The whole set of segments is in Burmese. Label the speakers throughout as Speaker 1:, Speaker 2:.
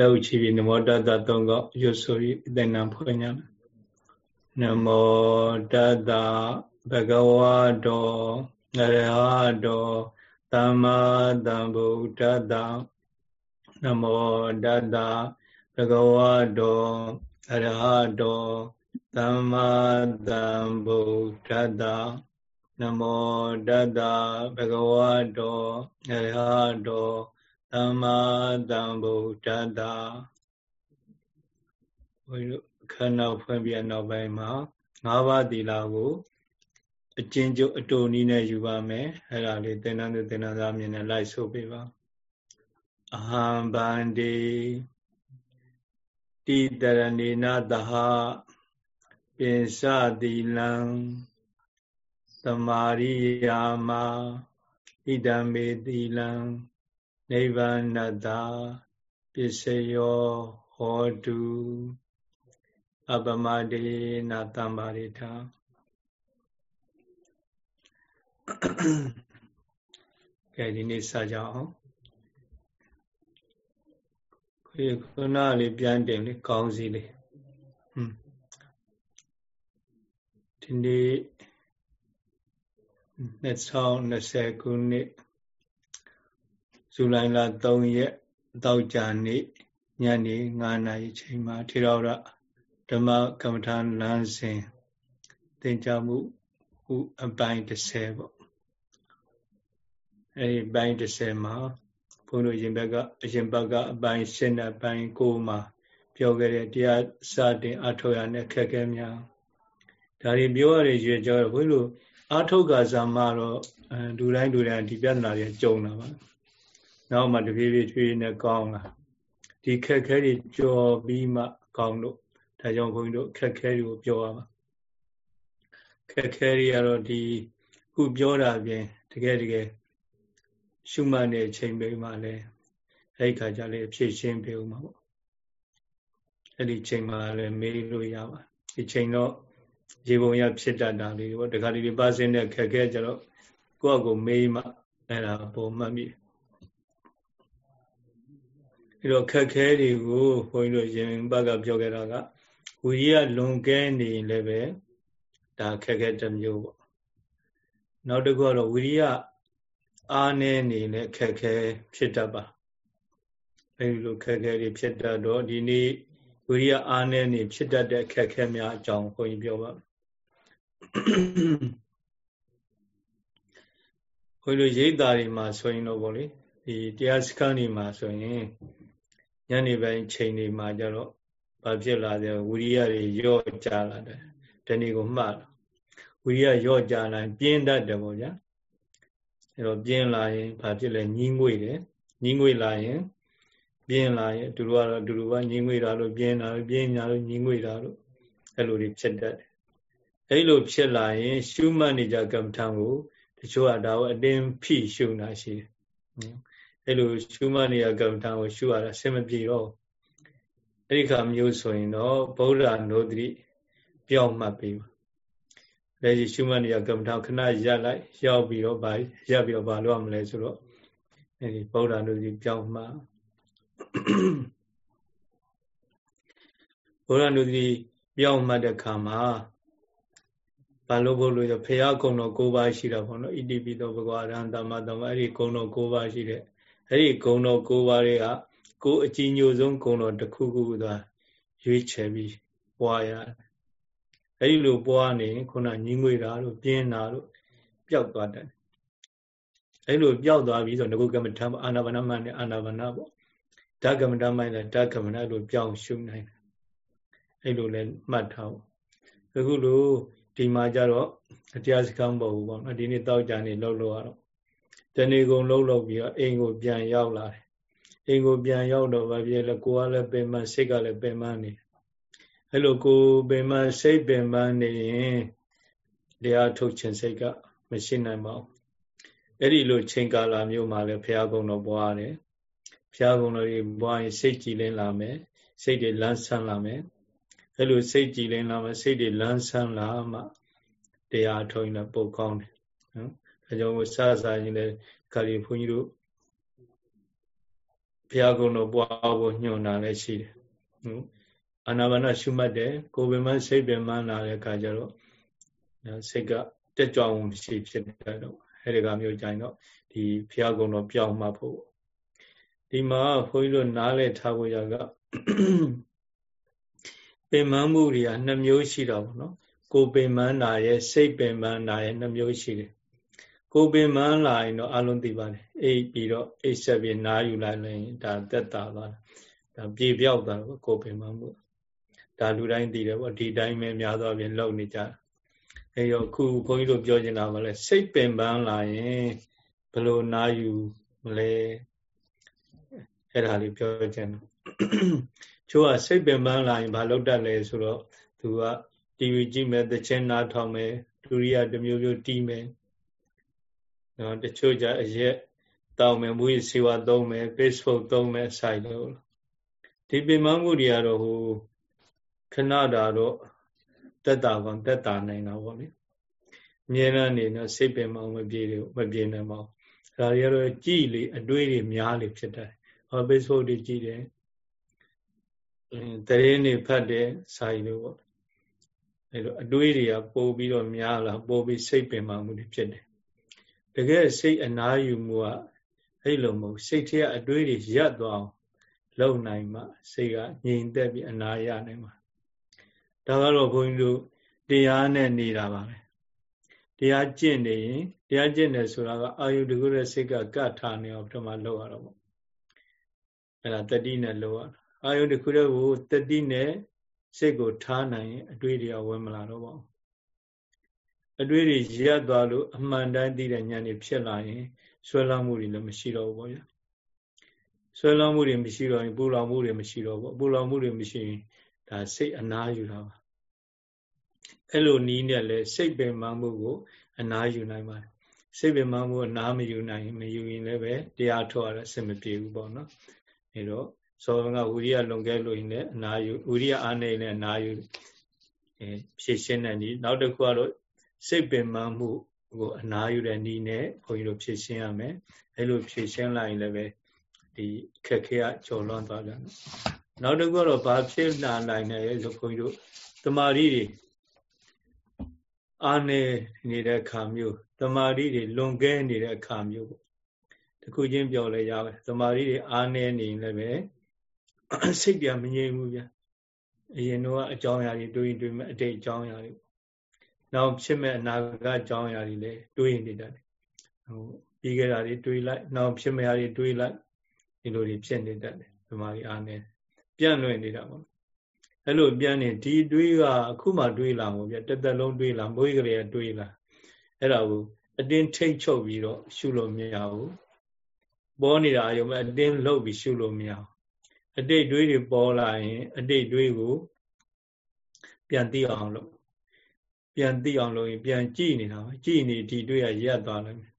Speaker 1: လက်ဥချီပြီးနမောတတသုံးကောရွတ်ဆိုပြီးအတဏံဖွင့်ညာနမောတတဘဂဝါတောရဟတောသမ္မာသမ္ဗုဒ္ဓတနမောတတဘဂဝါတောရဟတောသမ္မာသမ္ဗုဒ္ဓတနမောတတဘဂဝါတောရဟတော သမ္မာသမ္ဗုဒ္ဓတ္တဘုရားခန္ဓာဖွင့်ပြနောက်ပိုင်းမှာ၅ပါးသီလကိုအကျဉ်းချုပ်အတူနည်းနဲ့ယူပါမယ်အဲ့ဒါလေးသင်္นานသူသင်္นานသားမြင်နဲ့လိုက်ဆိုပေးပါအဟံဗန္တိတိတရဏေနသဟပိစသီလံသမာရိယာမဣဒံမေသီလံ နိဗ္ဗာန်တပစ္စယောဟောတုအပမတေနာတမ္ပါရိထာကဲဒီနေ့စကြအောင်ခေခုနလေးပြန်တင်လေကောင်းစီလေးဟွန်းဒီနေ့2020ခုနှစ် ဇူလိုင်လ3ရက်တောက်ကြနေ့ညနေ9နာရီချိန်မှာထေရဝါဒဓမ္မကမ္မထာလမ်းစဉ်သင်ကြားမှုဥအပိုင်း30ပေါ့အဲဒီပိုင်း30မှာဘုန်းတို့ရင်ဘက်ကအရင်ဘက်ကအပိုင်းရှင်းတဲ့အပိုင်း9မှာပြောခဲ့တဲ့တရားစတင်အထောက်ရတဲ့ခက်ခဲများဒါတွေပြောရတဲ့ရွေကြောဘုန်းတို့အထောက်ကစားမှတော့လူတိုင်းလူတိုင်းဒီပြဿနာတွေကြုံတာပါ နောက်မှတပြေးပြေးထွေးနဲ့ကောင်းလာဒီခက်ခဲတွေကြော်ပြီးမှကောင်းလို့ဒါကြောင့်ခွန်ကြီးတို့ခက်ခဲတွေကိုပြောရမှာခက်ခဲတွေကတော့ဒီခုပြောတာပြင်တကယ်တကယ်ရှုမှတ်တဲ့အချိန်ပေးမှလည်းအဲ့ခါကျလည်းဖြည့်ရှင်းပေးဦးမှာပေါ့အဲ့ဒီချိန်မှလည်းမေးလို့ရပါဒီချိန်တော့ရေပုံရဖြစ်တတ်တာလေးပေါ့တခါလေးပါစင်းတဲ့ခက်ခဲကြတော့ကိုယ့်အကိုမေးမှအဲ့ဒါပုံမှတ်မိ အဲတော့ခက်ခဲတွေကိုဘုန်းကြီးတို့ရင်ဘက်ကပြောခဲ့တာကဝီရိယလွန်ကဲနေလည်းပဲဒါခက်ခဲတစ်မျိုးပေါ့နောက်တစ်ခုကတော့ဝီရိယအားနည်းနေလည်းခက်ခဲဖြစ်တတ်ပါအဲဒီလိုခက်ခဲတွေဖြစ်တတ်တော့ဒီနေ့ဝိရိယအားနည်းနေဖြစ်တတ်တဲ့ခက်ခဲများအကြောင်းဘုန်းကြီးပြောပါဘုန်းကြီးတို့ရိတ်တာတွေမှာဆိုရင်တော့ဗောလေဒီတရားစခန်းတွေမှာဆိုရင် ညနေပိုင်းချိန်တွေမှာကျတော့ဘာဖြစ်လာလဲဝိရိယတွေရော့ကြလာတယ်ဒီနေ့ကိုမှတ်ဝိရိယရော့ကြလာရင်ပြင်းတတ်တယ်ဗောဗျာအဲတော့ပြင်းလာရင်ဘာဖြစ်လဲညင်းငွေတယ်ညင်းငွေလာရင်ပြင်းလာရင်သူတို့ကတော့သူတို့ကညင်းငွေတာလို့ပြင်းတာလို့ပြင်းညာလို့ညင်းငွေတာလို့အဲ့လိုတွေဖြစ်တတ်တယ်အဲ့လိုဖြစ်လာရင် ရှုမှတ်နေကြကမ္မထံကိုတချို့ကဒါကိုအတင်းဖိရှုတာရှိတယ် အဲ့လိုရှုမှတ်နေရကမ္မထံကိုရှုရတာဆင်မပြေတော့အဲ့ဒီခါမျိုးဆိုရင်တော့ဗုဒ္ဓနိုတိပြောင်းမှတ်ပြီးပါလက်ရှိရှုမှတ်နေရကမ္မထံခဏရပ်လိုက်ရောက်ပြီးတော့ဗာရပ်ပြီးတော့ဗာလို့ရမလဲဆိုတော့အဲ့ဒီဗုဒ္ဓနိုတိပြောင်းမှတ်ဘုရားနုတိပြောင်းမှတ်တဲ့ခါမှာဘာလို့ဘုလို့ရဖရာကုံတော်၉ပါးရှိတာပေါ့နော်ဣတိပိသောဘဂဝါရဟံသမ္မာသမ္မာအဲ့ဒီကုံတော်၉ပါးရှိတဲ့ အဲ့ဒီဂုံတော်၉ပါးတွေကကိုယ်အကြည်ညိုဆုံးဂုံတော်တစ်ခုခုသာရွေးချယ်ပြီးပွားရတယ်။အဲဒီလိုပွားနေခုနညီငွေတာတို့ပြင်းတာတို့ပျောက်သွားတယ်။အဲဒီလိုပျောက်သွားပြီဆိုငကုကမ္မထအာနာပါနမှန်နဲ့အာနာပါနပေါ့။ဓကမ္မထမှန်နဲ့ဓကမ္မထလို့ပြောင်းရှုနိုင်တယ်။အဲဒီလိုလည်းမှတ်ထားဖို့။အခုလိုဒီမှာကြတော့အတရားစကားမဟုတ်ဘူးပေါ့နော်။ဒီနေ့တောက်ကြနေလှုပ်လို့ရတော့ တဏီကုံလှုပ်လှုပ်ပြီးတော့အိမ်ကိုပြန်ရောက်လာတယ်အိမ်ကိုပြန်ရောက်တော့ဗာပြည့်လဲကိုယ်ကလည်းပင်မစိတ်ကလည်းပင်မနေအဲ့လိုကိုပင်မစိတ်ပင်မနေရင်တရားထုတ်ခြင်းစိတ်ကမရှိနိုင်ပါဘူးအဲ့ဒီလိုချိန်ကာလမျိုးမှာလည်းဘုရားကုံတော်ပွားတယ်ဘုရားကုံတော်ကြီးပွားရင်စိတ်ကြည်လင်းလာမယ်စိတ်တွေလန်းဆန်းလာမယ်အဲ့လိုစိတ်ကြည်လင်းလာမယ်စိတ်တွေလန်းဆန်းလာမှတရားထုတ်ရင်ပုတ်ကောင်းတယ်နော် ဒါကြောင့်စစချင်းလည်းခါလီဘုန်းကြီးတို့ဘုရားကုံတော်ပွားဖို့ညွှန်တာလည်းရှိတယ်ဟုတ်အာနာပါနရှုမှတ်တယ်ကိုယ်ပင်မစိတ်ပင်မလာတဲ့အခါကျတော့စိတ်ကတက်ကြွအောင်ရှိဖြစ်တယ်တော့အဲဒီကမျိုးကြိုင်တော့ဒီဘုရားကုံတော်ပြောင်းမှဖို့ဒီမှာဘုန်းကြီးတို့နားလည်ထားဖို့ရကပင်မမှုတွေကနှမျိုးရှိတာပေါ့နော်ကိုပင်မနာရဲ့စိတ်ပင်မနာရဲ့နှမျိုးရှိတယ် ကိုပင်မလာရင်တော့အလုံးသိပါတယ်အိပ်ပြီးတော့အိပ်ဆက်ပြီးနားယူလိုက်ရင်ဒါသက်တာသွားဒါပြေပြောက်သွားတော့ကိုပင်မမှုဒါလူတိုင်းသိတယ်ပေါ့ဒီတိုင်းပဲများသောအားဖြင့်လုံနေကြအဲရောခုဘုန်းကြီးတို့ပြောချင်တာကလည်းစိတ်ပင်ပန်းလာရင်ဘယ်လိုနားယူမလဲအဲ့ဒါလေးပြောချင်တယ်ချိုးကစိတ်ပင်ပန်းလာရင်ဘာလုပ်တတ်လဲဆိုတော့သူက TV ကြည့်မယ်သချင်းနားထောင်မယ်ဒုရိယတစ်မျိုးမျိုးတီးမယ် နော်တချို့ကြအရက်တောင်းမယ်မူရစီဝါသုံးမယ် Facebook သုံးမယ်ဆိုင်လို့ဒီပင်မမှုတွေကတော့ဟိုခဏတာတော့တက်တာကောင်တက်တာနိုင်တာပေါ့လေအမြဲတမ်းနေတော့စိတ်ပင်မမပြေတယ်မပြေနိုင်ပါဘူးဒါတွေကတော့ကြည်လေအတွေးတွေများလေဖြစ်တယ်ဟော Facebook တွေကြည့်တယ်တရင်နေဖတ်တယ်ဆိုင်လို့ပေါ့အဲလိုအတွေးတွေကပို့ပြီးတော့များလာပို့ပြီးစိတ်ပင်ပမှုတွေဖြစ်တယ် တကယ်စိတ်အနာယူမှုကအဲ့လိုမဟုတ်စိတ်ထဲကအတွေးတွေရပ်သွားအောင်လုံနိုင်မှစိတ်ကငြိမ်သက်ပြီးအနာရနိုင်မှာဒါကတော့ဘုန်းကြီးတို့တရားနဲ့နေတာပါပဲတရားကျင့်နေရင်တရားကျင့်တယ်ဆိုတာကအာယုတကုရဲ့စိတ်ကကတ်ထားနေအောင်ပထမလုပ်ရတော့ပေါ့အဲ့ဒါတတိနဲ့လုပ်ရတာအာယုတခုရဲ့ကိုတတိနဲ့စိတ်ကိုထားနိုင်ရင်အတွေးတွေကဝင်မလာတော့ပါဘူး အတွေးတွေရပ်သွားလို့အမှန်တိုင်းသိတဲ့ဉာဏ်တွေဖြစ်လာရင်ဆွဲလမ်းမှုတွေလည်းမရှိတော့ဘူးပေါ့ဗျာဆွဲလမ်းမှုတွေမရှိတော့ရင်ပူလောင်မှုတွေမရှိတော့ဘူးပူလောင်မှုတွေမရှိရင်ဒါစိတ်အနာယူတာပါအဲ့လိုနီးနဲ့လဲစိတ်ပင်မမှုကို အနာယူနိုင်ပါတယ်စိတ်ပင်မမှုအနာမယူနိုင်မယူရင်လည်းပဲတရားထုတ်ရတာအဆင်မပြေဘူးပေါ့နော်အဲတော့စောကဝိရိယလွန်ခဲ့လို့ရင်လည်းအနာယူဝိရိယအားနေလည်းအနာယူအဲဖြည့်ရှင်းတဲ့နည်းနောက်တစ်ခုကတော့ စိတ်ပင်မမှုကိုအနာယူတဲ့နည်းနဲ့ဘုန်းကြီးတို့ဖြည့်ရှင်းရမယ်အဲလိုဖြည့်ရှင်းလိုက်ရင်လည်းပဲဒီခက်ခဲကကျော်လွန်သွားကြတယ်နောက်တစ်ခုတော့ဘာဖြစ်လာနိုင်လဲဆိုဘုန်းကြီးတို့တမာရီတွေအာနေနေတဲ့အခါမျိုးတမာရီတွေလွန်ကဲနေတဲ့အခါမျိုးပေါ့တခုချင်းပြောလဲရပါတယ်တမာရီတွေအာနေနေလည်းပဲစိတ်ပြမငြိမ်ဘူးဗျအရင်တော့အကြောင်းအရာတွေတွေးရင်တွေးမယ်အတိတ်အကြောင်းအရာတွေ နောက်ဖြစ်မဲ့အနာဂတ်အကြောင်းအရာတွေလည်းတွေးနေတတ်တယ်ဟိုပြီးခဲ့တာတွေတွေးလိုက်နောက်ဖြစ်မဲ့အရာတွေတွေးလိုက်ဒီလိုတွေဖြစ်နေတတ်တယ်တမာရီအာနေပြန့်လွင့်နေတာပေါ့အဲ့လိုပြန့်နေဒီတွေးကအခုမှတွေးလာမို့ဗျတသက်လုံးတွေးလာမွေးကလေးကတွေးလာအဲ့ဒါကိုအတင်းထိတ်ချုပ်ပြီးတော့ရှုလို့မရဘူးပေါ်နေတာအယုံမဲ့အတင်းလှုပ်ပြီးရှုလို့မရဘူးအတိတ်တွေးတွေပေါ်လာရင် အတိတ်တွေးကိုပြန်သိအောင်လုပ် ပြန်သိအောင်လုပ်ရင်ပြန်ကြည့်နေတာပဲကြည့်နေဒီတွေးရရပ်သွားလိုက်မယ်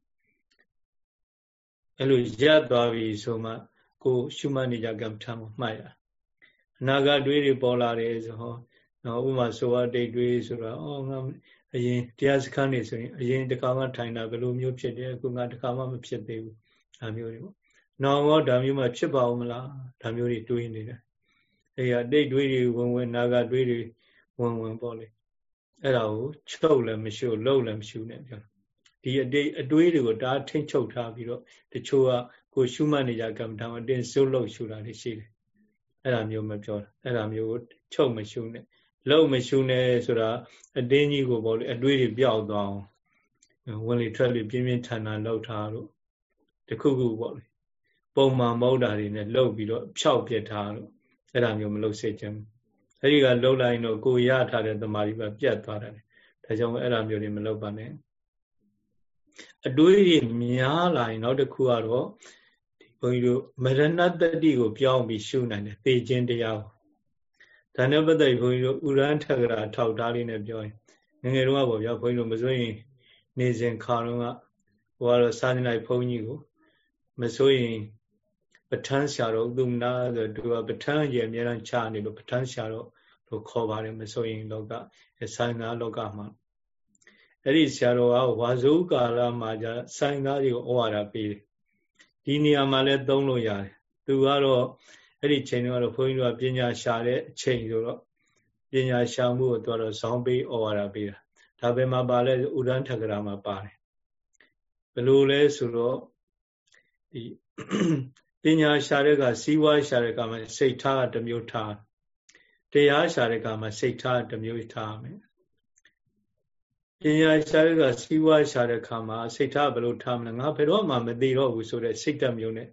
Speaker 1: အဲ့လိုရပ်သွားပြီဆိုမှကိုရှုမှတ်နေကြကံထမ်းမှတ်ရအနာဂတ်တွေးတွေပေါ်လာတယ်ဆိုဟောနော်ဥမာဆိုအတိတ်တွေးဆိုတော့အော်ငါအရင်တရားစခန်းနေဆိုရင်အရင်တခါမှထိုင်တာဘယ်လိုမျိုးဖြစ်တယ်အခုငါတခါမှမဖြစ်သေးဘူးဒါမျိုးတွေပေါ့နောင်ရောဒါမျိုးမှဖြစ်ပါဦးမလားဒါမျိုးတွေတွေးနေတယ်အဲရတိတ်တွေးတွေဝင်ဝင်နာဂတွေးတွေဝင်ဝင်ပေါ့လေ အဲ့ဒါကိုချုပ်လည်းမရှိဘူးလှုပ်လည်းမရှိဘူးနဲ့ပြောဒီအတိတ်အတွေးတွေကိုဒါထိမ့်ချုပ်ထားပြီးတော့တချို့ကကိုရှုမှတ်နေကြကမ္မထာအတင်းစိုးလှုပ်ရှုတာတွေရှိတယ်အဲ့ဒါမျိုးမပြောတာအဲ့ဒါမျိုးကိုချုပ်မရှုနဲ့လှုပ်မရှုနဲ့ဆိုတာအတင်းကြီးကိုပေါ့လေအတွေးတွေပျောက်သွားအောင်ဝင်လေထွက်လေပြင်းပြင်းထန်ထန်လှုပ်ထားလို့တခုခုပေါ့လေပုံမှန်မဟုတ်တာတွေနဲ့လှုပ်ပြီးတော့ဖြောက်ပြစ်ထားလို့အဲ့ဒါမျိုးမလုပ်စေချင်ဘူး အဲ့ဒီကလှုပ်လိုက်တော့ကိုရထားတဲ့တမာရီပဲပြတ်သွားတယ်ဒါကြောင့်အဲ့ဒါမျိုးတွေမလုပ်ပါနဲ့အတွေးတွေများလာရင်နောက်တစ်ခုကတော့ဒီဘုန်းကြီးတို့မရဏတတိကိုပြောင်းပြီးရှုနိုင်တယ်သေခြင်းတရားကိုဒါနဲ့ပတ်သက်ဘုန်းကြီးတို့ဥရန်ထကရာထောက်ထားလေးနဲ့ပြောရင်ငငယ်တော့ပေါ့ဗျာဘုန်းကြီးတို့မစိုးရင်နေစဉ်ခါတော့ကဟိုကတော့စာနေလိုက်ဘုန်းကြီးကိုမစိုးရင် ပဋ္ဌာန်းဆရာတော်ဥဒ္ဒနာဆိုသူကပဋ္ဌာန်းကြီးအများအားချနေလို့ပဋ္ဌာန်းဆရာတော်လို့ခေါ်ပါတယ်မစိုးရင်လောကဆိုင်သားလောကမှာအဲ့ဒီဆရာတော်ကဝါဇုကာလမှာじゃဆိုင်သားတွေကိုဩဝါဒပေးတယ်ဒီနေရာမှာလည်းသုံးလို့ရတယ်သူသူကတော့အဲ့ဒီချိန်တော့ဘုန်းကြီးတို့ကပညာရှာတဲ့အချိန်ဆိုတော့ပညာရှာမှုကိုသူကတော့ဇောင်းပေးဩဝါဒပေးတာဒါပေမဲ့ပါလဲဥဒန်းထကရာမှာပါတယ်ဘယ်လိုလဲဆိုတော့ဒီ ပညာရှာတဲ့ကစီးပွားရှာတဲ့ကမှာစိတ်ထားတစ်မျိုးထားတရားရှာတဲ့ကမှာစိတ်ထားတစ်မျိုးထားမယ်ပညာရှာတဲ့ကစီးပွားရှာတဲ့ခါမှာစိတ်ထားဘယ်လိုထားမလဲငါဘယ်တော့မှမသိတော့ဘူးဆိုတဲ့စိတ်ဓာတ်မျိုးနဲ့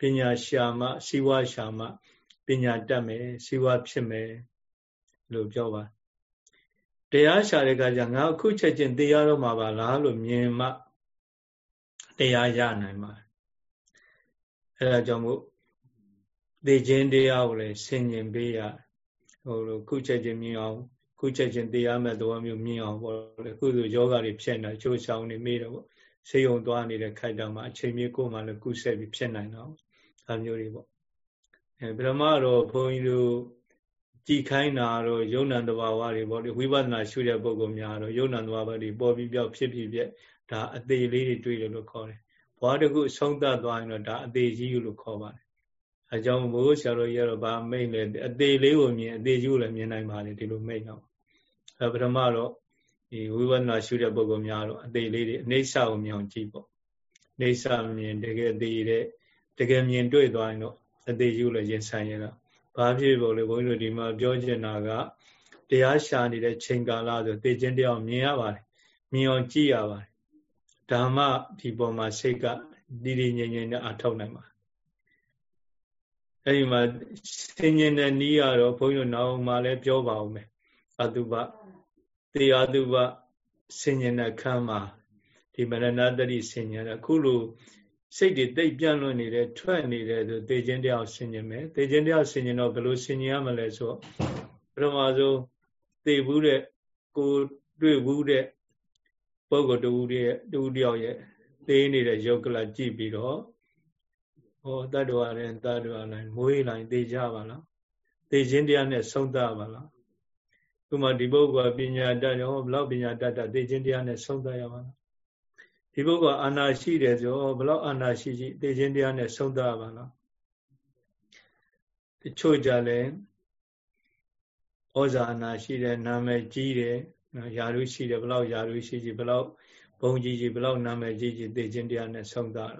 Speaker 1: ပညာရှာမှစီးပွားရှာမှပညာတတ်မယ်စီးပွားဖြစ်မယ်လို့ပြောပါတရားရှာတဲ့ကကြငါအခုချက်ချင်းတရားတော့မှာပါလားလို့မြင်မှတရားရနိုင်ပါ အဲဒါကြောင့်မို့သိခြင်းတရားကိုလည်းဆင်ញင်ပေးရဟိုလိုခုချက်ချင်းမြင်အောင်ခုချက်ချင်းတရားမဲ့သဘောမျိုးမြင်အောင်ပေါ့လေခုဆိုယောဂတွေဖြစ်နေချိုးချောင်းနေမေးတော့ပေါ့ဆေးရုံသွားနေတဲ့ခိုက်တောင်မှအချိန်မြေကိုမှလည်းကုဆက်ပြီးဖြစ်နိုင်တော့အဲမျိုးတွေပေါ့အဲဗြဟ္မတော့ဘုန်းကြီးတို့ကြည်ခိုင်းတာတော့ယုံ nant တဘာဝတွေပေါ့လေဝိပဿနာရှုတဲ့ပုဂ္ဂိုလ်များတော့ယုံ nant တဘာဝတွေပေါ်ပြီးပြောက်ဖြစ်ဖြစ်ပြက်ဒါအသေးလေးတွေတွေ့တယ်လို့ခေါ်တယ် ဘဝတခုဆုံးသတ်သွားရင်တော့ဒါအသေးကြီးလို့ခေါ်ပါတယ်အကြောင်းဘိုးဆရာတော်ကြီးကတော့ဗာမိတ်လေအသေးလေးကိုမြင်အသေးကြီးကိုလည်းမြင်နိုင်ပါလေဒီလိုမိတ်တော့အဲပထမတော့ဒီဝိပဿနာရှုတဲ့ပုဂ္ဂိုလ်များတော့အသေးလေးတွေအိဋ္ဌကိုမြင်အောင်ကြည့်ပေါ့အိဋ္ဌမြင်တကယ်သေးတဲ့တကယ်မြင်တွေ့သွားရင်တော့အသေးကြီးကိုလည်းရင်ဆိုင်ရတာဘာဖြစ်ဖို့လဲဘုန်းကြီးတို့ဒီမှာပြောချင်တာကတရားရှာနေတဲ့ချိန်ကာလဆိုသိချင်းတရားမြင်ရပါတယ်မြင်အောင်ကြည့်ရပါတယ် ဓမ္မဒီပေါ်မှာစိတ်ကတည်တည်ငြိမ်ငြိမ်နဲ့အထောက်နိုင်ပါအဲဒီမှာဆင်ញင်တဲ့နီးရတော့ဘုန်းကြီးတို့နောက်မှလည်းပြောပါဦးမယ်အတုပတေအတုပဆင်ញင်တဲ့ခမ်းမှာဒီမရဏတတိဆင်ញင်တဲ့အခုလိုစိတ်တွေတိတ်ပြန့်လွင့်နေတယ်ထွက်နေတယ်ဆိုသေခြင်းတရားဆင်ញင်မယ်သေခြင်းတရားဆင်ញင်တော့ဘယ်လိုဆင်ញင်ရမလဲဆိုတော့ပထမဆုံးသေဘူးတဲ့ကိုတွေ့ဘူးတဲ့ ပုဂ္ဂိုလ်တူရဲ့တူတယောက်ရဲ့သေနေတဲ့ယုတ်ကလကြည့်ပြီးတော့ဟောတတ္တဝါနဲ့တတ္တဝါလိုက်မွေးလိုက်သေကြပါလားသေခြင်းတရားနဲ့ဆုံးသပါလားဥမာဒီပုဂ္ဂိုလ်ကပညာတတ်ရောဘလောက်ပညာတတ်တတ်သေခြင်းတရားနဲ့ဆုံးသရပါလားဒီပုဂ္ဂိုလ်အာနာရှိတယ်ဆိုဘလောက်အာနာရှိရှိသေခြင်းတရားနဲ့ဆုံးသပါလားတချို့ကြလဲဩဇာအာနာရှိတယ်နာမည်ကြီးတယ် ယာရုရှိတယ်ဘလောက်ယာရုရှိရှိဘလောက်ဘုံကြီးကြီးဘလောက်နာမည်ကြီးကြီးသေခြင်းတရားနဲ့ဆုံးသတယ်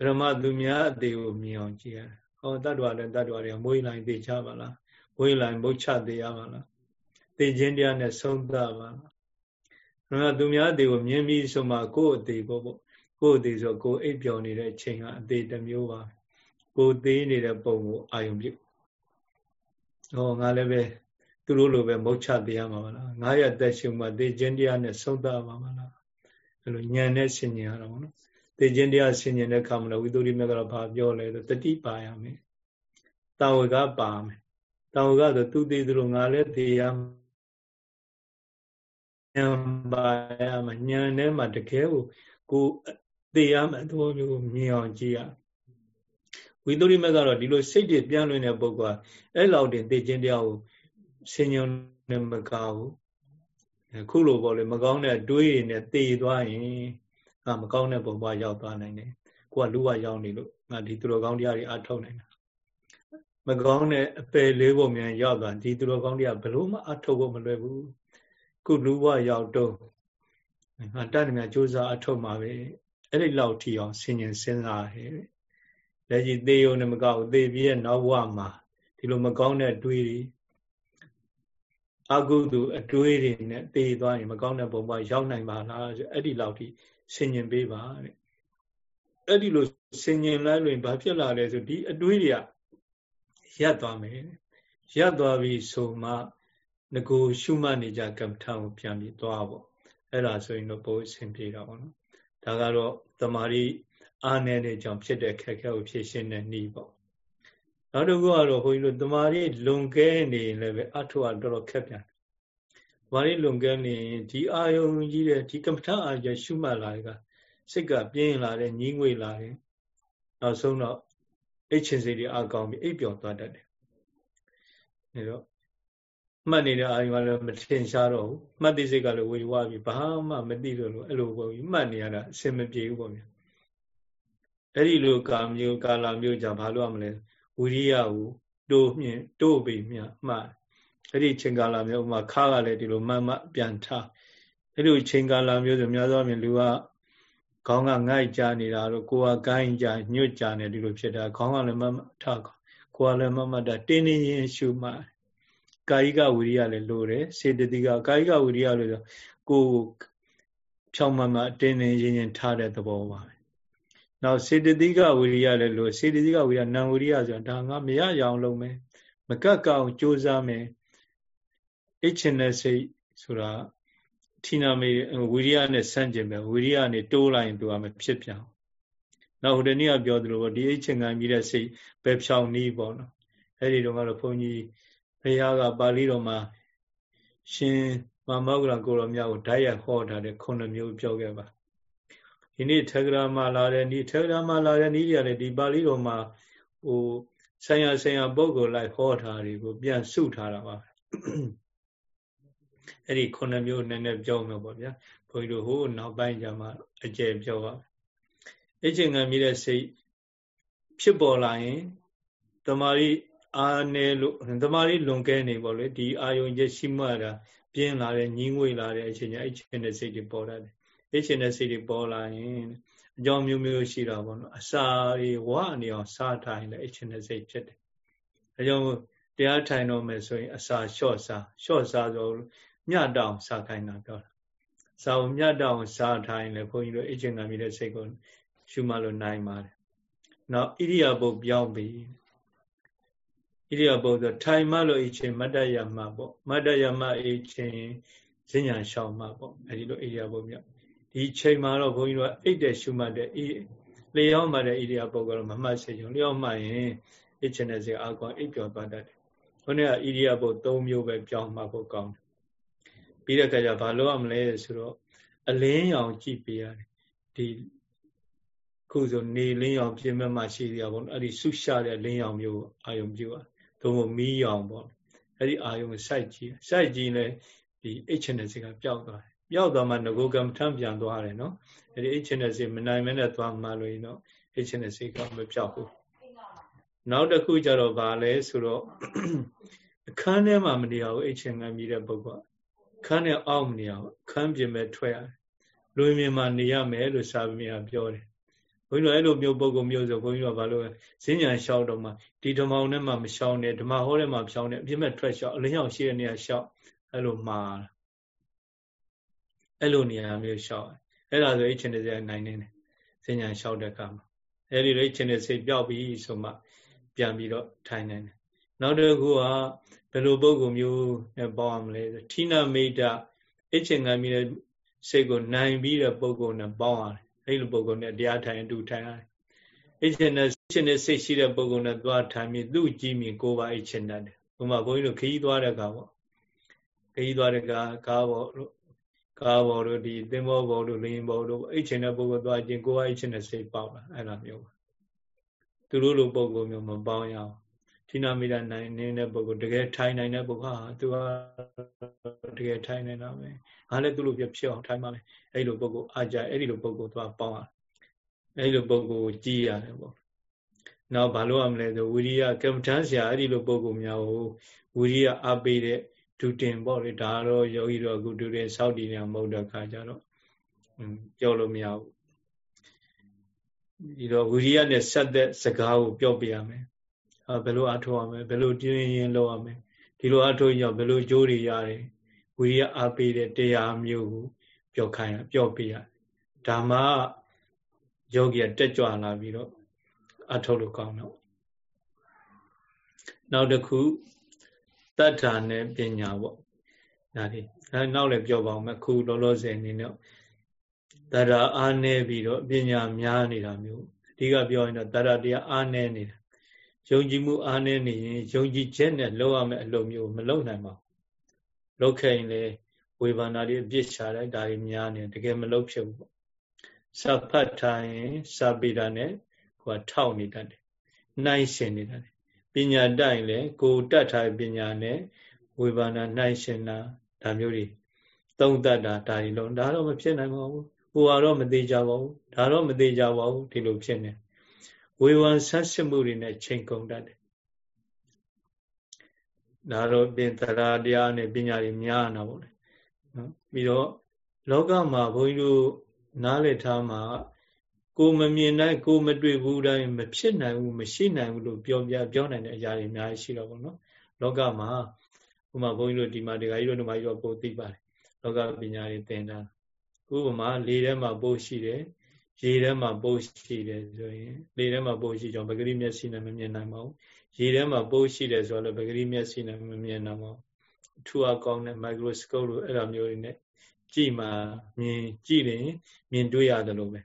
Speaker 1: ဗြဟ္မသူများအသေးကိုမြင်အောင်ကြည့်ရတယ်။ဟောတတ္တဝါလည်းတတ္တဝါတွေကမွေးလိုက်သေချပါလား။မွေးလိုက်မုတ်ချသေးရပါလား။သေခြင်းတရားနဲ့ဆုံးသပါလား။ဗြဟ္မသူများအသေးကိုမြင်ပြီးဆိုမှကိုယ့်အသေးကိုပေါ့ကိုယ့်အသေးဆိုကိုယ်အိပ်ပျော်နေတဲ့အချိန်ကအသေးတစ်မျိုးပါ။ကိုယ်သေးနေတဲ့ပုံကိုအာယုံပြု။ဟောငါလည်းပဲ သူတို့လိုပဲမုတ်ချသေးရမှာမလား။ငါရသက်ရှင်မှသေခြင်းတရားနဲ့ဆုံးသပါမလား။အဲလိုညံနဲ့ဆင်ញင်ရတာပေါ့နော်။သိခြင်းတရားဆင်ញင်တဲ့ခါမှာလည်းဝိသုရိမြတ်ကတော့ဘာပြောလဲဆိုတတိပါရမယ်။တာဝကပါမယ်။တာဝကဆိုသူသိသလိုငါလည်းသိရဉာဏ်ပါရမယ်ဉာဏ်ထဲမှာတကယ်ကိုကိုသိရမယ်သဘောမျိုးမြင်အောင်ကြည့်ရဝိသုရိမြတ်ကတော့ဒီလိုစိတ်တွေပြန်လွင်တဲ့ပုဂ္ဂိုလ်ကအဲ့လောက်တင်သိခြင်းတရားကို ဆင်ញံနဲ့မကောင်းဘူး။ခုလိုပေါ့လေမကောင်းတဲ့တွေးရည်နဲ့သိသွားရင်ငါမကောင်းတဲ့ပုံပွားရောက်သွားနိုင်တယ်ကိုကလူဝရောက်နေလို့ငါဒီသူတော်ကောင်းတရားတွေအထောက်နိုင်တာမကောင်းတဲ့အပယ်လေးပုံမြန်ရောက်သွားဒီသူတော်ကောင်းတရားဘလို့မှအထောက်ဖို့မလွယ်ဘူးခုလူဝရောက်တော့ငါတတ်နေမြကြိုးစားအထောက်မှာပဲအဲ့ဒီလောက်ထီအောင်ဆင်ញင်စဉ်းစားတယ်လက်ကြီးသေယုံနဲ့မကောက်သေပြည့်နောက်ဘဝမှာဒီလိုမကောင်းတဲ့တွေးတွေ အကုသိုလ်အတွေးတွေနဲ့သေသွားရင်မကောင်းတဲ့ပုံပွားရောက်နိုင်ပါလားဆိုအဲ့ဒီလောက်ထိဆင်ញင်ပေးပါတဲ့အဲ့ဒီလိုဆင်ញင်လိုက်လို့ဘာဖြစ်လာလဲဆိုဒီအတွေးတွေကရပ်သွားမယ်ရပ်သွားပြီဆိုမှငကိုရှုမှတ်နေကြကမ္မထံကိုပြန်ပြီးသွားပေါ့အဲ့ဒါဆိုရင်တော့ဘုအဆင်ပြေတာပေါ့နော်ဒါကတော့တမာရီအားနေတဲ့ကြောင့်ဖြစ်တဲ့ခက်ခဲကိုဖြည့်ရှင်းတဲ့နည်းပေါ့ နောက်တစ်ခုကတော့ဘုန်းကြီးတို့တမာရီလွန်ကဲနေရင်လည်းပဲအထုအတော်တော်ခက်ပြန်ဘာလို့လွန်ကဲနေရင်ဒီအာယုံကြီးတဲ့ဒီကမ္မထအာရရှုမှတ်လာတဲ့ကစိတ်ကပြင်းလာတယ်ညင်းငွေလာတယ်နောက်ဆုံးတော့အိတ်ချင်စိတ်တွေအကောင်းပြီးအိပ်ပျော်သွားတတ်တယ်အဲတော့မှတ်နေတဲ့အာယုံကလည်းမထင်ရှားတော့ဘူးမှတ်သိစိတ်ကလည်းဝေဝါပြီးဘာမှမသိလို့လို့အဲ့လိုပေါ့ပြီးမှတ်နေရတာအစင်မပြေဘူးပေါ့ဗျာအဲ့ဒီလိုကာမျိုးကာလမျိုးကြောင့်ဘာလို့ရမလဲ ဝိရိယကိုတိုးမြင့်တိုးပြီးမြမှအဲ့ဒီချိန်ကာလမျိုးဥမာခါကလည်းဒီလိုမမပြန်ထားအဲ့လိုချိန်ကာလမျိုးဆိုများသောအားဖြင့်လူကခေါင်းကငိုက်ကြနေတာတော့ကိုယ်ကကိုင်းကြညွတ်ကြနေဒီလိုဖြစ်တာခေါင်းကလည်းမမထားကိုယ်ကလည်းမမတာတင်းနေရင်ရှုမှကာယိကဝိရိယလည်းလိုတယ်စေတသိကကာယိကဝိရိယလို့ဆိုကိုယ်ဖြောင်းမမတင်းနေရင်ရင်ထားတဲ့သဘောပါပဲ နောက်စေတသိကဝိရိယလည်းလိုစေတသိကဝိရိယနံဝိရိယဆိုတာဒါငါမရရအောင်လုပ်မယ်မကတ်ကောင်ကြိုးစားမယ်အိတ်ချင်တဲ့စိတ်ဆိုတာဌိနာမေဝိရိယနဲ့ဆန့်ကျင်ပဲဝိရိယနဲ့တိုးလိုက်ရင်သူကမဖြစ်ပြန်နောက်ဟိုတနေ့ကပြောသလိုပေါ့ဒီအိတ်ချင်ခံပြီးတဲ့စိတ်ပဲဖြောင်းနီးပေါ့နော်အဲ့ဒီတော့ကတော့ဘုန်းကြီးဘုရားကပါဠိတော်မှာရှင်မမောဂလကိုရောမြတ်ကိုဓာတ်ရဟောထားတဲ့ခုနှစ်မျိုးပြောခဲ့ပါ ဒီနေ့ထေဂရမှာလာတဲ့ဒီထေဂရမှာလာတဲ့ဤရတယ်ဒီပါဠိတော်မှာဟိုဆံရဆံရပုဂ္ဂိုလ်လိုက်ဟောထားတွေကိုပြန်စုထားတာပါအဲ့ဒီခုနှစ်မျိုးနည်းနည်းပြောမှာပေါ့ဗျာဘုန်းကြီးတို့ဟိုနောက်ပိုင်းကျမှအကျယ်ပြောပါအချိန်ငံမြည်တဲ့စိတ်ဖြစ်ပေါ်လာရင်တမာရီအာနယ်လို့တမာရီလွန်ကဲနေပေါ့လေဒီအာယုံချက်ရှိမှတာပြင်းလာတဲ့ညင်းငွေလာတဲ့အချိန်ကျအဲ့ချိန်တဲ့စိတ်တွေပေါ်တတ်တယ် အဲ့ချိန်တဲ့စိတ်တွေပေါ်လာရင်အကြောင်းမျိုးမျိုးရှိတာပေါ့နော်အစာတွေဝအနေအောင်စားထိုင်လဲအဲ့ချိန်တဲ့စိတ်ဖြစ်တယ်အကြောင်းတရားထိုင်တော့မယ်ဆိုရင်အစာလျှော့စားလျှော့စားဆိုမြတ်တောင်စားခိုင်းတာပြောတာစာဝမြတ်တောင်စားထိုင်လဲဘုန်းကြီးတို့အချင်းကမြည်တဲ့စိတ်ကိုရှုမှလို့နိုင်ပါတယ်နောက်ဣရိယာပုတ်ပြောင်းပြီးဣရိယာပုတ်ဆိုထိုင်မှလို့အချင်းမတ္တယမပေါ့မတ္တယမအချင်းဈဉ္ညာရှောင်းမှပေါ့အဲဒီလိုဣရိယာပုတ်မြောက် ဒီချိန်မှာတော့ဘုန်းကြီးတို့ကအိတ်တဲ့ရှုမှတ်တဲ့လျောင်းမှတဲ့ဣရိယာပုတ်ကတော့မမှတ်စေချင်လျောင်းမှရင်အချင်းနဲ့စေအာကောအိတ်ပြောသွားတတ်တယ်ခုနကဣရိယာပုတ်၃မျိုးပဲပြောင်းမှဖို့ကောင်းတယ်ပြီးတဲ့အခါကျဘာလုပ်ရမလဲဆိုတော့အလင်းရောင်ကြည့်ပေးရတယ်ဒီခုဆိုနေလင်းရောင်ပြင်းမဲ့မှရှိရပါဘောအဲ့ဒီဆုရှာတဲ့လင်းရောင်မျိုးအာယုံပြုอ่ะသို့မဟုတ်မီးရောင်ပေါ့အဲ့ဒီအာယုံစိုက်ကြည့်စိုက်ကြည့်လဲဒီအိတ်ချင်တဲ့စိတ်ကပျောက်သွားတယ် ပျောက်သွားမှငကိုကံထမ်းပြန်သွားတယ်နော်အဲ့ဒီအိတ်ချင်တဲ့စိတ်မနိုင်မနဲ့သွားမှလို့ရင်တော့အိတ်ချင်တဲ့စိတ်ကမပျောက်ဘူးနောက်တစ်ခုကျတော့ဗာလဲဆိုတော့အခန်းထဲမှာမနေအောင်အိတ်ချင်ငံမြည်တဲ့ပုဂ္ဂိုလ်ခန်းနဲ့အောက်မနေအောင်ခန်းပြင်မဲ့ထွက်ရတယ်လူမြင်မှာနေရမယ်လို့စာပေများပြောတယ်ဘုန်းကြီးတို့အဲ့လိုမျိုးပုံကုမျိုးဆိုဘုန်းကြီးတို့ကဘာလို့ဈဉ္ညာလျှောက်တော့မှဒီဓမ္မအောင်နဲ့မှမလျှောက်နဲ့ဓမ္မဟောထဲမှာဖြောင်းနဲ့အပြစ်မဲ့ထွက်လျှောက်အလင်းရောက်ရှိတဲ့နေရာလျှောက်အဲ့လိုမှာ အဲ့လိုနေရာမျိုးလျှောက်အဲ့ဒါဆိုအိတ်ချင်တဲ့စိတ်နိုင်နေတယ်ဈဉ္ညာလျှောက်တဲ့အခါမှာအဲ့ဒီလိုအိတ်ချင်တဲ့စိတ်ပျောက်ပြီးဆိုမှ ပြန်ပြီးတော့ထိုင်နေတယ်နောက်တစ်ခုကဘယ်လိုပုံကုမျိုးနဲ့ပေါအောင်မလဲဆိုဌိနမိတ်တအိတ်ချင်ခံပြီးတဲ့စိတ်ကိုနိုင်ပြီးတဲ့ပုံကုနဲ့ပေါအောင်အဲ့လိုပုံကုနဲ့တရားထိုင်အတူထိုင်ရတယ်အိတ်ချင်တဲ့ရှင်တဲ့စိတ်ရှိတဲ့ပုံကုနဲ့သွားထိုင်ပြီးသူ့ကြည့်မြင်ကိုယ်ပါအိတ်ချင်တတ်တယ်ဥပမာဘုန်းကြီးတို့ခရီးသွားတဲ့အခါပေါ့ခရီးသွားတဲ့အခါကားပေါ်တို့ ကားပေါ်တို့ဒီသင်္ဘောပေါ်တို့လင်းပေါ်တို့အိတ်ချင်တဲ့ပုံကုသွားခြင်းကိုယ်ပါအိတ်ချင်တဲ့စိတ်ပေါက်တာအဲ့လိုမျိုးပါသူတို့လိုပုံကုမျိုးမပေါင်းရအောင်ဌိနာမိတာနိုင်နေတဲ့ပုဂ္ဂိုလ်တကယ်ထိုင်နိုင်တဲ့ပုဂ္ဂိုလ်ဟာသူကတကယ်ထိုင်နေတာပဲငါလည်းသူ့လိုပြဖြစ်အောင်ထိုင်ပါမယ်အဲ့လိုပုဂ္ဂိုလ်အားကြအဲ့ဒီလိုပုဂ္ဂိုလ်သွားပေါင်းရအဲ့လိုပုဂ္ဂိုလ်ကြည်ရတယ်ပေါ့နောက်ဘာလို့ရမလဲဆိုဝိရိယကမ္မထမ်းဆရာအဲ့ဒီလိုပုဂ္ဂိုလ်များကိုဝိရိယအားပေးတဲ့ ဒုတင်ပေါ့လေဒါတော့ယောဂီတော်အခုဒုတင်စောက်တည်နေမဟုတ်တဲ့ခါကျတော့ပြောလို့မရဘူးဒီတော့ဝိရိယနဲ့ဆက်တဲ့စကားကိုပြောပြရမယ်ဘယ်လိုအထောက်ရမလဲဘယ်လိုတင်းရင်လုပ်ရမလဲဒီလိုအထောက်ရင်ဘယ်လိုကြိုးတွေရတယ်ဝိရိယအားပေးတဲ့တရားမျိုးကိုပြောခိုင်းရပြောပြရဓမ္မယောဂီတက်ကြွလာပြီးတော့အထောက်လို့ကောင်းတော့နောက်တစ်ခု တတ္ထာနဲ့ပညာပေါ့ဒါဒီအဲနောက်လည်းပြောပါအောင်မယ်ခုလောလောဆယ်အနေနဲ့တတ္ထာအားနေပြီးတော့ပညာများနေတာမျိုးအဓိကပြောရင်တော့တတ္ထာတရားအားနေနေတာယုံကြည်မှုအားနည်းနေရင်ယုံကြည်ချက်နဲ့လုပ်ရမယ့်အလုပ်မျိုးမလုပ်နိုင်ပါဘူးလုပ်ခဲ့ရင်လေဝေဘာနာတွေအပြစ်ချလိုက်ဒါတွေများနေတကယ်မလုပ်ဖြစ်ဘူးပေါ့စဖတ်ထားရင်စပိတာနဲ့ကိုယ်ထောက်နေတတ်တယ်နိုင်ရှင်နေတတ်တယ်ပ ညာတတ်ရင်လေကိုယ်တတ်ထားပညာနဲ့ဝေဘာနာနိုင်ရှင်တာဒါမျိုးတွေသုံးတတ်တာဒါတွေလုံးဒါတော့မဖြစ်နိုင်ပါဘူးဟိုကတော့မသေးကြပါဘူးဒါတော့မသေးကြပါဘူးဒီလိုဖြစ်နေဝေဝံဆတ်စစ်မှုတွေနဲ့ချိန်ကုန်တတ်တယ်ဒါတော့ပြင်သရာတရားနဲ့ပညာတွေများနာပေါ့လေနော်ပြီးတော့လောကမှာဘုန်းကြီးတို့နားလည်ထားမှာ ကိုမမြင်နိုင်ကိုမတွေ့ဘူးတိုင်းမဖြစ်နိုင်ဘူးမရှိနိုင်ဘူးလို့ပြောပြပြောနိုင်တဲ့အရာတွေအများကြီးရှိတော့ဗောနော်လောကမှာဥပမာဘုန်းကြီးတို့ဒီမှာဒကာကြီးတို့ဒီမှာကြီးတော့ပို့သိပါတယ်လောကပညာတွေသင်တာဥပမာလေထဲမှာပို့ရှိတယ်ရေထဲမှာပို့ရှိတယ်ဆိုရင်လေထဲမှာပို့ရှိကြောင်းပဂရိမျက်စိနဲ့မမြင်နိုင်ပါဘူးရေထဲမှာပို့ရှိတယ်ဆိုတော့ပဂရိမျက်စိနဲ့မမြင်နိုင်ပါဘူးအထူးအကောင်းတဲ့ microscope လို့အဲ့လိုမျိုးတွေနဲ့ကြည့်မှမြင်ကြည့်ရင်မြင်တွေ့ရတယ်လို့ပဲ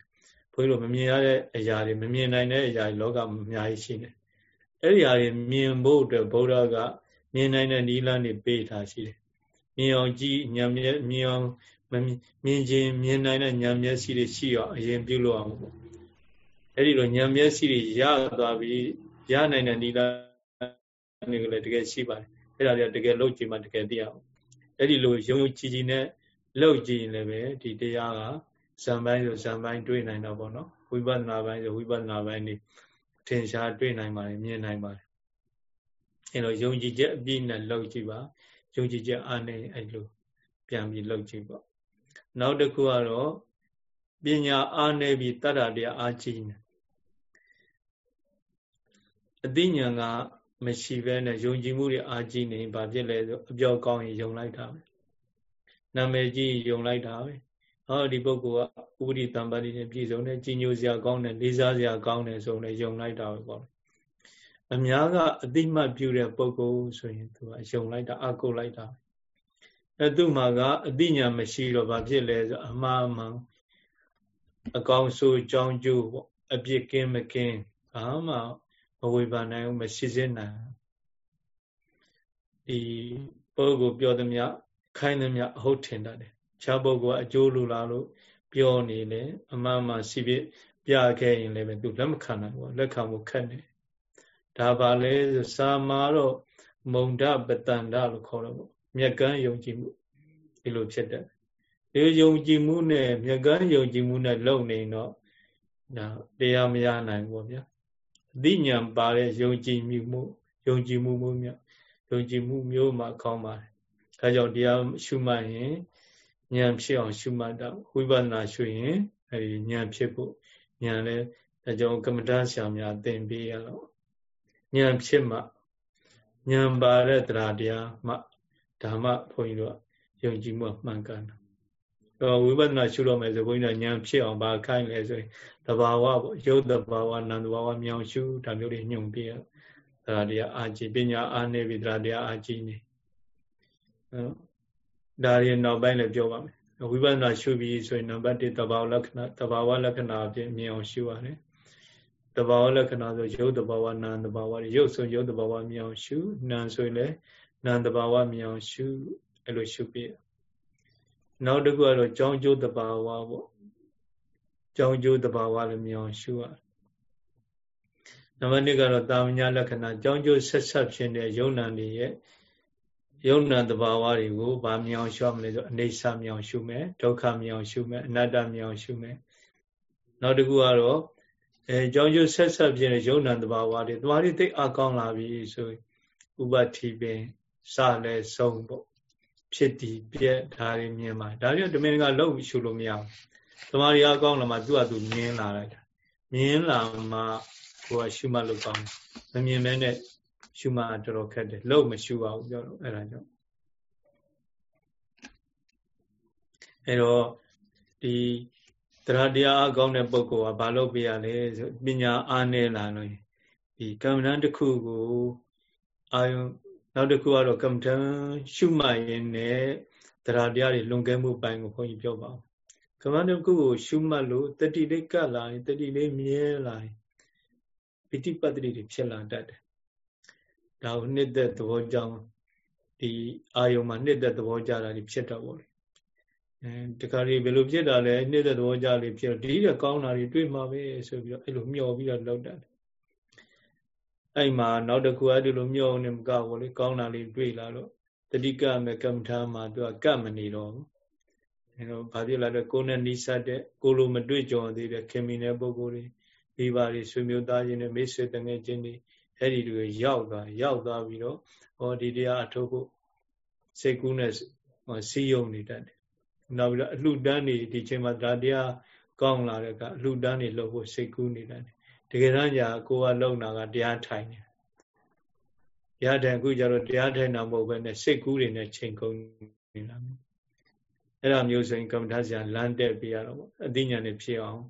Speaker 1: ဘုန်းကြီးတို့မမြင်ရတဲ့အရာတွေမမြင်နိုင်တဲ့အရာတွေလောကအများကြီးရှိတယ်အဲ့ဒီအရာတွေမြင်ဖို့အတွက်ဗုဒ္ဓကမြင်နိုင်တဲ့နိလန်းတွေပေးထားရှိတယ်မြင်အောင်ကြည့်ဉာဏ်မြမြင်အောင်မြင်ခြင်းမြင်နိုင်တဲ့ဉာဏ်မျက်စိတွေရှိအောင်အရင်ပြုလို့အောင်ပေါ့အဲ့ဒီလိုဉာဏ်မျက်စိတွေရသွားပြီးရနိုင်တဲ့နိလန်းတွေကလည်းတကယ်ရှိပါတယ်အဲ့ဒါတွေကတကယ်လို့ကြည့်မှတကယ်သိအောင်အဲ့ဒီလိုယုံယုံကြည်ကြည်နဲ့လောက်ကြည့်ရင်လည်းပဲဒီတရားက ဇံပိုင်းဆိုဇံပိုင်းတွေ့နိုင်တော့ဗောနော်ဝိပဿနာပိုင်းဆိုဝိပဿနာပိုင်းနေထင်ရှားတွေ့နိုင်ပါတယ်မြင်နိုင်ပါတယ်အဲတော့ယုံကြည်ချက်အပြည့်နဲ့လောက်ကြည့်ပါယုံကြည်ချက်အားနဲ့အဲ့လိုပြန်ပြီးလောက်ကြည့်ပေါ့နောက်တစ်ခုကတော့ပညာအားနဲ့ပြီးတတ္တတရားအားကြီးနေအသိဉာဏ်ကမရှိဘဲနဲ့ယုံကြည်မှုတွေအားကြီးနေဘာဖြစ်လဲဆိုအပြောကောင်းရင်ယုံလိုက်တာပဲနာမည်ကြီးယုံလိုက်တာပဲ ဟောဒီပုဂ္ဂိုလ်ကဥပဒိတံပါတိနဲ့ပြည့်စုံတယ်ကြီးညိုစရာကောင်းတယ်လေးစားစရာကောင်းတယ်ဆိုရင်ယုံလိုက်တာပဲပေါ့အများကအတိမတ်ပြုတဲ့ပုဂ္ဂိုလ်ဆိုရင်သူကယုံလိုက်တာအကုတ်လိုက်တာအဲသူ့မှာကအတိညာမရှိတော့ဘာဖြစ်လဲဆိုအမှားမှန်အကောင်ဆိုးကြောင်းကျိုးပေါ့အပြစ်ကင်းမကင်းဘာမှမဝေဖန်နိုင်ဘူးမရှိစေနိုင်ဒီပုဂ္ဂိုလ်ပြောသမျှခိုင်းသမျှအဟုတ်ထင်တတ်တယ် ခြားပုဂ္ဂိုလ်ကအကျိုးလိုလားလို့ပြောနေလေအမှန်မှစီပြပြခဲ့ရင်လည်းပဲသူလက်မခံနိုင်ဘူးလက်ခံဖို့ခက်နေဒါပါလဲစာမာတော့မုံဒပတန္တလို့ခေါ်တော့ပေါ့မြက်ကန်းယုံကြည်မှုဒီလိုဖြစ်တယ်ဒီယုံကြည်မှုနဲ့မြက်ကန်းယုံကြည်မှုနဲ့လုံနေတော့ဒါတရားမရနိုင်ဘူးဗျာအသိဉာဏ်ပါတဲ့ယုံကြည်မှုယုံကြည်မှုမျိုးမြတ်ယုံကြည်မှုမျိုးမှာခေါင်းပါတယ်ဒါကြောင့်တရားရှုမှတ်ရင် ဉာဏ်ဖြစ်အောင်ရှုမှတ်တော့ဝိပဿနာရှုရင်အဲဒီဉာဏ်ဖြစ်ဖို့ဉာဏ်လဲဒါကြောင့်ကမ္မဋ္ဌာန်းဆရာများသင်ပေးရတော့ဉာဏ်ဖြစ်မှဉာဏ်ပါတဲ့တရားတရားမှဓမ္မဘုန်းကြီးတို့ယုံကြည်မှုမှန်ကန်တာတော့ဝိပဿနာရှုလို့မယ်ဆိုဘုန်းကြီးတို့ဉာဏ်ဖြစ်အောင်ဘာခိုင်းလဲဆိုရင်တဘာဝပေါ့ရုပ်တဘာဝနံတဘာဝမြောင်ရှုဒါမျိုးတွေညွှန်ပြရတရားတရားအာကြည်ပညာအားနေပြီတရားတရားအာကြည်နေနော် ဒါရီနောက်ပိုင်းလည်းပြောပါမယ်ဝိပဿနာရှုပြီးဆိုရင်နံပါတ်1တဘာဝလက္ခဏာတဘာဝလက္ခဏာအပြင်မြင်အောင်ရှုရတယ်တဘာဝလက္ခဏာဆိုရုပ်တဘာဝနာမ်တဘာဝရုပ်ဆိုရုပ်တဘာဝမြင်အောင်ရှုနာမ်ဆိုရင်လည်းနာမ်တဘာဝမြင်အောင်ရှုအဲ့လိုရှုပြနောက်တစ်ခုကတော့ကြောင်းကျိုးတဘာဝပေါ့ကြောင်းကျိုးတဘာဝလည်းမြင်အောင်ရှုရနံပါတ်2ကတော့တာမညာလက္ခဏာကြောင်းကျိုးဆက်ဆက်ဖြစ်တဲ့ယုံနာနေရဲ့ ယုံနာတဘာဝတွေကိုဗာမြောင်ရှုမလဲဆိုအနေဆာမြောင်ရှုမယ်ဒုက္ခမြောင်ရှုမယ်အနတ္တမြောင်ရှုမယ်နောက်တစ်ခုကတော့အဲကြောင့်ကျဆက်ဆက်ဖြစ်တဲ့ယုံနာတဘာဝတွေတဘာတွေသိအကောင်းလာပြီဆိုဥပတိပင်စလဲဆုံးပေါ့ဖြစ်တည်ပြက်ဒါတွေမြင်ပါဒါပြတမင်ကလောက်ရှုလို့မရဘူးတဘာတွေအကောင်းလာမှသူ့အတူမြင်လာလိုက်တာမြင်လာမှကိုယ်ကရှုမှတ်လို့ကောင်းတယ်မမြင်မဲနဲ့ ရှုမှတော်တော်ခက်တယ်လို့မရှုပါဘူးပြောတော့အဲ့ဒါကြောင့်အဲ့တော့ဒီတရားတရားအကောင်းတဲ့ပုဂ္ဂိုလ်ကဘာလုပ်ပြရလဲဆိုပညာအားနည်းလာလို့ဒီကမ္မဋ္ဌာန်းတစ်ခုကိုအာယုနောက်တစ်ခုကတော့ကမ္မဋ္ဌာန်းရှုမှတ်ရင်လည်းတရားတရားတွေလွန်ကဲမှုပိုင်းကိုခွန်ကြီးပြောပါဦးကမ္မဋ္ဌာန်းတစ်ခုကိုရှုမှတ်လို့တတိလေးကပ်လာရင်တတိလေးမြဲလာရင်ပိဋိပတ်တိတွေဖြစ်လာတတ်တယ် ဒါကိုနှစ်သက်သဘောကြောင့်ဒီအာယုံမှာနှစ်သက်သဘောကြတာတွေဖြစ်တော့ဗောလေအဲတခါလေးဘယ်လိုဖြစ်တာလဲနှစ်သက်သဘောကြလေးဖြစ်ဒီတဲ့ကောင်းတာတွေတွေ့မှာပဲဆိုပြီးတော့အဲ့လိုမျှော်ပြီးတော့လောက်တာအဲ့မှာနောက်တစ်ခုအဲ့ဒီလိုမျှော်နေမကဘောလေကောင်းတာလေးတွေ့လာတော့တတိကမေကမ္မထာမှာသူကကပ်မနေတော့ဘူးအဲတော့ဘာဖြစ်လာလဲကိုယ်နဲ့နိစ္စတဲ့ကိုလိုမတွေ့ကြုံသေးတဲ့ခင်မီတဲ့ပုဂ္ဂိုလ်တွေမိဘတွေဆွေမျိုးသားချင်းတွေမိတ်ဆွေတငယ်ချင်းတွေ အဲ့ဒီတွေရောက်သွားရောက်သွားပြီးတော့ဟောဒီတရားအထုတ်ဖို့စိတ်ကူးနဲ့စီယုံနေတတ်တယ်နောက်ပြီးတော့အလှတန်းနေဒီချိန်မှာဒါတရားကောင်းလာတဲ့ကအလှတန်းနေလို့ဖို့စိတ်ကူးနေတတ်တယ်တကယ်တမ်းညာကိုကလုံတာကတရားထိုင်တယ်တရားထိုင်ခုကျတော့တရားထိုင်တာမဟုတ်ဘဲနဲ့စိတ်ကူးတွေနဲ့ချိန်ကုန်နေတာမျိုးအဲ့ဒါမျိုးဆိုရင်ကမ္မထာဆရာလမ်းတက်ပြရတော့ပေါ့အသိဉာဏ်နဲ့ဖြစ်အောင်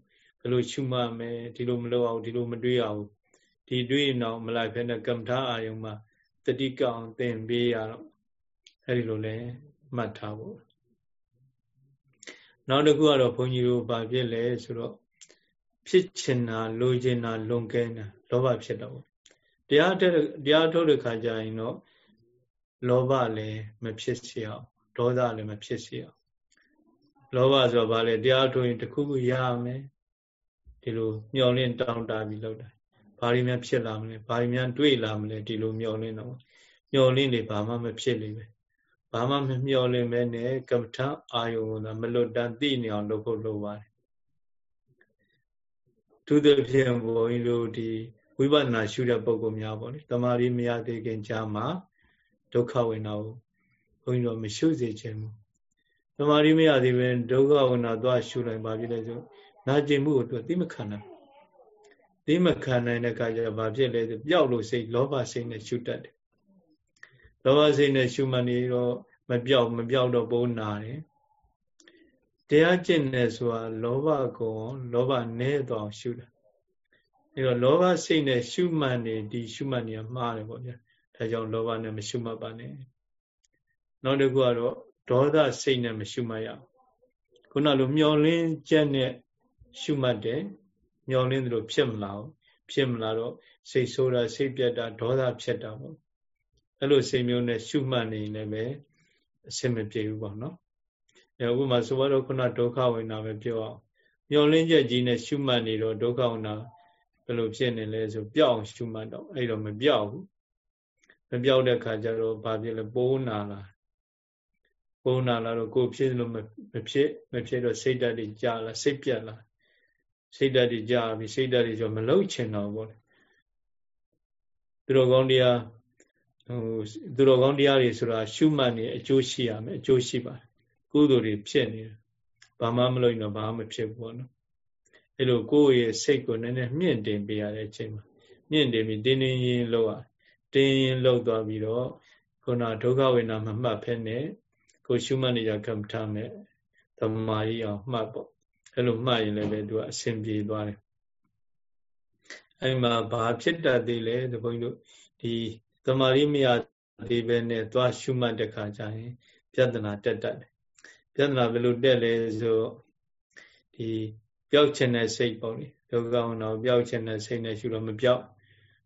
Speaker 1: ဘယ်လိုရှုမှတ်မယ်ဒီလိုမလုပ်အောင်ဒီလိုမတွေးအောင် ဒီတွေးရင်တော့မလိုက်ဖဲနဲ့ကမ္မထာအာယုံမှာတတိကအောင်သင်ပေးရတော့အဲ့ဒီလိုလဲမှတ်ထားဖို့နောက်တစ်ခုကတော့ဘုန်းကြီးတို့ဗာဖြစ်လဲဆိုတော့ဖြစ်ချင်တာလိုချင်တာလွန်ကဲတာလောဘဖြစ်တော့တရားတရားထုတ်တဲ့ခါကျရင်တော့လောဘလည်းမဖြစ်စေအောင်ဒေါသလည်းမဖြစ်စေအောင်လောဘဆိုတော့ဗာလဲတရားထုတ်ရင်တခုခုရမယ်ဒီလိုမျောလင့်တောင်းတပြီးလောက်တာ ဘာတွေများဖြစ်လာမလဲဘာတွေများတွေ့လာမလဲဒီလိုမျောလင့်တော့မျောလင့်နေဘာမှမဖြစ်လိမ့်မယ်ဘာမှမမျောလင့်မဲနဲ့ကမ္မထအာယုံကမလွတ်တမ်းသိနေအောင်လုပ်ဖို့လိုပါတယ်သူသဖြင့်ဘုန်းကြီးတို့ဒီဝိပဿနာရှုတဲ့ပုံကောများပေါ့လေတမာရီမရသေးခင်ကြာမှာဒုက္ခဝေနာကိုဘုန်းကြီးတို့မရှုစေခြင်းဘူးတမာရီမရသေးပဲဒုက္ခဝေနာသွားရှုလိုက်ပါပြီလေဆိုနာကျင်မှုကိုသူသိမခံနိုင် သိမခံနိုင်တဲ့အခါကျတော့ဘာဖြစ်လဲဆိုပျောက်လို့စိတ်လောဘစိတ်နဲ့ရှုတတ်တယ်လောဘစိတ်နဲ့ရှုမှတ်နေတော့မပြောက်မပြောက်တော့ဘိုးနာတယ်တရားကျင့်နေဆိုတာလောဘကောလောဘနည်းသွားရှုတာအဲတော့လောဘစိတ်နဲ့ရှုမှတ်နေဒီရှုမှတ်နေမှားတယ်ပေါ့ဗျာဒါကြောင့်လောဘနဲ့မရှုမှတ်ပါနဲ့နောက်တစ်ခုကတော့ဒေါသစိတ်နဲ့မရှုမှတ်ရအောင်ခုနလိုမျောလင်းချက်နဲ့ရှုမှတ်တယ် မျောလင်းသလိုဖြစ်မလာဘူးဖြစ်မလာတော့စိတ်ဆိုးတာစိတ်ပြတ်တာဒေါသဖြစ်တာပေါ့အဲ့လိုစိတ်မျိုးနဲ့ရှုမှတ်နေလည်းပဲအဆင်မပြေဘူးပေါ့နော်အဲဥပမာဆိုတော့ခုနဒုက္ခဝိနာပဲပြောအောင်မျောလင်းချက်ကြီးနဲ့ရှုမှတ်နေတော့ဒုက္ခဝိနာဘယ်လိုဖြစ်နေလဲဆိုပြောက်အောင်ရှုမှတ်တော့အဲ့တော့မပြောက်ဘူးမပြောက်တဲ့ခါကျတော့ဘာဖြစ်လဲပိုးနာလာပိုးနာလာတော့ကိုဖြစ်လို့မဖြစ်မဖြစ်တော့စိတ်ဓာတ်တွေကြာလာစိတ်ပြတ်လာ စိတ်ဓာတ်တွေကြာပြီစိတ်ဓာတ်တွေဆိုမလုံချင်တော့ဘူးသူတော်ကောင်းတရားဟိုသူတော်ကောင်းတရားတွေဆိုတာရှုမှတ်နေအကျိုးရှိရမယ်အကျိုးရှိပါတယ်ကုသိုလ်တွေဖြစ်နေတယ်ဘာမှမလုပ်ရင်တော့ဘာမှမဖြစ်ဘူးပေါ့နော်အဲ့လိုကိုယ့်ရဲ့စိတ်ကိုနည်းနည်းမြင့်တင်ပေးရတဲ့အချိန်မှာမြင့်တင်ပြီးတင်းတင်းရင်လောက်ရတင်းရင်လောက်သွားပြီးတော့ခုနဒုက္ခဝေဒနာမမှတ်ဖက်နဲ့ကိုရှုမှတ်နေကြကမ္မထာမဲ့သမာဓိအောင်မှတ်ပေါ့ အဲ့လိုမှတ်ရင်လည်းပဲသူကအဆင်ပြေသွားတယ်အဲ့မှာဘာဖြစ်တတ်သေးလဲဒီဘုန်းကြီးတို့ဒီသမာဓိမရသေးပဲနဲ့သွားရှုမှတ်တဲ့ခါကျရင်ပြဿနာတက်တတ်တယ်ပြဿနာဘယ်လိုတက်လဲဆိုဒီပျောက်ခြင်းတဲ့စိတ်ပေါ့လေဒုက္ခအောင်တော့ပျောက်ခြင်းတဲ့စိတ်နဲ့ရှုတော့မပျောက်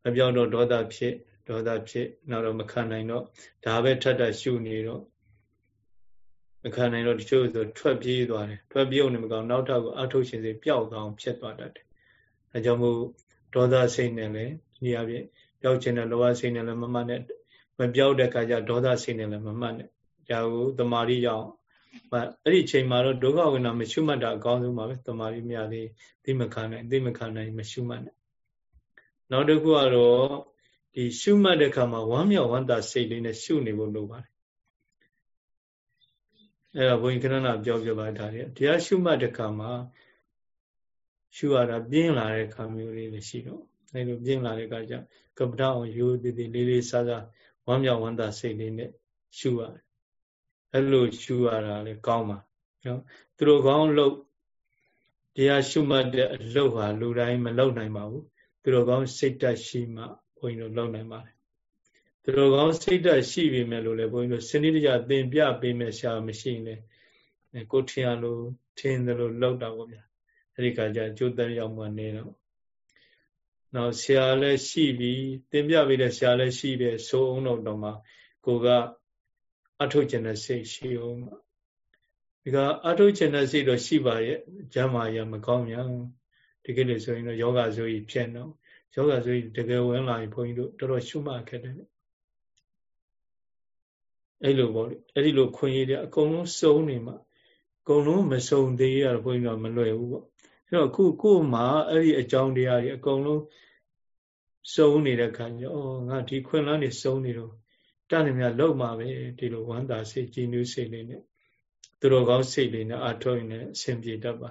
Speaker 1: မပျောက်တော့ဒေါသဖြစ်ဒေါသဖြစ်နောက်တော့မခံနိုင်တော့ဒါပဲထပ်ထပ်ရှုနေတော့ မခံနိုင်တော့တချို့ဆိုထွက်ပြေးသွားတယ်ထွက်ပြေးုံနဲ့မကောင်းနောက်ထပ်ကိုအထုတ်ရှင်စိတ်ပျောက်သွားအောင်ဖြစ်သွားတတ်တယ်အဲကြောင့်မို့ဒေါသစိတ်နဲ့လည်းဒီအပြင်ပျောက်ခြင်းနဲ့လောဘစိတ်နဲ့လည်းမမှတ်နဲ့မပျောက်တဲ့အခါကျဒေါသစိတ်နဲ့လည်းမမှတ်နဲ့ဒါကိုတမာရီကြောင့်အဲ့ဒီချိန်မှာတော့ဒုက္ခဝေဒနာမရှုမှတ်တာအကောင်းဆုံးပါပဲတမာရီမြလေးသိမခံနိုင်သိမခံနိုင်မရှုမှတ်နဲ့နောက်တစ်ခုကတော့ဒီရှုမှတ်တဲ့အခါမှာဝမ်းမြောက်ဝမ်းသာစိတ်လေးနဲ့ရှုနေဖို့လိုပါတယ် အဲ့တော့ဘုန်းကြီးခဏနာပြောပြပါဒါတွေတရားရှုမှတ်တဲ့အခါမှာရှုရတာပြင်းလာတဲ့ခါမျိုးလေးတွေရှိတော့အဲလိုပြင်းလာတဲ့အခါကျကပ္ပတောင်ရိုးတည်တည်လေးလေးစားစားဝမ်းမြောက်ဝမ်းသာစိတ်လေးနဲ့ရှုရတယ်အဲ့လိုရှုရတာလေကောင်းပါနော်သူတို့ကောင်းလို့တရားရှုမှတ်တဲ့အလုပ်ဟာလူတိုင်းမလုပ်နိုင်ပါဘူးသူတို့ကောင်းစိတ်တက်ရှိမှဘုန်းကြီးတို့လုပ်နိုင်ပါတယ် သူတို့ကောင်းစိတ်တက်ရှိပြီမဲ့လို့လေဘုန်းကြီးတို့စနစ်တကျသင်ပြပေးမဲ့ရှာမရှိရင်လေကိုထင်ရလို့ထင်တယ်လို့လောက်တာပေါ့ဗျာအဲ့ဒီကကြကျိုးတဲ့ရောက်မှနေတော့နောက်ဆရာလည်းရှိပြီသင်ပြပေးတဲ့ဆရာလည်းရှိတယ်ဆိုအောင်တော့တော့မှကိုကအထုတ်ကျင်တဲ့စိတ်ရှိအောင်ဒီကအထုတ်ကျင်တဲ့စိတ်တော့ရှိပါရဲ့ကျမ်းမာရမကောင်းမြန်ဒီကိလေဆိုရင်တော့ယောဂဆိုရင်ဖြစ်တော့ယောဂဆိုရင်တကယ်ဝင်လာရင်ဘုန်းကြီးတို့တော်တော်ရှုမှတ်ခဲ့တယ် အဲ့လိုပေါ့လေအဲ့ဒီလိုခွင့်ရတဲ့အကုန်လုံးစုံနေမှာအကုန်လုံးမစုံသေးရတော့ဘုန်းကြီးတို့မလွယ်ဘူးပေါ့အဲ့တော့ခုကို့မှာအဲ့ဒီအကြောင်းတရားတွေအကုန်လုံးစုံနေတဲ့ခါကျဩငါဒီခွင့်လန်းနေစုံနေတော့တန်နေမြလောက်မှာပဲဒီလိုဝမ်းသာစိတ်ကြည်နူးစိတ်လေးနဲ့သူတော်ကောင်းစိတ်လေးနဲ့အာထုတ်ရင်လည်းအဆင်ပြေတတ်ပါ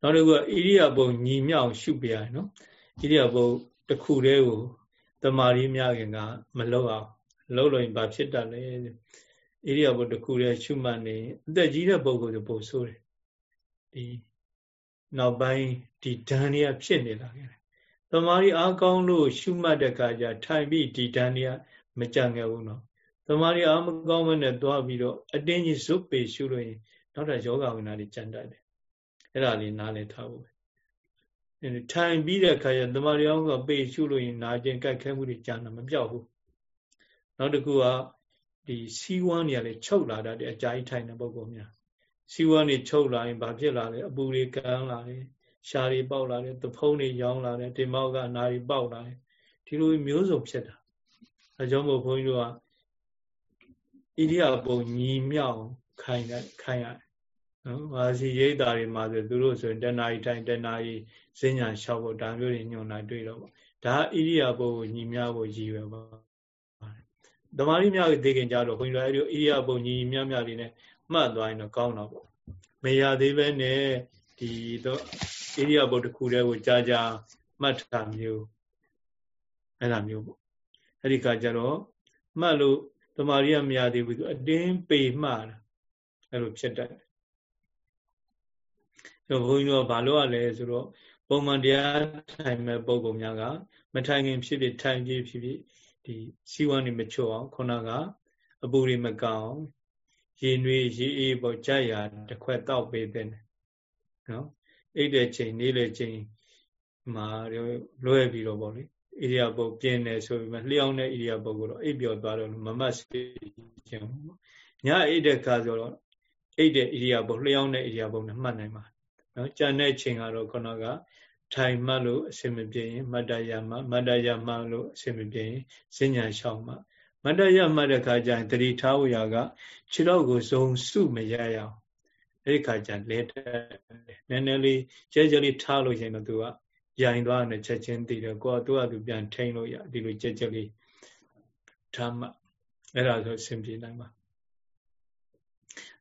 Speaker 1: နောက်တစ်ခုကဣရိယာပုညီမြောင်ရှုပြရနော်ဣရိယာပုတစ်ခုတည်းကိုတမာရီမြခင်ကမလောက်အောင် လောက်လို့ရင်ဘာဖြစ်တတ်လဲဣရိယာပုတစ်ခုတည်းရှုမှတ်နေအသက်ကြီးတဲ့ပုဂ္ဂိုလ်ဆိုပိုဆိုးတယ်ဒီနောက်ပိုင်းဒီဓာန်တွေကဖြစ်နေလာခဲ့တယ်တမာရီအားကောင်းလို့ရှုမှတ်တဲ့အခါကျထိုင်ပြီးဒီဓာန်တွေကမကြံခဲ့ဘူးနော်တမာရီအားမကောင်းမနဲ့သွားပြီးတော့အတင်းကြီးဇွတ်ပေရှုလို့ရင်နောက်ထပ်ယောဂဝိနာတွေကြံတတ်တယ်အဲ့ဒါလေးနားလည်ထားဖို့ထိုင်ပြီးတဲ့အခါကျတမာရီအောင်ကပေရှုလို့ရင်နာကျင်ကြိုက်ခဲမှုတွေကြာတာမပြောက်ဘူး နောက်တစ်ခုကဒီစီဝမ်းနေရလေချုပ်လာတတ်တဲ့အကြာကြီးထိုင်တဲ့ပုံကောင်များစီဝမ်းနေချုပ်လာရင်ဘာဖြစ်လာလဲအပူတွေကန်းလာတယ်ရှားတွေပေါက်လာတယ်သဖုံးတွေရောင်းလာတယ်တင်မောက်ကနာတွေပေါက်လာတယ်ဒီလိုမျိုးစုံဖြစ်တာအဲကြောင့်မို့ဘုန်းကြီးတို့ကဣရိယာပုံညီမြောက်ခိုင်းခိုင်းရတယ်နော်။မာစီရိတ်တာတွေမှာဆိုသူတို့ဆိုရင်တဏှာကြီးတိုင်းတဏှာကြီးစဉ္ညာလျှောက်ဖို့ဒါမျိုးတွေညွှန်လိုက်တွေ့တော့ပေါ့။ဒါဣရိယာပုကိုညီများဖို့ရည်ရွယ်ပါ။ တမာရီများကိုသိခင်ကြတော့ခွန်ကြီးတို့အဲ့ဒီဣရိယာပုညီမြများတွေနဲ့မှတ်သွားရင်တော့ကောင်းတော့ပေါ့။မရသေးပဲနဲ့ဒီတော့ဣရိယာပုတစ်ခုတည်းကိုကြာကြာမှတ်တာမျိုးအဲ့လိုမျိုးပေါ့။အဲ့ဒီကကြတော့မှတ်လို့တမာရီကမရသေးဘူးသူအတင်းပေမှတာအဲ့လိုဖြစ်တတ်တယ်ဘုန်းကြီးတို့ကဘာလို့ရလဲဆိုတော့ပုံမှန်တရားထိုင်မဲ့ပုံပုံများကမထိုင်ခင်ဖြစ်ဖြစ်ထိုင်ဖြစ်ဖြစ် ဒီစီဝါနေမချော့အောင်ခုနကအပူတွေမကောင်းရေနွေးရေအေးပေါ်ကြက်ရတစ်ခွက်တောက်ပေးတဲ့နော်အိတ်တဲ့ချိန်နေတဲ့ချိန်မှာလွဲပြီးတော့ဗောလေဣရိယာပုတ်ပြင်းနေဆိုပြီးမှလျှောင်းတဲ့ဣရိယာပုတ်ကိုတော့အိပ်ပျော်သွားတော့မမတ်စေခြင်းညအိတ်တဲ့ခါဆိုတော့အိတ်တဲ့ဣရိယာပုတ်လျှောင်းတဲ့ဣရိယာပုတ်နဲ့မှတ်နိုင်ပါနော်ကြံတဲ့ချိန်ကတော့ခုနက ထိုင်မှတ်လို့အစင်မပြေရင်မတ္တရမှမတ္တရမှလို့အစင်မပြေရင်စဉ္ညာရှောင်းမှမတ္တရမှတဲ့ခါကျရင်တတိထားဝရာကခြေတော့ကိုဇုံစုမရရအောင်အဲ့ဒီခါကျလဲတက်နည်းနည်းလေးကျဲကျဲလေးထားလို့ရှိရင်တော့သူကရိုင်သွားတယ်ချက်ချင်းသိတယ်ကိုကသူကသူပြန်ထိန်လို့ရဒီလိုကျဲကျဲလေးထားမှအဲ့ဒါဆိုအဆင်ပြေနိုင်ပါ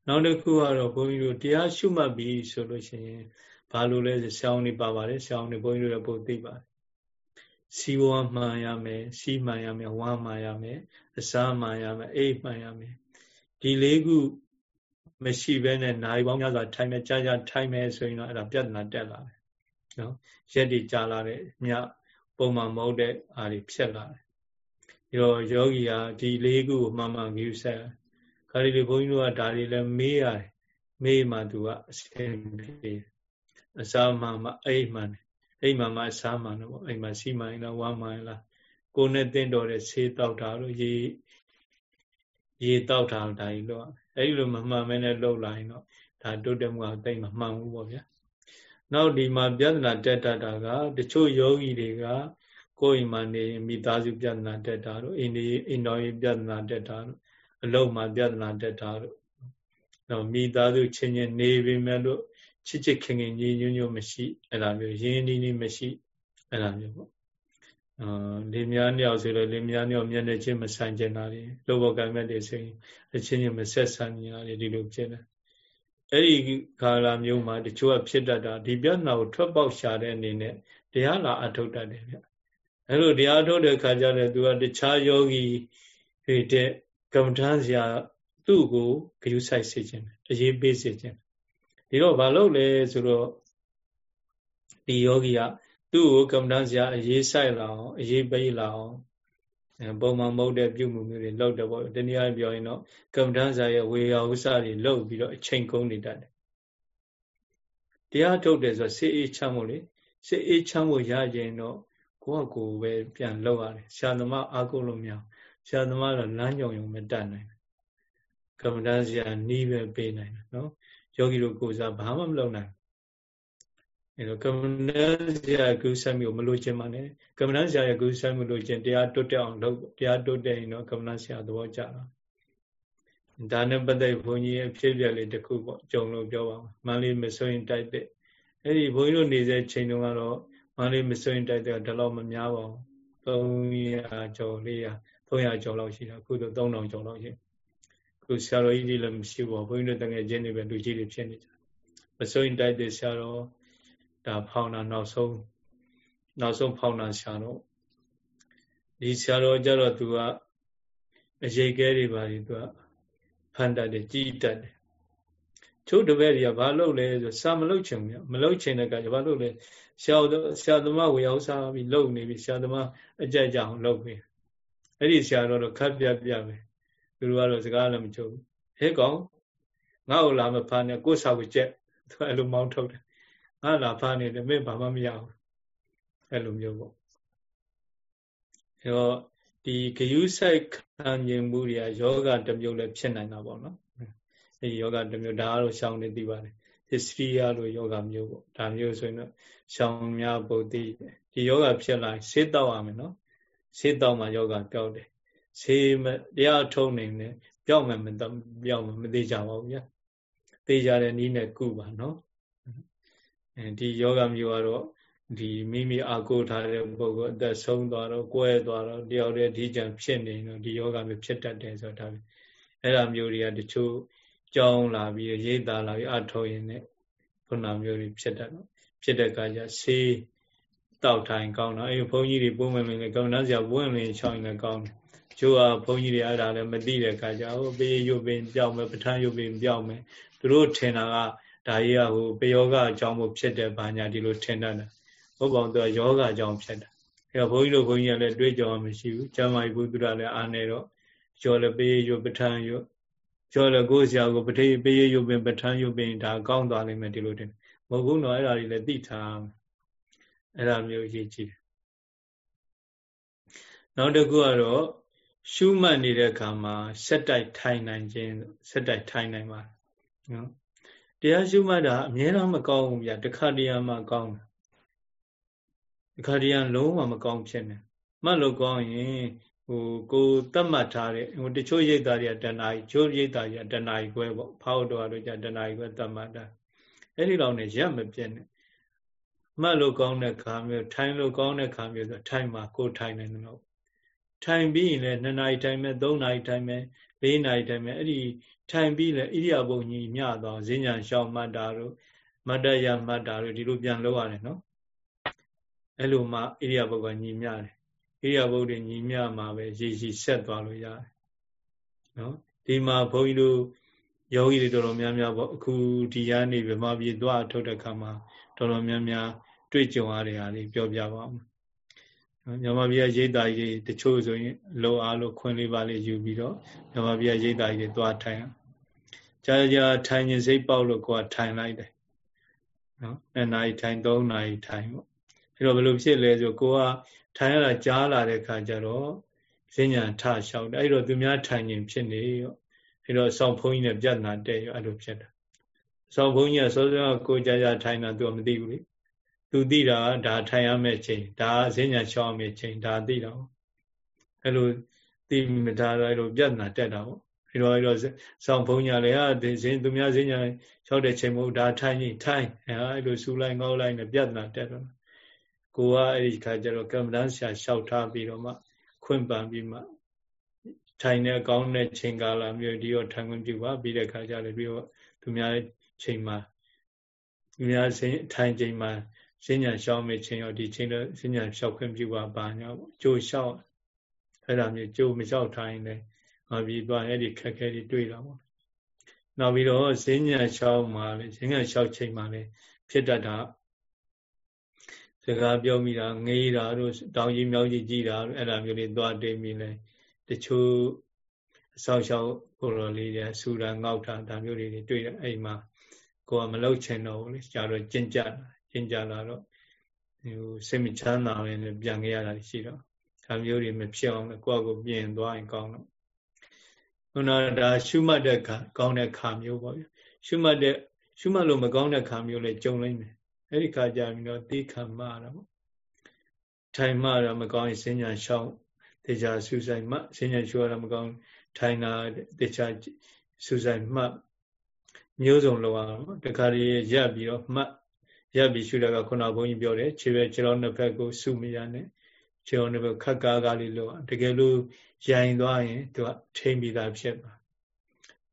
Speaker 1: နောက်တစ်ခုကတော့ဘုန်းကြီးတို့တရားရှုမှတ်ပြီးဆိုလို့ရှိရင် ဘာလို့လဲဆောင်းနေပါပါတယ်ဆောင်းနေဘုန်းကြီးတို့လည်းပို့သိပါတယ်စီဝါမှန်ရမယ်စီမှန်ရမယ်ဝါမှန်ရမယ်အစားမှန်ရမယ်အိတ်မှန်ရမယ်ဒီလေးခုမရှိဘဲနဲ့နိုင်ပေါင်းများစွာထိုင်မယ်ကြာကြာထိုင်မယ်ဆိုရင်တော့အဲ့ဒါပြဿနာတက်လာတယ်နော်ရက်တိကြာလာတဲ့မြပုံမှန်မဟုတ်တဲ့အားတွေဖြစ်လာတယ်ဒီတော့ယောဂီဟာဒီလေးခုကိုမှန်မှန်ကြီးဆက်ခါရီလေးဘုန်းကြီးတို့ကဒါတွေလည်းမေးရတယ်မေးမှသူကအဆင်ပြေ အစာမှန်မှအိမ်မှန်အိမ်မှန်မှအစာမှန်တော့အိမ်မှစီမှန်လားဝမ်းမှန်လားကိုယ်နဲ့တင်းတော်တဲ့ဆေးတောက်တာလို့ရေရေတောက်တာဒါကြီးလို့အဲ့ဒီလိုမမှန်မဲနဲ့လှုပ်လာရင်တော့ဒါတိုးတက်မှုကတိတ်မမှန်ဘူးပေါ့ဗျာနောက်ဒီမှာပြဿနာတက်တတ်တာကတချို့ယောဂီတွေကကိုယ်အိမ်မှာနေမိသားစုပြဿနာတက်တာတို့အိန္ဒိအိန္ဒိယပြဿနာတက်တာတို့အလုံးမှာပြဿနာတက်တာတို့တော့မိသားစုချင်းချင်းနေပြီမဲ့လို့ ချစ်ချစ်ခင်ခင်ညီညွတ်ညွတ်မရှိအဲ့လိုမျိုးရင်းနှီးနှီးမရှိအဲ့လိုမျိုးပေါ့အာလေများညောက်ဆိုတော့လေများညောက်မျက်နှာချင်းမဆိုင်ကျင်တာတွေလောဘကံမဲ့တွေဆိုရင်အချင်းချင်းမဆက်ဆံနေတာတွေဒီလိုဖြစ်တယ်အဲ့ဒီခါလာမျိုးမှာတချို့ကဖြစ်တတ်တာဒီပြဿနာကိုထွက်ပေါက်ရှာတဲ့အနေနဲ့တရားလာအထုတ်တတ်တယ်ဗျအဲ့လိုတရားထုတ်တဲ့ခါကျတော့သူကတခြားယောဂီတွေတဲ့ကမ္မထမ်းစရာသူ့ကိုဂရုစိုက်စေခြင်းအရေးပေးစေခြင်း ဒီတော့ဘာလို့လဲဆိုတော့ဒီယောဂီကသူ့ကိုကမ္မထမ်းစရာအရေးဆိုင်လာအောင်အရေးပေးလာအောင်ပုံမှန်မဟုတ်တဲ့ပြုမှုမျိုးတွေလောက်တော့ပေါ့တနည်းအားပြောရင်တော့ကမ္မထမ်းစာရဲ့ဝေယဝစတွေလောက်ပြီးတော့အချိန်ကုန်နေတတ်တယ်တရားထုတ်တယ်ဆိုစေအေးချမ်းဖို့လေစေအေးချမ်းဖို့ရရင်တော့ကိုယ့်အကိုပဲပြန်လောက်ရတယ်ဆရာသမားအားကိုးလို့မရဆရာသမားတော့လမ်းကြောင်ရုံမတတ်နိုင်ကမ္မဋ္ဌာန်းဆရာနီးပဲပေးနိုင်တယ်နော် ယောဂီတို့ကိုယ်စားဘာမှမလုပ်နိုင်အဲတော့ကမ္မဋ္ဌာန်းဆရာကုသမျိုးမလို့ခြင်းမနဲ့ကမ္မဋ္ဌာန်းဆရာရဲ့ကုသမျိုးလို့ခြင်းတရားတွတ်တက်အောင်လုပ်တရားတွတ်တက်ရင်တော့ကမ္မဋ္ဌာန်းဆရာသဘောကျတာဒါနဲ့ပတ်သက်ဘုန်းကြီးအဖြစ်ပြက်လေးတစ်ခုပေါ့ကြုံလို့ပြောပါမယ်မန္လေးမစိုးရင်တိုက်တဲ့အဲ့ဒီဘုန်းကြီးတို့နေတဲ့ချိန်တုန်းကတော့မန္လေးမစိုးရင်တိုက်တဲ့ဒီလောက်မများပါဘူး300ကျော်400 300ကျော်လောက်ရှိတာအခုတော့3000ကျော်လောက်ရှိ ခုဆရာတော်ကြီးတွေလည်းမရှိပါဘူးဘုန်းကြီးတို့တကယ်ချင်းတွေပဲလူကြီးတွေဖြစ်နေကြမစိုးရင်တိုက်တဲ့ဆရာတော်ဒါဖောင်းတာနောက်ဆုံးနောက်ဆုံးဖောင်းတာဆရာတော်ဒီဆရာတော်ကြတော့သူကအရေးကဲတွေပါသူကဖန်တတ်တယ်ကြည်တတ်တယ်ချို့တပည့်တွေကဘာလုပ်လဲဆိုစာမလုပ်ချင်ဘူးမလုပ်ချင်တဲ့ကဘာလုပ်လဲဆရာဆရာသမားဝေရောက်စားပြီးလုပ်နေပြီဆရာသမားအကြက်ကြအောင်လုပ်ပြီအဲ့ဒီဆရာတော်တော့ခတ်ပြပြပဲ သူတို့ကတော့စကားလည်းမချုပ်ဘူးဟဲ့ကောင်ငါ့ကိုလာမဖားနဲ့ကိုယ်စာကိုကြက်သူအဲ့လိုမောင်းထုတ်တယ်ငါလာဖားနေတယ်မင်းဘာမှမရဘူးအဲ့လိုမျိုးပေါ့အဲတော့ဒီဂယုဆိုင်ခံခြင်းမှုတွေကယောဂတစ်မျိုးလည်းဖြစ်နိုင်တာပေါ့နော်အဲဒီယောဂတစ်မျိုးဒါကတော့ရှောင်းနေသိပါတယ်သစ္စရိယလို့ယောဂမျိုးပေါ့ဒါမျိုးဆိုရင်တော့ရှောင်းများပုတ်တိဒီယောဂဖြစ်လာဆေးတောက်ရမယ်နော်ဆေးတောက်မှယောဂပျောက်တယ် ဆေးမတရားထုံနေတယ်ပျောက်မှမပျောက်မှမသေးကြပါဘူးဗျာသေကြတဲ့နီးနဲ့ကုပါနော်အဲဒီယောဂမျိုးကတော့ဒီမိမိအာကိုထားတဲ့ပုဂ္ဂိုလ်အသက်ဆုံးသွားတော့ကွဲသွားတော့တယောက်တည်းဒီကြံဖြစ်နေတော့ဒီယောဂမျိုးဖြစ်တတ်တယ်ဆိုတာပဲအဲ့ဒါမျိုးတွေကတချို့ကြောင်းလာပြီးရိတ်သားလာပြီးအထောက်ရင်နဲ့ခုနမျိုးတွေဖြစ်တတ်တော့ဖြစ်တဲ့အခါကျဆေးတောက်ထိုင်ကောင်းတော့အဲ့ဘုန်းကြီးတွေပုံမှန်လည်းကောင်းတော့ဆရာပုံမှန်ချောင်းလည်းကောင်းတယ် ကျိုးကဘုန်းကြီးတွေအဲ့ဒါလည်းမသိတဲ့အခါကျဟိုပေးရုပ်ပင်ပြောင်းမယ်ပဋ္ဌာန်းရုပ်ပင်ပြောင်းမယ်သူတို့ထင်တာကဒါကြီးကဟိုပယောဂအကြောင်းမို့ဖြစ်တဲ့ဘာညာဒီလိုထင်တတ်တယ်ဟုတ်ပါဘူးသူကယောဂအကြောင်းဖြစ်တာအဲဘုန်းကြီးတို့ဘုန်းကြီးကလည်းတွေးကြောမရှိဘူးကျမ်းမာရေးဘုဒ္ဓလည်းအာနေတော့ကျော်လည်းပေးရုပ်ပဋ္ဌာန်းရုပ်ကျော်လည်းကိုယ်ဆရာကိုပဋိပေးရုပ်ပင်ပဋ္ဌာန်းရုပ်ပင်ဒါကောင်းသွားလိမ့်မယ်ဒီလိုတင်မဟုတ်ဘူးတော့အဲ့ဒါတွေလည်းသိထားအဲ့ဒါမျိုးရေးကြည့်တယ်နောက်တစ်ခုကတော့ ရှုမှတ်နေတဲ့အခါမှာစက်တိုက်ထိုင်နိုင်ခြင်းစက်တိုက်ထိုင်နိုင်ပါနော်တရားရှုမှတ်တာအများအားမကောင်းဘူးဗျတခါတရံမှကောင်းတယ်ဒီခါတည်းကလုံးဝမကောင်းဖြစ်နေမှတ်လို့ကောင်းရင်ဟိုကိုတတ်မှတ်ထားတဲ့ဟိုတချို့ရိတ်သားတွေကတဏှာကြီးချို့ရိတ်သားတွေကတဏှာကြီးကွဲပေါ့ဖောက်တော်တို့ကြတဏှာကြီးကွဲတတ်မှတ်တာအဲ့ဒီလောက်နဲ့ရက်မပြည့်နဲ့မှတ်လို့ကောင်းတဲ့ခါမျိုးထိုင်လို့ကောင်းတဲ့ခါမျိုးဆိုထိုင်မှာကိုထိုင်နေတယ်လို့ ထိုင်ပြီးရင်လည်း2နာရီထိုင်မယ်3နာရီထိုင်မယ်4နာရီထိုင်မယ်အဲ့ဒီထိုင်ပြီးလည်းဣရိယာပုညီမျှသွားဈဉ္ညာရှောင်းမှတ်တာတို့မတ္တယမှတ်တာတို့ဒီလိုပြန်လုပ်ရတယ်နော်အဲ့လိုမှဣရိယာပုတ်ကညီမျှတယ်ဣရိယာပုတ်တွေညီမျှမှာပဲရည်ရည်ဆက်သွားလို့ရတယ်နော်ဒီမှာဘုန်းကြီးတို့ယောဂီတွေတော်တော်များများပေါ့အခုဒီရနေဗမာပြည်သွားထုတ်တဲ့ခါမှာတော်တော်များများတွေ့ကြုံရတဲ့ဟာလေးပြောပြပါဦး မြန်မာပြည်ရိတ်တာကြီးတချို့ဆိုရင်လောအားလို့ခွင့်လေးပါလေးယူပြီးတော့မြန်မာပြည်ရိတ်တာကြီးသွားထိုင်ကြာကြာထိုင်ရင်စိတ်ပေါက်လို့ကိုယ်ထိုင်လိုက်တယ်နော်နှစ်နာရီထိုင်သုံးနာရီထိုင်ပေါ့အဲ့တော့ဘယ်လိုဖြစ်လဲဆိုကိုကထိုင်ရတာကြားလာတဲ့ခါကျတော့ဈဉ္ညာထလျှောက်တယ်အဲ့တော့သူများထိုင်ရင်ဖြစ်နေရောအဲ့တော့ဆောင်းဘုန်းကြီးနဲ့ပြဿနာတက်ရောအဲ့လိုဖြစ်တာဆောင်းဘုန်းကြီးကစောစောကိုကြာကြာထိုင်တာသူကမသိဘူးလေ သူသိတာဒါထိုင်ရမယ့်ချိန်ဒါဈဉ္ညာလျှောက်ရမယ့်ချိန်ဒါသိတာပေါ့အဲ့လိုသိမထားတော့အဲ့လိုပြဿနာတက်တာပေါ့အဲ့တော့အဲ့တော့ဆောင်းဘုန်းကြီးလည်းဟာဒီဈဉ္သူများဈဉ္ညာလျှောက်တဲ့ချိန်မဟုတ်ဒါထိုင်ရင်ထိုင်အဲ့လိုစူလိုက်ငေါလိုက်နဲ့ပြဿနာတက်တော့ကိုကအဲ့ဒီခါကျတော့ကမ္မဋ္ဌာန်းဆရာလျှောက်ထားပြီးတော့မှခွင့်ပန်ပြီးမှထိုင်နေကောင်းတဲ့ချိန်ကာလမျိုးဒီရောထိုင်ခွင့်ပြုပါပြီးတဲ့ခါကျလည်းပြီးတော့သူများချိန်မှာသူများထိုင်ချိန်မှာ စဉ္ညာရှောင်းမဲ့ချိန်ရောဒီချိန်တော့စဉ္ညာလျှောက်ခွင့်ပြုပါပါညာပေါ့ကြိုလျှောက်အဲ့ဒါမျိုးကြိုမလျှောက်ထိုင်နေငါပြီးသွားအဲ့ဒီခက်ခဲတွေတွေ့တာပေါ့နောက်ပြီးတော့စဉ္ညာလျှောက်မှာလေစဉ္ညာလျှောက်ချိန်မှာလေဖြစ်တတ်တာစကားပြောမိတာငေးတာတို့တောင်ကြီးမြောက်ကြီးကြီးတာတို့အဲ့ဒါမျိုးတွေသွားတိတ်မိလဲတချို့အဆောင်ရှောက်ဘုရောလေးတွေဆူတာငေါက်တာဒါမျိုးတွေတွေ့တယ်အဲ့မှာကိုကမလောက်ချင်တော့ဘူးလေကြာတော့ကျင့်ကြတာ ကျင့်ကြလာတော့ဟိုစိတ်မချမ်းသာရင်လည်းပြန်ခဲ့ရတာရှိတော့ဒါမျိုးတွေမဖြစ်အောင်လည်းကိုယ့်ကိုပြင်သွားရင်ကောင်းတော့ခုနကဒါရှုမှတ်တဲ့ခါကောင်းတဲ့ခါမျိုးပေါ့ဗျရှုမှတ်တဲ့ရှုမှတ်လို့မကောင်းတဲ့ခါမျိုးလည်းကြုံနိုင်တယ်အဲ့ဒီခါကျပြီးတော့သိခံမှတာပေါ့ထိုင်မှတော့မကောင်းရင်စဉ္ညာရှောင်းတေချာဆူဆိုင်မှစဉ္ညာရှောရမကောင်းထိုင်တာတေချာစူဆိုင်မှတ်မျိုးစုံလောက်အောင်တခါတည်းရပ်ပြီးတော့မှတ် ရပ်ပြီးရှုတာကခုနဘုန်းကြီးပြောတယ်ခြေပဲခြေတော်နှစ်ဖက်ကိုစုမိရနဲ့ခြေတော်နှစ်ဖက်ခက်ကားကားလေးလောက်တကယ်လို့ရိုင်သွားရင်သူကထိမ့်ပြီးသားဖြစ်သွား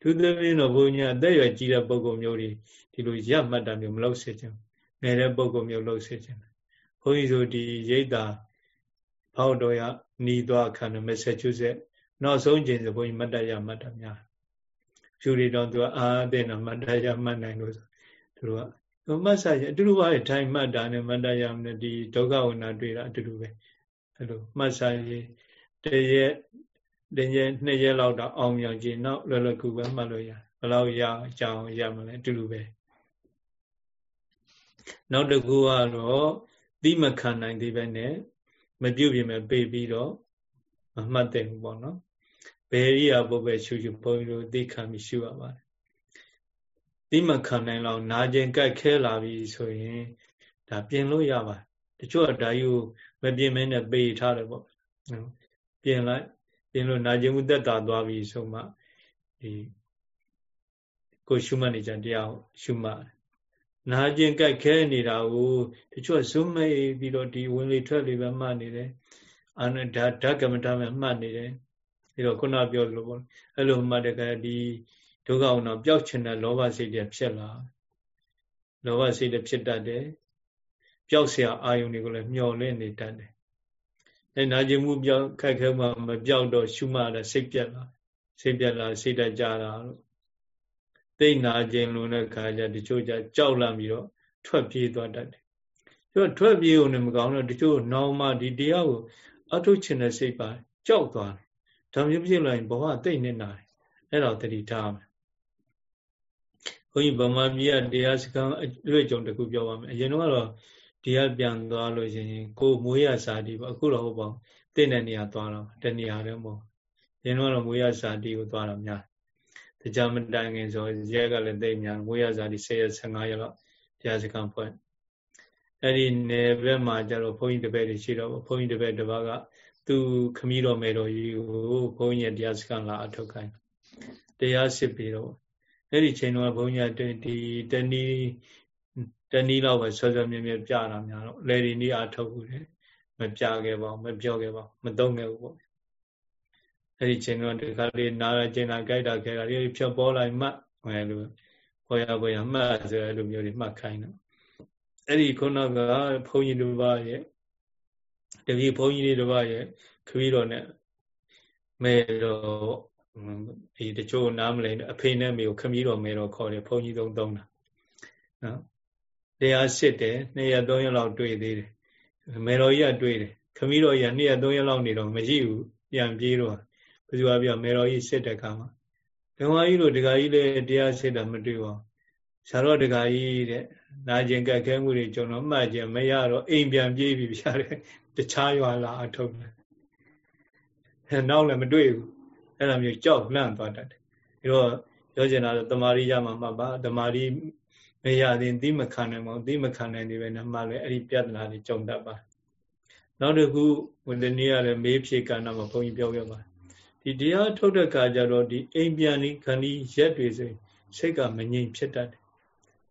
Speaker 1: သူသဖြင့်တော့ဘုန်းကြီးအသက်ရွယ်ကြီးတဲ့ပုဂ္ဂိုလ်မျိုးတွေဒီလိုရပ်မှတ်တာမျိုးမလုပ်စေချင်ငယ်တဲ့ပုဂ္ဂိုလ်မျိုးလုပ်စေချင်ဘုန်းကြီးဆိုဒီရိတ်တာဖောက်တော်ရနီးသွားခံမက်ဆာချူဆက်နောက်ဆုံးချိန်ဆိုဘုန်းကြီးမတ်တရမတ်တများဖြူရီတော့သူကအာအတဲ့နော်မတ်တရမတ်နိုင်လို့သူတို့က မတ်ဆာရအတူတူပါလေထိုင်မှတ်တာနဲ့မတ်တရမနဲ့ဒီဒုက္ခဝနာတွေ့တာအတူတူပဲအဲ့လိုမှတ်ဆာရတရက်တရက်နှစ်ရက်လောက်တော့အောင်မြောင်ကြည့်နောက်လောလောကူပဲမှတ်လို့ရဘယ်လောက်ရအကြောင်းရမလဲအတူတူပဲနောက်တစ်ခုကတော့သီးမခံနိုင်သေးပဲနဲ့မပြုတ်ပြင်မဲ့ပေးပြီးတော့မမှတ်တဲ့ဘူးပေါ့နော်ဘယ်ရိယာပုပ္ပေရှုရှုဘုန်းကြီးတို့သိခံပြီးရှုရပါတယ် သီးမခံနိုင်လောက်နာကျင်ကြိုက်ခဲလာပြီဆိုရင်ဒါပြင်လို့ရပါတယ်တချို့ကဒါယူမပြင်မနဲ့ပေးထားတယ်ပေါ့နော်ပြင်လိုက်ပြင်လို့နာကျင်မှုသက်သာသွားပြီဆိုမှဒီကိုရှုမှတ်နေကြတရားရှုမှတ်နာကျင်ကြိုက်ခဲနေတာကိုတချို့ဇွတ်မဲ့ပြီးတော့ဒီဝင်လေထွက်လေပဲမှတ်နေတယ်အာနဓာဓကမ္မတာပဲမှတ်နေတယ်ပြီးတော့ခုနပြောလို့ပေါ့အဲ့လိုမှတ်တဲ့ကဒီ ဒုက္ခအောင်တော့ပျောက်ချင်တဲ့လောဘစိတ်တွေဖြစ်လာလောဘစိတ်တွေဖြစ်တတ်တယ်ပျောက်เสียအာယုန်တွေကိုလည်းမျောလင့်နေတတ်တယ်အဲနာကျင်မှုပျောက်ခက်ခဲမှမပျောက်တော့ရှုမှလည်းစိတ်ပြက်လာစိတ်ပြက်လာစိတ်တကြတာလို့သိနာခြင်းလို့တဲ့ခါကျတချို့ကြကြောက်လန့်ပြီးတော့ထွက်ပြေးသွားတတ်တယ်။သူကထွက်ပြေးုံနဲ့မကောင်းတော့တချို့နောင်မှဒီတရားကိုအထုတ်ချင်တဲ့စိတ်ပါကြောက်သွားတယ်။ဒါမျိုးဖြစ်လာရင်ဘဝသိနေနာတယ်။အဲ့တော့တတိထားမယ်။ဘု န်းကြီးဗမာပြည်ကတရားစခန်းအတွေ့အကြုံတစ်ခုပြောပါမယ်။အရင်တော့တရားပြန်သွားလို့ရှိရင်ကိုမွေးရစာတီပေါ့အခုတော့ဟုတ်ပါဘူး။သိတဲ့နေရာသွားတော့တနေရာတည်းမဟုတ်။အရင်တော့မွေးရစာတီကိုသွားတော့များတရားမတိုင်ခင်ဆိုရက်ကလည်းသိများငွေရစားဒီ10ရက်15ရက်လောက်တရားစခန်းဖွဲ့အဲ့ဒီနယ်ဘက်မှာကျတော့ဘုန်းကြီးတပည့်တွေရှိတော့ဘုန်းကြီးတပည့်တစ်ပါးကသူခမီးတော်မယ်တော်ကြီးကိုဘုန်းကြီးတရားစခန်းလာအထုတ်ခိုင်းတရားစစ်ပြီးတော့ အဲ့ဒီချိန်တော့ဘုန်းကြီးကဒီတဏီတဏီလောက်ပဲဆွဆွမြဲမြဲပြတာများတော့လေဒီနီးအထုတ်ဘူးလေမပြခဲ့ပါဘူးမပြောခဲ့ပါဘူးမသုံးခဲ့ဘူးပေါ့အဲ့ဒီချိန်တော့ဒီခါလေးနားရချိန်တာကြိုက်တာခဲတာလေးဖြတ်ပေါ်လိုက်မှတ်ဟဲ့လို့ဘောရဘောရမှတ်ဆိုအဲ့လိုမျိုးတွေမှတ်ခိုင်းတော့အဲ့ဒီခုနကဘုန်းကြီးတို့ဘာရဲ့တပည့်ဘုန်းကြီးတွေတို့ဘာရဲ့ခပီးတော်နဲ့မဲတော့ ဒီတချို့နားမလဲအဖေနဲ့မေကိုခမီးတော်မဲတော့ခေါ်တယ်ဘုန်းကြီးသုံးသုံးတာနော်တရားစစ်တယ်နှစ်ရက်သုံးရက်လောက်တွေ့သေးတယ်မေတော်ကြီးကတွေ့တယ်ခမီးတော်ကြီးကနှစ်ရက်သုံးရက်လောက်နေတော့မရှိဘူးပြန်ပြေးတော့ဘယ်သူကပြောမေတော်ကြီးစစ်တဲ့ခါမှာဘင်ဝါကြီးတို့ဒကာကြီးလည်းတရားစစ်တာမတွေ့ပါဘူးဆရာတော်ဒကာကြီးတဲ့နာကျင်ကြက်ခဲမှုတွေကျွန်တော်မှတ်ကြမရတော့အိမ်ပြန်ပြေးပြီဗျာတဲ့တခြားရွာလာအထုတ်တယ်အဲနောက်လည်းမတွေ့ဘူး အဲ့လိုမျိုးကြောက်လန့်သွားတတ်တယ်ပြီးတော့ပြောချင်တာတော့တမာရီရမှာမှတ်ပါတမာရီမရရင်သီးမခံနိုင်ပါဘူးသီးမခံနိုင်နေပဲနမှလည်းအဲ့ဒီပြဿနာတွေကြုံတတ်ပါနောက်တစ်ခုဝန်တနည်းရလည်းမေးဖြေကဏ္ဍမှာဘုန်းကြီးပြောခဲ့ပါဒီတရားထုတ်တဲ့ခါကျတော့ဒီအိမ်ပြန်ဒီခဏီရက်တွေဆိုစိတ်ကမငြိမ်ဖြစ်တတ်တယ်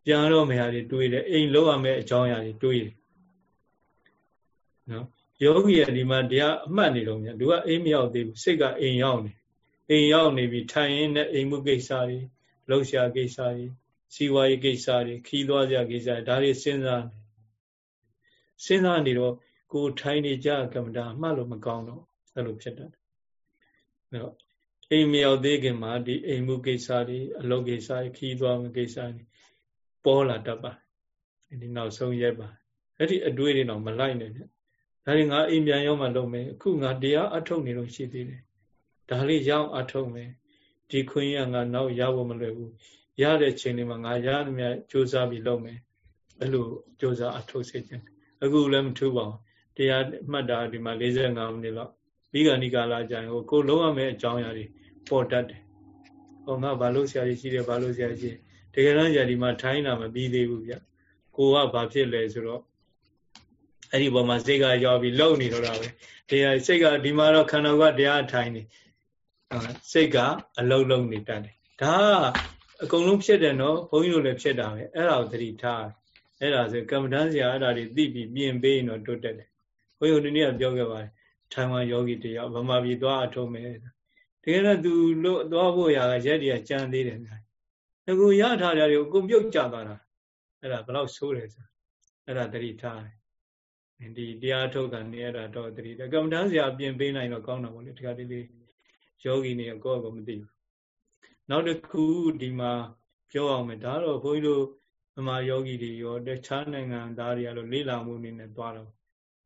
Speaker 1: ပြန်တော့မယ်ဟာတွေတွေးတယ်အိမ်လောက်ရမယ်အကြောင်းအရာတွေတွေးတယ်နော်ယောဂီရဒီမှာတရားအမှတ်နေတော့မြလူကအိမ်မရောက်သေးဘူးစိတ်ကအိမ်ရောက်နေ အိမ်ရောက်နေပြီထိုင်ရင်လည်းအိမ်မှုကိစ္စတွေလှုပ်ရှားကိစ္စတွေစီဝါရေးကိစ္စတွေခီးသွားကြကိစ္စဒါတွေစဉ်းစားနေစဉ်းစားနေတော့ကိုထိုင်နေကြကမ္မတာမှတ်လို့မကောင်းတော့အဲ့လိုဖြစ်တတ်တယ်အဲ့တော့အိမ်မရောက်သေးခင်မှာဒီအိမ်မှုကိစ္စတွေအလုပ်ကိစ္စတွေခီးသွားမှုကိစ္စတွေပေါ်လာတတ်ပါဒီနောက်ဆုံးရက်ပါအဲ့ဒီအတွေ့တွေတော့မလိုက်နဲ့ဗျဒါတွေငါအိမ်ပြန်ရောက်မှလုပ်မယ်အခုငါတရားအထုတ်နေလို့ရှိသေးတယ် ဒါလေးရောက်အထုတ်မယ်ဒီခွင့်ရငါနောက်ရဖို့မလွယ်ဘူးရတဲ့ချိန်လေးမှာငါရသမျှစူးစမ်းပြီးလုပ်မယ်အဲ့လိုစူးစမ်းအထုတ်စေခြင်းအခုလည်းမထူပါဘူးတရားမှတ်တာဒီမှာ45မိနစ်လောက်ပြီးကဏိကာလကြာရင်ဟိုကိုလုံးရမယ့်အကြောင်းအရာတွေပေါ်တတ်တယ်။ဟောငါဘာလို့ဆရာကြီးရှိတယ်ဘာလို့ဆရာကြီးတကယ်တမ်းကြာဒီမှာထိုင်းတာမပြီးသေးဘူးဗျ။ကိုကဘာဖြစ်လဲဆိုတော့အဲ့ဒီပေါ်မှာစိတ်ကရောက်ပြီးလုံနေတော့တာပဲ။တရားစိတ်ကဒီမှာတော့ခန္ဓာကတရားထိုင်နေ။ စိတ်ကအလုံးလုံးနေတတ်တယ်ဒါအကုန်လုံးဖြစ်တယ်နော်ဘုန်းကြီးတို့လည်းဖြစ်တာပဲအဲ့ဒါကိုသတိထားအဲ့ဒါဆိုကမ္မဋ္ဌာန်းဆရာအဲ့ဒါတွေသိပြီးပြင်ပေးရင်တော့တွတ်တက်တယ်ဘုန်းကြီးတို့ဒီနေ့ကပြောခဲ့ပါတယ်ထိုင်ဝမ်ယောဂီတယောက်ဗမာပြည်သွားအထုံးမယ်တကယ်တော့သူလို့သွားဖို့ရာကရက်တည်းကြံသေးတယ်များတကူရထားတယ်ကိုအကုန်ပြုတ်ကြသွားတာအဲ့ဒါဘယ်လောက်ဆိုးတယ်ဆိုအဲ့ဒါသတိထားတယ်ဒီတရားထုတ်တာနေရတာတော့သတိကမ္မဋ္ဌာန်းဆရာပြင်ပေးနိုင်တော့ကောင်းတာပေါ့လေဒီကတည်းက ယောဂီနေကိုယ့်အကောမသိဘူးနောက်တစ်ခုဒီမှာပြောအောင်မယ်ဒါတော့ဘုန်းကြီးတို့မမာယောဂီတွေရောတခြားနိုင်ငံသားတွေကတော့လေ့လာမှုအနေနဲ့သွားတော့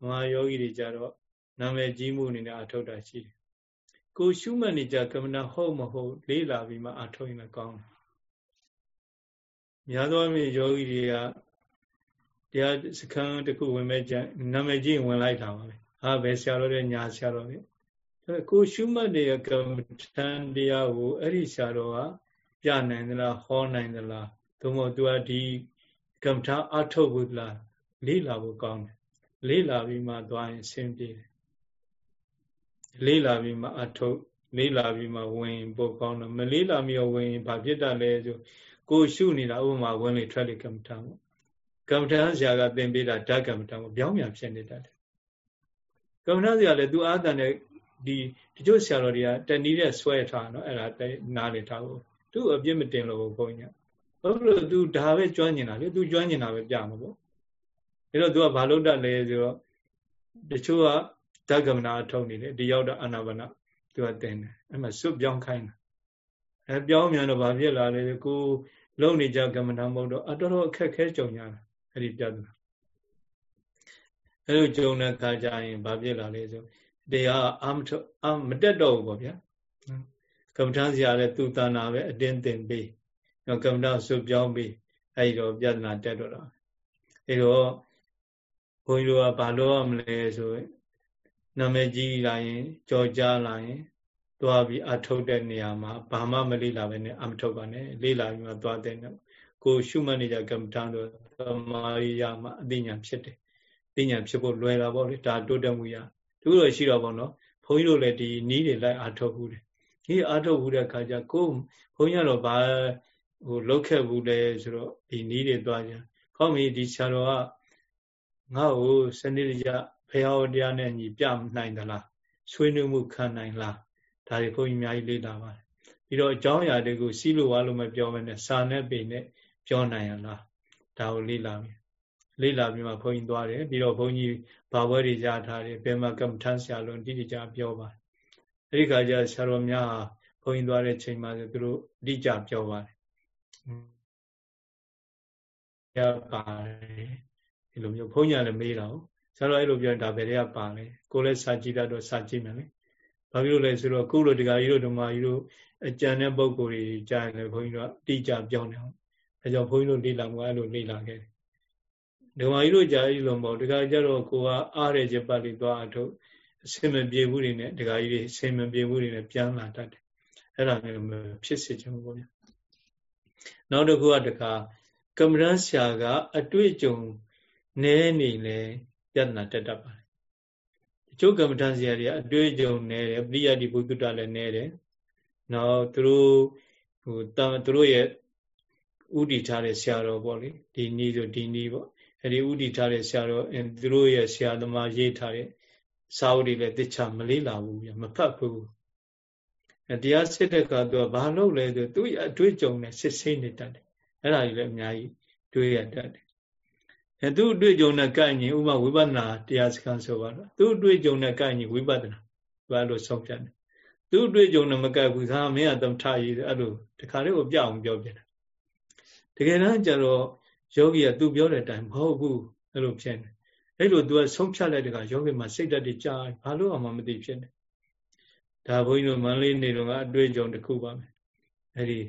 Speaker 1: မမာယောဂီတွေကြတော့နာမည်ကြီးမှုအနေနဲ့အထောက်တာရှိတယ်ကိုရှုမှတ်နေကြကမ္မနာဟုတ်မဟုတ်လေ့လာပြီးမှအထောက်ရင်လည်းကောင်းတယ်များသောအားဖြင့်ယောဂီတွေကတရားစခန်းတစ်ခုဝင်မဲ့ကြနာမည်ကြီးဝင်လိုက်တာပါပဲဟာဘယ်ဆရာတော်တဲ့ညာဆရာတော် တဲ့ကိုရှုမှတ်နေတဲ့ကမ္မထန်တရားကိုအဲ့ဒီဆရာတော်ကပြနိုင်သလားဟောနိုင်သလားသို့မဟုတ်သူကဒီကမ္မထာအထုတ်ဘူးလားလေးလာဖို့ကောင်းတယ်လေးလာပြီးမှသွားရင်ဆင်းပြေတယ်လေးလာပြီးမှအထုတ်လေးလာပြီးမှဝင်ပို့ကောင်းတယ်မလေးလာပြီးတော့ဝင်ဘာဖြစ်တာလဲဆိုကိုရှုနေတာဥပမာဝင်လေထွက်လေကမ္မထာပေါ့ကမ္မထာဆရာကသင်ပေးတာဓာတ်ကမ္မထာကိုပြောင်းပြန်ဖြစ်နေတတ်တယ်ကမ္မထာဆရာလည်းသူအာသန်တဲ့ ဒီတချို့ဆရာတော်တွေကတနည်းနဲ့ဆွဲထားနော်အဲ့ဒါနားလေထားဖို့သူ့အပြစ်မတင်လို့ဘုန်းကြီးကဘာလို့သူဒါပဲကြွညင်တာလေသူကြွညင်တာပဲပြမှာပေါ့ဒါတော့သူကဘာလို့တတ်လဲဆိုတော့တချို့ကဓကမနာထုတ်နေတယ်ဒီရောက်တော့အနာဘာနာသူကတင်တယ်အဲ့မှာစွတ်ပြောင်းခိုင်းတာအဲပြောင်းမြန်တော့ဘာဖြစ်လာလဲကိုလုံနေကြကမနာမဟုတ်တော့အတော်တော်အခက်ခဲကြုံရတာအဲ့ဒီပြဿနာအဲ့လိုကြုံတဲ့အခါကျရင်ဘာဖြစ်လာလဲဆို တရားအာမထအာမတက်တော့ဘူးပေါ့ဗျာကမ္မထာဆရာလည်းသူတဏ္ဍာပဲအတင်းသင်ပေးကမ္မထာဆုပြောင်းပေးအဲဒီတော့ပြဿနာတက်တော့တာအဲတော့ဘုန်းကြီးတို့ကဘာလို့ရမလဲဆိုရင်နာမည်ကြီးလာရင်ကြော်ကြားလာရင်သွားပြီးအထုတ်တဲ့နေရာမှာဘာမှမလေးလာပဲနဲ့အမထုတ်ပါနဲ့လေးလာပြီးမှသွားတဲ့ကိုရှုမှတ်နေကြကမ္မထာတို့သမာရိယာမှာအသိဉာဏ်ဖြစ်တယ်အသိဉာဏ်ဖြစ်ဖို့လွယ်တာပေါ့လေဒါတိုးတက်မှုရ သူတို့ရှိတော့ပေါ့နော်ဘုန်းကြီးတို့လည်းဒီနီးတွေလိုက်အထုတ်ဘူးတယ်ဒီအထုတ်ဘူးတဲ့အခါကျကိုဘုန်းကြီးကတော့ဘာဟိုလောက်ခဲ့ဘူးလဲဆိုတော့ဒီနီးတွေသွားကြခေါင်းမီဒီဆရာတော်ကငါ့ကိုစနစ်တကျဖရာဝတရားနဲ့ညီပြနိုင်သလားဆွေးနွေးမှုခံနိုင်လားဒါတွေဘုန်းကြီးအများကြီးလေ့လာပါတယ်ပြီးတော့အကြောင်းအရာတွေကိုစီးလို့ဝါလို့မပြောဘဲနဲ့စာနဲ့ပေနဲ့ပြောနိုင်ရလားဒါကိုလေ့လာပြီလေ့လာပြီးမှဘုန်းကြီးသွားတယ်ပြီးတော့ဘုန်းကြီး ဘာဝဲတွေရထားတယ်ဘယ်မှာကမ္မထမ်းဆရာလုံးတိတိကျပြောပါတယ်အဲဒီခါကျဆရာတော်များဟာဘုန်းကြီးသွားတဲ့ချိန်မှာဆိုသူတို့အတိကျပြောပါတယ်ရပါတယ်ဒီလိုမျိုးဘုန်းကြီးလည်းမေးတာဟုတ်ဆရာတော်အဲ့လိုပြောရင်ဒါဘယ်တွေကပါလဲကိုလည်းစာကြည့်တတ်တော့စာကြည့်မယ်လေဘာဖြစ်လို့လဲဆိုတော့ခုလိုဒီကကြီးတို့ဓမ္မကြီးတို့အကြံတဲ့ပုံကိုယ်တွေကြားရင်လည်းဘုန်းကြီးတို့အတိကျပြောနေအောင်အဲကြောင့်ဘုန်းကြီးတို့လေ့လာမှုအဲ့လိုလေ့လာခဲ့တယ် ဓမ္မကြီးတို့ကြာကြီးလို့မဟုတ်ဒီကကြတော့ကိုကအားရချက်ပတ်ပြီးသွားအထုတ်အစင်မပြေဘူးတွေနဲ့ဒီကကြီးတွေအစင်မပြေဘူးတွေနဲ့ပြန်လာတတ်တယ်အဲ့ဒါမျိုးဖြစ်စေချင်ဘူးပေါ့ဗျာနောက်တစ်ခုကတခါကမ္မရဆရာကအတွေ့အကြုံနဲနေလေပြဿနာတက်တတ်ပါတယ်တချို့ကမ္မထဆရာတွေကအတွေ့အကြုံနဲတယ်ပရိယတိဘုဒ္ဓတလည်းနဲတယ်နောက်သူတို့ဟိုတသူတို့ရဲ့ဥတီထားတဲ့ဆရာတော်ပေါ့လေဒီနည်းဆိုဒီနည်းပေါ့ အဲဒီဥတီထားတဲ့ဆရာတော်သူတို့ရဲ့ဆရာသမားရေးထားတဲ့စာအုပ်တွေလည်းတခြားမလေးလာဘူးပြမဖတ်ဘူးတရားစစ်တဲ့ကသူကဘာလုပ်လဲဆိုသူ့အတွေ့အကြုံနဲ့စစ်ဆေးနေတတ်တယ်အဲ့ဒါကြီးလည်းအများကြီးတွေးရတတ်တယ်အဲသူ့အတွေ့အကြုံနဲ့ကိုက်ရင်ဥပမာဝိပဿနာတရားစခန်းဆိုပါတော့သူ့အတွေ့အကြုံနဲ့ကိုက်ရင်ဝိပဿနာဘာလို့ဆုံးဖြတ်တယ်သူ့အတွေ့အကြုံနဲ့မကိုက်ဘူးသာမင်းကသမထရေးအဲ့လိုတခါလေးကိုပြအောင်ပြောပြတယ်တကယ်တမ်းကျတော့ ယောဂီကသူပြောတဲ့အတိုင်းမဟုတ်ဘူးအဲ့လိုဖြစ်နေအဲ့လိုသူကဆုံးဖြတ်လိုက်တဲ့ကယောဂီမှာစိတ်ဓာတ်တွေကြာဘာလို့အောင်မသိဖြစ်နေဒါဘုန်းကြီးတို့မန္တလေးနေတော့ကအတွေ့အကြုံတစ်ခုပါမယ်အဲ့ဒီ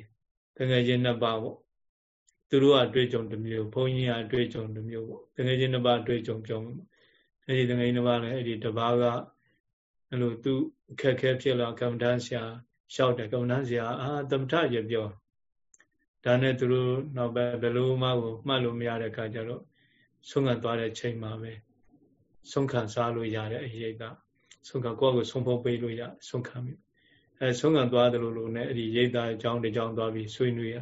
Speaker 1: တကယ်ချင်းနှစ်ပါးပေါ့သူတို့ကအတွေ့အကြုံတစ်မျိုးဘုန်းကြီးကအတွေ့အကြုံတစ်မျိုးပေါ့တကယ်ချင်းနှစ်ပါးအတွေ့အကြုံပြောမှာအဲ့ဒီတကယ်ချင်းနှစ်ပါးလည်းအဲ့ဒီတစ်ပါးကအဲ့လိုသူအခက်ခဲဖြစ်လာကမ္မဋ္ဌာန်းဆရာလျှောက်တယ်ကမ္မဋ္ဌာန်းဆရာအာသမထရပြော ဒါနဲ့သူတို့နောက်ပဲဘယ်လိုမှကိုမှတ်လို့မရတဲ့အခါကျတော့ဆုံးခံသွားတဲ့ချိန်မှာပဲဆုံးခံစားလို့ရတဲ့အရေးကဆုံးခံကိုယ့်ကိုဆုံးဖုံးပေးလို့ရဆုံးခံပြီအဲအဲဆုံးခံသွားတယ်လို့လို့ ਨੇ အဲ့ဒီရိတ်သားအကြောင်းတကြောင်းသွားပြီးဆွေးနွေးရ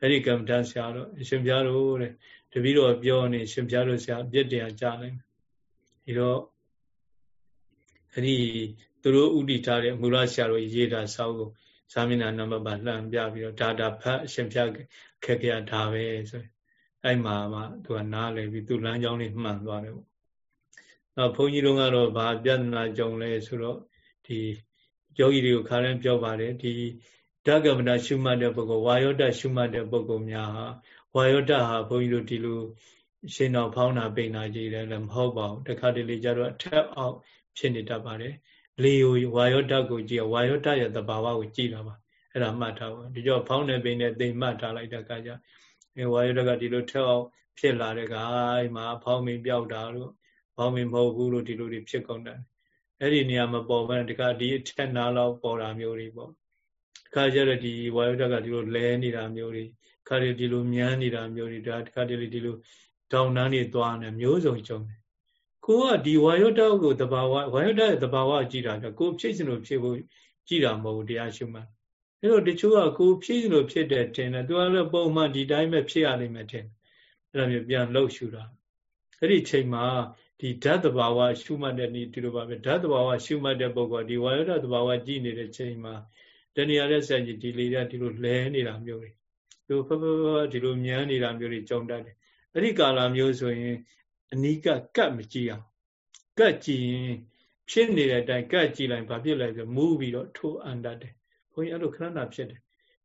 Speaker 1: အဲ့ဒီကမ္မဋ္ဌာန်းဆရာတော့အရှင်ဘုရားတို့တဲ့တပည့်တော်ပြောနေရှင်ဘုရားတို့ဆရာအပြစ်တရားကြားလိုက်ဒီတော့အဲ့ဒီသူတို့ဥတည်ထားတဲ့မူလဆရာတို့ရေးတာစောက်ကို ဇာမင်းနာနံပါတ်ပါလှမ်းပြပြီးတော့ဒါတာဖတ်အရှင်ဘုရားခက်ကြဒါပဲဆိုအဲ့မှာမှသူကနားလည်ပြီးသူလမ်းကြောင်းလေးမှန်သွားတယ်ပေါ့။နောက်ဘုန်းကြီးတို့ကတော့ဗာပြဿနာကြုံလဲဆိုတော့ဒီယောဂီတွေကိုခါတိုင်းပြောပါတယ်ဒီဓကမနာရှုမှတ်တဲ့ပုဂ္ဂိုလ်ဝါယောဒရှုမှတ်တဲ့ပုဂ္ဂိုလ်များဟာဝါယောဒဟာဘုန်းကြီးတို့ဒီလိုရှင်းတော့ဖောင်းတာပိန်တာကြည့်တယ်လည်းမဟုတ်ပါဘူးတခါတလေကျတော့အထက်အောက်ဖြစ်နေတတ်ပါတယ် လေယိုဝါယောဒကိုကြည့်ဝါယောဒရဲ့သဘာဝကိုကြည့်တာပါအဲ့ဒါမှတ်ထားပါဒီကြောဖောင်းနေပိန်နေသိမှတ်ထားလိုက်တဲ့အခါကျအဲဝါယောဒကဒီလိုထက်အောက်ဖြစ်လာတဲ့ကအိမ်မှာဖောင်းမင်းပြောက်တာလို့ဖောင်းမင်းမဟုတ်ဘူးလို့ဒီလိုတွေဖြစ်ကုန်တယ်အဲ့ဒီနေရာမပေါ်ဘဲတခါဒီအထက်နားလောက်ပေါ်တာမျိုးတွေပေါ့ခါကျတော့ဒီဝါယုဒကဒီလိုလဲနေတာမျိုးတွေခါဒီဒီလိုမြန်းနေတာမျိုးတွေဒါတခါတလေဒီလိုတောင်တန်းတွေသွားနေမျိုးစုံကြုံတယ် ကိုကဒီဝါယုဒကိုတဘာဝဝါယုဒရဲ့တဘာဝကြည့်တာကကိုဖြစ်စင်လို့ဖြစ်ဖို့ကြည့်တာမဟုတ်ဘူးတရားရှုမှတ်အဲ့တော့တချို့ကကိုဖြစ်စင်လို့ဖြစ်တဲ့တင်တယ်သူကလည်းပုံမှန်ဒီတိုင်းပဲဖြစ်ရလိမ့်မယ်တင်အဲ့လိုမျိုးပြန်လှုပ်ရှူတာအဲ့ဒီချိန်မှာဒီဓာတ်တဘာဝရှုမှတ်တဲ့နေ့ဒီလိုပါပဲဓာတ်တဘာဝရှုမှတ်တဲ့ပုဂ္ဂိုလ်ဒီဝါယုဒတဘာဝကြည့်နေတဲ့ချိန်မှာတဏှာတဲ့ဆက်ကြီးဒီလေရဒီလိုလဲနေတာမျိုးတွေသူဖဖဖဒီလိုမြန်းနေတာမျိုးတွေကြုံတတ်တယ်အဲ့ဒီကာလမျိုးဆိုရင် အနိကကတ်မကြည့်အောင်ကတ်ကြည့်ရင်ဖြစ်နေတဲ့အတိုင်းကတ်ကြည့်လိုက်ဘာဖြစ်လဲဆိုမူးပြီးတော့ထိုးအန်တတ်တယ်ဘုန်းကြီးအဲ့လိုခဏနာဖြစ်တယ်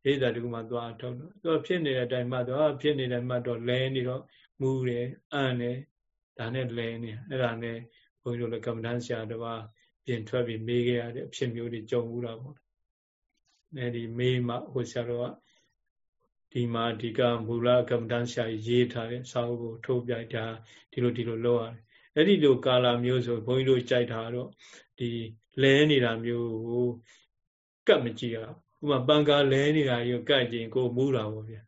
Speaker 1: ရိဒါတကူမှသွားထုတ်တော့သူဖြစ်နေတဲ့အတိုင်းမှတော့ဖြစ်နေတယ်မှတော့လဲနေတော့မူးတယ်အန်တယ်ဒါနဲ့လဲနေအဲ့ဒါနဲ့ဘုန်းကြီးတို့လည်းကမ္မဋ္ဌာန်းဆရာတော်ကပြင်ထွက်ပြီးမေးခဲ့ရတဲ့အဖြစ်မျိုးတွေကြုံဘူးတာပေါ့အဲဒီမေးမှဟိုဆရာတော်က ဒီမှာဒီကမူလကမ္မဋ္ဌာန်းဆရာရေးထားတဲ့စာအုပ်ကိုထုတ်ပြတာဒီလိုဒီလိုလုပ်ရတယ်အဲ့ဒီလိုကာလာမျိုးဆိုဘုန်းကြီးတို့ကြိုက်တာတော့ဒီလဲနေတာမျိုးကိုကတ်မကြည့်ရဘူးဥပမာပန်ကာလဲနေတာရောကတ်ကြည့်ကိုမူးတာပေါ့ဗျာ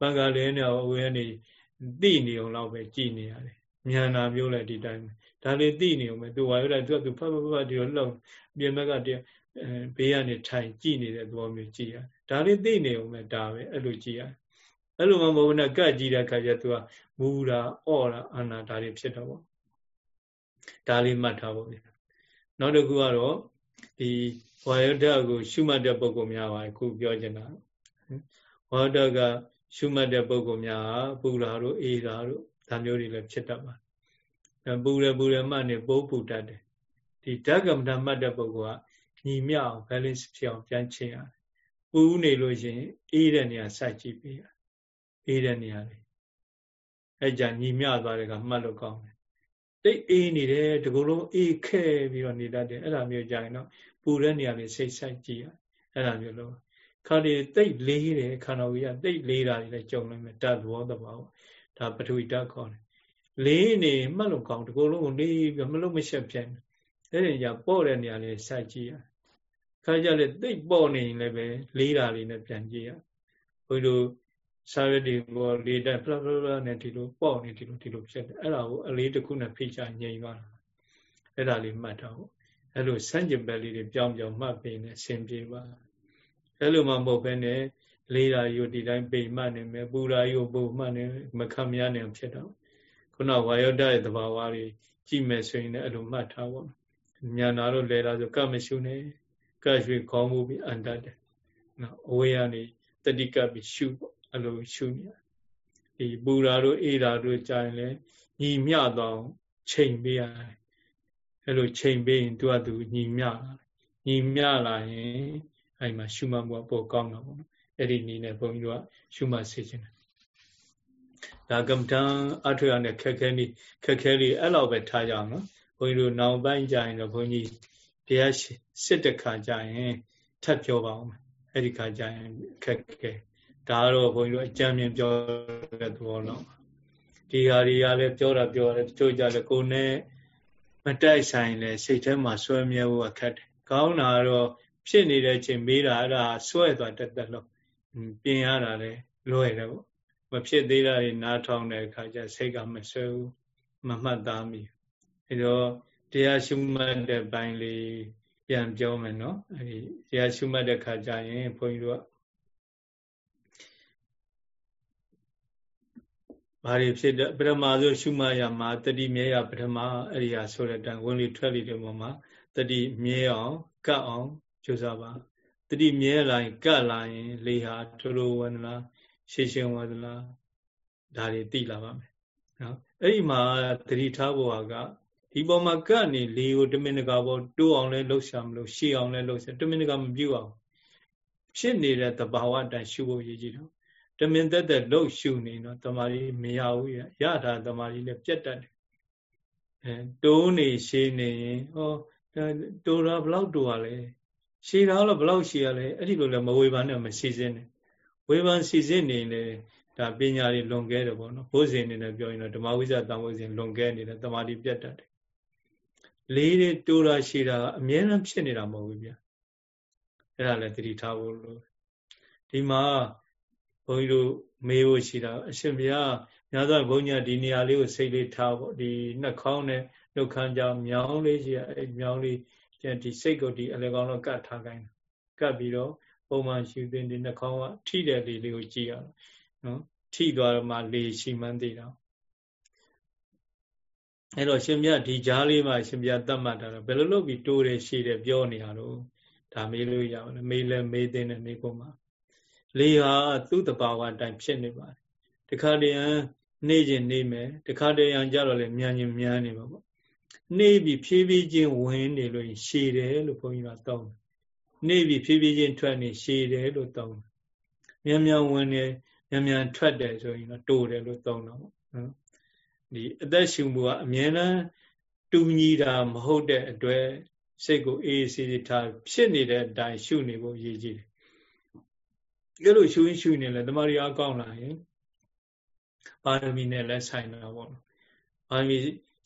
Speaker 1: ပန်ကာလဲနေတာဝေနေတိနေအောင်လောက်ပဲကြည်နေရတယ်မြန်နာမျိုးလည်းဒီတိုင်းဒါလေးသိနေအောင်ပဲသူဝါရလိုက်သူကသူဖတ်ဖတ်ဖတ်ဒီလိုလှုပ်ပြင်ဘက်ကတည်းအဲဘေးကနေထိုင်ကြည့်နေတဲ့သဘောမျိုးကြည့်ရ ဒါလေးသိနေအောင်ပဲဒါပဲအဲ့လိုကြည့်ရအဲ့လိုမှမဟုတ်ဘူးနဲ့ကတ်ကြည့်တဲ့အခါကျသူကမူတာအော့တာအာနာဒါတွေဖြစ်တော့ပေါ့ဒါလေးမှတ်ထားဖို့ဗျနောက်တစ်ခုကတော့ဒီဝါယဒကိုရှုမှတ်တဲ့ပုံကောင်များပါခုပြောချင်တာဝါယဒကရှုမှတ်တဲ့ပုံကောင်များပူလာတို့အေးတာတို့ဒါမျိုးတွေလည်းဖြစ်တတ်ပါတယ်ပူရပူရမှတ်နေပိုးပူတတ်တယ်ဒီဓကမ္မဋ္ဌမှတ်တဲ့ပုဂ္ဂိုလ်ကညီမြောက် balance ဖြစ်အောင်ပြန်ချင်းရတယ် ပူနေလို့ရှိရင်အေးတဲ့နေရာစိုက်ကြည့်ပေးရအေးတဲ့နေရာလေးအဲကြညီမြောက်သွားတဲ့ကမှတ်လို့ကောင်းတယ်တိတ်အေးနေတယ်ဒီကုလုံးအေးခဲပြီးတော့နေတတ်တယ်အဲ့ဒါမျိုးကြရင်တော့ပူတဲ့နေရာလေးစိတ်စိုက်ကြည့်ရအဲ့ဒါမျိုးလို့ခါဒီတိတ်လေးတယ်ခန္ဓာကိုယ်ကတိတ်လေးတာတွေလည်းကြုံနိုင်မယ်တတ်သဘောတဘာဝဒါပထဝီဓာတ်ခေါ်တယ်လေးနေမှတ်လို့ကောင်းဒီကုလုံးကိုနေပြီးမလို့မရှက်ပြန်အဲ့ဒီကြပေါ့တဲ့နေရာလေးစိုက်ကြည့်ရ ခါကြလေတိတ်ပေါ့နေရင်လည်းပဲလေးတာလေးနဲ့ပြန်ကြည့်ရဘုရားတို့စာရွက်တွေပေါ်လေးတက်ဖလဖလနဲ့ဒီလိုပေါ့နေဒီလိုဒီလိုဖြစ်တယ်အဲ့ဒါကိုအလေးတစ်ခုနဲ့ဖိချငြိမ်သွားတာအဲ့ဒါလေးမှတ်တော့အဲ့လိုစန့်ကျင်ဘက်လေးတွေပြောင်းပြောင်းမှတ်ပေးနေဆင်ပြေပါအဲ့လိုမှမဟုတ်ဘဲနဲ့လေးတာယူဒီတိုင်းပိန်မှတ်နေမယ်ပူတာယူပုံမှတ်နေမခံမရနိုင်ဖြစ်တော့ခုနဝါယောဒရဲ့သဘာဝတွေကြည့်မယ်ဆိုရင်လည်းအဲ့လိုမှတ်ထားပါညာနာတို့လဲတာဆိုကမရှိနဲ့ ကရွှေခေါင်းမှုပြီးအန်တတ်တယ်နော်အဝေးကနေတတိကပ်ပြီးရှုပေါ့အဲ့လိုရှုနေဒီပူတာတို့အေးတာတို့ကြာရင်လည်းညီမျှတော့ချိန်ပေးရတယ်အဲ့လိုချိန်ပေးရင်သူကသူညီမျှလာညီမျှလာရင်အဲ့မှာရှုမှတ်မှုပိုကောင်းတော့ပေါ့နော်အဲ့ဒီနည်းနဲ့ဘုန်းကြီးတို့ကရှုမှတ်စေချင်တယ်ဒါကမ္မဋ္ဌာန်းအထွေအနဲ့ခက်ခဲနေခက်ခဲလေးအဲ့လောက်ပဲထားကြအောင်နော်ဘုန်းကြီးတို့နောက်ပိုင်းကြရင်တော့ဘုန်းကြီးတရား စစ်တခါကြရင်ထပ်ပြောပါအောင်အဲ့ဒီခါကြရင်ခက်ခဲဒါကတော့ဘုန်းကြီးတို့အကြံဉာဏ်ပြောတဲ့သဘောတော့ဒီဟာတွေကလည်းပြောတာပြောတယ်တချို့ကြလည်းကိုယ်နဲ့မတိုက်ဆိုင်လဲစိတ်ထဲမှာဆွဲမြဲဖို့အခက်တယ်ကောင်းတာတော့ဖြစ်နေတဲ့ချိန်မေးတာအဲ့ဒါဆွဲသွားတက်တက်လို့ပြင်ရတာလေလွယ်တယ်ပေါ့မဖြစ်သေးတာတွေနားထောင်တဲ့အခါကျစိတ်ကမဆွဲဘူးမမှတ်သားမိအဲတော့တရားရှုမှတ်တဲ့ပိုင်းလေး ပြန်ပြောမယ်နော်အဲဒီတရားရှုမှတ်တဲ့ခါကျရင်ဘုန်းကြီးတို့ကဘာတွေဖြစ်တဲ့ပထမဆုံးရှုမှတ်ရမှာတတိမြဲရပထမအဲ့ဒီဟာဆိုတဲ့အတိုင်းဝင်လေထွက်လေတဲ့ပုံမှာတတိမြဲအောင်ကတ်အောင်ကြိုးစားပါတတိမြဲလာရင်ကတ်လာရင်လေဟာထိုးထိုးဝင်လာရှင်းရှင်းဝင်လာဒါတွေသိလာပါမယ်နော်အဲ့ဒီမှာတတိထားဖို့က ဒီပေါ်မှာကတ်နေလေကိုတမင်တကာပေါ်တိုးအောင်လဲလှုပ်ရှားမလို့ရှည်အောင်လဲလှုပ်ရှားတမင်တကာမပြုတ်အောင်ဖြစ်နေတဲ့သဘာဝအတိုင်းရှုဖို့ရည်ကြည်တော့တမင်သက်သက်လှုပ်ရှုနေတော့တမာရီမရဘူးရရတာတမာရီလည်းပြတ်တတ်တယ်အဲတိုးနေရှည်နေရင်ဟောတိုးတာဘလောက်တိုးရလဲရှည်တာတော့ဘလောက်ရှည်ရလဲအဲ့ဒီလိုလည်းမဝေဖန်နဲ့မစီစဉ်နဲ့ဝေဖန်စီစဉ်နေလေဒါပညာတွေလွန်ကဲတယ်ပေါ့နော်ဘုဇင်နေနဲ့ပြောရင်တော့ဓမ္မဝိဇ္ဇတန်ဝိဇ္ဇင်လွန်ကဲနေတယ်တမာတိပြတ်တတ်တယ် လေးတွေတိုးတာရှည်တာအမြဲတမ်းဖြစ်နေတာမဟုတ်ဘူးဗျအဲ့ဒါလည်းသတိထားဖို့လို့ဒီမှာဘုန်းကြီးတို့မေးဖို့ရှိတာအရှင်ဘုရားများသောဘုန်းကြီးဒီနေရာလေးကိုစိတ်လေးထားဖို့ဒီနှာခေါင်းနဲ့နှုတ်ခမ်းကြောင်မြောင်းလေးရှိရအဲ့မြောင်းလေးဒီစိတ်ကိုဒီအလေကောင်းတော့ကတ်ထားခိုင်းကတ်ပြီးတော့ပုံမှန်ရှူသင်ဒီနှာခေါင်းကထိတဲ့လေလေးကိုကြည့်ရအောင်နော်ထိသွားတော့မှလေရှိမှန်းသိတာ အဲ့တော့ရှင်မြတ်ဒီကြားလေးမှာရှင်မြတ်တတ်မှတ်တာတော့ဘယ်လိုလုပ်ပြီးတိုးတယ်ရှိတယ်ပြောနေရတော့ဒါမေးလို့ရပါတယ်မေးလဲမေးတဲ့နေကုန်းမှာလေဟာသူ့တဘာဝအတိုင်းဖြစ်နေပါတယ်တခါတည်းနေခြင်းနေမယ်တခါတည်းရန်ကြတော့လေမြန်ခြင်းမြန်နေပါပေါ့နေပြီးဖြည်းဖြည်းချင်းဝင်နေလို့ရှည်တယ်လို့ဘုန်းကြီးကတောင်းနေပြီးဖြည်းဖြည်းချင်းထွက်နေရှည်တယ်လို့တောင်းမြန်မြန်ဝင်နေမြန်မြန်ထွက်တယ်ဆိုရင်တော့တိုးတယ်လို့တောင်းတော့နော် ဒီအသက်ရှူမှုကအမြဲတမ်းတူညီတာမဟုတ်တဲ့အတွက်စိတ်ကိုအေးအေးဆေးထားဖြစ်နေတဲ့အတိုင်းရှုနေဖို့ရည်ကြည်တယ်အဲ့လိုရှုရင်ရှုနေလဲတမာရီအကောင်းလာရင်ပါရမီနဲ့လည်းဆိုင်တာပေါ့ပါရမီ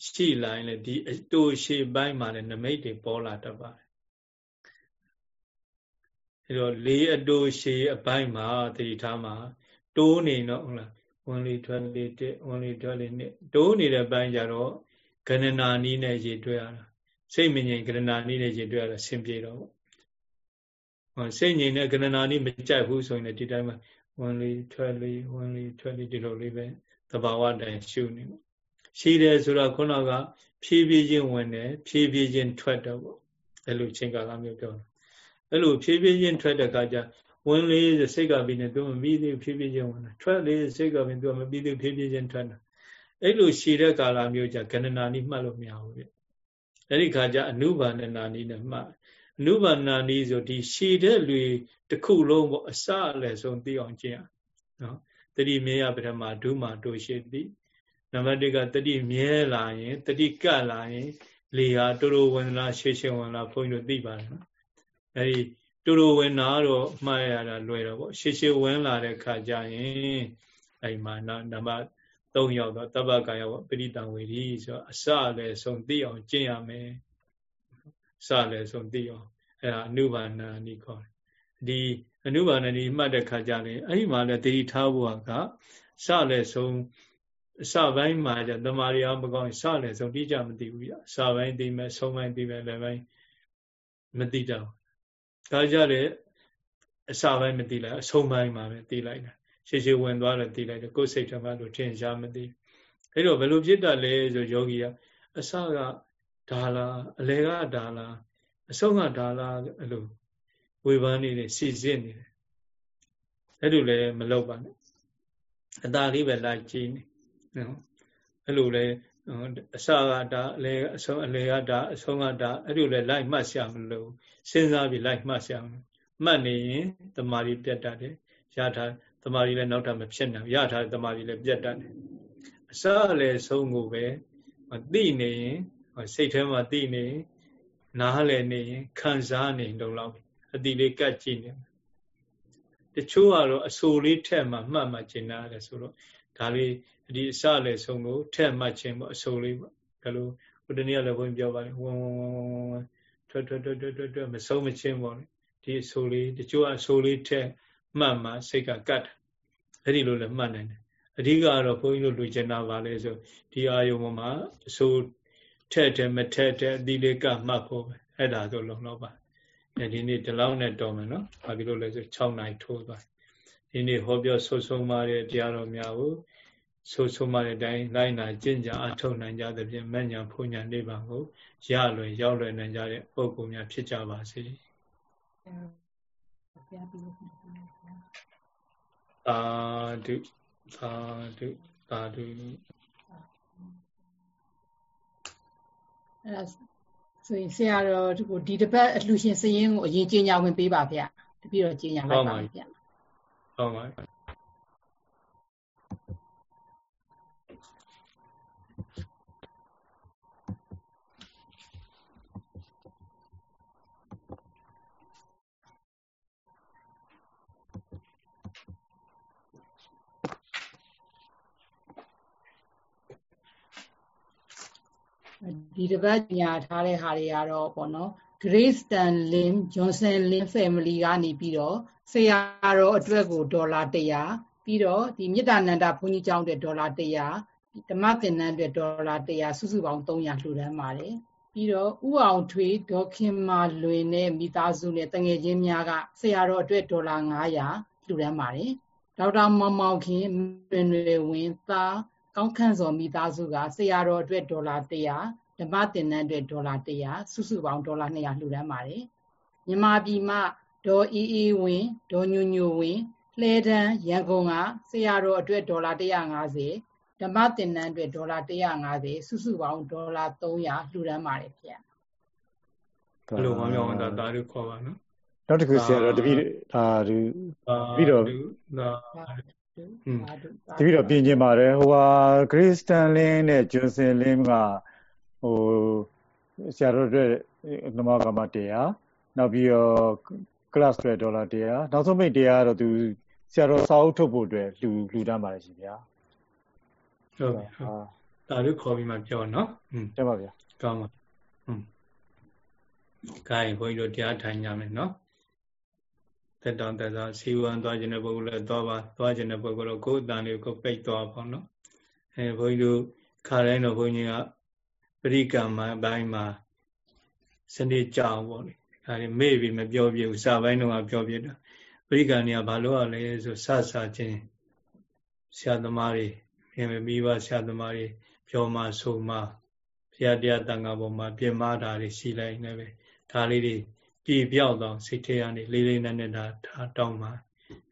Speaker 1: ရှိလာရင်လည်းဒီအတူရှေ့ပိုင်းမှာလည်းနမိတ်တွေပေါ်လာတတ်ပါတယ်အဲ့တော့လေးအတူရှေ့အပိုင်းမှာတတိထားမှာတိုးနေတော့ဟုတ်လား ဝင်လေထွက်လေတက်ဝင်လေထွက်လေနှစ်တိုးနေတဲ့ပိုင်းကြတော့ကဏနာနီးနဲ့ရေတွဲရတာစိတ်မငြိမ်ကဏနာနီးနဲ့ရေတွဲရတာဆင်ပြေတော့စိတ်ငြိမ်တဲ့ကဏနာနည်းမကြိုက်ဘူးဆိုရင်လည်းဒီတိုင်းမှာဝင်လေထွက်လေဝင်လေထွက်လေဒီလိုလေးပဲသဘာဝတိုင်းရှုနေပေါ့ရှိတယ်ဆိုတော့ခုနကဖြည်းဖြည်းချင်းဝင်တယ်ဖြည်းဖြည်းချင်းထွက်တော့ပေါ့အဲ့လိုချင်းကာလမျိုးပြောတယ်အဲ့လိုဖြည်းဖြည်းချင်းထွက်တဲ့အခါကျ ဝင်လေစိတ်ကပြီးနေသူမပြီးသေးဖြည်းဖြည်းချင်းဝင်တယ်ထွက်လေစိတ်ကပြီးသူမပြီးသေးဖြည်းဖြည်းချင်းထွက်တာအဲ့လိုရှိတဲ့ကာလမျိုးကြကဏနာနည်းမှတ်လို့မရဘူးပြအဲ့ဒီခါကျအနုဘာနနာနည်းနဲ့မှတ်နုဘာနာနီးဆိုဒီရှည်တဲ့လူတစ်ခုလုံးပေါ့အစအလယ်ဆုံးသိအောင်ကျင့်ရနော်တတိမြဲရပထမဒုမာတို့ရှိသည်နံပါတ်1ကတတိမြဲလာရင်တတိကတ်လာရင်လေဟာတူတူဝင်လာရှေ့ရှေ့ဝင်လာဘုန်းကြီးတို့သိပါတယ်နော်အဲဒီ တူတူဝင်လာတော့မှားရတာလွယ်တော့ပေါ့ရှေ့ရှေ့ဝင်လာတဲ့ခါကျရင်အဲဒီမှာနံပါတ်3ရောက်တော့တပ္ပကာယပေါ့ပရိတံဝေဒီဆိုအစအလယ်ဆုံးသိအောင်ကျင့်ရမယ်စလည်းဆုံးသိအောင်အဲ့ဒါအနုဘာနာနိခေါ်တယ်ဒီအနုဘာနာနိမှတ်တဲ့ခါကျရင်အဲ့ဒီမှာလည်းတတိထားဖို့ကစလည်းဆုံးအစပိုင်းမှာじゃတမာရီအောင်မကောင်းစလည်းဆုံးတိကျမသိဘူးပြအစပိုင်းသိမယ်ဆုံးပိုင်းသိမယ်လည်းပိုင်းမသိတော့ ဒါကြလည်းအစပိုင်းမသိလိုက်အဆုံးပိုင်းမှာပဲသိလိုက်တာရှေ့ရှေ့ဝင်သွားတယ်သိလိုက်တယ်ကိုယ်စိတ်ထမလို့ထင်ရှားမသိအဲ့တော့ဘယ်လိုဖြစ်တတ်လဲဆိုယောဂီကအစကဒါလားအလဲကဒါလားအဆုံးကဒါလားအဲ့လိုဝေဖန်နေတယ်စီစစ်နေတယ်အဲ့လိုလည်းမလုပ်ပါနဲ့အသာလေးပဲလိုက်ကြည့်နေနော်အဲ့လိုလည်း အစကဒါအလဲအဆုံးအလဲကဒါအဆုံးကဒါအဲ့လိုလည်းလိုက်မှတ်ရှာမလို့စဉ်းစားပြီးလိုက်မှတ်ရှာမှတ်နေရင်တမာရီပြတ်တတ်တယ်ရထားတမာရီလည်းနောက်ထပ်မဖြစ်နိုင်ရထားတမာရီလည်းပြတ်တတ်တယ်အစအလဲဆုံးကိုပဲသိနေရင်စိတ်ထဲမှာသိနေနားလည်နေရင်ခံစားနေလုံလောက်အတိလေးကတ်ကြည့်နေတချို့ကတော့အဆိုလေးထက်မှမှတ်မှကျင်နာတယ်ဆိုတော့ဒါလေး ဒီအစလည်းဆုံးလို့ထက်မှတ်ခြင်းပေါ့အဆိုလေးပေါ့ဒါလိုဟိုတနေ့ကလည်းဘုန်းကြီးပြောပါလေဝဝဝဝထွက်ထွက်ထွက်ထွက်ထွက်ထွက်မဆုံးမချင်းပေါ့လေဒီအဆိုလေးတချို့အဆိုလေးထက်မှတ်မှစိတ်ကကတ်တယ်အဲ့ဒီလိုလည်းမှတ်နိုင်တယ်အဓိကကတော့ဘုန်းကြီးတို့လူကျင်နာပါလေဆိုဒီအာယုံပေါ်မှာအဆိုထက်တယ်မထက်တဲ့အတိလေးကမှတ်ဖို့ပဲအဲ့ဒါဆိုလုံတော့ပါဒီနေ့ဒီလောက်နဲ့တော်မယ်နော်ဘာဖြစ်လို့လဲဆို6နိုင်ထိုးသွားဒီနေ့ဟောပြောဆုဆုံးမတဲ့တရားတော်များကို ဆုဆုံးမတဲ့အတိုင်းလိုက်နာကျင့်ကြအထောက်နိုင်ကြသဖြင့်မဉ္ဇဏ်ဖုန်ညာနိဗ္ဗာန်ကိုရလွယ်ရောက်လွယ်နိုင်ကြတဲ့ပုဂ္ဂိုလ်များဖြစ်ကြပါစေ။သာဓုသာဓုသာဓု
Speaker 2: အဲ့ဒါဆိုရင်ဆရာတော်ဒီတစ်ပတ်အလှရှင်စရင်ကိုအရင်ကြီးညာဝင်ပေးပါဗျတပည့်တော်ကြီးညာလိုက်ပါဗျ
Speaker 1: ဟုတ်ပါ
Speaker 2: ဒီတစ်ပတ်ညာထားတဲ့ဟာတွေကတော့ပေါ့နော် Grace Stan Lim Johnson Lim Family ကနေပြီးတော့ဆရာတော်အတွက်ကိုဒေါ်လာ100ပြီးတော့ဒီမြစ်တာနန္ဒဘုန်းကြီးကျောင်းအတွက်ဒေါ်လာ100ဓမ္မသင်တန်းအတွက်ဒေါ်လာ100စုစုပေါင်း300လှူဒန်းပါတယ်ပြီးတော့ဥအောင်ထွေဒေါခင်မာလွင်နဲ့မိသားစုနဲ့တငယ်ချင်းများကဆရာတော်အတွက်ဒေါ်လာ900လှူဒန်းပါတယ်ဒေါက်တာမောင်မောင်ခင်တွင်တွေဝင်သားကောင်းခန့်စော်မိသားစုကဆရာတော်အတွက်ဒေါ်လာ100 ဓမ္မသင်တန်းအတွက်ဒေါ်လာ100စုစုပေါင်းဒေါ်လာ200လှူဒန်းပါတယ်မြန်မာပြည်မှာဒေါ်အေးအေးဝင်းဒေါ်ညိုညိုဝင်းလှဲတန်းရန်ကုန်ကဆရာတော်အတွက်ဒေါ်လာ150ဓမ္မသင်တန်းအတွက်ဒေါ်လာ150စုစုပေါင်းဒေါ်လာ300လှူဒန်းပါတယ်ဗျ
Speaker 1: ဘယ်လိုမှမပြောတာဒါတို့ခေါ်ပါနော်
Speaker 3: နောက်တစ်ခုဆရာတော်တပည့်ဒါသူပြီးတော့တပည့်တော့ပြင်ကျင်ပါတယ်ဟိုဟာဂရစ်စတန်လင်းနဲ့ဂျွန်ဆင်လင်းက ဟိုဆရာတော်အတွက်နမကမတရားနောက်ပြီးတော့ class အတွက်ဒေါ်လာ100နောက်ဆုံးမိတ်တရားကတော့သူဆရာတော်စာအုပ်ထုတ်ဖို့အတွက်လှူလှူတန်းပါတယ်ရှင်ဗျာ
Speaker 1: ဟုတ်ပါဟာဒါတို့ခေါ်ပြီးမှပြောနော်
Speaker 3: อืมတက်ပါဗျာ
Speaker 1: ကောင်းပါอืมခိုင်းဘုန်းကြီးတို့တရားထိုင်ကြမယ်နော်တက်တောင်တက်သာစီဝံသွားခြင်းတဲ့ပုဂ္ဂိုလ်လည်းသွားပါသွားခြင်းတဲ့ပုဂ္ဂိုလ်တော့ကိုယ်အတန်လေးကိုပိတ်သွားပါတော့အဲဘုန်းကြီးတို့ခါတိုင်းတော့ဘုန်းကြီးက ပရိကံမဘိုင်းမှာစနစ်ကြအောင်ပေါ့လေဒါတွေမေ့ပြီးမပြောပြဘူးစာပိုင်းတော့ပြောပြတာပရိကံတွေကဘာလို့ရလဲဆိုစစချင်းဆရာသမားတွေမြင်မိဘဆရာသမားတွေပြောမှဆိုမှဘုရားတရားတန်ခါပေါ်မှာပြင်မာတာတွေရှိလိုက်နေပဲဒါလေးတွေပြည့်ပြောက်တော့စိတ်ထဲကနေလေးလေးနက်နက်ဒါထားတောင်းမှ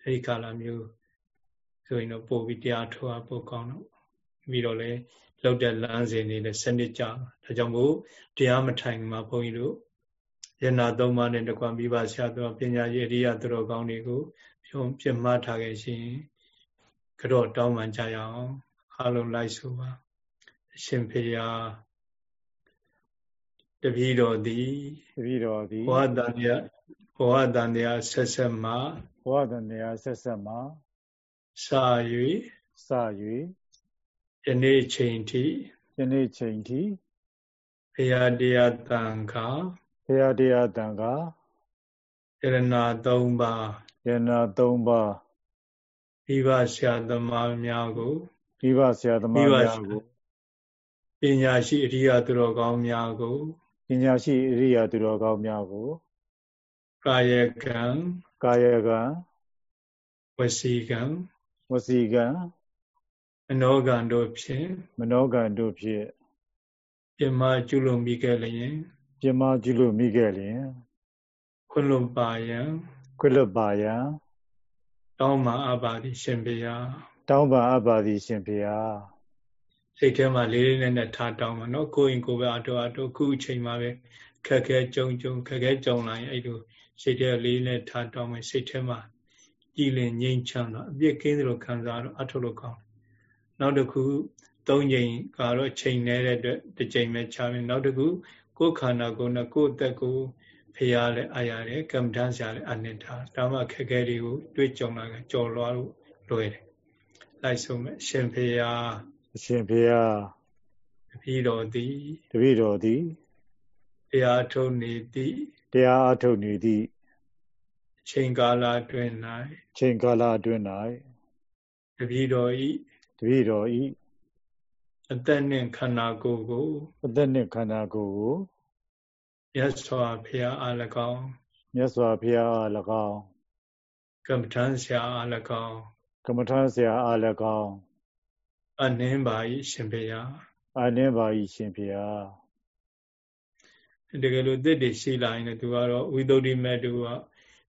Speaker 1: အဲဒီကာလမျိုးဆိုရင်တော့ပို့ပြီးတရားထောက်ပို့ကောင်းတော့ပြီးတော့လေ လောက်တဲ့လမ်းစဉ်တွေနဲ့စနစ်ကြဒါကြောင့်မို့တရားမထိုင်မှာဘုန်းကြီးတို့ယနာသုံးပါးနဲ့တကွာမိဘဆရာတော်ပညာရေးအရိယသူတော်ကောင်းတွေကိုဖြုံပြမထားခဲ့ရှင်ကြော့တောင်းပန်ကြရအောင်အလုံးလိုက်ဆိုပါအရှင်ဖေယာတပည့်တော်သည်
Speaker 3: တပည့်တော်သည်
Speaker 1: ဘောဟတန်တရားဘောဟတန်တရားဆက်ဆက်မှာ
Speaker 3: ဘောဟတန်တရားဆက်ဆက်မှာ
Speaker 1: စာ၍
Speaker 3: စာ၍
Speaker 1: ယနေ့ချိန်ထိ
Speaker 3: ယနေ့ချိန်ထိ
Speaker 1: ဘုရားတရားတန်ခါ
Speaker 3: ဘုရားတရားတန်ခါ
Speaker 1: ယရနာ၃ပါး
Speaker 3: ယရနာ၃ပါး
Speaker 1: မိဘဆရာသမားများကို
Speaker 3: မိဘဆရာသမားများကို
Speaker 1: ပညာရှိအရိယာသူတော်ကောင်းများကို
Speaker 3: ပညာရှိအရိယာသူတော်ကောင်းများကို
Speaker 1: ကာယကံ
Speaker 3: ကာယကံ
Speaker 1: ဝစီကံ
Speaker 3: ဝစီကံ
Speaker 1: မနောကံတို့ဖြင့်
Speaker 3: မနောကံတို့ဖြင့်
Speaker 1: ပြမကျุလို့မိခဲ့လျင်
Speaker 3: ပြမကျุလို့မိခဲ့လျင်
Speaker 1: ခွလွန်ပါယံ
Speaker 3: ခွလွတ်ပါယံ
Speaker 1: တောင်းပါအပ်ပါသည်ရှင်ဖေယ
Speaker 3: တောင်းပါအပ်ပါသည်ရှင်ဖေယ
Speaker 1: စိတ်ထဲမှာလေးလေးနက်နက်ထားတောင်းပါနော်ကိုယ်ရင်ကိုယ်ပဲအတော်အတော်ခုအချိန်မှာပဲခက်ခဲကြုံကြုံခက်ခဲကြုံလာရင်အဲ့လိုစိတ်ထဲလေးနဲ့ထားတောင်းမယ်စိတ်ထဲမှာကြည်လင်ငြိမ်းချမ်းတော့အပြစ်ကင်းသလိုခံစားတော့အထုလို့ကောင်း နောက်တစ်ခုသုံးချိန်ကတော့ချိန်နေတဲ့အတွက်တစ်ချိန်ပဲချမယ်နောက်တစ်ခုကိုယ်ခန္ဓာကိုယ်နဲ့ကိုယ်အသက်ကိုဖျားလဲအားရတယ်ကမ္မဋ္ဌာန်းဆရာလဲအနိဋ္ဌာဒါမှခက်ခဲတွေကိုတွေ့ကြုံလာကြကြော်လွားလို့လွယ်တယ်လိုက်ဆုံးမယ်ရှင်ဖျား
Speaker 3: အရှင်ဖျား
Speaker 1: တပည့်တော်သည်
Speaker 3: တပည့်တော်သည်
Speaker 1: တရားထုတ်နေသည်
Speaker 3: တရားအထုတ်နေသည်
Speaker 1: ချိန်ကာလအတွင်း၌
Speaker 3: ချိန်ကာလအတွင်း၌
Speaker 1: တပည့်တော်ဤ
Speaker 3: တပည့်တော်ဤ
Speaker 1: အသက်နှင့်ခန္ဓာကိုယ်ကို
Speaker 3: အသက်နှင့်ခန္ဓာကိုယ်ကို
Speaker 1: မြတ်စွာဘုရားအား၎င်း
Speaker 3: မြတ်စွာဘုရားအား၎င်း
Speaker 1: ကမ္မထမ်းဆရာအား၎င်း
Speaker 3: ကမ္မထမ်းဆရာအား၎င်း
Speaker 1: အနှင်းပါ၏ရှင်ဘုရား
Speaker 3: အနှင်းပါ၏ရှင်ဘုရား
Speaker 1: တကယ်လို့တစ်တည်ရှိလာရင်လည်းသူကတော့ဝိသုဒ္ဓိမေတုက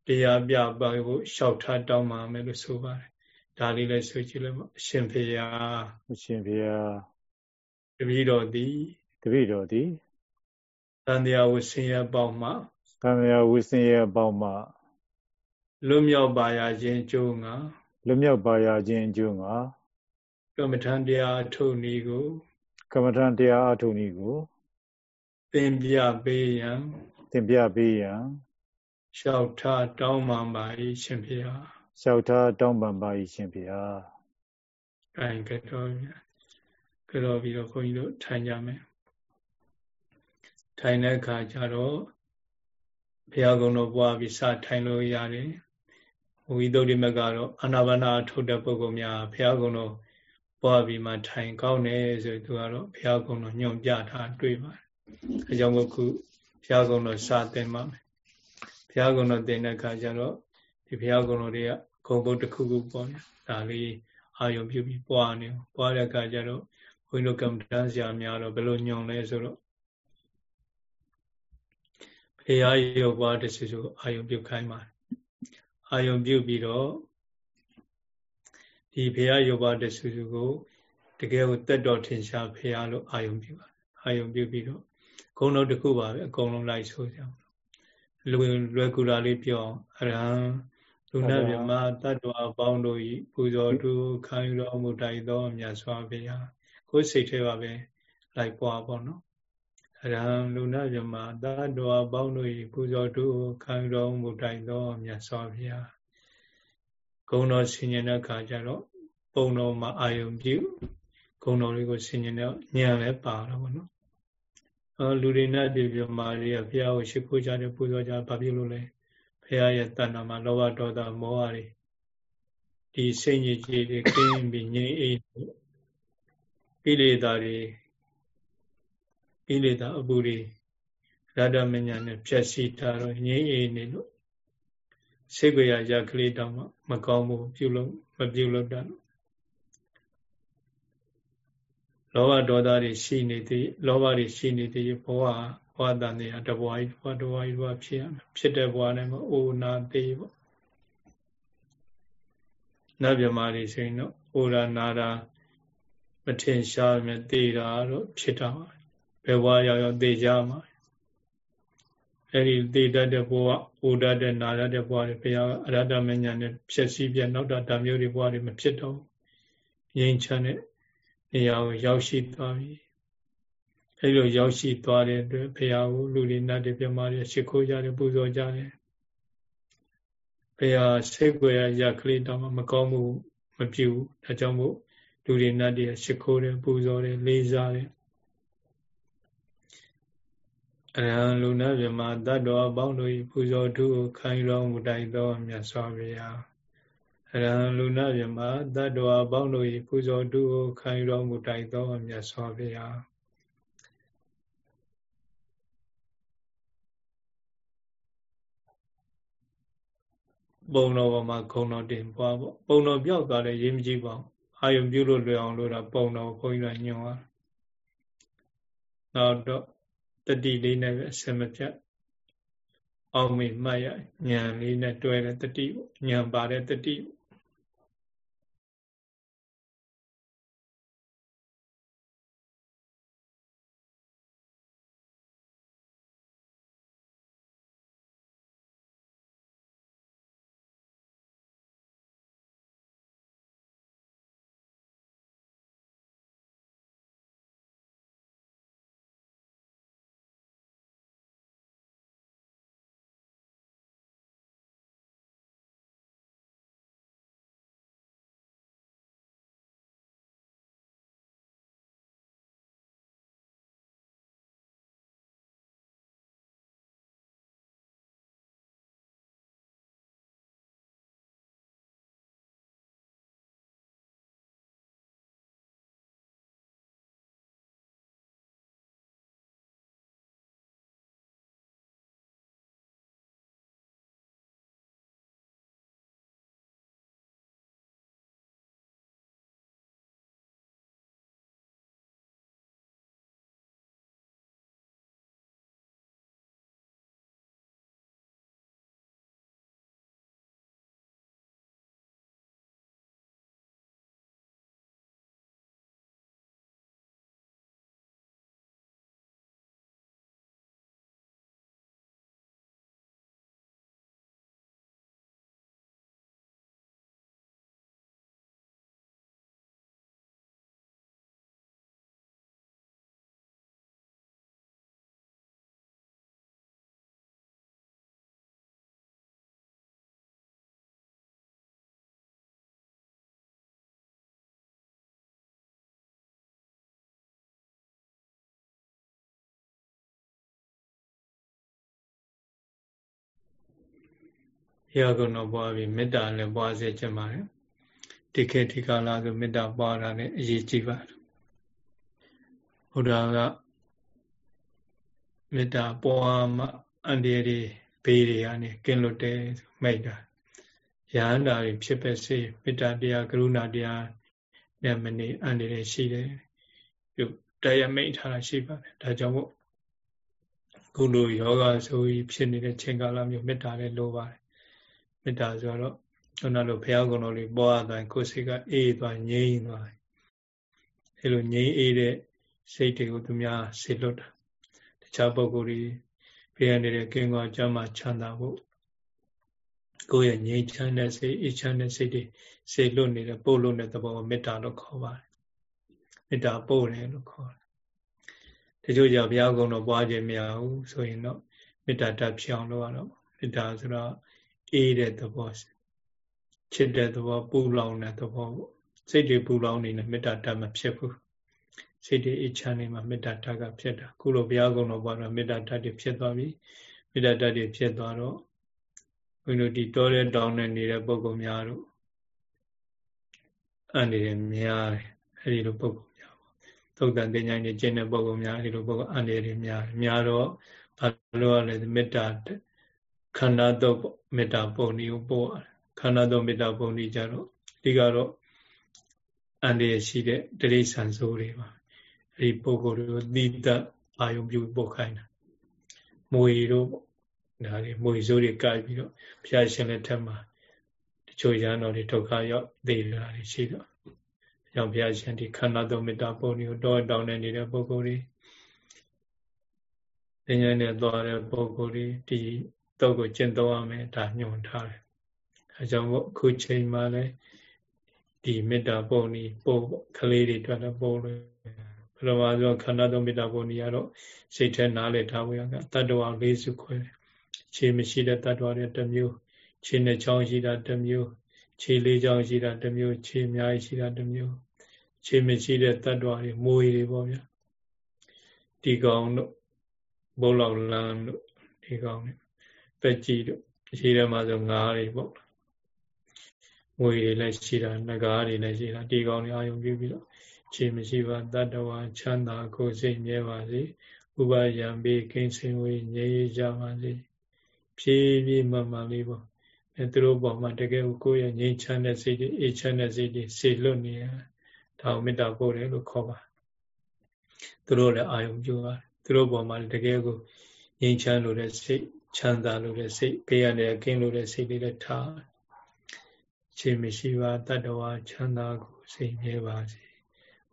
Speaker 1: တရားပြပါဖို့လျှောက်ထားတောင်းပါမယ်လို့ဆိုပါတယ် ဒါလေးလည်းဆိုကြည့်လိုက်ပါအရှင်ဖေယ
Speaker 3: အရှင်ဖေယ
Speaker 1: တပည့်တော်သည်
Speaker 3: တပည့်တော်သည်
Speaker 1: တန်တရားဝဆင်းရဲပေါင်းမှ
Speaker 3: တန်တရားဝဆင်းရဲပေါင်းမှ
Speaker 1: လွတ်မြောက်ပါရခြင်းကျိုးငါ
Speaker 3: လွတ်မြောက်ပါရခြင်းကျိုးငါ
Speaker 1: ကမ္မထံတရားအထုနည်းကို
Speaker 3: ကမ္မထံတရားအထုနည်းကို
Speaker 1: သင်ပြပေးရန်
Speaker 3: သင်ပြပေးရန်
Speaker 1: လျှောက်ထားတောင်းပန်ပါ၏ရှင်ဖေဟာ
Speaker 3: လျှောက်ထားတောင်းပန်ပါ၏ရှင်ဖေဟာ
Speaker 1: အဲကတော်ကြောပြီးတော့ခွန်ကြီးတို့ထိုင်ကြမယ်ထိုင်တဲ့အခါကျတော့ဘုရားကုံတော်ပွားပြီးစထိုင်လို့ရတယ်ဝိသုဒ္ဓိမကတော့အာနာပါနာထုတ်တဲ့ပုဂ္ဂိုလ်များဘုရားကုံတော်ပွားပြီးမှထိုင်ကောင်းတယ်ဆိုသူကတော့ဘုရားကုံတော်ညွှန်ပြထားတွေ့ပါတယ်အဲကြောင့်မို့ခုဘုရားကုံတော်စသင်ပါမယ်ဘုရားကုံတော်သင်တဲ့အခါကျတော့ဒီဘုရားကုံတော်တွေက ဂုံဘုတ်တစ်ခုခုပေါ့ဗျာဒါလေးအာယုံပြုပြီးပွားနေပွားတဲ့အခါကျတော့ဘုန်းကြီးတို့ကမ္ဘာတန်းဆရာများတော့ဘယ်လိုညွန်လဲဆိုတော့ဘုရားရုပ်ပွားတစ်စုစုအာယုံပြုခိုင်းပါတယ်အာယုံပြုပြီးတော့ဒီဘုရားရုပ်ပွားတစ်စုစုကိုတကယ်ကိုတက်တော်ထင်ရှားဘုရားလို့အာယုံပြုပါတယ်အာယုံပြုပြီးတော့ဂုဏ်တော်တစ်ခုပါပဲအကုန်လုံးလိုက်ဆိုကြအောင်လွယ်လွယ်ကူတာလေးပြောအောင်အရဟံ လူနာမြမတတ္တဝါပေါင်းတို့ဤပူဇော်တုခံယူတော်မူတိုက်သောမြတ်စွာဘုရားကိုယ်စိတ်ထဲပါပဲလိုက်ပွားပေါ့နော်အရဟံလူနာမြမတတ္တဝါပေါင်းတို့ဤပူဇော်တုခံယူတော်မူတိုက်သောမြတ်စွာဘုရားဂုဏ်တော်ဆင်ញင်တဲ့အခါကျတော့ပုံတော်မှာအာယုံပြုဂုဏ်တော်လေးကိုဆင်ញင်တော့ဉာဏ်လည်းပါတော့ဗောနော်လူတွေနဲ့ဒီပြမာတွေကဘုရားကိုရှိခိုးကြတယ်ပူဇော်ကြဘာဖြစ်လို့လဲ ဘုရားရဲ့တဏ္ဍာမှာလောဘဒေါသမောဟတွေဒီစိတ်ညစ်ကြေးတွေကင်းပြီးငြိမ်းအေးကိလေသာတွေကိလေသာအပူတွေရတ္တမညာနဲ့ဖြည့်ဆည်းထားတော့ငြိမ်းအေးနေလို့စိတ်ကြရရကလေးတောင်မှမကောင်းဘူးပြုလို့မပြုလို့တတ်လောဘဒေါသတွေရှိနေသည်လောဘတွေရှိနေသည်ဘဝ ဘဝတန်တရားတဘဝကြီးဘဝတဘဝကြီးဘဝဖြစ်ရမယ်ဖြစ်တဲ့ဘဝနဲ့မအိုနာသေးပေါ့နတ်မြမာတွေဆိုရင်တော့အိုရာနာရာမထင်ရှားမြသေတာတော့ဖြစ်တာပါဘယ်ဘဝရောက်ရောက်သေကြမှာအဲ့ဒီသေတတ်တဲ့ဘဝအိုတတ်တဲ့နာတတ်တဲ့ဘဝတွေဘုရားအရဟတမဉ္ဇဏ်နဲ့ဖြစ်စီပြနောက်တာဓာမျိုးတွေဘဝတွေမဖြစ်တော့ငြိမ်းချမ်းတဲ့နေရာကိုရောက်ရှိသွားပြီ အဲဒီလိုရောက်ရှိသွားတဲ့အတွက်ဘုရားကိုလူတွေနတ်တွေပြမတွေရှ िख ိုးကြတယ်ပူဇော်ကြတယ်ဘုရားစိတ်ွယ်ရကလေးတောင်မကောင်းမှုမပြုဘူးဒါကြောင့်မို့လူတွေနတ်တွေရှ िख ိုးတယ်ပူဇော်တယ်လေးစားတယ်အရဟံလူနာမြမတတ္တဝါပေါင်းတို့၏ပူဇော်ထုကိုခံယူတော်မူတိုက်သောမြတ်စွာဘုရားအရဟံလူနာမြမတတ္တဝါပေါင်းတို့၏ပူဇော်တုကိုခံယူတော်မူတိုက်သောမြတ်စွာဘုရား ပုံတော်ပေါ်မှာခုံတော်တင်ပွားပေါ့ပုံတော်ပြောက်သွားတယ်ရေးမကြည့်ပါဘူးအာယုံပြုလို့လွယ်အောင်လို့တာပုံတော်ခွန်ကြီးကညွှန်သွားနောက်တော့တတိလေးနဲ့ပဲအစမပြတ်အောင်မေမှတ်ရညံလေးနဲ့တွဲတဲ့တတိညံပါတဲ့တတိ ဘုရားကုံတော်ပွားပြီးမေတ္တာလည်းပွားစေချင်ပါတယ်ဒီခေတ်ဒီကာလဆိုမေတ္တာပွားတာလည်းအရေးကြီးပါတယ်ဘုရားကမေတ္တာပွားမှအန္တရာယ်တွေဘေးတွေကနေကင်းလွတ်တယ်မိတ်တာရဟန္တာတွေဖြစ်ပဲစေမေတ္တာတရားကရုဏာတရားနဲ့မနေအန္တရာယ်ရှိတယ်ပြုတရားမိတ်ထားတာရှိပါတယ်ဒါကြောင့်မို့ခုလိုယောဂဆိုပြီးဖြစ်နေတဲ့ချိန်ကာလမျိုးမေတ္တာလည်းလိုပါတယ် မေတ္တာဆိုတော့ခုနလိုဘုရားကုံတော်လေးပွားသွားကိုယ်စိတ်ကအေးသွားငြိမ်းသွားအဲလိုငြိမ်းအေးတဲ့စိတ်တွေကိုသူများဆေလွတ်တာတခြားပုဂ္ဂိုလ်တွေဘေးရနေတဲ့ကင်းကွာကြမ်းမှချမ်းသာဖို့ကိုယ့်ရဲ့ငြိမ်းချမ်းတဲ့စိတ်အေးချမ်းတဲ့စိတ်တွေဆေလွတ်နေတဲ့ပို့လွတ်တဲ့သဘောကိုမေတ္တာလို့ခေါ်ပါတယ်မေတ္တာပို့တယ်လို့ခေါ်တယ်တချို့ကြောင့်ဘုရားကုံတော်ပွားခြင်းမရဘူးဆိုရင်တော့မေတ္တာတတ်ဖြစ်အောင်လုပ်ရတော့မေတ္တာဆိုတော့ အေးတဲ့သဘောချစ်တဲ့သဘောပူလောင်တဲ့သဘောပေါ့စိတ်တွေပူလောင်နေနဲ့မေတ္တာတတ်မဖြစ်ဘူးစိတ်တွေအေးချမ်းနေမှမေတ္တာတတ်ကဖြစ်တာခုလိုဘုရားကုံတော်ပွားတော့မေတ္တာတတ်တွေဖြစ်သွားပြီမေတ္တာတတ်တွေဖြစ်သွားတော့ဘုန်းကြီးတို့ဒီတောတဲ့တောင်းနေနေတဲ့ပုဂ္ဂိုလ်များတို့အန္တရာယ်များတယ်အဲဒီလိုပုဂ္ဂိုလ်များပေါ့သုတ်တန်တင်ញိုင်းနေကျင့်တဲ့ပုဂ္ဂိုလ်များအဲဒီလိုပုဂ္ဂိုလ်အန္တရာယ်များများတော့ဘာလို့ရလဲမေတ္တာ ခန္ဓာတော့မေတ္တာပုံဒီကိုပို့ရတယ်ခန္ဓာတော့မေတ္တာပုံဒီကြတော့ဒီကတော့အန္တရာယ်ရှိတဲ့တိရိစ္ဆာန်စိုးတွေပါအဲဒီပုဂ္ဂိုလ်တွေကိုသီးသတ်အာယုံပြုပို့ခိုင်းတာမွေတို့ဒါတွေမွေစိုးတွေကြိုက်ပြီးတော့ဘုရားရှင်လက်ထက်မှာတချို့ရဟန်းတော်တွေဒုက္ခရောက်သိလာတွေရှိတော့။ကြောင့်ဘုရားရှင်ဒီခန္ဓာသုံးမေတ္တာပုံတွေကိုတောတောင်းနေနေတဲ့ပုဂ္ဂိုလ်တွေဉာဏ်နဲ့သွားတဲ့ပုဂ္ဂိုလ်တွေဒီ တော့ကိုကျင့်သုံးရမယ်ဒါညွှန်ထားတယ်။အဲကြောင့်မို့အခုချိန်မှလည်းဒီမေတ္တာပုံကြီးပို့ကလေးတွေအတွက်လည်းပို့လို့ဘယ်လိုမှဆိုခန္ဓာသုံးမေတ္တာပုံကြီးကတော့စိတ်ထဲနားလည်ထားဖို့ရကတတ္တဝါလေးစုခွဲတယ်။ခြေမရှိတဲ့တတ္တဝါတွေတစ်မျိုးခြေနဲ့ချောင်းရှိတာတစ်မျိုးခြေလေးချောင်းရှိတာတစ်မျိုးခြေအများကြီးရှိတာတစ်မျိုးခြေမရှိတဲ့တတ္တဝါတွေမွေတွေပေါ့ဗျာဒီကောင်တို့ဘုံလောက်လန်းတို့ဒီကောင်တွေ ပက်ကြီးတို့ခြေထဲမှာဆိုငါးတွေပေါ့မွေတွေလည်းရှိတာငကားတွေလည်းရှိတာဒီကောင်တွေအာယုံပြုပြီးတော့ခြေမရှိပါတတ္တဝါချမ်းသာကိုယ်စိတ်မြဲပါစေဥပယံဘေးကင်းစင်ဝေးငြိမ်းကြပါစေဖြည်းဖြည်းမှမှလေးပေါ့အဲသူတို့ပေါ်မှာတကယ်ကိုယ့်ရဲ့ငြိမ်းချမ်းတဲ့စိတ်တွေအေးချမ်းတဲ့စိတ်တွေစေလွတ်နေရဒါကိုမေတ္တာပို့တယ်လို့ခေါ်ပါသူတို့လည်းအာယုံပြုပါတယ်သူတို့ပေါ်မှာတကယ်ကိုငြိမ်းချမ်းလို့တဲ့စိတ် ချမ်းသာလို့တဲ့စိတ်ဘေးရတဲ့ကင်းလို့တဲ့စိတ်လေးလည်းထားခြင်းမရှိပါတတ္တဝါချမ်းသာကိုစိတ်မြဲပါစေ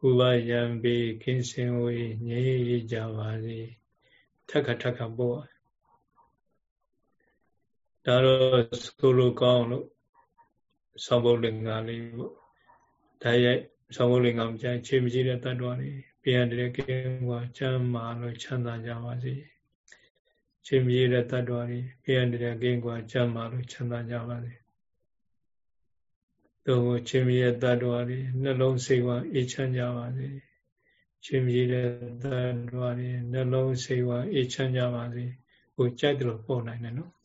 Speaker 1: ဥပယံဘေကင်းစင်ဝေးငြိမ်းကြပါစေထက်ခါထက်ခါပို့ဒါတော့ဆိုလိုကောင်းလို့ဆောင်းပုတ်လင်္ကာလေးပေါ့ဒါရိုက်ဆောင်းပုတ်လင်္ကာမကြိုင်ခြေမကြည့်တဲ့တ attva တွေပြန်တဲ့ကင်းကွာချမ်းမာလို့ချမ်းသာကြပါစေ ခြေမကြည့်တဲ့တ attva တွေပြန်တဲ့ကင်းကွာချမ်းမာလို့ချမ်းသာကြပါစေတို့ခြေမရဲ့တ attva တွေနှလုံးစိတ်ဝါအေးချမ်းကြပါစေခြေမကြည့်တဲ့တ attva တွေနှလုံးစိတ်ဝါအေးချမ်းကြပါစေကိုကြိုက်တယ်လို့ပို့နိုင်တယ်နော်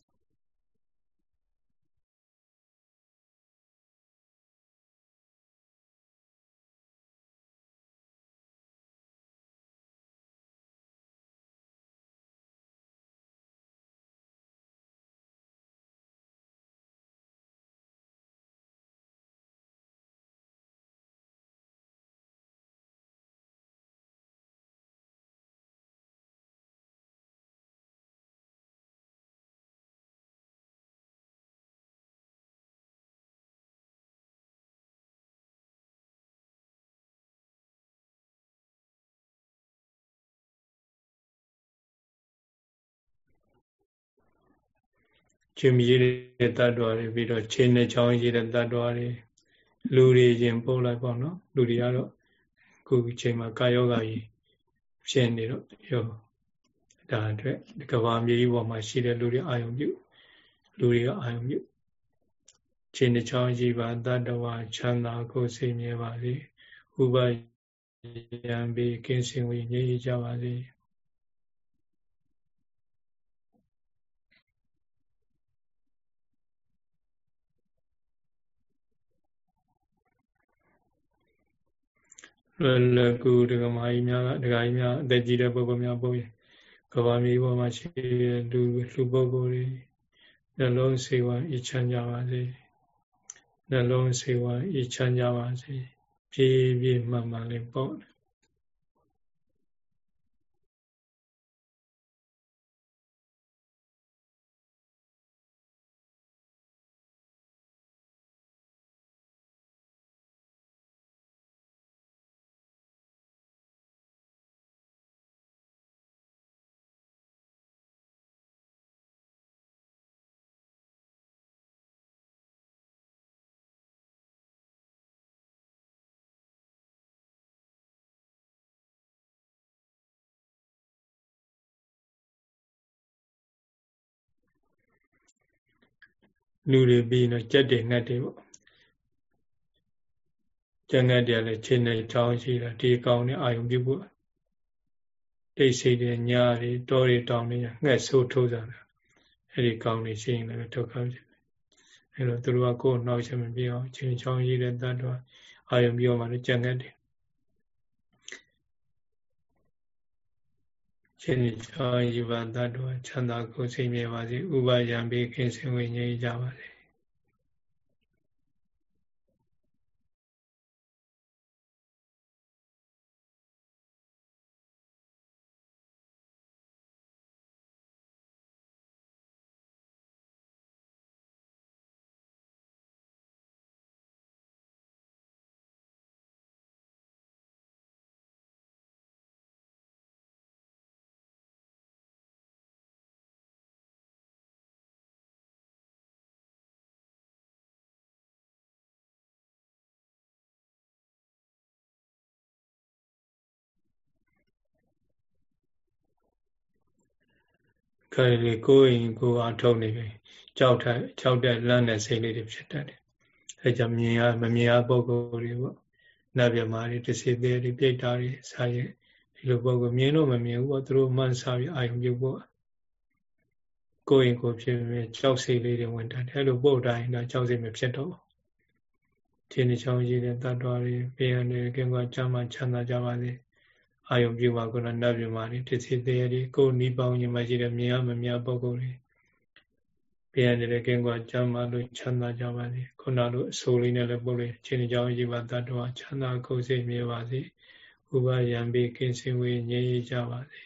Speaker 1: ချင်းမြည်တဲ့တ attva တွေပြီးတော့ခြေနဲ့ချောင်းရည်တဲ့တ attva တွေလူတွေရင်ပို့လိုက်ပေါ့နော်လူတွေကတော့ခုချိန်မှာကာယောဂါကြီးဖြစ်နေတော့ရောဒါအတွက်ကဘာမြေကြီးပေါ်မှာရှိတဲ့လူတွေအာယုံပြုလူတွေကအာယုံပြုခြေနဲ့ချောင်းရည်ပါတ attva ချမ်းသာကိုစိတ်မြဲပါစေဥပယံဘေကင်းစင်ဝေငြိမ်းကြပါစေ လွယ်လွယ်ကူဒကမာကြီးများဒကာကြီးများအသက်ကြီးတဲ့ပုဂ္ဂိုလ်များပုံရင်ကဘာမြေပေါ်မှာရှိတဲ့လူလူပုဂ္ဂိုလ်တွေနှလုံးစေဝါအချမ်းကြပါစေနှလုံးစေဝါအချမ်းကြပါစေပြေးပြေးမှန်မှန်လေးပေါ့ လူတွေပြီးတော့ကြက်တွေငှက်တွေပေါ့ကြက်ငှက်တွေလည်းခြေနဲ့ချောင်းရှိတာဒီကောင်နဲ့အာယုံပြုဖို့တိတ်ဆိတ်တွေညာတွေတောတွေတောင်တွေငှက်ဆိုးထိုးကြတာအဲ့ဒီကောင်တွေရှိရင်လည်းဒုက္ခဖြစ်တယ်အဲ့တော့သူတို့ကကိုယ်နှောက်ချက်မပြေအောင်ချင်းချောင်းရှိတဲ့တတ်တော့အာယုံပြုမှလည်းကြက်ငှက်တွေ ရှင်ချောင်းယူပါတတ်တော်ချမ်းသာကိုစိတ်မြဲပါစေဥပါယံဘေကင်းစင်ဝိငြိမ်းကြပါစေ ခိုင်လေကိုယ်ရင်ကိုယ်အားထုတ်နေပြီကြောက်ထိုက်ကြောက်တဲ့လန့်တဲ့စိတ်လေးတွေဖြစ်တတ်တယ်အဲကြောင့်မြင်ရမမြင်ရပုံကိုယ်တွေပေါ့နတ်မြမာတွေတစေသေးတွေပြိတ္တာတွေစာရဲ့ဒီလိုပုံကိုမြင်တော့မမြင်ဘူးပေါ့သူတို့မှန်စားပြီးအာယုံပြုတ်ပေါ့ကိုယ်ရင်ကိုယ်ဖြစ်ပြီးကြောက်စိတ်လေးတွေဝင်တတ်တယ်အဲလိုပို့တိုင်းတော့ကြောက်စိတ်မဖြစ်တော့ဘူးဒီနေ့ချောင်းရှိတဲ့တတ်တော်တွေပြန်နေကင်းကွာချမ်းသာချမ်းသာကြပါစေ အာယုံပြုပါကုဏနတ်ပြမာတွေတသိသေးရည်ကိုနီးပေါင်းညီမရှိတဲ့မြင်ရမမြပုဂ္ဂိုလ်တွေပြန်နေတဲ့ကင်းကွာကျမ်းမာလို့ချမ်းသာကြပါစေခုနလိုအဆိုးလေးနဲ့လည်းပို့လို့ချင်းကြောင်းကြီးပါတတ်တော်ချမ်းသာကိုယ်စိတ်မြဲပါစေဥပယံပိကင်းစင်ဝေငြိမ်းကြပါစေ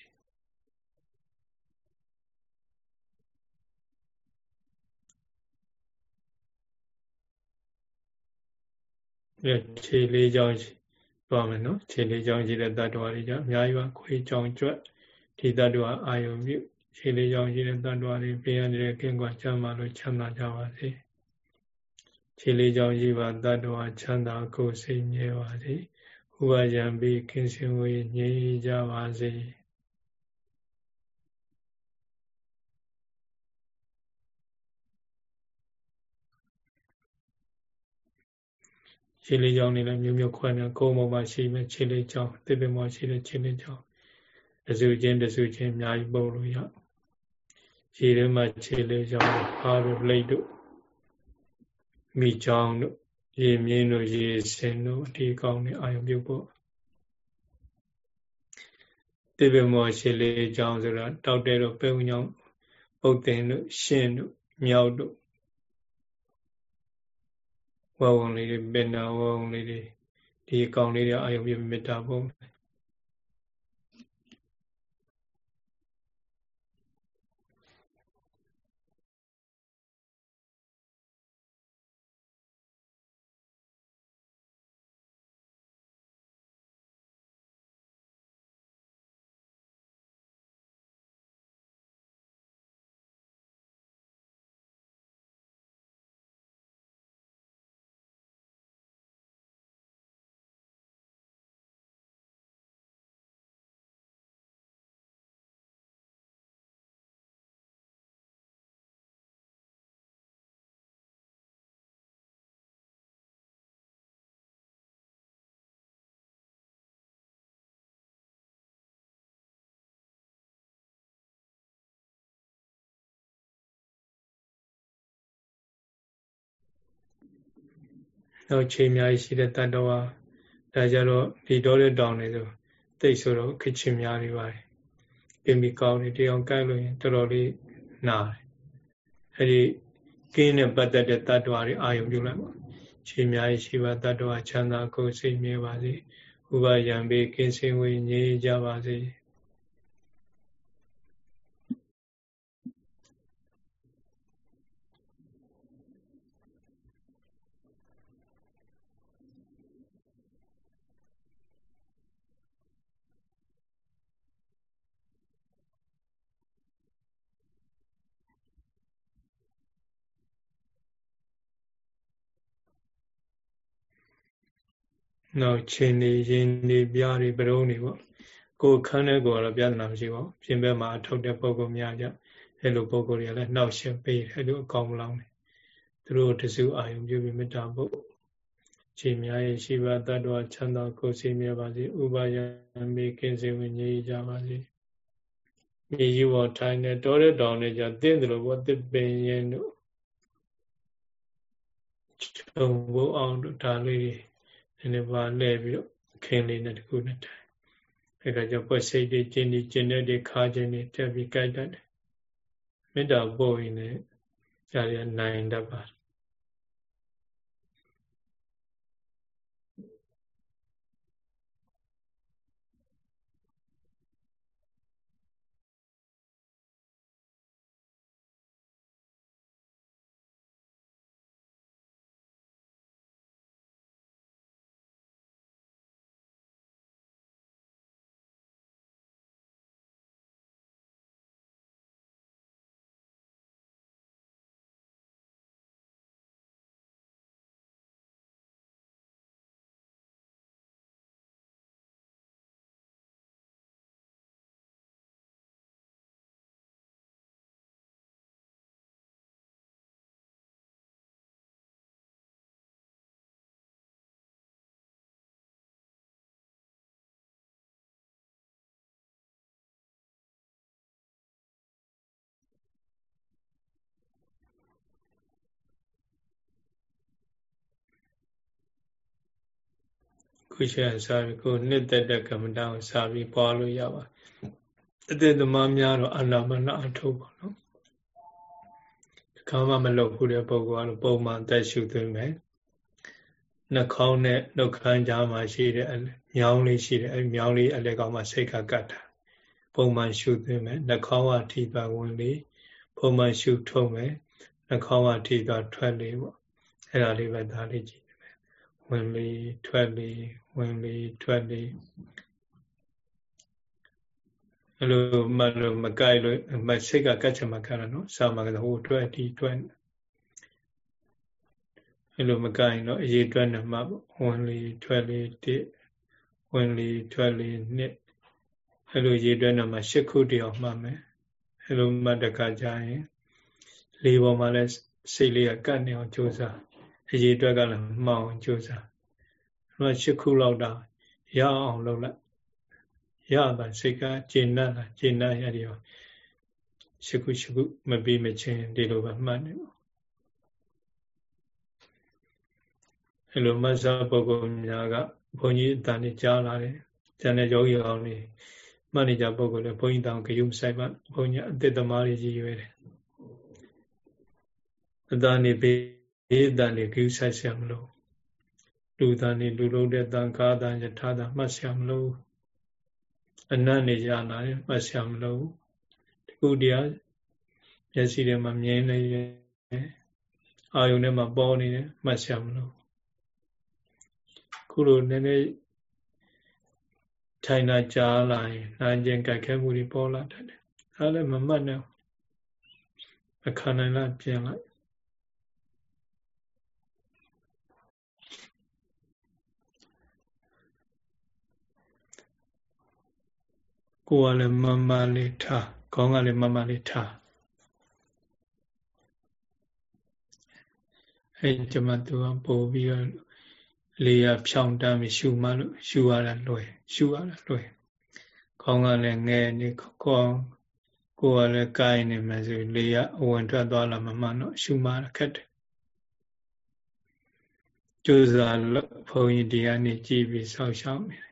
Speaker 1: ခြေလေးကြောင်း သွားမယ်နော်ခြေလေးချောင်းရှိတဲ့တ attva တွေကြောင့်အများကြီးပါခွေးချောင်းကြွက်ဒီတ attva အာယုံမြုခြေလေးချောင်းရှိတဲ့တ attva တွေပြင်ရနေတဲ့ကင်းကွာချမ်းသာလို့ချမ်းသာကြပါစေခြေလေးချောင်းရှိပါတ attva ချမ်းသာကိုယ်စိတ်မြဲပါစေဥပါယံပြီးကင်းစင်ဝေးငြိမ်းကြပါစေ ခြေလေးချောင်းနေလည်းမျိုးမျိုးခွဲနေကုန်းပေါ်မှာရှိမယ်ခြေလေးချောင်းတစ်ပင်ပေါ်ရှိတဲ့ခြေလေးချောင်းတစုချင်းတစုချင်းအများကြီးပုံလို့ရခြေထဲမှာခြေလေးချောင်းဟာတို့လိတ်တို့မိချောင်းတို့ရေမြင်းတို့ရေစင်တို့ဒီကောင်းနေအာယုံပြုတ်ဖို့တစ်ပင်ပေါ်ခြေလေးချောင်းဆိုတာတောက်တဲ့တို့ပဲဦးညောင်းပုတ်တင်တို့ရှင်းတို့မြောက်တို့ ဝဝုံလေးတွေပင်နာဝဝုံလေးတွေဒီအကောင်လေးတွေအာယုံပြမေတ္တာပုံ နောက်ချိန်များရှိတဲ့တတ္တဝါဒါကြတော့ဒီတော့တဲ့တောင်နေဆိုတိတ်ဆိုတော့ခချင်များနေပါတယ်ကင်မီကောင်းနေတရားကိုက်လို့ရင်တော်တော်လေးနာတယ်အဲ့ဒီကင်းနဲ့ပတ်သက်တဲ့တ attva တွေအာယုံပြုလိုက်ပါရှင်များရှိပါတ attva ချမ်းသာကိုယ်စိတ်မြဲပါစေဥပယံဘေကင်းစင်ဝေငြိကြပါစေ နောက်ချင်းနေရင်နေပြားတွေပရုံးတွေပေါ့ကိုယ်ခန်းတဲ့ကိုယ်ကတော့ပြဿနာမရှိပါဘူးပြင်ဘက်မှာအထုတ်တဲ့ပုံကောများကြအဲ့လိုပုံကောတွေကလည်းနှောက်ရှက်ပေးတယ်အဲ့လိုအကောင်မလောင်းတယ်သူတို့တစုအာယုံပြုပြီးမေတ္တာပို့ချိန်များရဲ့ရှိပါတတ်တော်ချမ်းသာကိုယ်စိမြဲပါစေဥပါယံမေကင်းစေဝင်ငြိမ်းကြပါစေမြေကြီးပေါ်ထိုင်နေတောတဲ့တောင်နဲ့ကြတင်းတယ်လို့ဘောတစ်ပင်ရင်တို့ခြုံဖို့အောင်တို့ဒါလေးတွေ နည်းနည်းပါလဲပြီးတော့ခင်းလေးနဲ့တခုနဲ့ထိုင်အဲကကြောင့်ပွက်စိတ်တွေကျင်းဒီကျင်းတဲ့တွေခါခြင်းတွေတက်ပြီးကြိုက်တတ်တယ်မေတ္တာပို့ရင်လည်းကြာရနိုင်တတ်ပါတယ် ခုချက်စားပြီးကိုနှစ်သက်တဲ့ကမ္မဋ္ဌာန်းကိုစားပြီးပွားလို့ရပါအသက်သမားများတော့အနာမနာအထုတ်ပါနော်ခါမှမလုပ်ဘူးတဲ့ပုဂ္ဂိုလ်ကတော့ပုံမှန်သက်ရှုသွင်းမယ်နှာခေါင်းနဲ့နှုတ်ခမ်းကြားမှာရှိတဲ့မြောင်းလေးရှိတယ်အဲမြောင်းလေးအလက်ကောင်မှာစိတ်ကကတ်တာပုံမှန်ရှုသွင်းမယ်နှာခေါင်းကထိပါဝင်လေးပုံမှန်ရှုထုတ်မယ်နှာခေါင်းကထိသွားထွက်လေးပေါ့အဲ့ဒါလေးပဲဒါလေးကြည့် ဝင်လေထွက်လေဝင်လေထွက်လေအဲ့လိုမလို့မကြိုက်လို့မစိတ်ကကတ်ချင်မှကတ်ရနော်စာမကဟိုထွက်ဒီထွက်အဲ့လိုမကြိုက်တော့အရေးအတွက်နဲ့မှဝင်လေထွက်လေတစ်ဝင်လေထွက်လေနှစ်အဲ့လိုရေးအတွက်နဲ့မှရှစ်ခုတည်းအောင်မှမယ်အဲ့လိုမှတခါကြရင်လေပေါ်မှာလဲစိတ်လေးကကတ်နေအောင်ကြိုးစား အရေးအတွက်ကလည်းမှောင်ကြိုးစားအဲ့တော့ရှစ်ခုလောက်တာရအောင်လုပ်လိုက်ရတာစိတ်ကကျေနပ်လာကျေနပ်ရတဲ့ရောရှစ်ခုရှစ်ခုမပြီးမချင်းဒီလိုပဲမှတ်နေပေါ့အဲ့လိုမဆာပုဂ္ဂိုလ်များကဘုန်းကြီးအတန်နဲ့ကြားလာတယ်။ကျန်တဲ့ယောဂီအောင်နေမှတ်နေကြပုဂ္ဂိုလ်လည်းဘုန်းကြီးတောင်ဂယုမဆိုင်ပါဘုန်းကြီးအသက်သမားတွေကြီးရွယ်တယ်။အတန်နေ ဘေးအတန်နေဂယုဆိုင်ဆရာမလို့လူသားနေလူလုံးတဲ့တန်ခါတန်ယထာတမှတ်ဆရာမလို့အနတ်နေရလာရင်မှတ်ဆရာမလို့ဒီခုတရားမျက်စိထဲမှာမြင်နေတယ်အာယုန်ထဲမှာပေါ်နေတယ်မှတ်ဆရာမလို့ခုလိုနည်းနည်းထိုင်တာကြားလာရင်နာကျင်ကြိုက်ခဲမှုတွေပေါ်လာတတ်တယ်အဲလည်းမမှတ်နဲ့အခါနိုင်လားပြင်လိုက် ကိုယ်ကလည်းမမလေးထားခေါင်းကလည်းမမလေးထားအဲကျမသူကပို့ပြီးတော့လေရဖြောင်းတမ်းပြီးရှူမှလို့ရှူရတာလွယ်ရှူရတာလွယ်ခေါင်းကလည်းငဲနေခေါင်းကိုယ်ကလည်းကိုင်းနေမှဆိုလေရအဝင်ထွက်သွားလာမမှန်တော့ရှူမှခက်တယ်ကြိုးစားဘုန်းကြီးဒီကနေကြည်ပြီးဆောက်ရှောက်နေ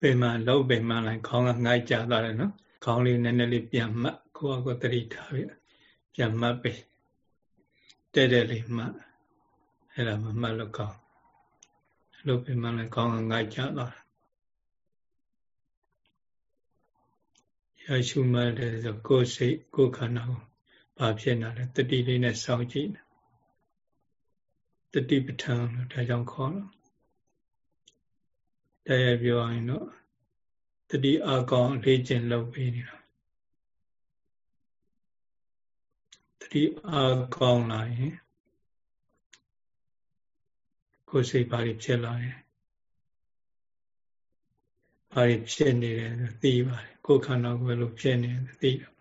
Speaker 1: ပင်မလောက်ပင်မလိုက်ခေါင်းကငိုက်ကြသွားတယ်နော်ခေါင်းလေးနည်းနည်းလေးပြန်မှတ်ကိုယ့်အကိုတတိထားပြီပြန်မှတ်ပဲတဲ့တဲ့လေးမှတ်အဲ့ဒါမှမှတ်လို့ကောင်းလောက်ပင်မလိုက်ခေါင်းကငိုက်ကြသွားတယ်ရရှုမှတ်တယ်ဆိုကိုယ်စိတ်ကိုယ်ခန္ဓာကိုဘာဖြစ်နေလဲတတိလေးနဲ့စောင့်ကြည့်တတိပဋ္ဌာန်လို့ဒါကြောင့်ခေါ်တော့ တရားပြောရင်တော့တတိအကောင်အလေးကျင့်လုပ်ပေးနေတာတတိအကောင်လာရင်ကိုယ်စိတ်ဘာတွေဖြစ်လာရင်ဘာတွေဖြစ်နေတယ်သိပါတယ်ကိုယ်ခန္ဓာကိုယ်လိုဖြစ်နေတယ်သိတယ်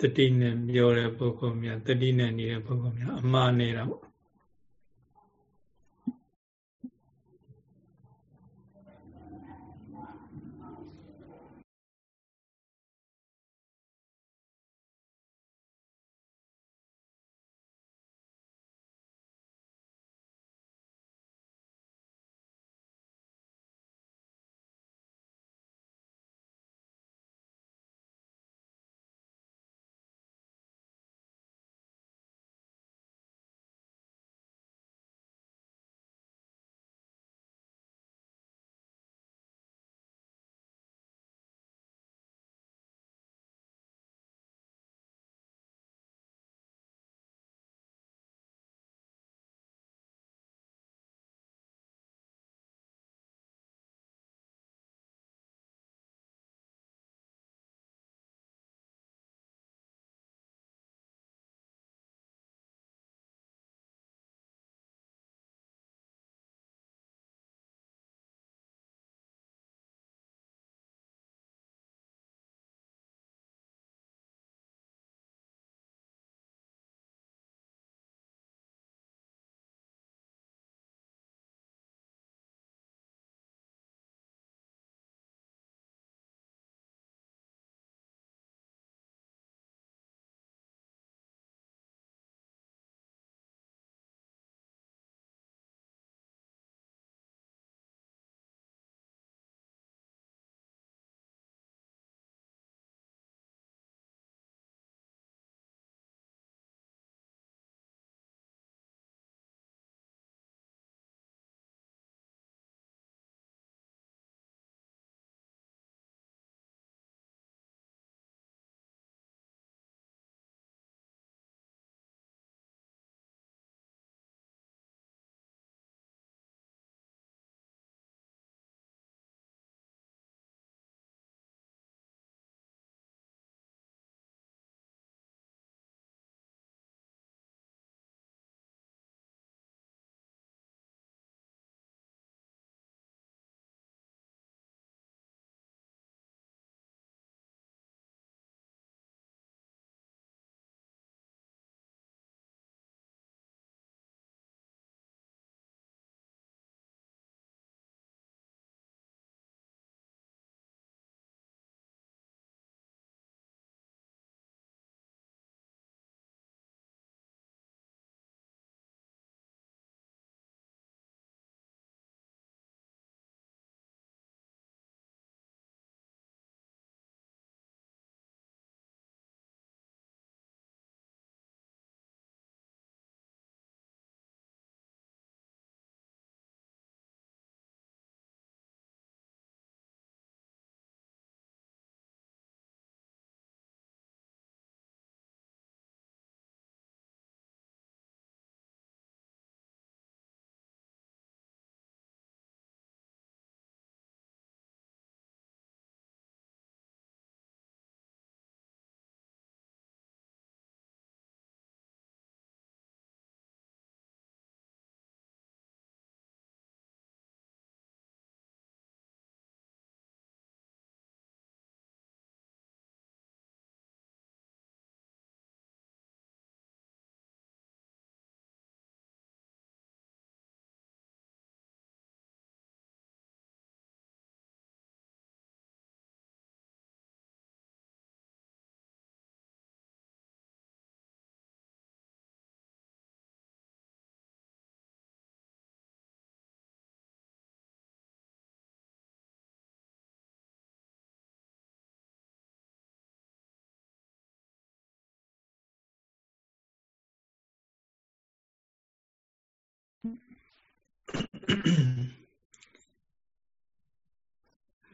Speaker 1: တတိနဲ့ပြောတဲ့ပုဂ္ဂိုလ်များတတိနဲ့နေတဲ့ပုဂ္ဂိုလ်များအမှားနေတာပေါ့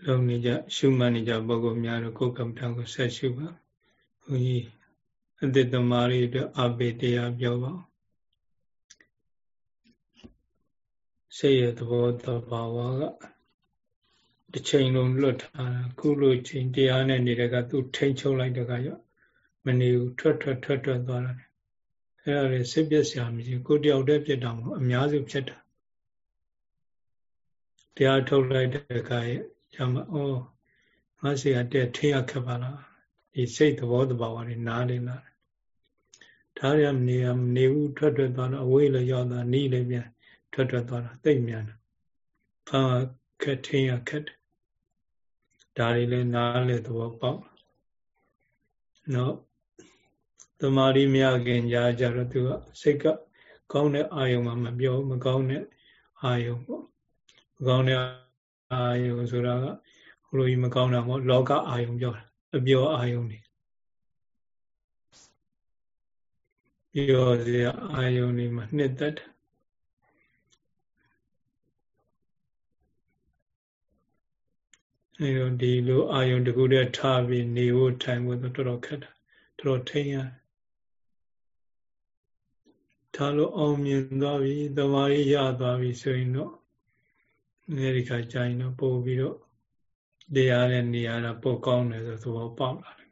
Speaker 1: လုံနေကြရှုမှတ်နေကြပုဂ္ဂိုလ်များတော့ကိုယ်ကမ္မထံကိုဆက်ရှုပါဘုန်းကြီးအတ္တသမารီအတွက်အပေတရားပြောပါစိတ်ရဲ့သဘောတဘာဝကတစ်ချိန်လုံးလွတ်ထားတာခုလိုချိန်တရားနဲ့နေတဲ့ကသူထိန်ချုပ်လိုက်တဲ့ကရောမနေဘူးထွက်ထွက်ထွက်ထွက်သွားတယ် အဲ့ဒါလေစိတ်ပြက်စရာမရှိကိုတယောက်တည်းဖြစ်တာမဟုတ်အများစုဖြစ်တာတရားထုတ်လိုက်တဲ့ကရဲ့ညမဩငါစီကတဲ့ထိရခက်ပါလားဒီစိတ်သဘောတဘာဝတွေနားနေလားဒါရမနေမနေဘူးထွက်ထွက်သွားတော့အဝေးလည်းရောက်တာနီးလည်းပြန်ထွက်ထွက်သွားတာသိမ့်မြန်တာဖာခက်ထင်းရခက်ဒါတွေလည်းနားလေသဘောပေါက်နော် တမာရီမြခင်ကြာကြတော့သူကစိတ်ကကောင်းတဲ့အာယုံမှမပြောမကောင်းတဲ့အာယုံပေါ့မကောင်းတဲ့အာယုံဆိုတာကဟိုလိုကြီးမကောင်းတာမဟုတ်လောကအာယုံပြောတာအပြောအာယုံနေပြောစရာအာယုံနေမှာနှစ်သက်တယ်အဲတော့ဒီလိုအာယုံတကူတည်းထားပြီးနေဖို့ထိုင်ဖို့တော့တော်တော်ခက်တာတော်တော်ထိန်ရ ထားလို့အောင်မြင်သွားပြီသမာဓိရသွားပြီဆိုရင်တော့အဲဒီခါကျရင်တော့ပို့ပြီးတော့တရားနဲ့နေရာတာပို့ကောင်းတယ်ဆိုသဘောပေါက်လာတယ်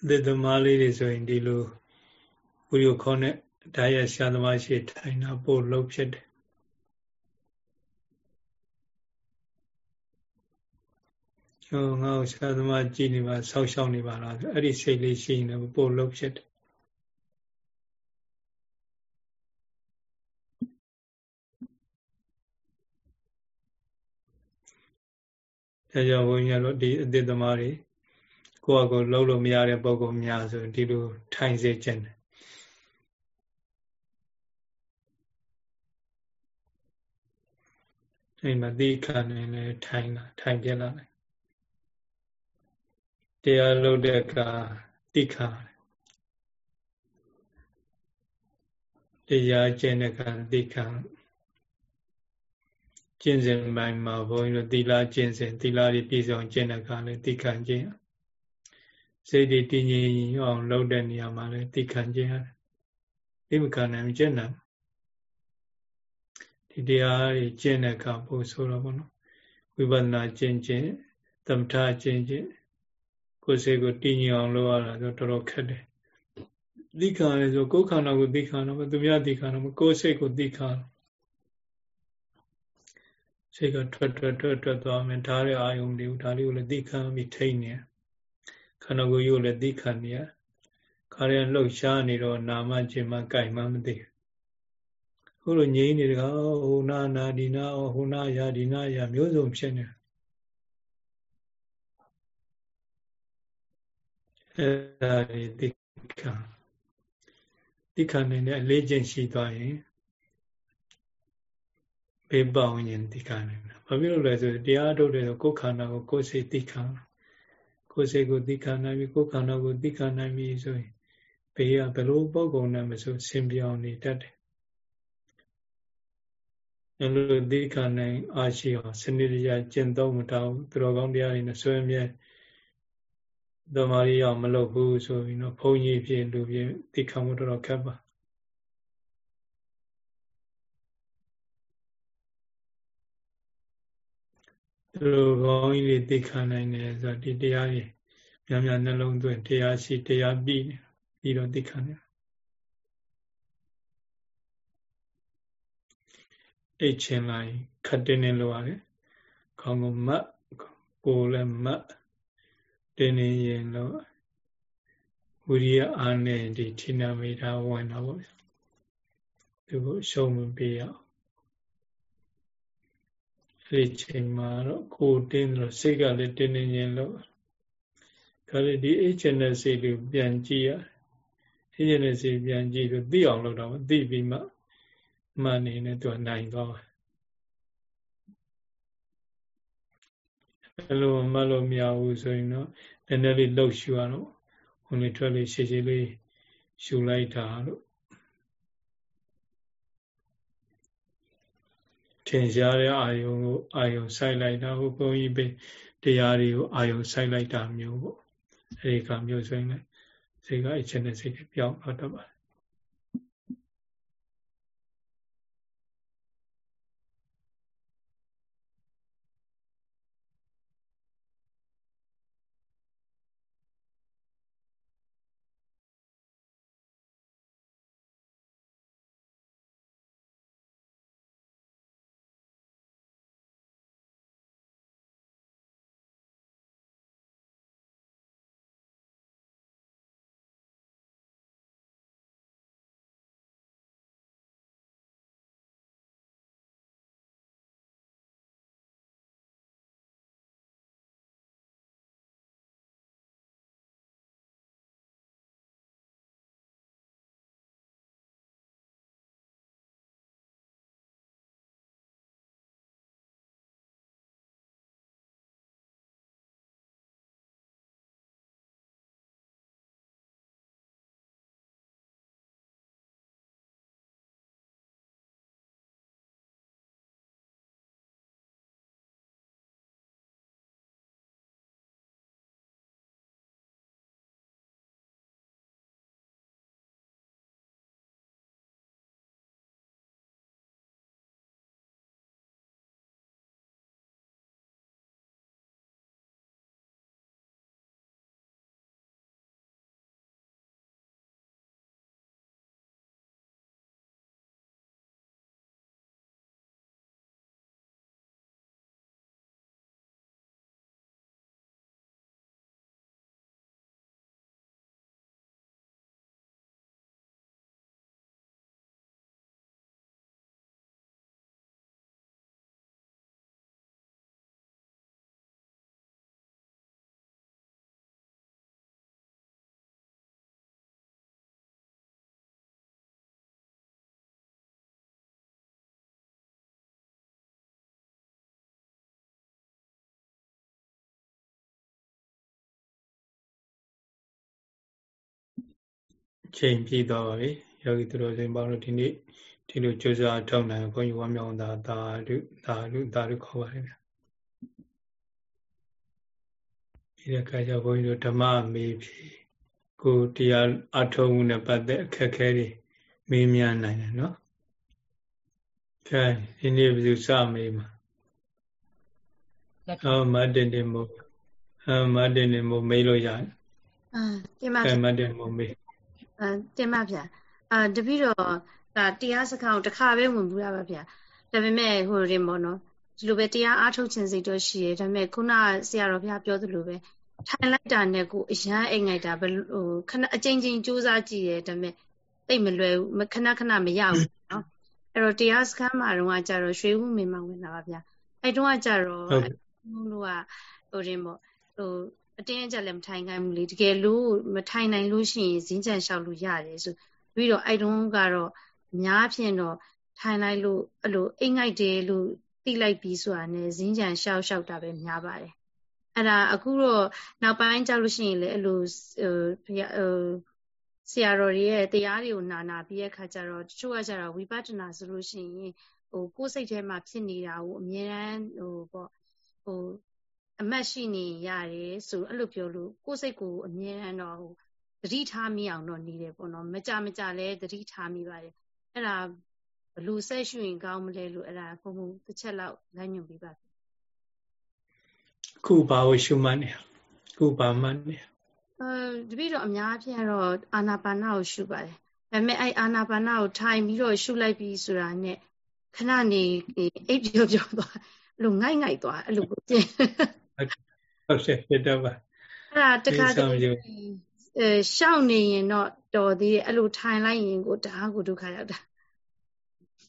Speaker 1: အသက်သမားလေးတွေဆိုရင်ဒီလိုဝိရိယခေါ်နဲ့ဓာတ်ရဆရာသမားရှိထိုင်တာပို့လို့ဖြစ်တယ် ဟိုငါ့ကိုဆရာသမားကြည်နေပါဆောက်ရှောက်နေပါလားအဲ့ဒီစိတ်လေးရှိနေပို့လို့ဖြစ်တယ်ဒါကြောင့်ဘုန်းကြီးတို့ဒီအသစ်သမားတွေကိုယ့်အကိုလှုပ်လို့မရတဲ့ပုံကောင်များဆိုဒီလိုထိုင်စေခြင်းတယ်အိမ်မှာသိခံနေလဲထိုင်လာထိုင်ပြလာတယ် တရားလုပ်တဲ့အခါသိခံတရားကျင့်တဲ့အခါသိခံကျင့်စဉ်ပိုင်းမှာဘုန်းကြီးတို့သီလကျင့်စဉ်သီလတွေပြည့်စုံကျင့်တဲ့အခါလည်းသိခံခြင်းစိတ်တွေတည်ငြိမ်အောင်လုပ်တဲ့နေရာမှာလည်းသိခံခြင်းရတယ်ဒီမခံနိုင်ကျင့်နိုင်ဒီတရားတွေကျင့်တဲ့အခါပို့ဆိုတော့ဘောနော်ဝိပဿနာကျင့်ခြင်းသမထကျင့်ခြင်း ကိုယ်စိတ်ကိုတည်ငြိမ်အောင်လုပ်ရတာဆိုတော်တော်ခက်တယ်သိခံရဆိုကိုယ်ခန္ဓာကိုသိခံတော့သူများသိခံတော့ကိုယ်စိတ်ကိုသိခံစိတ်ကထွက်ထွက်ထွက်ထွက်သွားမယ်ဒါရအာယုံတွေဒါလေးကိုလည်းသိခံပြီးထိနေခန္ဓာကိုယ်ကိုလည်းသိခံနေရခါရလှုပ်ရှားနေတော့နာမခြင်းမကြိုက်မှမသိခုလိုငြိမ်းနေတကားဟိုနာနာဒီနာဟိုနာယာဒီနာယာမျိုးစုံဖြစ်နေ အဲဒါတွေသိခံသိခံနေတဲ့အလေးချင်းရှိသွားရင်ဘေးပေါင်းရင်သိခံနိုင်မှာဘာဖြစ်လို့လဲဆိုတရားထုတ်တယ်ဆိုကိုယ်ခန္ဓာကိုကိုယ်စိတ်သိခံကိုယ်စိတ်ကိုသိခံနိုင်ပြီကိုယ်ခန္ဓာကိုသိခံနိုင်ပြီဆိုရင်ဘေးကဘလို့ပုံကုန်နဲ့မဆိုဆင်ပြောင်းနေတတ်တယ်အဲလိုသိခံနိုင်အားရှိအောင်စနစ်တကျကျင့်သုံးမတောင်းသူတော်ကောင်းတရားတွေနဲ့ဆွေးမြဲ သမာဓိအောင်မလုပ်ဘူးဆိုရင်တော့ဘုန်းကြီးဖြစ်လူဖြစ်သိခံမှုတော်တော်ခက်ပါသူတို့ကောင်းကြီးတွေသိခံနိုင်တယ်ဆိုတော့ဒီတရားကြီးများများနှလုံးသွင်းတရားရှိတရားပြီးနေပြီးတော့သိခံတယ်အိတ်ချင်လိုက်ခတ်တင်းနေလို့ရတယ်ခေါင်းကမတ်ကိုယ်လည်းမတ် တင်းနေရင်လို့ဝိရိယအားနဲ့ဒီဌိနမိတာဝင်တော့ဗောသူကိုရှုံးမပေးရအောင်အဲ့ဒီချိန်မှာတော့ကိုတင်းလို့စိတ်ကလည်းတင်းနေခြင်းလို့ခါလေဒီအိတ်ချင်တဲ့စိတ်ကိုပြန်ကြည့်ရအိတ်ချင်တဲ့စိတ်ပြန်ကြည့်လို့သိအောင်လုပ်တော့သိပြီးမှမှန်နေနဲ့သူကနိုင်သွား အဲ့လိုမလို့မရဘူးဆိုရင်တော့နည်းနည်းလေးလှုပ်ရှူရတော့ဝင်လေထွက်လေရှည်ရှည်လေးရှုလိုက်တာလို့ထင်ရှားတဲ့အာယုံကိုအာယုံစိုက်လိုက်တာဟိုဘုန်းကြီးပဲတရားတွေကိုအာယုံစိုက်လိုက်တာမျိုးပေါ့အဲဒီကမျိုးဆိုရင်လည်းစိတ်ကအချင်းနဲ့စိတ်ပြောင်းတော့တတ်ပါတယ် ချိန်ပြည့်သွားပါပြီယောဂီသူတော်စင်ပေါင်းတို့ဒီနေ့ဒီလိုကြိုးစားထောက်နိုင်ဘုန်းကြီးဝမ်းမြောက်တာဒါလူဒါလူဒါလူခေါ်ပါတယ်ဗျဒီတဲ့ခါကျဘုန်းကြီးတို့ဓမ္မမေးဖြေကိုတရားအထုံးမှုနဲ့ပတ်သက်အခက်ခဲတွေမေးမြန်းနိုင်တယ်နော်ခဲဒီနေ့ဘယ်သူစမေးမှာဟောမတ်တင်တင်မို့အမတ်တင်တင်မို့မေးလို့ရတယ်
Speaker 4: အာတင်ပါ
Speaker 1: ခဲမတ်တင်မို့မေး
Speaker 4: အဲတင်ပါဗျာအာတပိတော့ဒါတရားစကားကိုတစ်ခါပဲဝင်ဘူးရပါဗျာဒါပေမဲ့ဟိုရင်ပေါ့နော်ဒီလိုပဲတရားအားထုတ်ခြင်းစိတ်တော့ရှိရဲဒါပေမဲ့ခုနဆရာတော်ဘုရားပြောသလိုပဲထိုင်လိုက်တာနဲ့ကိုအရန်အိမ်ငိုက်တာဘယ်ဟိုခဏအချိန်ချင်းစူးစမ်းကြည့်ရဲဒါပေမဲ့တိတ်မလွယ်ဘူးခဏခဏမရဘူးနော်အဲ့တော့တရားစခန်းမှာတော့ကြတော့ရွှေဦးမင်းမဝင်တာပါဗျာအဲ့တုန်းကကြတော့ဟုတ်လို့ကဟိုရင်ပေါ့ဟို အတင်းအကျပ်လည်းမထိုင်နိုင်ဘူးလေတကယ်လို့မထိုင်နိုင်လို့ရှိရင်ဇင်းကြံလျှောက်လို့ရတယ်ဆိုပြီးတော့အဲ့တုန်းကတော့များဖြင့်တော့ထိုင်လိုက်လို့အဲ့လိုအိတ်ငိုက်တယ်လို့သိလိုက်ပြီးဆိုတာနဲ့ဇင်းကြံလျှောက်လျှောက်တာပဲများပါတယ်အဲ့ဒါအခုတော့နောက်ပိုင်းကြောက်လို့ရှိရင်လည်းအဲ့လိုဟိုဆရာတော်တွေရဲ့တရားတွေကိုနာနာပြီးတဲ့ခါကျတော့တချို့ကကျတော့ဝိပဿနာဆိုလို့ရှိရင်ဟိုကိုယ်စိတ်ထဲမှာဖြစ်နေတာကိုအမြဲတမ်းဟိုပေါ့ဟို အမတ်ရှိနေရတယ်ဆိုအဲ့လိုပြောလို့ကိုယ်စိတ်ကိုအမြဲတမ်းတော့ဟိုသတိထားမိအောင်တော့နေတယ်ပေါ့နော်မကြမကြလဲသတိထားမိပါတယ်အဲ့ဒါဘလို့ဆက်ရှုရင်ကောင်းမလဲလို့အဲ့ဒါဘုံဘုံတစ်ချက်လောက်လမ်းညွှန်ပေးပါ
Speaker 1: ခုဘာကိုရှုမှတ်နေခုဘာမှတ်နေ
Speaker 4: အဲတပိတော့အများအပြားတော့အာနာပါနာကိုရှုပါတယ်ဒါပေမဲ့အဲ့အာနာပါနာကိုထိုင်ပြီးတော့ရှုလိုက်ပြီးဆိုတာနဲ့ခဏနေအိပ်ပြောပြောသွားအဲ့လိုငိုက်ငိုက်သွားအဲ့လိုကိုကျင်း
Speaker 1: ဟုတ်တယ်ဖြစ်တော့ပါ
Speaker 4: အဲ့ဒါတခါတည်းအဲရှောက်နေရင်တော့တော်သေးတယ်အဲ့လိုထိုင်လိုက်ရင်ကိုတအားကိုဒုက္ခရောက်တာ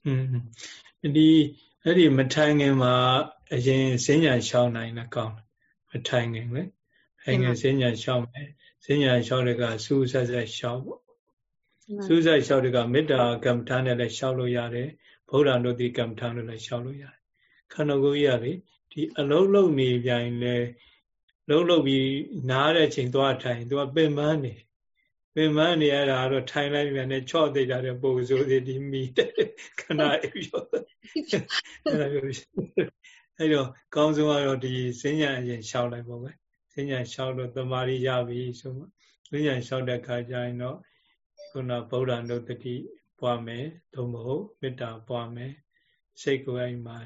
Speaker 1: อืมဒီအဲ့ဒီမထိုင်ခင်မှာအရင်စဉ္ညာရှောင်းနိုင်လည်းကောင်းတယ်မထိုင်ခင်လေထိုင်ခင်စဉ္ညာရှောင်းမယ်စဉ္ညာရှောင်းတဲ့ကစူးဆက်ဆက်ရှောင်းပေါ့စူးဆက်ရှောင်းတဲ့ကမေတ္တာကမ္မထာနဲ့လည်းရှောင်းလို့ရတယ်ဗုဒ္ဓံတို့ဒီကမ္မထာနဲ့လည်းရှောင်းလို့ရတယ်ခန္ဓာကိုယ်ကြီးကလေ ဒီအလုံးလုံးနေပြန်လဲလုံးလုံးပြီးနားတဲ့ချိန်သွားထိုင်သူကပင်ပန်းနေပင်မနေရတာတော့ထိုင်လိုက်ပြန်နဲ့ချော့သိတာတဲ့ပုံစိုးစီဒီမီတဲ့ခဏအေးပြောအဲ့ဒါမျိုးအဲ့တော့ကောင်းဆုံးကတော့ဒီစဉ္ညာအရင်ရှောက်လိုက်ပေါ့ပဲစဉ္ညာရှောက်လို့တမာရီရပြီဆိုမှစဉ္ညာရှောက်တဲ့ခါကျရင်တော့ခုနဗုဒ္ဓနုတ္တိပွားမယ်သို့မဟုတ်မေတ္တာပွားမယ်စိတ်ကိုအဲ့မှာ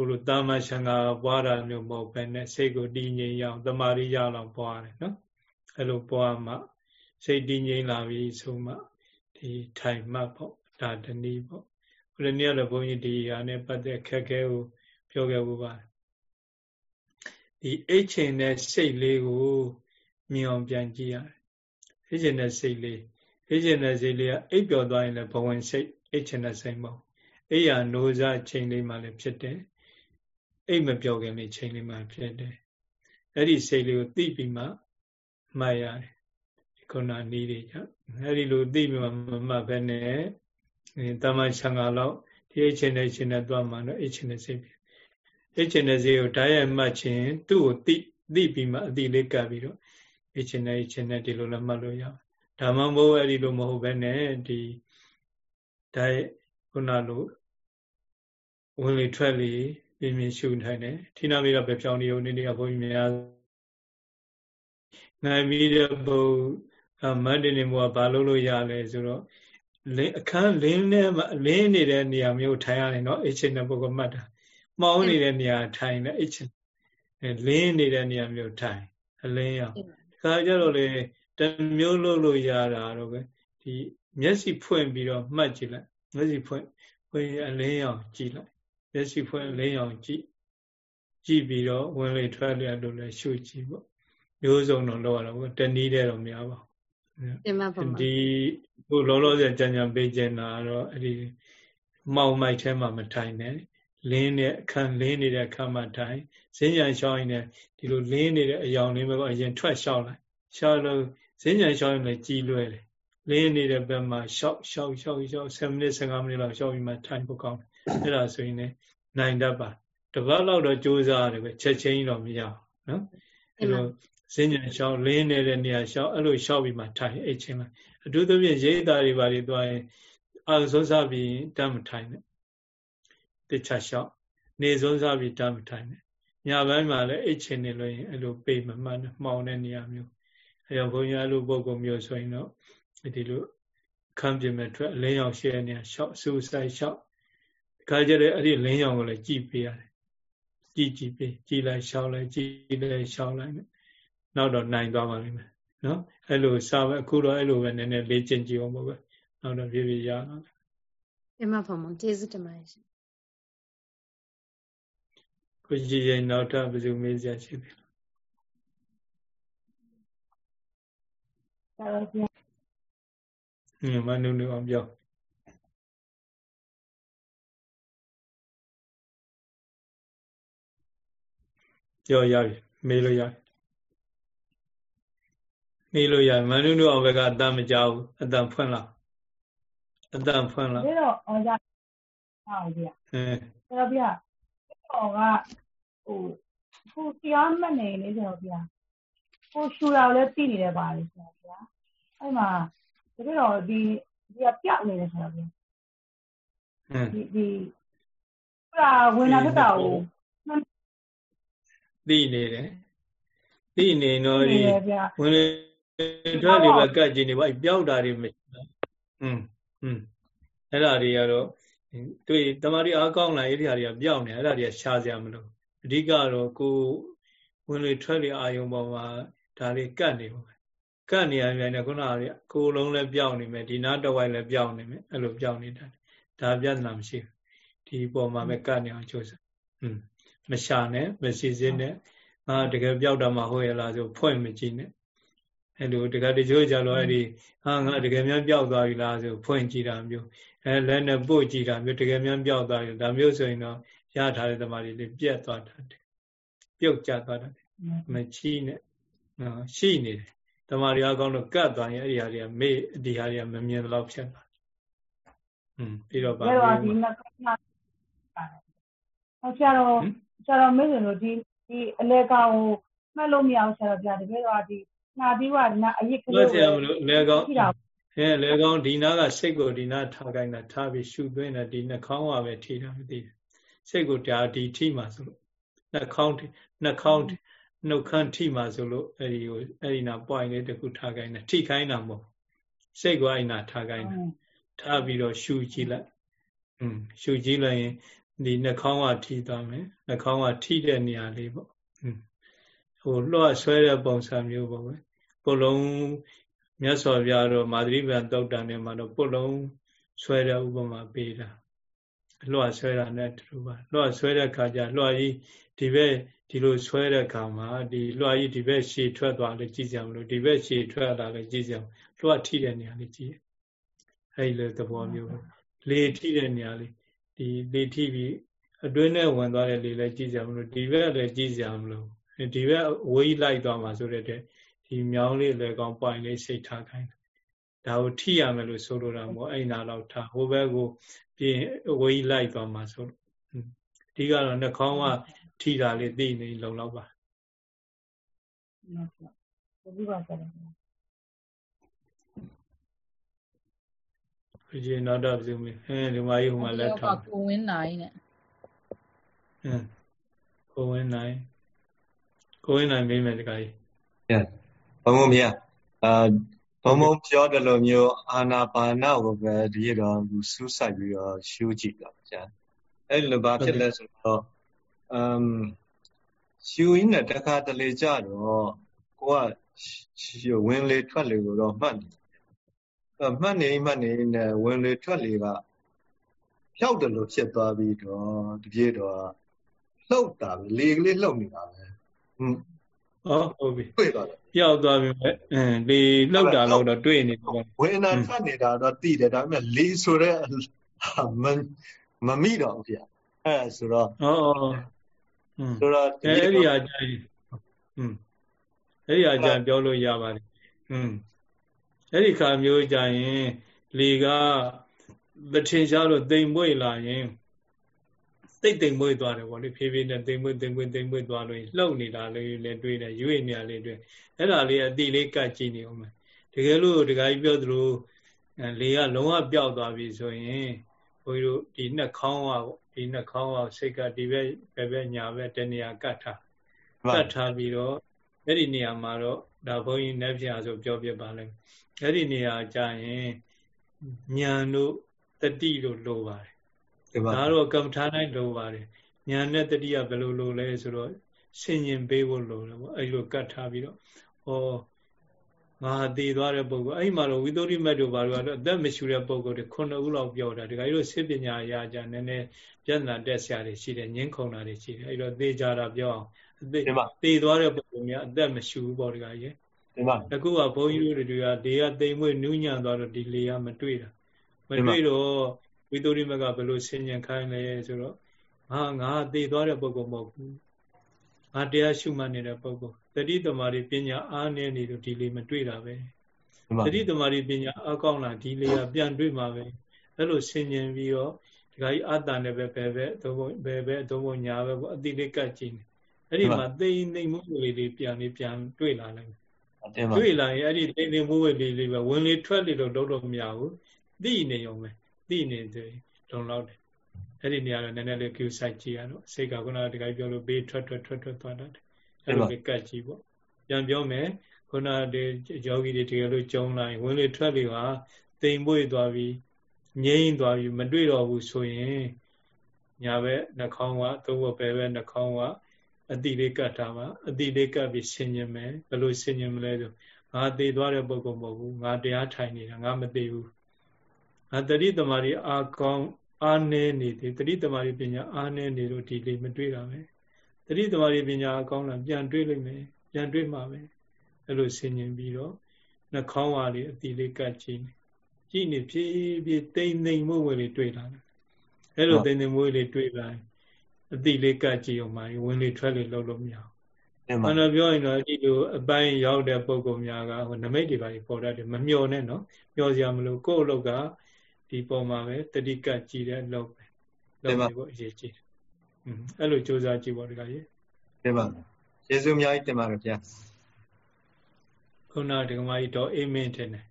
Speaker 1: ဟိုလိုတာမရှံကပွားတာမျိုးမဟုတ်ပဲနဲ့စိတ်ကိုတည်ငြိမ်ရအောင်တမာရီရအောင်ပွားတယ်နော်အဲ့လိုပွားမှစိတ်တည်ငြိမ်လာပြီဆိုမှဒီထိုင်မှတ်ပေါ့ဒါတနည်းပေါ့ဘုရားနေ့ကတော့ဘုန်းကြီးဒီဟာနဲ့ပတ်သက်ခက်ခဲကိုပြောခဲ့ဖို့ပါတယ်ဒီအိတ်ချိန်နဲ့စိတ်လေးကိုမြင်အောင်ပြန်ကြည့်ရတယ်အိတ်ချိန်နဲ့စိတ်လေးအိတ်ချိန်နဲ့စိတ်လေးကအိပ်ပျော်သွားရင်လည်းဘဝင်စိတ်အိတ်ချိန်နဲ့စိတ်မဟုတ်အိယာနိုးစားချိန်လေးမှလည်းဖြစ်တယ် အိတ်မပြောခင်လေးချိန်လေးမှဖြစ်တယ်အဲ့ဒီစိတ်လေးကိုသိပြီးမှမှတ်ရတယ်ခုနနီးတွေကြအဲ့ဒီလိုသိပြီးမှမမှတ်ဘဲနဲ့တမန်ချံဃာလောက်ဒီအချင်းနဲ့ချင်းနဲ့သွားမှတော့အချင်းနဲ့စိတ်ပြီအချင်းနဲ့စိတ်ကိုဓာတ်ရိုက်မှတ်ခြင်းသူ့ကိုသိသိပြီးမှအတိလေးကပ်ပြီးတော့အချင်းနဲ့အချင်းနဲ့ဒီလိုလည်းမှတ်လို့ရဒါမှမဟုတ်အဲ့ဒီလိုမဟုတ်ဘဲနဲ့ဒီဓာတ်ခုနလိုဝင်လေထွက်လေ ပြင်းပြင်းရှုထိုင်တယ်ထိနာပြီးတော့ပဲဖြောင်းနေုံနေနေကဘုန်းကြီးများနိုင်ပြီးတဲ့ဘုမတ်တင်နေဘုရားဘာလို့လို့ရလဲဆိုတော့လင်းအခန်းလင်းနဲ့လင်းနေတဲ့နေရာမျိုးထိုင်ရတယ်နော်အချင်းတဲ့ပုဂ္ဂိုလ်မှတ်တာမှောင်းနေတဲ့နေရာထိုင်တယ်အချင်းလင်းနေတဲ့နေရာမျိုးထိုင်အလင်းရောခါကြတော့လေတမျိုးလို့လို့ရတာတော့ပဲဒီမျက်စိဖွင့်ပြီးတော့မှတ်ကြည့်လိုက်မျက်စိဖွင့်ဖွင့်အလင်းရောကြည့်လိုက် မျက်စိဖွင့်အလင်းရောကြည့်ကြည့်ပြီးတော့ဝင်လေထွက်လေလို့လည်းရှုကြည့်ပေါ့မျိုးစုံတော့လောက်ရတော့တနည်းတဲ့တော့မရပါဘူးတင်ပါပါဒီဟိုလောလောဆယ်ကြံကြံပေးခြင်းတာတော့အဲ့ဒီမောင်မိုက်ထဲမှာမထိုင်နဲ့လင်းတဲ့အခန်းလင်းနေတဲ့အခန်းမှာထိုင်ဈဉ္ဉံရှောင်းရင်ဒီလိုလင်းနေတဲ့အယောင်လေးပဲအရင်ထွက်ရှောက်လိုက်ရှောက်လို့ဈဉ္ဉံရှောင်းရင်လည်းကြီးလွဲတယ်လင်းနေတဲ့ဘက်မှာရှောက်ရှောက်ရှောက်ရှောက်7မိနစ်15မိနစ်လောက်ရှောက်ပြီးမှထိုင်ဖို့ကောင်းတယ် အဲ့ဒါဆိုရင်လည်းနိုင်တတ်ပါတပတ်လောက်တော့ကြိုးစားရတယ်ပဲချက်ချင်းတော့မရအောင်နော်အဲ့လိုဈဉ္ဉံရှောက်လင်းနေတဲ့နေရာရှောက်အဲ့လိုရှောက်ပြီးမှထိုင်အိတ်ချင်းလိုက်အထူးသဖြင့်ရိတ်သားတွေပါတွေသွားရင်အာဆုံးစားပြီးတမ်းမထိုင်နဲ့တခြားလျှောက်နေဆုံးစားပြီးတမ်းမထိုင်နဲ့ညပိုင်းမှာလည်းအိတ်ချင်နေလို့ရင်အဲ့လိုပေမမှန်မှောင်တဲ့နေရာမျိုးအဲကြောင့်ဘုန်းကြီးအဲ့လိုပုံကုမျိုးဆိုရင်တော့ဒီလိုခမ်းပြင်မဲ့ထွက်အလင်းရောင်ရှိတဲ့နေရာလျှောက်စူဆိုင်လျှောက် ခါကြတဲ့အဲ့ဒီလင်းရောင်ကိုလည်းကြည့်ပေးရတယ်ကြည့်ကြည့်ပေးကြည့်လိုက်လျှောက်လိုက်ကြည့်လိုက်လျှောက်လိုက်နောက်တော့နိုင်သွားပါလိမ့်မယ်နော်အဲ့လိုစာပဲအခုတော့အဲ့လိုပဲနည်းနည်းလေ့ကျင့်ကြည့်အောင်ပေါ့ပဲနောက်တော့ဖြည်းဖြည်းရအောင်
Speaker 4: အမဖမကျေးဇူးတင်ပါတယ်ရှင်
Speaker 1: ကိုကြည်ရင်နောက်ထပ်ဘယ်သူမေးစရာရှိသေးလဲဟုတ်ပါဘူးမနုနုအောင်ပြော ပြောရပြီမေးလို့ရပြီနေလို့ရမနုနုအောင်ဘက်ကအတန်မကြောက်ဘူးအတန်ဖွင့်လာအတန်ဖွင့်လာ
Speaker 5: ဒါတော့အော်ကြဟုတ်ပြီအဲအဲ့တော့ဗျာဟောကဟိုကိုတရားမနေလေဆိုတော့ဗျာကိုရှူတာလည်းသိနေတယ်ပါလေဆိုတော့ဗျာအဲ့မှာဒါတော့ဒီဒီကပြောက်နေတယ်ဆိုတော့ဗျာဒီဒီဟိုဝင်လာတဲ့ကို
Speaker 1: သိနေတယ်သိနေတော့ဒီဝင်လေထွက်တွေပဲကတ်ကြည့်နေပါပျောက်တာတွေမရှိဘူးอืมอืมအဲ့ဒါတွေကတော့တွေ့တမာရီအားကောင်းလာအဲ့ဒီဟာတွေကပျောက်နေအဲ့ဒါတွေကရှားစရာမလိုအဓိကတော့ကိုဝင်လေထွက်လေအာယုံပေါ်မှာဒါလေးကတ်နေပါကတ်နေရပြန်တယ်ခုနကကိုလုံးလည်းပျောက်နေမယ်ဒီနားတဝိုက်လည်းပျောက်နေမယ်အဲ့လိုပျောက်နေတာဒါပြဿနာမရှိဘူးဒီပေါ်မှာပဲကတ်နေအောင်ကြိုးစားอืม မရှာနဲ့မစီစစ်နဲ့ငါတကယ်ပျောက်တာမှဟုတ်ရလားဆိုဖွင့်မကြည့်နဲ့အဲ့လိုတကယ်တချို့ကြတော့အဲ့ဒီဟာငါတကယ်များပျောက်သွားပြီလားဆိုဖွင့်ကြည့်တာမျိုးအဲလက်နဲ့ပို့ကြည့်တာမျိုးတကယ်များပျောက်သွားပြီဒါမျိုးဆိုရင်တော့ရထားတဲ့တမားတွေလေးပြက်သွားတတ်တယ်ပြုတ်ကျသွားတတ်တယ်မချီနဲ့နော်ရှိနေတယ်တမားတွေအကောင်းတော့ကတ်သွားရင်အဲ့ဒီဟာတွေကမေ့ဒီဟာတွေကမမြင်တော့ဖြစ်သွားอืมပြီးတော့ပါ
Speaker 5: ပြီးတော့ဒီနှစ်ခါဟောဆရာတော် ဆရာတော်မေ့စင်တို့ဒီဒီအလဲကောင်ကိုမှတ်လို့မရအောင်ဆရာတော်ပြတကယ်တော့ဒီနာပြီးွားနာအရင်က
Speaker 1: လေးလို့ဆရာမလို့လေကောင်းဟဲ့လေကောင်းဒီနာကစိတ်ကိုဒီနာထားခိုင်းတာထားပြီးရှုသွင်းတယ်ဒီနှာခေါင်းကပဲထိတာမသိဘူးစိတ်ကိုဒါဒီထိမှဆိုလို့နှာခေါင်းနှာခေါင်းနှုတ်ခမ်းထိမှဆိုလို့အဲ့ဒီကိုအဲ့ဒီနာ point လေးတခုထားခိုင်းတယ်ထိခိုင်းတာမဟုတ်စိတ်ကိုအဲ့နာထားခိုင်းတယ်ထားပြီးတော့ရှုကြည့်လိုက်อืมရှုကြည့်လိုက်ရင် ဒီနှာခေါင်းကထိသွားမယ်နှာခေါင်းကထိတဲ့နေရာလေးပေါ့อืมဟိုလွှတ်ဆွဲတဲ့ပုံစံမျိုးပေါ့ပဲပုလုံးမြတ်စွာဘုရားတော့မာသရိပံတောက်တန်နဲ့မှာတော့ပုလုံးဆွဲတဲ့ဥပမာပေးတာလွှတ်ဆွဲတာနဲ့တူပါလွှတ်ဆွဲတဲ့ခါကျလွှတ်ကြီးဒီဘက်ဒီလိုဆွဲတဲ့ခါမှာဒီလွှတ်ကြီးဒီဘက်ရှည်ထွက်သွားလေကြည့်ကြမလို့ဒီဘက်ရှည်ထွက်လာလေကြည့်ကြမလွှတ်ထိတဲ့နေရာလေးကြည့်အဲ့လိုသဘောမျိုးလေထိတဲ့နေရာလေး ဒီလေထိပြီးအတွင်းနဲ့ဝင်သွားတဲ့လေလည်းကြည့်ကြမလို့ဒီဘက်လည်းကြည့်ကြမလို့ဒီဘက်ဝေးလိုက်သွားမှာဆိုတဲ့ဒီမြောင်းလေးလည်းကောင်းပိုင်လေးစိတ်ထားခိုင်းဒါကိုထိရမယ်လို့ဆိုလိုတာမို့အဲ့နာတော့ထားဟိုဘက်ကိုပြင်ဝေးလိုက်သွားမှာဆိုလို့ဒီကတော့နှာခေါင်းကထိတာလေးသိနေလုံလောက်ပါဟုတ်ပြီပါ ဆရာဒီနောက်တော့ပြုမိဟင်းဒီမကြီးဟိုမှာလက်
Speaker 2: ထောက်ကိုဝင်းနိုင်နဲ့
Speaker 1: ဟင်းကိုဝင်းနိုင်ကိုဝင်းနိုင်မေးမယ်တခါကြီး
Speaker 6: ဟဲ့ဘုံဘုံမြတ်အာဘုံဘုံပြောတယ်လို့မျိုးအာနာပါနကိုပဲဒီရတော့စူးစိုက်ပြီးတော့ရှုကြည့်တော့ဗျာအဲ့လိုဘာဖြစ်လဲဆိုတော့အမ်ရှူရင်းနဲ့တခါတလေကြတော့ကိုကဝင်လေထွက်လေကိုတော့မှတ်နေအဲ မှတ်နေမှတ်နေနဲ့ဝင်လေထွက်လေကဖြောက်တယ်လို့ဖြစ်သွားပြီးတော့တပြေတော့လှုပ်တာပဲလေကလေးလှုပ်နေတာပဲဟွန်း
Speaker 1: ဟောဟုတ်ပြီတွေ့သွားတယ်ပြောက်သွားပြီမဲ့အင်းလေလှုပ်တာတော့တွေ့နေတယ်
Speaker 6: ဝေဒနာထွက်နေတာတော့သိတယ်ဒါပေမဲ့လေဆိုတဲ့မမမိတော့ဘူးဗျအဲဆိုတော့
Speaker 1: ဟောဆိုတော့အဲ့ဒီအကြိုင်อืมအဲ့ဒီအကြိုင်ပြောလို့ရပါတယ်อืม အဲ့ဒီခါမျိုးကြရင်လေကမထင်ရှားလို့တိမ်မွေ့လာရင်တိတ်တိမ်မွေ့သွားတယ်ဗောလေဖြည်းဖြည်းနဲ့တိမ်မွေ့တိမ်မွေ့တိမ်မွေ့သွားလို့လှုပ်နေတာလေးလည်းတွေ့တယ်ရွေ့နေရလေးတွေ့အဲ့ဒါလေးအတိလေးကတ်ကြည့်နေအောင်မယ်တကယ်လို့ဒကာကြီးပြောသလိုလေကလုံးဝပျောက်သွားပြီဆိုရင်ဘုန်းကြီးတို့ဒီနှက်ခေါင်းကဒီနှက်ခေါင်းကစိတ်ကဒီဘက်ဘယ်ဘက်ညာဘက်တနေရာကတ်ထားကတ်ထားပြီးတော့အဲ့ဒီနေရာမှာတော့ဒါဘုန်းကြီးနှက်ပြဆိုပြောပြပါလိမ့် အဲ့ဒီနေရာကျရင်ဉာဏ်တို့တတိတို့လိုပါတယ်ဒါတော့ကမ္မထာတိုင်းလိုပါတယ်ဉာဏ်နဲ့တတိကဘယ်လိုလိုလဲဆိုတော့ဆင်ញင်ပေးဖို့လိုတယ်ပေါ့အဲ့လိုကတ်ထားပြီးတော့ဩငါတည်သွားတဲ့ပုဂ္ဂိုလ်အဲ့မှာတော့ဝိသုဒ္ဓိမတ်တို့ဘာလို့ကတော့အသက်မရှူတဲ့ပုဂ္ဂိုလ်တွေခုနှစ်ဦးလောက်ပြောတာဒီကကြီးတို့စိပညာအရာကြနည်းနည်းပြဿနာတက်ဆရာတွေရှိတယ်ငင်းခုန်တာတွေရှိတယ်အဲ့တော့သေကြတာပြောအောင်အသက်တည်သွားတဲ့ပုဂ္ဂိုလ်များအသက်မရှူဘူးပေါ့ဒီကကြီး ဒီမှာအခုကဘုန်းကြီးတို့တွေကလေကတိမ်မွေ့နူးညံ့သွားတော့ဒီလေကမတွေ့တာမတွေ့တော့ဝိသုရိမကဘယ်လိုဆင်ញံခိုင်းလဲဆိုတော့ငါငါသေသွားတဲ့ပုဂ္ဂိုလ်မဟုတ်ဘူးငါတရားရှုမှတ်နေတဲ့ပုဂ္ဂိုလ်တတိတမာရီပညာအားနည်းနေလို့ဒီလေမတွေ့တာပဲတတိတမာရီပညာအကောင်းလာဒီလေကပြန်တွေ့မှာပဲအဲ့လိုဆင်ញံပြီးတော့ဒီကကြီးအတ္တနဲ့ပဲဘယ်ပဲအသုံးဘယ်ပဲအသုံးဘညာပဲပေါ့အတိလေးကတ်ကြည့်နေအဲ့ဒီမှာသိသိမှုလေးလေးပြန်လေးပြန်တွေ့လာလိုက် တွေ့လာရင်အဲ့ဒီသိသိမှုလေးလေးပဲဝင်လေထွက်လေလို့လုပ်လို့မရဘူးသိနေုံပဲသိနေတယ်လုံလောက်တယ်အဲ့ဒီနေရာတော့နည်းနည်းလေး queue site ကြည့်ရတော့စိတ်ကခုနကဒီကိပြောလို့ဘေးထွက်ထွက်ထွက်ထွက်သွားတတ်တယ်အဲ့လိုလေးကတ်ကြည့်ပေါ့ပြန်ပြောမယ်ခုနဒီယောဂီတွေတကယ်လို့ကြုံလာရင်ဝင်လေထွက်လေဟာတိမ်ပွေသွားပြီးငြိမ့်သွားပြီးမတွေ့တော့ဘူးဆိုရင်ညာဘက်နှာခေါင်းကသုံးဘက်ဘဲဘက်နှာခေါင်းက အတိလေးကတ်ထားပါအတိလေးကတ်ပြီးဆင်ញင်မယ်ဘယ်လိုဆင်ញင်မလဲဆိုငါသေသွားတဲ့ပုဂ္ဂိုလ်မဟုတ်ဘူးငါတရားထိုင်နေတာငါမသေဘူးငါတတိတမာရီအာကောင်းအာနေနေတယ်တတိတမာရီပညာအာနေနေလို့ဒီလေးမတွေ့တာပဲတတိတမာရီပညာအကောင်းလာပြန်တွေ့လိမ့်မယ်ပြန်တွေ့မှာပဲအဲ့လိုဆင်ញင်ပြီးတော့နှာခေါင်းဝါလေးအတီလေးကတ်ကြည့်နေကြည့်နေဖြည်းဖြည်းတိမ်တိမ်မို့ဝဲလေးတွေ့လာတယ်အဲ့လိုတိမ်တိမ်မို့လေးတွေ့လာ အတီလေးကတ်ကြည့်အောင်ပါဝင်လေထွက်လေလှုပ်လို့မရဘူးအဲ့တော့ပြောရင်တော့ဒီလိုအပိုင်းရောက်တဲ့ပုံကောင်များကဟိုနမိတ်တွေပါပေါ်တတ်တယ်မမျောနဲ့နော်မျောစရာမလိုကိုယ့်အလုပ်ကဒီပုံမှာပဲတတိကကြည်တဲ့အလုပ်ပဲလုပ်နေဖို့အရေးကြီးတယ်อืมအဲ့လိုစူးစမ်းကြည့်ပါဒီကကြီး
Speaker 6: တင်ပါယေရှုအများကြီးတင်ပါတယ်ဗျာ
Speaker 1: ခုနဒကမကြီးတော်အိမင်းတင်တယ်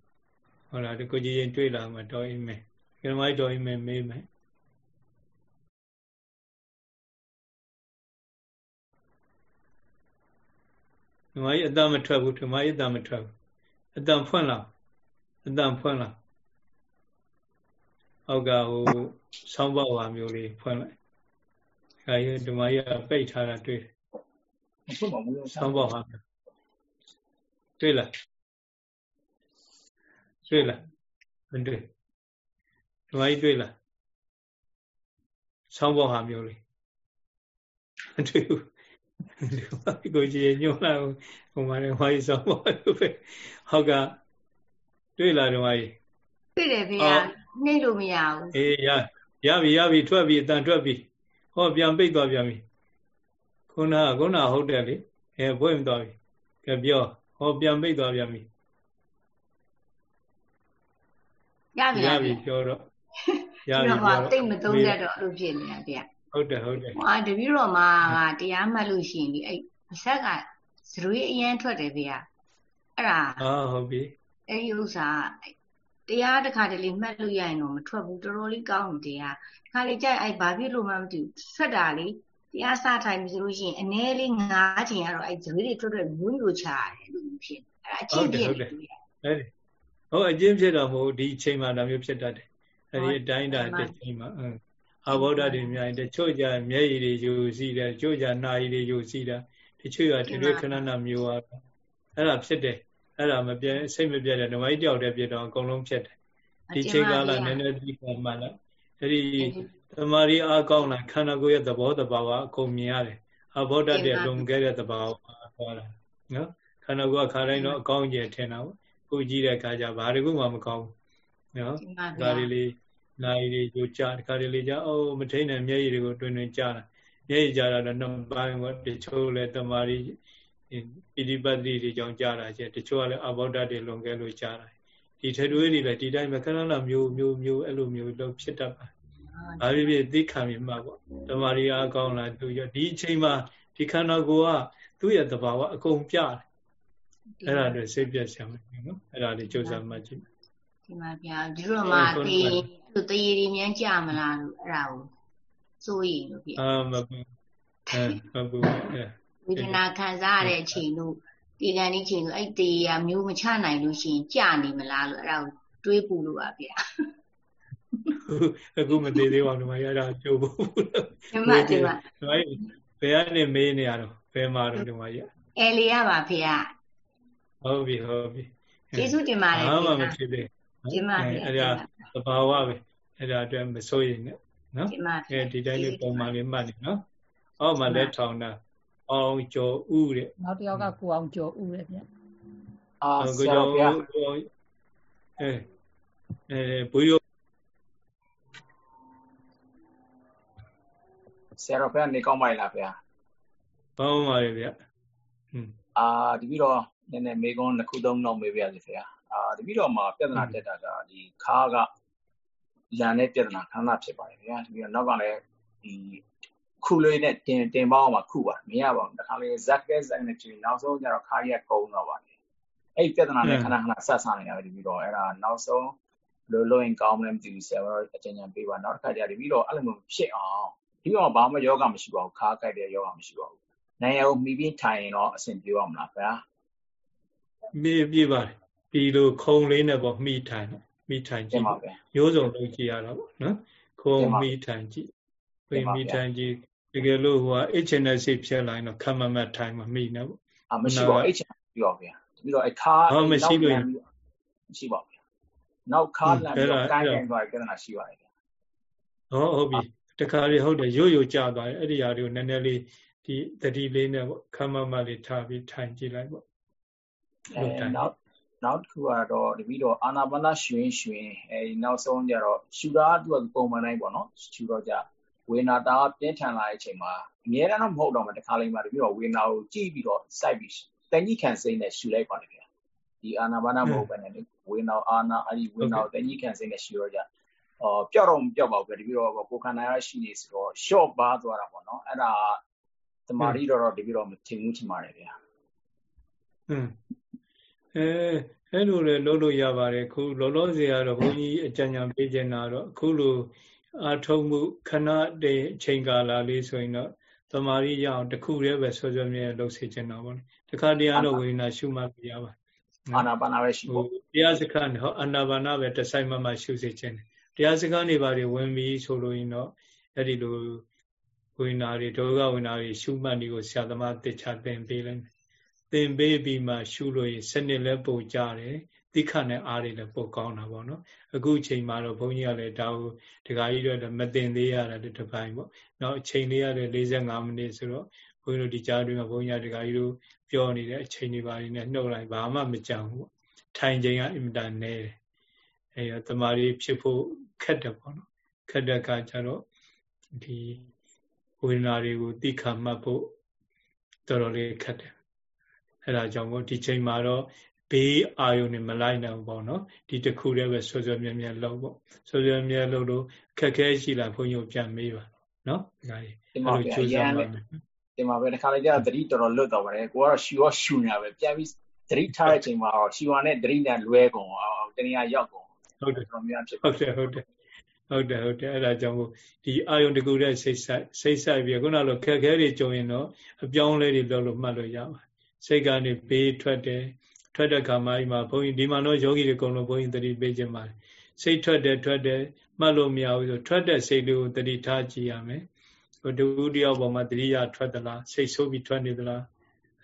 Speaker 1: ဟုတ်လားဒီကိုကြီးရင်တွေ့လာမှတော်အိမင်းဒကမကြီးတော်အိမင်းမေးမယ် မ္မကြီးအတမထွက်ဘူးဓမ္မကြီးအတမထွက်ဘူးအတန်ဖွင့်လာအတန်ဖွင့်လာအောက်ကဟိုဆောင်းပေါက်ဟာမျိုးလေးဖွင့်လိုက်ခါရဓမ္မကြီးကပိတ်ထားတာတွေ့တယ်ဖွင့်ပါဘူးဆောင်းပေါက်ဟာတွေ့လားတွေ့လားမတွေ့ဓမ္မကြီးတွေ့လားဆောင်းပေါက်ဟာမျိုးလေးမတွေ့ဘူးဒီ ကိုကြီးညွှန်လာဟိုမှာလည်းဝိုင်းဆောင်ပါလို့ပဲဟုတ်ကတွေ့လားဓမ္မကြီး
Speaker 7: တွေ့တယ်ဗျာနှိမ့်လို့မရဘူး
Speaker 1: အေးရရပြီရပြီထွက်ပြီအတန်ထွက်ပြီဟောပြန်ပိတ်သွားပြန်ပြီခုနကခုနဟုတ်တယ်လေအဲဘွင့်သွားပြီကပြောဟောပြန်ပိတ်သွားပြန်ပြီ
Speaker 7: ရပြီ
Speaker 1: ရပြီပြောတော့
Speaker 7: ရပြီပြောတော့တိတ်မသုံးတတ်တော့အဲ့လိုဖြစ်နေတာဗျာ
Speaker 1: ဟုတ်တယ်ဟုတ်တယ်
Speaker 7: ဟာတပည့်တော်မှာကတရားမှတ်လို့ရှိရင်ဒီအဲ့အဆက်ကဇရွေးအရန်ထွက်တယ်ဗျာအဲ့ဒါ
Speaker 1: အာဟုတ်ပြီ
Speaker 7: အဲ့ဒီဥစ္စာတရားတစ်ခါတလေမှတ်လို့ရရင်တော့မထွက်ဘူးတော်တော်လေးကောင်းတယ်တရားတစ်ခါလေကြိုက်အဲ့ဘာဖြစ်လို့မှမသိဘူးထွက်တာလေတရားစထိုင်ပြီဆိုလို့ရှိရင်အ ਨੇ လေးငားချင်ရတော့အဲ့ဇွေးတွေထွက်ထွက်မျိုးမျိုးချရတယ်လို့ဖြစ်အဲ့အချင်းဖြစ်တယ်
Speaker 1: အဲ့ဒီဟုတ်အချင်းဖြစ်တော့မဟုတ်ဒီချိန်မှာတော့မျိုးဖြစ်တတ်တယ်အဲ့ဒီအတိုင်းတာတစ်ချိန်မှာအ ဘောဓာတွေများတချို့ကြမျက်ရည်တွေယူစီတယ်တချို့ကြနှာရည်တွေယူစီတာတချို့ကတတိခဏနာမျိုးอ่ะအဲ့ဒါဖြစ်တယ်အဲ့ဒါမပြည့်စိတ်မပြည့်တဲ့ဓမ္မကြီးတယောက်တည်းပြတော့အကုန်လုံးဖြစ်တယ်ဒီချိန်ကာလနည်းနည်းဒီကမှလာအဲ့ဒီသမာဓိအားကောင်းလာခန္ဓာကိုယ်ရဲ့သဘောတဘာဝအကုန်မြင်ရတယ်အဘောဓာတဲ့လုံခဲ့တဲ့သဘာဝဟောတာနော်ခန္ဓာကိုယ်ခါတိုင်းတော့အကောင်းကြီးထင်တာပေါ့ကိုကြည့်တဲ့အခါကျဘာတခုမှမကောင်းဘူးနော်ဒါလေးလေး နိုင်ရီကိုကြာတခါတလေကြာအိုးမထိန်တဲ့မျက်ရည်တွေကိုတွင်တွင်ကြာတာမျက်ရည်ကြာတာတော့နှစ်ပိုင်းပေါ့တချို့လည်းတမာရီပိဋိပတ်တိတွေကြောင့်ကြာတာကျတချို့ကလည်းအဘောဓာတ်တွေလွန်ခဲ့လို့ကြာတာဒီထတွေးတွေလည်းဒီတိုင်းပဲခဏလာမျိုးမျိုးမျိုးအဲ့လိုမျိုးတော့ဖြစ်တတ်ပါဘာဖြစ်ဖြစ်သိခံမြမှာပေါ့တမာရီအားကောင်းလာသူရဒီအချိန်မှာဒီခန္ဓာကိုယ်ကသူ့ရဲ့သဘာဝအကုန်ပြတယ်အဲ့ဒါတွေစိတ်ပြတ်ဆရာမနော်အဲ့ဒါလေးကြိုးစားမှကြည့်
Speaker 7: ဒီမှာဗျာဒီလိုမှဒီ လိုတရေတွေမြန်းကြမလားလို့အဲ့ဒါကိုစိုးရင်လို့ဗျာ
Speaker 1: အာမဘူးအဲမဘူး
Speaker 7: ဝေဒနာခံစားရတဲ့အချိန်လို့ဒီကံဒီချိန်လို့အဲ့တရေကမျိုးမချနိုင်လို့ရှိရင်ကြာနေမလားလို့အဲ့ဒါကိုတွေးပူလို့ပါဗျာ
Speaker 1: အခုမသေးသေးပါဘူးဒီမှာရတာကြိုးဖို့
Speaker 7: ဒီမှာဒီမှာ
Speaker 1: ဘယ်ကနေမေးနေရတော့ဘယ်မှာတော့ဒီမှာရ
Speaker 7: အဲလီရပါဖေရ
Speaker 1: ဟုတ်ပြီဟုတ်ပြီ
Speaker 7: ကျေးဇူးတင်ပါတယ်
Speaker 1: ဘာမှမဖြစ်သေး ဒီမှာအဲ့ဒါသဘာဝပဲအဲ့ဒါအတွက်မစိုးရင်နဲ့နော်အဲဒီတိုင်းလေးပုံမှန်လေးမှတ်နေနော်အောက်မှာလက်ထောင်တာအောင်ကျော်ဥတဲ့
Speaker 2: နောက်တစ်ယောက်ကကိုအောင်ကျော်ဥတဲ့ဗျ
Speaker 1: အာဆရာဗျာအဲအဲဘူယော
Speaker 8: ဆရာတော်ဘုရားနေကောင်းပါလားဗျာ
Speaker 1: ကောင်းပါလေဗျာ
Speaker 8: အာဒီပြီးတော့နည်းနည်းမေကုန်းတစ်ခုသုံးတော့မေးပြရစီဗျာ အာတပိတော့မှာပြဿနာတက်တာကဒီခါကရန်တဲ့ပြဿနာခန္ဓာဖြစ်ပါတယ်ဗျာတပိတော့နောက်ကလည်းဒီခုလေးနဲ့တင်တင်ပေါင်းမှာခုပါမရပါဘူးတခါလေးဇက်ကဲဇက်နဲ့ချီနောက်ဆုံးကျတော့ခါရက်ကုန်းတော့ပါတယ်အဲ့ပြဿနာနဲ့ခဏခဏဆက်ဆံနေတာတပိတော့အဲ့ဒါနောက်ဆုံးလိုလိုရင်ကောင်းမလဲမသိဘူးဆရာတော်အကျဉ်းချမ်းပေးပါနောက်တစ်ခါကျတပိတော့အဲ့လိုမျိုးဖြစ်အောင်ဒီတော့ဘာမှယောဂမရှိပါဘူးခါကြိုက်တဲ့ယောဂမရှိပါဘူးနိုင်ရအောင်မိပြီးထိုင်ရင်တော့အဆင်ပြေပါမလားဗျာ
Speaker 1: ပြေပြေပါတယ် ဒီလိုခုံလေးနဲ့ပေါ့မိထိုင်မိထိုင်ကြည့်ရိုးစုံလုပ်ကြည့်ရတော့ပေါ့နော်ခုံမိထိုင်ကြည့်ပြင်မိထိုင်ကြည့်တကယ်လို့ဟိုက HNS ဖြစ်လာရင်တော့ခမမတ်ထိုင်မှာမိနေပေါ့
Speaker 8: အာမရှိပါဘူး HNS ပြောဗျာပြီးတော့အခါ
Speaker 1: ဟောမရှိလို့
Speaker 8: မရှိပါဘူးနောက်ခါလာပြီးတော့ကိုင်းကိုင်းသွားကြတာရှိပါတယ်ဗျာ
Speaker 1: ဟောဟုတ်ပြီတခါလေးဟုတ်တယ်ရိုးရိုးကြသွားတယ်အဲ့ဒီຢာတွေကိုနည်းနည်းလေးဒီတတိလေးနဲ့ပေါ့ခမမတ်လေးထားပြီးထိုင်ကြည့်လိုက်ပေါ့
Speaker 8: အဲနောက် နောက်တစ်ခုကတော့တပည့်တော်အာနာပါနရွှင်ရွှင်အဲဒီနောက်ဆုံးကျတော့ရှူတာသူကပုံမှန်တိုင်းပေါ့နော်ရှူတော့ကြဝေနာတာပြင်းထန်လာတဲ့အချိန်မှာအများအားတော့မဟုတ်တော့မှတခါလေးမှတပည့်တော်ဝေနာကိုကြည့်ပြီးတော့စိုက်ပြီးတန်ကြီးခံစိမ့်နဲ့ရှူလိုက်ပါတယ်ဗျာဒီအာနာပါနမဟုတ်ဘဲနဲ့ဝေနာအာနာအဲဒီဝေနာကိုတန်ကြီးခံစိမ့်နဲ့ရှူတော့ကြအော်ပျောက်တော့မပျောက်ပါဘူးဗျာတပည့်တော်ကိုခန္ဓာရရှိနေဆိုတော့ short ပါသွားတာပေါ့နော်အဲ့ဒါတမာရီတော့တပည့်တော်မထင်ဘူးထင်ပါတယ်ဗျာ
Speaker 1: อืม အဲအဲ့လိုလေလုပ်လို့ရပါတယ်ခုလောလောဆယ်ကတော့ဘုန်းကြီးအကြံဉာဏ်ပေးခြင်းတာတော့အခုလိုအာထုံမှုခဏတည်းအချိန်ကာလလေးဆိုရင်တော့တမာရီရအောင်တခုတည်းပဲဆွဆွမြဲလှုပ်စေချင်တာပေါ့လေတခါတည်းကတော့ဝိညာဉ်ရှုမှတ်ပြရပါ
Speaker 9: အာနာပါနာပဲရှုဖို့
Speaker 1: တရားစခန်းဟောအာနာပါနာပဲတဆိုင်မှမှရှုစေခြင်းတရားစခန်းတွေပါတွေဝင်ပြီးဆိုလို့ရင်တော့အဲ့ဒီလိုဝိညာဉ်တွေဒုက္ခဝိညာဉ်တွေရှုမှတ်ဒီကိုဆရာသမားတေချာသင်ပေးလိုက်မယ် သင်ပေးပြီးမှရှုလို့ရင်စနစ်လည်းပုံကြတယ်တိခတ်နဲ့အားတွေလည်းပိုကောင်းတာပေါ့နော်အခုအချိန်မှာတော့ဘုန်းကြီးကလည်းဒါကိုဒကာကြီးတို့မတင်သေးရတာတပိုင်းပေါ့နောက်အချိန်လေးရတယ်45မိနစ်ဆိုတော့ဘုန်းကြီးတို့ဒီကြားတွင်ကဘုန်းကြီးကဒကာကြီးတို့ပြောနေတဲ့အချိန်တွေပါနေနဲ့နှုတ်လိုက်ဘာမှမကြံဘူးပေါ့ထိုင်ချိန်ကအင်မတန်နဲတယ်အဲရတမာရီဖြစ်ဖို့ခက်တယ်ပေါ့နော်ခက်တဲ့အခါကျတော့ဒီဝိညာဉ်တွေကိုတိခတ်မှတ်ဖို့တော်တော်လေးခက်တယ် အဲဒါကြောင့်မို့ဒီချိန်မှာတော့ဘေးအာယုန်နဲ့မလိုက်နိုင်ဘူးပေါ့နော်ဒီတစ်ခုတည်းပဲဆွဆွမြဲမြဲလုပ်ပေါ့ဆွဆွမြဲလုပ်လို့ခက်ခဲရှိလာဘုန်းကြီးပြန်မေးပါနော်ဒီကနေ့
Speaker 9: ဒီမှာကြိုးစားပါမယ်ဒီမှာပဲတစ်ခါလေကျတော့သတိတော်တော်လွတ်တော့ပါတယ်ကိုကတော့ရှူရောရှူနေတာပဲပြန်ပြီးသတိထားတဲ့အချိန်မှာတော့ရှူဝါနဲ့သတိနဲ့လွဲကုန်အောင်တနည်းရောက်ကုန်
Speaker 1: ဟုတ်တယ်တော်များဖြစ်ဟုတ်တယ်ဟုတ်တယ်ဟုတ်တယ်ဟုတ်တယ်အဲ့ဒါကြောင့်ဒီအာယုန်တကူတဲ့စိတ်ဆိုင်စိတ်ဆိုင်ပြီးခုနလိုခက်ခဲတွေကြုံရင်တော့အပြောင်းလဲတွေလုပ်လို့မှတ်လို့ရပါ စိတ်ကနေဘေးထွက်တယ်ထွက်တဲ့ခါမှအိမ်မှာဘုန်းကြီးဒီမှာတော့ယောဂီတွေအကုန်လုံးဘုန်းကြီးသတိပေးခြင်းပါတယ်စိတ်ထွက်တယ်ထွက်တယ်မှတ်လို့မရဘူးဆိုထွက်တဲ့စိတ်လေးကိုသတိထားကြည့်ရမယ်ဟိုဒုတိယပေါ်မှာသတိရထွက်သလားစိတ်ဆိုးပြီးထွက်နေသလား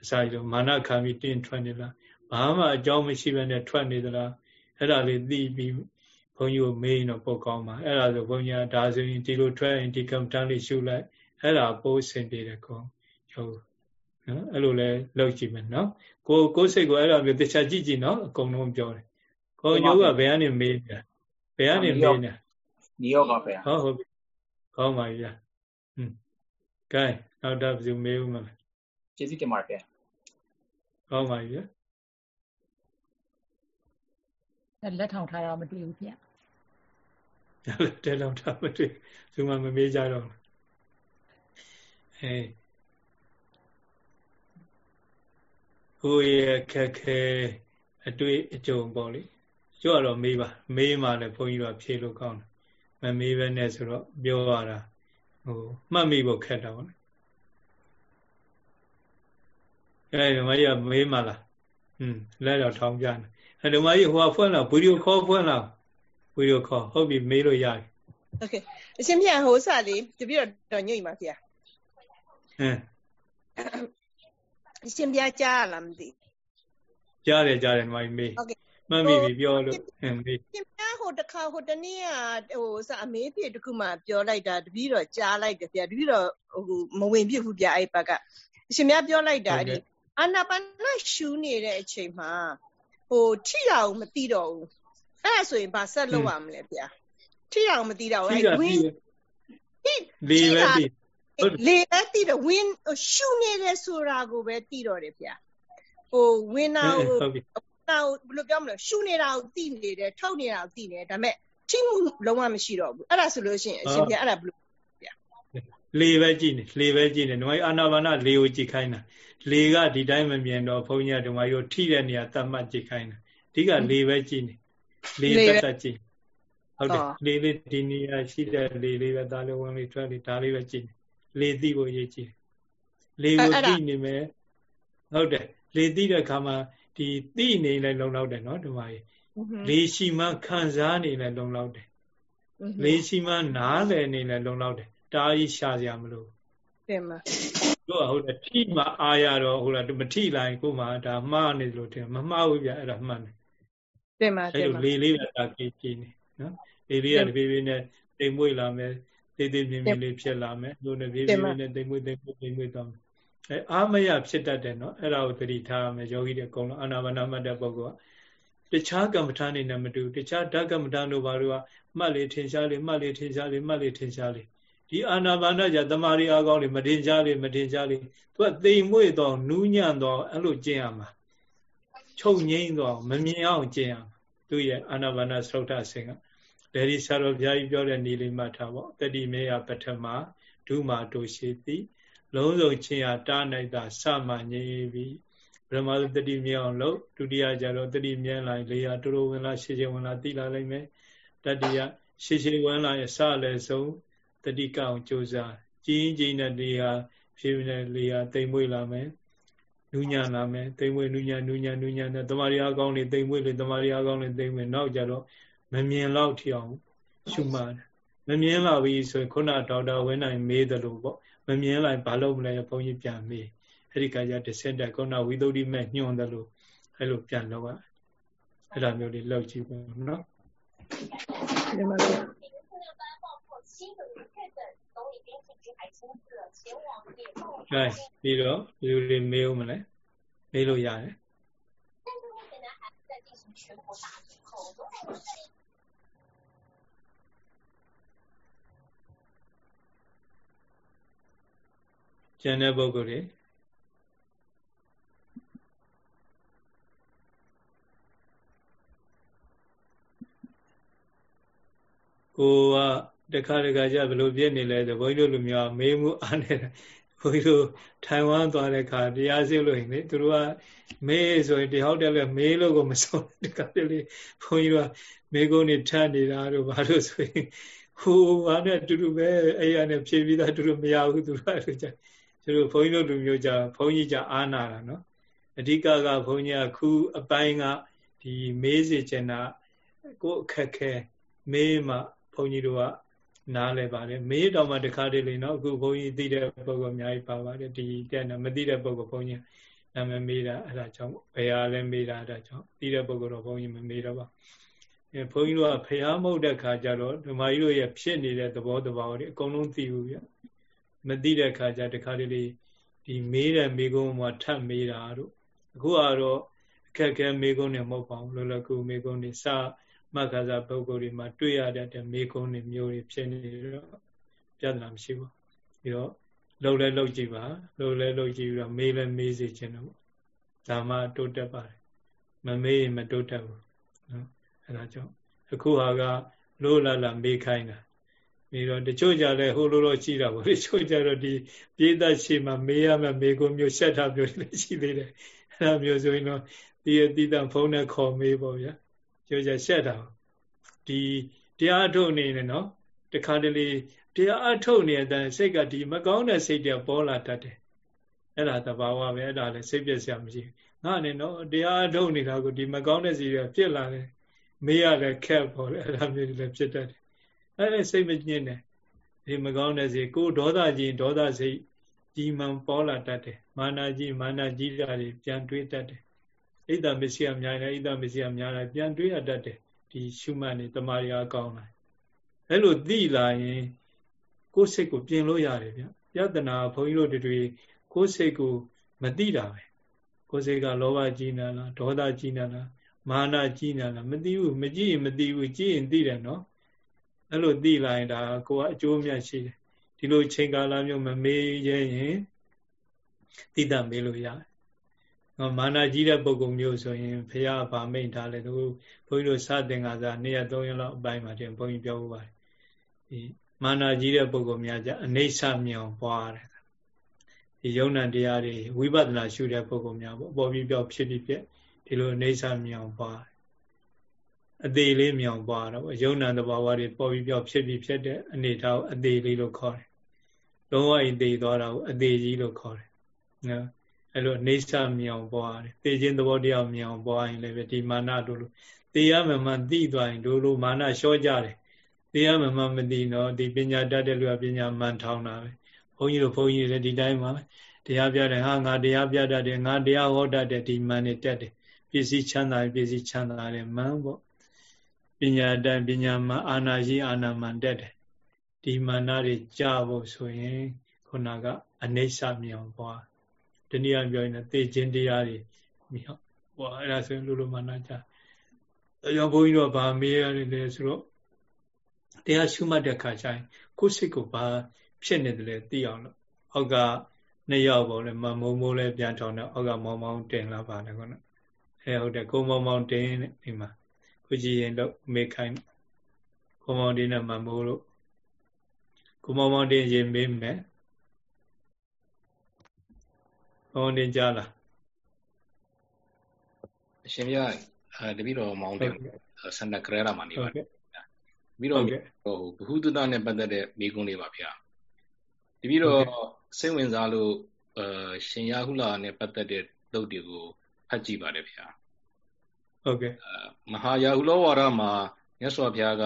Speaker 1: အစာရမာနခံပြီးတင်းထွက်နေလားဘာမှအကြောင်းမရှိဘဲနဲ့ထွက်နေသလားအဲ့ဒါလေးသိပြီးဘုန်းကြီးကိုမေးရင်တော့ပိုကောင်းပါအဲ့ဒါဆိုဘုန်းကြီးကဒါဆိုရင်ဒီလိုထွက်ရင်ဒီကမ္ဘာတန်းလေးရှုလိုက်အဲ့ဒါပိုးအဆင်ပြေတယ်ကောဟုတ် နော်အဲ့လိုလဲလောက်ကြည့်မယ်နော်ကိုကိုစိတ်ကိုအဲ့လိုမျိုးတခြားကြည့်ကြည့်နော်အကုန်လုံးပြောတယ်ကိုညိုးကဘယ်ကနေမေးနေတာဘယ်ကနေမေးနေတာ
Speaker 9: နီယောပါဗျာ
Speaker 1: ဟုတ်ဟုတ်ပြီကောင်းပါပြီဗျာဟွန်းကဲနောက်တော့ဘယ်သူမေးဦးမလဲ
Speaker 9: ကျေးဇူးတင်ပါတယ်ဗျာ
Speaker 1: ကောင်းပါပြီဗျာ
Speaker 2: လက်ထောင်ထားတာမတွေ့ဘူးဗျာ
Speaker 1: လက်ထောင်ထားမတွေ့သူမှမမေးကြတော့အဲ ကိုယ့်ရဲ့ခက်ခဲအတွေ့အကြုံပေါ့လေကျွတ်တော့မေးပါမေးမှလည်းဘုန်းကြီးတို့ဖြေလို့ကောင်းတယ်မမေးပဲနဲ့ဆိုတော့ပြောရတာဟိုမှတ်မိဖို့ခက်တာပေါ့လေအဲဒီမကြီးကမေးမှလားอืมလက်တော့ထောင်းပြတယ်အဲဒီမကြီးဟိုကဖွင့်လာဗီဒီယိုခေါ်ဖွင့်လာဗီဒီယိုခေါ်ဟုတ်ပြီမေးလို့ရတယ်
Speaker 10: โอเคအရှင်မြတ်ဟိုစလေးတပြည့်တော့ညွှန်ပါဗျာ
Speaker 1: ဟမ်
Speaker 10: အရှင်ပြကြားလားမသိ
Speaker 1: ကြားတယ်ကြားတယ်ညီမမေးဟုတ်ကဲ့မှတ်မိပြီပြောလို့ဟင်မေး
Speaker 10: ရှင်ပြဟိုတခါဟိုတနေ့ကဟိုစအမေးဖြစ်တခုမှပြောလိုက်တာတပည့်တော့ကြားလိုက်တယ်ဗျာတပည့်တော့ဟိုမဝင်ပြဘူးဗျာအဲ့ဘက်ကအရှင်ပြပြောလိုက်တာအဲ့ဒီအာနာပါနရှူနေတဲ့အချိန်မှာဟိုထိရအောင်မသိတော့ဘူးအဲ့ဒါဆိုရင်ဘာဆက်လုပ်ရမလဲဗျာထိရအောင်မသိတော့ဘူးအဲ့ဝင်း
Speaker 1: လေပဲသိ
Speaker 10: လေပဲသိတော့ဝင်းရှူနေတယ်ဆိုတာကိုပဲသိတော့တယ်ဗျာဟိုဝင်းနာကိုနာကိုဘယ်လိုပြောမလဲရှူနေတာကိုသိနေတယ်ထုတ်နေတာကိုသိနေတယ်ဒါပေမဲ့ထိမှုလုံးဝမရှိတော့ဘူးအဲ့ဒါဆိုလို့ရှိရင်အရှင်ပြအဲ့ဒါဘယ်လိုဗျာ
Speaker 1: လေပဲကြည့်နေလေပဲကြည့်နေဓမ္မအာနာပါနလေကိုကြည့်ခိုင်းတာလေကဒီတိုင်းမမြင်တော့ဘုန်းကြီးဓမ္မကြီးထိတဲ့နေရာတတ်မှတ်ကြည့်ခိုင်းတာအဓိကလေပဲကြည့်နေလေတက်တက်ကြည့်ဟုတ်တယ်လေလေးဒီနေရာရှိတဲ့လေလေးပဲဒါလေးဝင်လေးထွက်လေးဒါလေးပဲကြည့် လေသိဖို့ရေးကြည့်လေကိုသိနေမယ်ဟုတ်တယ်လေသိတဲ့အခါမှာဒီသိနေလဲလုံလောက်တယ်နော်ဒီမှာလေရှိမှခံစားနေလဲလုံလောက်တယ်လေရှိမှနားလည်နေလဲလုံလောက်တယ်တားကြီးရှာစရာမလို
Speaker 10: တင်ပါ
Speaker 1: တို့ဟုတ်တယ်ထိမှအာရတော့ဟုတ်လားမထိလိုက်ကိုမှဒါမှားနေလို့တင်မမှားဘူးဗျအဲ့ဒါမှန်တယ်
Speaker 10: တင်ပါတင်
Speaker 1: ပါလေလေးကတာကြည့်ကြည့်နေနော်လေလေးကတပြေးပြေးနဲ့တိမ်မွေ့လာမယ် တေးသေးမြင်မြင်လေးဖြစ်လာမယ်လို့နဲ့ပြေးပြေးနဲ့တိမ်မွေ့တိမ်မွေ့တိမ်မွေ့သွားမယ်အဲအာမယဖြစ်တတ်တယ်နော်အဲ့ဒါကိုသတိထားရမယ်ယောဂီတွေအကုန်လုံးအာနာပါနာမှတ်တဲ့ပုဂ္ဂိုလ်ကတခြားကမ္မထာနေနဲ့မတူတခြားဓာတ်ကမ္မထာတို့ဘာလို့ကမှတ်လေထင်ရှားလေမှတ်လေထင်ရှားလေမှတ်လေထင်ရှားလေဒီအာနာပါနာကြတမာရီအားကောင်းလေမထင်ရှားလေမထင်ရှားလေသူကတိမ်မွေ့တော့နူးညံ့တော့အဲ့လိုကျင့်ရမှာချုပ်ငိမ့်တော့မမြင်အောင်ကျင့်ရမှာသူရဲ့အာနာပါနာသုဒ္ဓဆင်က လေဒီဆရာတော်ဘုရားကြီးပြောတဲ့နေလေးမှတ်ထားပေါ့တတိမေယပထမဒုမာတို့ရှိသည်လုံးစုံချင်းဟာတားနိုင်တာစမှငြိပြီပထမဆုံးတတိမြဲအောင်လုပ်ဒုတိယကျတော့တတိမြဲလာလေယာတိုးတိုးဝင်လာရှေ့ရှေ့ဝင်လာတိလာလိုက်မယ်တတိယရှေ့ရှေ့ဝင်လာရစလည်းဆုံးတတိကအောင်ကြိုးစားကြီးကြီးနဲ့လေယာဖြည်းဖြည်းနဲ့လေယာတိမ်မွေးလာမယ်နူးညံ့လာမယ်တိမ်မွေးနူးညံ့နူးညံ့နူးညံ့တဲ့တမာရီအကောင်းလေးတိမ်မွေးလေတမာရီအကောင်းလေးတိမ်မွေးနောက်ကြတော့ မမြင်တော့ထီအောင်ရှုမှတ်မမြင်လာပြီဆိုရင်ခုနဒေါက်တာဝင်းနိုင်မေးတယ်လို့ပေါ့မမြင်လိုက်ဘာလို့မလဲဘုန်းကြီးပြန်မေးအဲ့ဒီကကြတစ်ဆက်တက်ခုနဝိသုဒ္ဓိမဲ့ညွှန်တယ်လို့အဲ့လိုပြန်လောက်ရအဲ့ဒါမျိုးလေးလောက်ကြည့်ပါနော်ဒီမှာကဲပြီးတော့ဒီလိုလေးမေးဦးမလဲမေးလို့ရတယ် ကျန်တဲ့ပုဂ္ဂိုလ်တွေကိုကတခါတခါကျဘယ်လိုပြည့်နေလဲဆိုဘုန်းကြီးတို့လူမျိုးမေးမှုအားနေတယ်ဘုန်းကြီးတို့ထိုင်ဝမ်သွားတဲ့ခါတရားစစ်လို့ရင်လေသူတို့ကမေးဆိုရင်တယောက်တည်းလည်းမေးလို့ကိုမစုံတခါတလေဘုန်းကြီးကမေးကုန်နေထပ်နေတာတို့ဘာလို့ဆိုရင်ဟိုဟာနဲ့တူတူပဲအဲ့ရနဲ့ဖြည့်ပြီးသားတူတူမရဘူးသူတို့အဲ့လိုကြ သူတို့ဘုန်းကြီးတို့လူမျိုးကြဘုန်းကြီးကြအားနာတာနော်အဓိကကဘုန်းကြီးကခုအပိုင်းကဒီမေးစေချင်တာကိုအခက်ခဲမေးမှဘုန်းကြီးတို့ကနားလဲပါတယ်မေးတော့မှတခါတည်းလေနော်အခုဘုန်းကြီးသိတဲ့ပုဂ္ဂိုလ်အများကြီးပါပါတယ်ဒီတဲ့နော်မသိတဲ့ပုဂ္ဂိုလ်ဘုန်းကြီးနာမည်မေးတာအဲ့ဒါကြောင့်ဘယ်ဟာလဲမေးတာအဲ့ဒါကြောင့်သိတဲ့ပုဂ္ဂိုလ်တော့ဘုန်းကြီးမမေးတော့ပါအဲဘုန်းကြီးတို့ကဖျားမဟုတ်တဲ့ခါကျတော့ဓမ္မကြီးတို့ရဲ့ဖြစ်နေတဲ့သဘောတဘာဝတွေအကုန်လုံးသိဘူးဗျ မသိတဲ့ခါကျတခါတလေဒီမေးတဲ့မေးခွန်းမှာထပ်မေးတာတို့အခုကတော့အခက်အခဲမေးခွန်းတွေမဟုတ်ပါဘူးလောလောကူမေးခွန်းတွေစမက္ခဇာပုဂ္ဂိုလ်တွေမှာတွေ့ရတဲ့မေးခွန်းတွေမျိုးတွေဖြစ်နေတော့ပြဿနာမရှိဘူးပြီးတော့လှုပ်လဲလှုပ်ကြည့်ပါလှုပ်လဲလှုပ်ကြည့်ပြီးတော့မေးလဲမေးစေချင်တော့ဒါမှတိုးတက်ပါတယ်မမေးရင်မတိုးတက်ဘူးနော်အဲဒါကြောင့်အခုဟာကလို့လာလာမေးခိုင်းတာ ပြီးတော့တချို့ကြလဲဟိုလိုတော့ရှိတာပေါ့တချို့ကြတော့ဒီပြေးသက်ရှိမှမေးရမယ်မေးခွန်းမျိုးဆက်တာမျိုးလည်းရှိသေးတယ်အဲဒါမျိုးဆိုရင်တော့ဒီအတိတဖုံးနဲ့ခေါ်မေးပေါ့ဗျာကျိုးကြဆက်တာဒီတရားထုတ်နေတယ်နော်တခါတလေတရားအထုတ်နေတဲ့အစိတ်ကဒီမကောင်းတဲ့စိတ်တွေပေါ်လာတတ်တယ်အဲ့ဒါသဘာဝပဲအဲ့ဒါလည်းစိတ်ပြည့်စရာမရှိဘူးငါနဲ့နော်တရားအထုတ်နေတာကိုဒီမကောင်းတဲ့စိတ်တွေဖြစ်လာတယ်မေးရလည်းခက်ပေါ်တယ်အဲ့ဒါမျိုးတွေလည်းဖြစ်တတ်တယ် အဲ့ဒါစိတ်မညစ်နဲ့ဒီမကောင်းတဲ့စိတ်ကိုဒေါသကြီးဒေါသစိတ်ကြီးမှန်ပေါ်လာတတ်တယ်မာနကြီးမာနကြီးတာတွေပြန်တွေးတတ်တယ်ဣဒ္ဓမစ္စည်းအများကြီးဣဒ္ဓမစ္စည်းအများကြီးပြန်တွေးရတတ်တယ်ဒီရှုမှတ်နေတမာရီအကောင်းလာအဲ့လိုသိလာရင်ကိုယ်စိတ်ကိုပြင်လို့ရတယ်ဗျပြဿနာဘုန်းကြီးတို့တွေကိုယ်စိတ်ကိုမသိတာပဲကိုယ်စိတ်ကလောဘကြီးနေလားဒေါသကြီးနေလားမာနကြီးနေလားမသိဘူးမကြည့်ရင်မသိဘူးကြည့်ရင်သိတယ်နော် အဲ့လိုသိလာရင်ဒါကိုကအကျိုးမြတ်ရှိတယ်ဒီလိုချိန်ကာလမျိုးမမေးရင်သိတတ်မေးလို့ရတယ်မာနကြီးတဲ့ပုံကုမျိုးဆိုရင်ဖះဗာမိတ်ထားလဲသူဘုန်းကြီးတို့စတင်ကစားနေ့ရက်၃ရက်လောက်အပိုင်းမှာတင်ဘုန်းကြီးပြောဥပါတယ်ဒီမာနကြီးတဲ့ပုံကုများကြအနေဆမြောင်ပွားတယ်ဒီယုံ nant တရားတွေဝိပဿနာရှုတဲ့ပုံကုများပေါ့အပေါ်ပြီးပြောဖြစ်ပြီးပြက်ဒီလိုအနေဆမြောင်ပွား အသေးလေးမြောင်ပွားတော့ယုံ nant သဘာဝတွေပေါ်ပြီးပြောဖြစ်ပြီးဖြစ်တဲ့အနေထားကိုအသေးလေးလို့ခေါ်တယ်လုံးဝအသေးသွားတာကိုအသေးကြီးလို့ခေါ်တယ်နော်အဲ့လိုနေဆမြောင်ပွားတယ်သိခြင်းသဘောတရားမြောင်ပွားရင်လည်းဒီမာနတို့လိုသိရမှမှသိသွားရင်တို့လိုမာနလျှော့ကြတယ်သိရမှမှမသိတော့ဒီပညာတတ်တဲ့လူကပညာမှန်ထောင်းတာပဲဘုန်းကြီးတို့ဘုန်းကြီးတွေဒီတိုင်းမှာတရားပြတယ်ဟာငါတရားပြတတ်တယ်ငါတရားဟောတတ်တယ်ဒီမှန်နေတက်တယ်ပစ္စည်းချမ်းသာပစ္စည်းချမ်းသာတယ်မှန်ပေါ့ ပညာတတ်ပညာမှအာနာရှိအာနာမှန်တက်တယ်ဒီမာနတွေကြဖို့ဆိုရင်ခုနကအနိစ္စမြောင်ပွားတနည်းအားပြောရင်သေခြင်းတရားတွေမြောက်ဟောအဲ့ဒါဆိုရင်လူလိုမာနကြအကြောင်းဘုန်းကြီးတို့ဗာမေးရတယ်လေဆိုတော့တရားရှုမှတ်တဲ့ခါကျရင်ကိုယ်စိတ်ကိုဘာဖြစ်နေတယ်လဲသိအောင်လို့အောက်ကနှစ်ယောက်ပေါ့လေမမုံမိုးလဲပြန်ထောင်းတော့အောက်ကမောင်မောင်တင်လာပါတယ်ကောနော်အဲဟုတ်တယ်ကိုမောင်မောင်တင်ဒီမှာ ကိုကြည်ရင်တော့မေးခိုင်းကိုမောင်တင်နဲ့မမိုးလို့ကိုမောင်မောင်တင်ရင်မေးမယ်ဟောတင်ကြလား
Speaker 9: အရှင်ပြအဲတပည့်တော်မောင်တယ်ဆန္ဒကရရာမှာနေပါတယ်တပည့်တော်ဟိုဘ ഹു တုတနဲ့ပတ်သက်တဲ့မိကုန်းလေးပါဗျာတပည့်တော်စိတ်ဝင်စားလို့အဲရှင်ရဟုလာနဲ့ပတ်သက်တဲ့သုတ်တွေကိုဖတ်ကြည့်ပါတယ်ဗျာ
Speaker 1: ဟုတ်ကဲ့
Speaker 9: မဟာယာဟုလောဝါဒမှာမြတ်စွာဘုရားက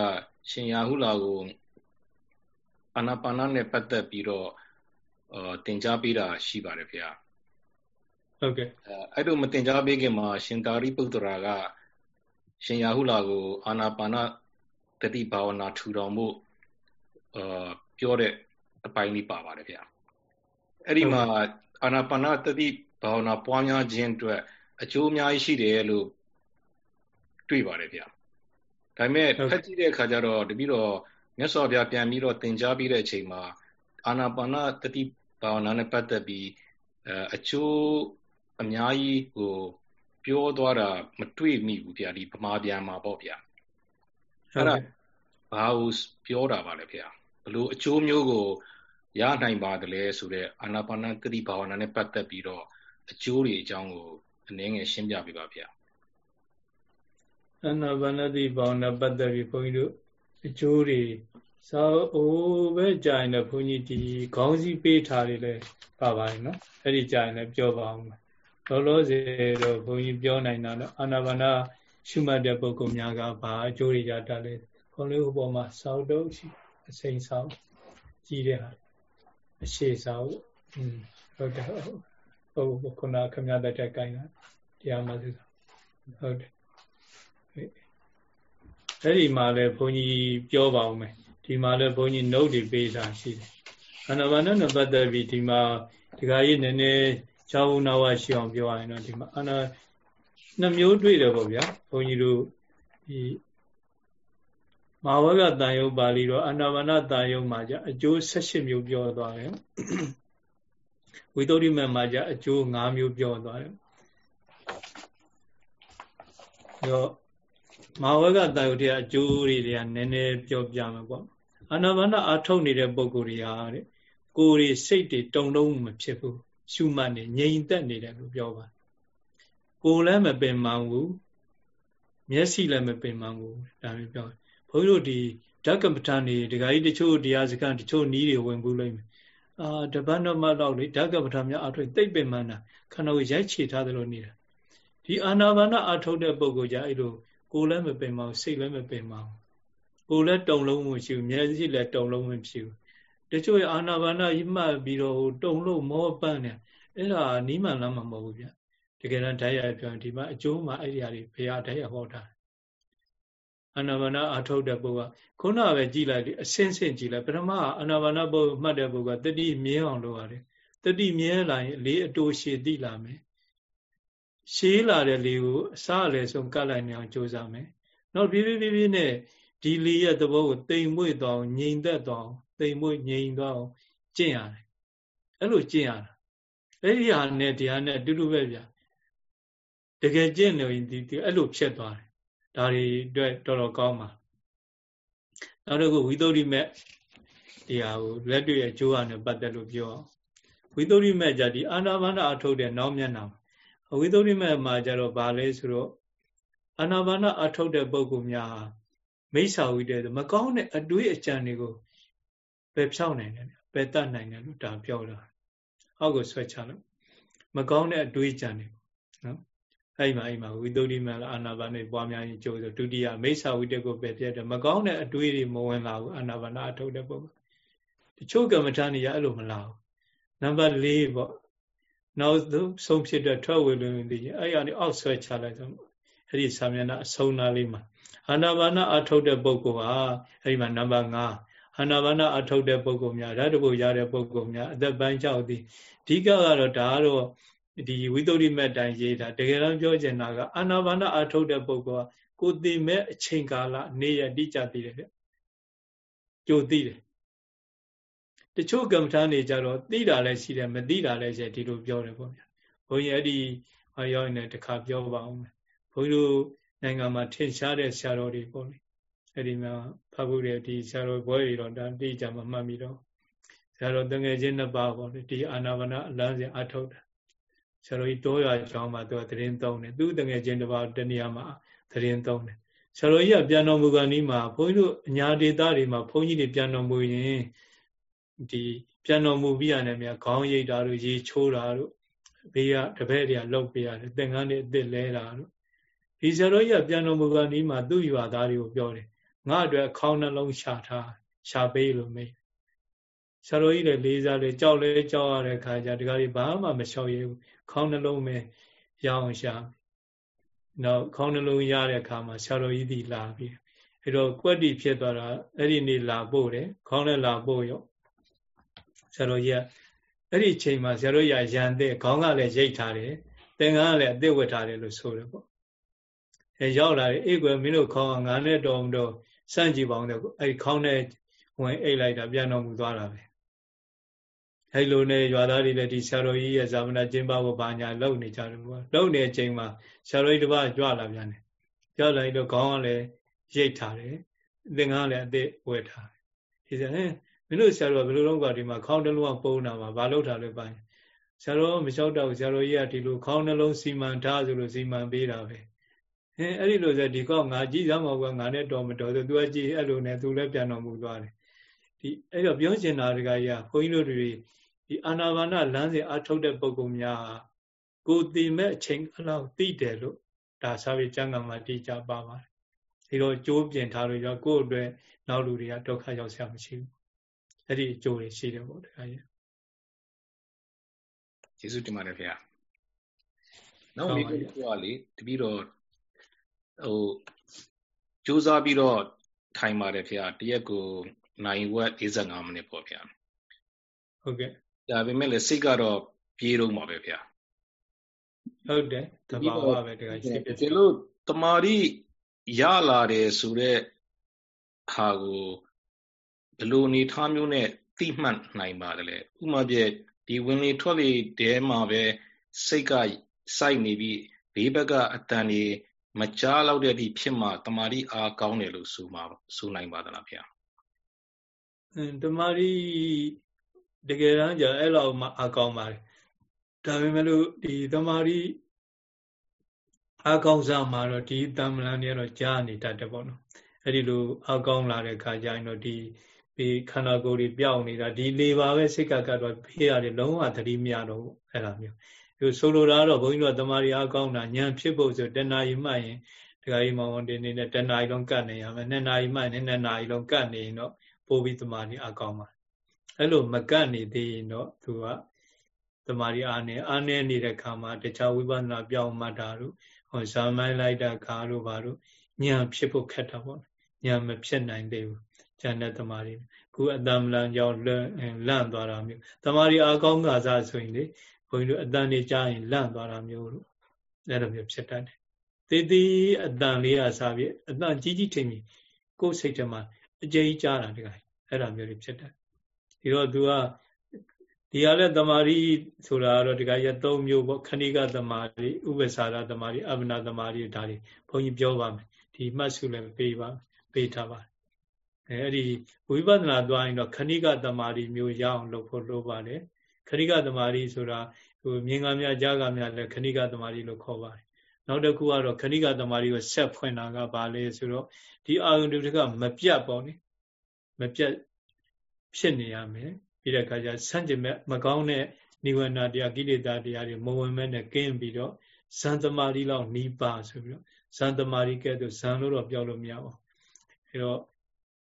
Speaker 9: ရှင်ယာဟုလာကိုအာနာပါနနဲ့ပတ်သက်ပြီးတော့အာသင် जा ပေးတာရှိပါတယ်ဗျာ
Speaker 1: ဟုတ်ကဲ့
Speaker 9: အဲ့လိုမသင် जा ပေးခင်မှာရှင်သာရိပုတ္တရာကရှင်ယာဟုလာကိုအာနာပါနတတိဘာဝနာထူထောင်မှုအာပြောတဲ့အပိုင်းလေးပါပါတယ်ဗျာအဲ့ဒီမှာအာနာပါနတတိဘာဝနာပွားများခြင်းအတွက်အကျိုးအများကြီးရှိတယ်လို့ တွေ့ပါတယ်ဗျာဒါပေမဲ့ဖတ်ကြည့်တဲ့အခါကျတော့တပည့်တော်မြတ်စွာဘုရားပြန်ပြီးတော့သင်ကြားပြီးတဲ့အချိန်မှာအာနာပါနတတိဘာဝနာနဲ့ပတ်သက်ပြီးအကျိုးအများကြီးဟိုပြောသွားတာမတွေ့မိဘူးဗျာဒီဗမာပြန်မှာပေါ့ဗျာအဲ့ဒါဘာလို့ပြောတာပါလဲဗျာဘလို့အကျိုးမျိုးကိုရနိုင်ပါတယ်လဲဆိုတော့အာနာပါနတတိဘာဝနာနဲ့ပတ်သက်ပြီးတော့အကျိုးတွေအကြောင်းကိုအနည်းငယ်ရှင်းပြပေးပါဗျာ
Speaker 1: အာနာပါနတိဘာဝနာပတ်သက်ပြီးဘုန်းကြီးတို့အကျိုးတွေသာအိုးပဲကြာရင်လည်းဘုန်းကြီးဒီခေါင်းစည်းပေးထားတယ်လေပါပါရင်နော်အဲ့ဒီကြာရင်လည်းပြောပါအောင်လောလောဆယ်တော့ဘုန်းကြီးပြောနိုင်တာတော့အာနာပါနရှုမှတ်တဲ့ပုဂ္ဂိုလ်များကဘာအကျိုးတွေရတတ်လဲခေါင်းလေးဟိုပေါ်မှာစောက်တော့ရှိအစိမ်စောက်ကြီးတဲ့ဟာအရှိစောက်อืมဟုတ်တယ်ဟုတ်ခုနခမရတဲ့တိုက်ကင်တာတရားမှဆိုဟုတ်တယ် အဲ့ဒီမှာလည်းဘုန်းကြီးပြောပါဦးမယ်ဒီမှာလည်းဘုန်းကြီး note တွေပေးတာရှိတယ်အနာဘာနနဲ့ပတ်သက်ပြီးဒီမှာဒီကကြီးနည်းနည်းချောင်းနာဝရှိအောင်ပြောရရင်တော့ဒီမှာအနာနှမျိုးတွေ့တယ်ပေါ့ဗျာဘုန်းကြီးတို့ဒီမဟာဝကတန်ယုတ်ပါဠိတော့အနာဘာနတန်ယုတ်မှာじゃအကျိုး18မျိုးပြောသွားတယ်ဝိသုဒ္ဓိမမှာじゃအကျိုး5မျိုးပြောသွားတယ်တော့ မဟာဝကတာယုတ်တဲ့အကျိုးတွေတွေကနည်းနည်းပြောပြမယ်ပေါ့အာနာပါနအာထုတ်နေတဲ့ပုံကိုယ်တွေဟာတဲ့ကိုယ်တွေစိတ်တွေတုံလုံးမဖြစ်ဘူးရှုမှတ်နေငြိမ်သက်နေတယ်လို့ပြောပါကိုယ်လည်းမပင်မဘူးမျက်စိလည်းမပင်မဘူးဒါမျိုးပြောဘုန်းကြီးတို့ဒီဓကပဋ္ဌာန်းနေဒကာကြီးတချို့တရားစကားတချို့နီးတွေဝင်ဘူးလိမ့်မယ်အာတပတ်တော့မှတော့လေဓကပဋ္ဌာန်းများအထွေသိပ်ပင်မှန်းတာခန္ဓာကိုရိုက်ချေထားသလိုနေတာဒီအာနာပါနအာထုတ်တဲ့ပုံကိုကြအဲ့လို ကိုယ်လည်းမပင်မအောင်စိတ်လည်းမပင်မအောင်ကိုယ်လည်းတုံလုံးမရှိဘူးမျက်စိလည်းတုံလုံးမရှိဘူးတချို့အာနာပါနကြီးမှတ်ပြီးတော့တုံလို့မောပန်းနေအဲ့ဒါနီးမှန်လားမမဟုတ်ဘူးဗျတကယ်တမ်းဓာတ်ရပြောရင်ဒီမှာအကျိုးမှာအဲ့ဒီအရာတွေဘုရားဓာတ်ရဟောတာအာနာပါနအထုတ်တဲ့ပုဂ္ဂိုလ်ကခုနကပဲကြည်လိုက်အစင်းစင်းကြည်လိုက်ပထမအာနာပါနပုဂ္ဂိုလ်မှတ်တဲ့ပုဂ္ဂိုလ်ကတတိမြဲအောင်လုပ်ရတယ်တတိမြဲလာရင်လေးအတူရှည်သိလာမယ် ရှည်လာတဲ့လေကိုအစအလယ်ဆုံးကတ်လိုက်နေအောင်ကြိုးစားမယ်။နောက်ဖြည်းဖြည်းဖြည်းဖြည်းနဲ့ဒီလေရဲ့သဘောကိုတိမ်မွေ့သွားအောင်ငြိမ်သက်သွားအောင်တိမ်မွေ့ငြိမ်သွားအောင်ကျင့်ရတယ်။အဲ့လိုကျင့်ရတာ။အဲ့ဒီဟာနဲ့တရားနဲ့အတူတူပဲဗျာ။တကယ်ကျင့်နေရင်ဒီအဲ့လိုဖြစ်သွားတယ်။ဒါတွေအတွက်တော်တော်ကောင်းပါ။နောက်တစ်ခုဝိသုဒ္ဓိမဲ့ဒီဟာကိုလက်တွေ့အကျိုးအနဲ့ပတ်သက်လို့ပြောအောင်။ဝိသုဒ္ဓိမဲ့ကြဒီအာနာပါနအထုတ်တဲ့နောက်မျက်နှာ အဝိသုဒ္ဓိမဲ့မှာကြတော့ဗာလဲဆိုတော့အာနာပါနအထုတ်တဲ့ပုဂ္ဂိုလ်များဟာမိစ္ဆာဝိတ္တမကောင်းတဲ့အတွေးအကြံတွေကိုပယ်ဖြောင်းနိုင်တယ်ပယ်တတ်နိုင်တယ်လို့ဒါပြောတာအောက်ကိုဆွဲချလို့မကောင်းတဲ့အတွေးအကြံတွေနော်အဲ့မှာအဲ့မှာဝိသုဒ္ဓိမလားအာနာပါနေပွားများရင်ကြိုးဆိုဒုတိယမိစ္ဆာဝိတ္တကိုပယ်ပြတ်တယ်မကောင်းတဲ့အတွေးတွေမဝင်လာဘူးအာနာပါနအထုတ်တဲ့ပုဂ္ဂိုလ်တချို့ကမ္မထာနေရအဲ့လိုမလာဘူးနံပါတ်၄ပေါ့ နောက်ဆုံးဖြစ်တဲ့ထွက်ဝေလွင်သည်အဲ့ရနေအောက်ဆွဲချလိုက်ဆိုအဲ့ဒီဆာမျက်နှာအဆုံးနာလေးမှာအာနာပါနအထုတ်တဲ့ပုဂ္ဂိုလ်ဟာအဲ့ဒီမှာနံပါတ်5အာနာပါနအထုတ်တဲ့ပုဂ္ဂိုလ်များဓာတ်တပုတ်ရတဲ့ပုဂ္ဂိုလ်များအသက်ပိုင်းကြောက်သည်အဓိကကတော့ဒါကတော့ဒီဝိသုဒ္ဓိမဲ့တိုင်ရေးတာတကယ်တော့ပြောချင်တာကအာနာပါနအထုတ်တဲ့ပုဂ္ဂိုလ်ကကိုသိမဲ့အချိန်ကာလနေရတိကျသိတယ်ဗျကြိုသိတယ် တချို့ကမ္မထာနေကြတော့သိတာလည်းရှိတယ်မသိတာလည်းရှိတယ်ဒီလိုပြောတယ်ပေါ့ဗျာဘုန်းကြီးအဲ့ဒီဟောရောက်နေတခါပြောပါအောင်ဘုန်းကြီးတို့နိုင်ငံမှာထင်ရှားတဲ့ဆရာတော်တွေပေါ့လေအဲ့ဒီမှာဖတ်ဖို့တဲ့ဒီဆရာတော်ဘွဲတွေတော့ဒါတိကျမမှတ်မိတော့ဆရာတော်တငယ်ချင်းနှစ်ပါးပေါ့လေဒီအာနာပါနအလန်းစဉ်အထုတ်တာဆဆရာတော်ကြီးတောရွာကျောင်းမှာသူကသတင်းသုံးတယ်သူတငယ်ချင်းတစ်ပါးတနေရာမှာသတင်းသုံးတယ်ဆရာတော်ကြီးကပြန်တော်မူကနီးမှာဘုန်းကြီးတို့အညာဒေသတွေမှာဘုန်းကြီးတွေပြန်တော်မူရင် ဒီပြန်တော်မူပြီးရတယ်မြတ်ခေါင်းရိပ်တာတို့ရေချိုးတာတို့ဘေးကတပည့်တွေကလှုပ်ပေးရတယ်သင်္ကန်းတွေအစ်စ်လဲတာတို့ဒီဆရာတော်ကြီးကပြန်တော်မူကနီးမှာသူ့ရွာသားတွေကိုပြောတယ်ငါအတွက်ခေါင်းနှလုံးရှာထားရှာပေးလို့မေးဆရာတော်ကြီးလည်းလေးစားလေကြောက်လဲကြောက်ရတဲ့ခါကျဒီကလေးဘာမှမလျှောက်ရဘူးခေါင်းနှလုံးပဲရအောင်ရှာနောက်ခေါင်းနှလုံးရတဲ့အခါမှာဆရာတော်ကြီးဒီလာပြီးအဲ့တော့ကွက်တီဖြစ်သွားတာအဲ့ဒီနေ့လာပို့တယ်ခေါင်းလည်းလာပို့ရော ဆရာတော်ကြီးကအဲ့ဒီချိန်မှာဆရာတော်ကြီးရန်တဲ့ခေါင်းကလည်းရိတ်ထားတယ်သင်္ကန်းကလည်းအသက်ဝတ်ထားတယ်လို့ဆိုတယ်ပေါ့အဲရောက်လာတယ်အေးကွယ်မင်းတို့ခေါင်းကငါနဲ့တော်တော့စန့်ကြည့်ပါအောင်တဲ့အဲ့ခေါင်းနဲ့ဝင်အိတ်လိုက်တာပြန်တော်မူသွားတာပဲအဲ့လိုနဲ့ရွာသားတွေလည်းဒီဆရာတော်ကြီးရဲ့ဇာမနာကျင်းပဖို့ဘာညာလုပ်နေကြတယ်ကွာလုပ်နေတဲ့အချိန်မှာဆရာတော်ကြီးတစ်ပါးကြွလာပြန်တယ်ကြွလာပြီးတော့ခေါင်းကလည်းရိတ်ထားတယ်သင်္ကန်းလည်းအသက်ဝဲထားတယ်ဒီစဟဲ မင်းတို့ဆရာတော်ဘယ်လိုလုပ်ပါဒီမှာခေါင်းတစ်လုံးကပုံးတာမှာဘာလုပ်တာလဲပိုင်းဆရာတော်မလျှောက်တော့ဆရာတော်ကြီးကဒီလိုခေါင်းနှလုံးစီမံထားဆိုလို့စီမံပေးတာပဲဟင်းအဲ့ဒီလိုဆိုဒီကောက်ငါကြည့်ရမှာကငါနဲ့တော်မတော်ဆိုသူကကြည့်အဲ့လိုနဲ့သူလည်းပြန်တော်မူသွားတယ်ဒီအဲ့တော့ပြောချင်တာတကကြီးကဘုန်းကြီးတို့တွေဒီအာနာပါနလမ်းစဉ်အထုတ်တဲ့ပုံကုများကိုတည်မဲ့အချိန်အလောက်သိတယ်လို့ဒါစာပေကျမ်းဂန်မှာတည်ကြပါပါတယ်ဒီတော့ကြိုးပြင်ထားလို့ရောကိုယ့်အတွက်နောက်လူတွေကဒုက္ခရောက်ဆရာမရှိဘူး အဲ့ဒီအကျိုးတွေရှိတယ်ပေါ့တခါကြီး
Speaker 9: ကျေးဇူးတင်ပါတယ်ခင်ဗျာနောက်မိကိုပြောလေတပည့်တော်ဟိုစူးစမ်းပြီးတော့ထိုင်ပါတယ်ခင်ဗျာတရက်ကိုနိုင်ဝက်45မိနစ်ပေါ့ဗျာ
Speaker 1: ဟုတ်ကဲ့
Speaker 9: ဒါပေမဲ့လည်းစိတ်ကတော့ပြေးတော့မှာပဲဗျာ
Speaker 1: ဟုတ်တယ်တဘာဝပဲတကယ်ရှိ
Speaker 9: ပြဒီလိုတမာရီရလာတယ်ဆိုတော့ဟာကို ဘယ်လိုအနေထားမျိုးနဲ့တိမှတ်နိုင်ပါတယ်လေဥမာပြဒီဝင်လေထွက်လေတဲမှာပဲစိတ်ကစိုက်နေပြီးဘေးဘက်ကအတန်တွေမကြားလောက်တဲ့အထိဖြစ်မှတမာရီအားကောင်းတယ်လို့ဆိုမှာဆိုနိုင်ပါသလားဗျာ
Speaker 1: အင်းတမာရီတကယ်တမ်းကျအဲ့လောက်မှအကောင်းပါတယ်ဒါပေမဲ့လို့ဒီတမာရီအကောင်းစားမှာတော့ဒီတမ္မလန်တွေကတော့ကြားနေတတ်တယ်ပေါ့နော်အဲ့ဒီလိုအကောင်းလာတဲ့ခါကျရင်တော့ဒီ ဒီခန္ဓာကိုယ်တွေပြောင်းနေတာဒီလေပါပဲစိတ်ကကတော့ဖေးရတယ်လုံးဝသတိမရတော့ဘူးအဲ့လိုမျိုးဒီဆိုလိုတာကတော့ဘုန်းကြီးတို့တမာရီအကောင်းတာဉာဏ်ဖြစ်ဖို့ဆိုတဏှာကြီးမှတ်ရင်ဒကာကြီးမောင်တင်နေနဲ့တဏှာကြီးလုံးကတ်နေရမယ်နှစ်နာရီမှတ်ရင်နှစ်နာရီလုံးကတ်နေရင်တော့ပို့ပြီးတမာရီအကောင်းပါအဲ့လိုမကတ်နေသေးရင်တော့သူကတမာရီအားနဲ့အားနဲ့နေတဲ့ခါမှာတခြားဝိပဿနာပြောင်းမှတ်တာတို့ဟောဇာမိုင်းလိုက်တာခါတို့ဘာတို့ဉာဏ်ဖြစ်ဖို့ခက်တာပေါ့ဉာဏ်မဖြစ်နိုင်သေးဘူး ဉာဏ်နဲ့တမာရီခုအတ္တမလန်ကြောင့်လန့်သွားတာမျိုးတမာရီအားကောင်းကစားဆိုရင်လေဘုန်းကြီးတို့အတန်နေကြားရင်လန့်သွားတာမျိုးတို့အဲ့လိုမျိုးဖြစ်တတ်တယ်တေးသေးအတန်လေးကစားပြီးအတန်ကြီးကြီးထိန်ပြီးကိုယ်စိတ်ထဲမှာအကျဉ်းကြားတာတကယ်အဲ့လိုမျိုးတွေဖြစ်တတ်ဒီတော့သူကဒီဟာလည်းတမာရီဆိုတာတော့ဒီကရ၃မျိုးပေါ့ခဏိကတမာရီဥပ္ပစာရတမာရီအဗနာတမာရီဒါတွေဘုန်းကြီးပြောပါမယ်ဒီမှတ်စုလည်းပေးပါပေးထားပါ အဲအဲ့ဒီဝိပဿနာသွားရင်တော့ခဏိကတမာရီမျိုးရအောင်လုပ်ဖို့လိုပါတယ်ခဏိကတမာရီဆိုတာဟိုမြင်ကများကြားကများလည်းခဏိကတမာရီလို့ခေါ်ပါတယ်နောက်တစ်ခုကတော့ခဏိကတမာရီကိုဆက်ဖွင့်တာကဘာလဲဆိုတော့ဒီအာယုန်တွေကမပြတ်ပေါ့နိမပြတ်ဖြစ်နေရမယ်ပြီးတဲ့အခါကျဆန့်ကျင်မဲ့မကောင်းတဲ့နိဝရဏတရားကိလေသာတရားတွေမဝင်မဲ့နဲ့ကင်းပြီးတော့ဇန်သမารီလောက်နီးပါဆိုပြီးတော့ဇန်သမารီကဲ့သို့ဇန်လို့တော့ပြောလို့မရအောင်အဲတော့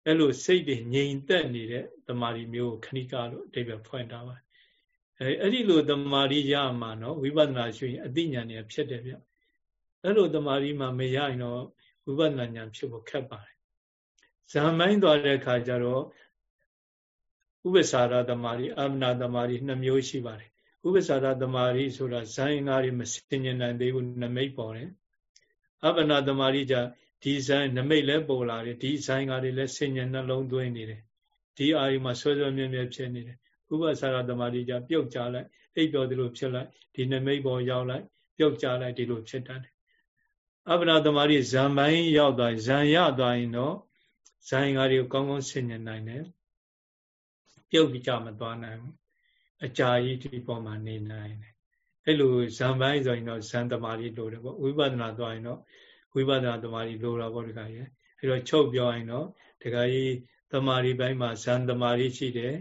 Speaker 1: အဲ့လိုစိတ်တွေငြိမ်သက်နေတဲ့တမာရီမျိုးကိုခဏိကလို့အဓိပ္ပာယ်ဖွင့်ထားပါတယ်အဲအဲ့ဒီလိုတမာရီရမှာနော်ဝိပဿနာရှင်အသိဉာဏ်တွေဖြစ်တယ်ဗျအဲ့လိုတမာရီမှာမရရင်တော့ဝိပဿနာဉာဏ်ဖြစ်ဖို့ခက်ပါတယ်ဇာမိုင်းသွားတဲ့အခါကျတော့ဥပ္ပစာရတမာရီအမနာတမာရီနှစ်မျိုးရှိပါတယ်ဥပ္ပစာရတမာရီဆိုတာဇိုင်းငါးတွေမစင်ញင်နိုင်သေးဘူးနမိတ်ပေါ်တယ်အပနာတမာရီကြ ဒီဇိုင်းနမိတ်လည်းပေါ်လာတယ်ဒီဇိုင်းငါးတွေလည်းစင်ញနှလုံးသွင်းနေတယ်ဒီအာရီမှာဆွဲဆွဲမြဲမြဲဖြစ်နေတယ်ဥပ္ပစာရသမารီကြပြုတ်ကြလိုက်အိပ်ပျော်ဒီလိုဖြစ်လိုက်ဒီနမိတ်ပေါ်ရောက်လိုက်ပြုတ်ကြလိုက်ဒီလိုဖြစ်တတ်တယ်အပနာသမารီဇံပိုင်းရောက်သွားဇံရသွားရင်တော့ဇိုင်းငါးတွေကိုကောင်းကောင်းဆင်ញနိုင်တယ်ပြုတ်ကြမသွားနိုင်ဘူးအကြာကြီးဒီပေါ်မှာနေနိုင်တယ် အဲ့လိုဇံပိုင်းဆိုရင်တော့ဇံတမာရီလိုတယ်ပေါ့ဝိပဿနာသွားရင်တော့ ဝိပဿနာတမာရီလိုတာပေါ့ဒီကကြီးအဲ့တော့ချုပ်ပြောရင်တော့ဒီကကြီးတမာရီပိုင်းမှာဇံတမာရီရှိတယ်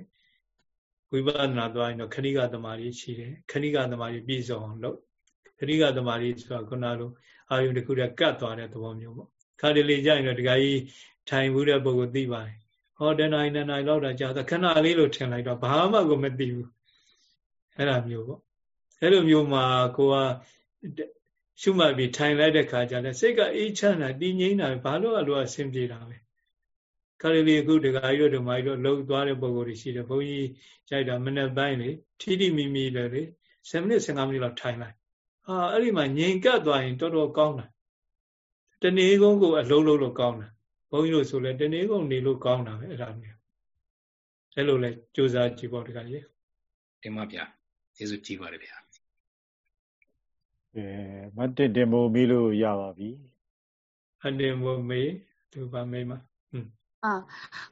Speaker 1: ဝိပဿနာသွားရင်တော့ခဏိကတမာရီရှိတယ်ခဏိကတမာရီပြည့်စုံအောင်လုပ်ခဏိကတမာရီဆိုတာခုနလိုအာယုန်တစ်ခုတည်းကတ်သွားတဲ့သဘောမျိုးပေါ့ခါတလေကြရင်တော့ဒီကကြီးထိုင်မှုတဲ့ပုဂ္ဂိုလ်သိပါတယ်ဟောတဏှာနဏှာလောက်တာကြာသခဏလေးလို့ထင်လိုက်တော့ဘာမှကိုမသိဘူးအဲ့လိုမျိုးပေါ့အဲ့လိုမျိုးမှာကိုက ရှုမှတ်ပြီးထိုင်လိုက်တဲ့ခါကျတော့စိတ်ကအေးချမ်းတာတည်ငြိမ်တာဘာလို့အလိုအဆင်ပြေတာပဲခါရီလီအခုဒကာကြီးတို့ဒမာကြီးတို့လှုပ်သွားတဲ့ပုံကိုယ်တွေရှိတယ်ဘုန်းကြီးကြိုက်တာမနေ့ပိုင်းလေထီထီမီမီလေလေ7မိနစ်15မိနစ်လောက်ထိုင်လိုက်ဟာအဲ့ဒီမှာငြိမ်ကပ်သွားရင်တော်တော်ကောင်းတာတနေ့ကုန်ကိုအလုံးလုံးလို့ကောင်းတာဘုန်းကြီးတို့ဆိုလဲတနေ့ကုန်နေလို့ကောင်းတာပဲအဲ့ဒါမျိုးအဲ့လိုလဲစူးစမ်းကြည့်ပေါ့ဒကာကြီး
Speaker 9: တင်ပါဗျာကျေးဇူးကြီးပါတယ်ဗျာ
Speaker 3: အဲမတ်တင်တင်မို့မေးလို့ရပါပြီ
Speaker 1: အတင်မို့မေးသူပါမေးမှာ
Speaker 4: အာ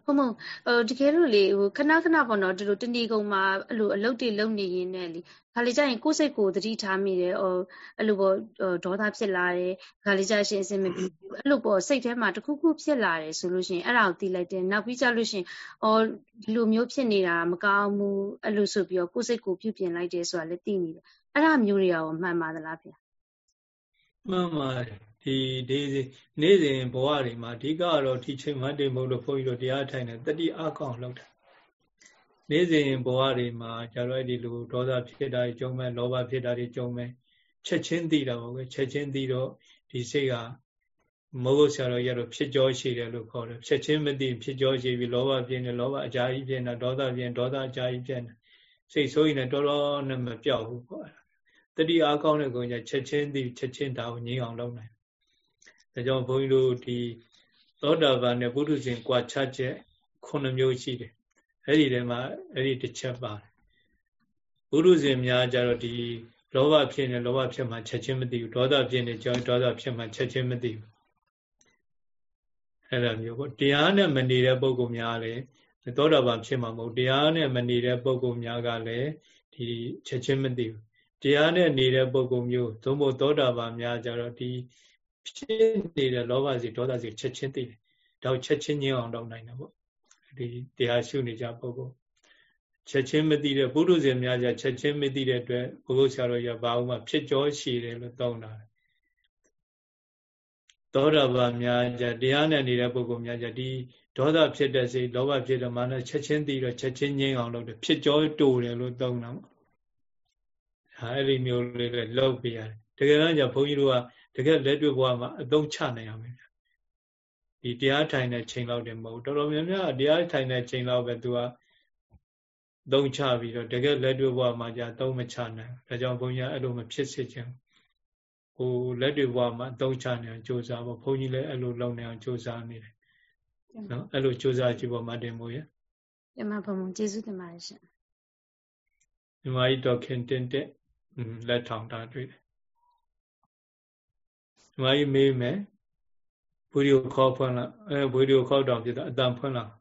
Speaker 4: ဟုတ်မဟုတ်ဟိုတကယ်လို့လေဟိုခဏခဏပေါ့နော်ဒီလိုတဏီကုံမှာအဲ့လိုအလုပ်တွေလုပ်နေရင်းနဲ့လေခါလေကျရင်ကိုယ်စိတ်ကိုသတိထားမိတယ်ဟိုအဲ့လိုပေါ့ဒေါသဖြစ်လာတယ်ခါလေကျရှင်အစင်မပြေဘူးအဲ့လိုပေါ့စိတ်ထဲမှာတခုခုဖြစ်လာတယ်ဆိုလို့ရှိရင်အဲ့ဒါကိုသိလိုက်တယ်နောက်ပြီးကြလို့ရှိရင်အော်ဒီလိုမျိုးဖြစ်နေတာမကောင်းဘူးအဲ့လိုဆိုပြီးတော့ကိုယ်စိတ်ကိုပြုပြင်လိုက်တယ်ဆိုတာလည်းသိနေတယ် အဲ့ဒါမျိုးတွေရောမှန်ပါသလားဗျာ
Speaker 1: မှန်ပါတယ်ဒီဒီနေ့စဉ်ဘဝတွေမှာအဓိကကတော့ဒီချိန်မှတည်မို့လို့ဘုန်းကြီးတို့တရားထိုင်တယ်တတိအကောင်လောက်တာနေ့စဉ်ဘဝတွေမှာကျတော့ဒီလိုဒေါသဖြစ်တာကြုံမဲ့လောဘဖြစ်တာတွေကြုံမဲ့ချက်ချင်းသိတာပေါ့ကွချက်ချင်းသိတော့ဒီစိတ်ကမဟုတ်ဆရာတော်ရတော့ဖြစ်ကြောရှိတယ်လို့ခေါ်တယ်ချက်ချင်းမသိဖြစ်ကြောရှိပြီးလောဘပြင်းတယ်လောဘအကြာကြီးပြင်းတာဒေါသပြင်းဒေါသအကြာကြီးပြင်းတယ်စိတ်ဆိုးရင်လည်းတော်တော်နဲ့မပြောက်ဘူးပေါ့ တတိအားကောင်းတဲ့ကောင်ကြီးချက်ချင်းသိချက်ချင်းဒါကိုငြိမ်းအောင်လုပ်နိုင်ဒါကြောင့်ဘုန်းကြီးတို့ဒီသောတာပန်နဲ့ပုထုဇဉ်ကြွားချချက်9မျိုးရှိတယ်အဲ့ဒီထဲမှာအဲ့ဒီတစ်ချက်ပါတယ်ပုထုဇဉ်များကြတော့ဒီလောဘဖြစ်နေလောဘဖြစ်မှချက်ချင်းမသိဘူးဒေါသဖြစ်နေကြောင်းဒေါသဖြစ်မှချက်ချင်းမသိဘူးအဲ့လိုမျိုးပေါ့တရားနဲ့မနေတဲ့ပုဂ္ဂိုလ်များလည်းသောတာပန်ဖြစ်မှာမဟုတ်တရားနဲ့မနေတဲ့ပုဂ္ဂိုလ်များကလည်းဒီချက်ချင်းမသိဘူး တရားနဲ့နေတဲ့ပုဂ္ဂိုလ်မျိုးသို့မဟုတ်သောတာပန်များကြတော့ဒီဖြစ်နေတဲ့လောဘစီဒေါသစီချက်ချင်းသိတယ်ဒါကိုချက်ချင်းညင်းအောင်လုပ်နိုင်တယ်ပေါ့ဒီတရားရှုနေကြပုဂ္ဂိုလ်ချက်ချင်းမသိတဲ့ပုရုဇဉ်များကြချက်ချင်းမသိတဲ့အတွက်ဘုဂုဆရာတော်ရဘာဥမှာဖြစ်ကြောရှိတယ်လို့တောင်းတာသောတာပန်များကြတရားနဲ့နေတဲ့ပုဂ္ဂိုလ်များကြဒီဒေါသဖြစ်တဲ့စိတ်လောဘဖြစ်တဲ့မာနချက်ချင်းသိတော့ချက်ချင်းငြိမ်းအောင်လုပ်တယ်ဖြစ်ကြောတူတယ်လို့တောင်းတာပေါ့ ဟာအဲ့ဒီမျိုးလေးလည်းလုပ်ပြရတယ်တကယ်တော့じゃဘုန်းကြီးတို့ကတကယ်လက်တွေ့ဘဝမှာအသုံးချနိုင်ရမယ်ဒီတရားထိုင်တဲ့ချိန်လောက်တည်းမဟုတ်တော်တော်များများတရားထိုင်တဲ့ချိန်လောက်ပဲသူကသုံးချပြီးတော့တကယ်လက်တွေ့ဘဝမှာじゃသုံးမချနိုင်ဒါကြောင့်ဘုန်းကြီးအဲ့လိုမဖြစ်စေချင်ဟိုလက်တွေ့ဘဝမှာသုံးချနေအောင်ကြိုးစားဖို့ဘုန်းကြီးလည်းအဲ့လိုလုပ်နေအောင်ကြိုးစားနေတယ်နော်အဲ့လိုကြိုးစားကြည့်ဖို့မတင်မို့ရ
Speaker 4: ပြမဘုံကျေးဇူးတင်ပါတယ်ရှင်
Speaker 1: ဒီမကြီးတော်ခင်တင်တဲ့ လက်ထောင်တာတွေ့တယ်။ဒီမကြီးမေးမယ်။ဗီဒီယိုခေါ်ဖွင့်လာအဲဗီဒီယိုခေါ်တော့ဖြစ်တာအတန်ဖွင့်လာ။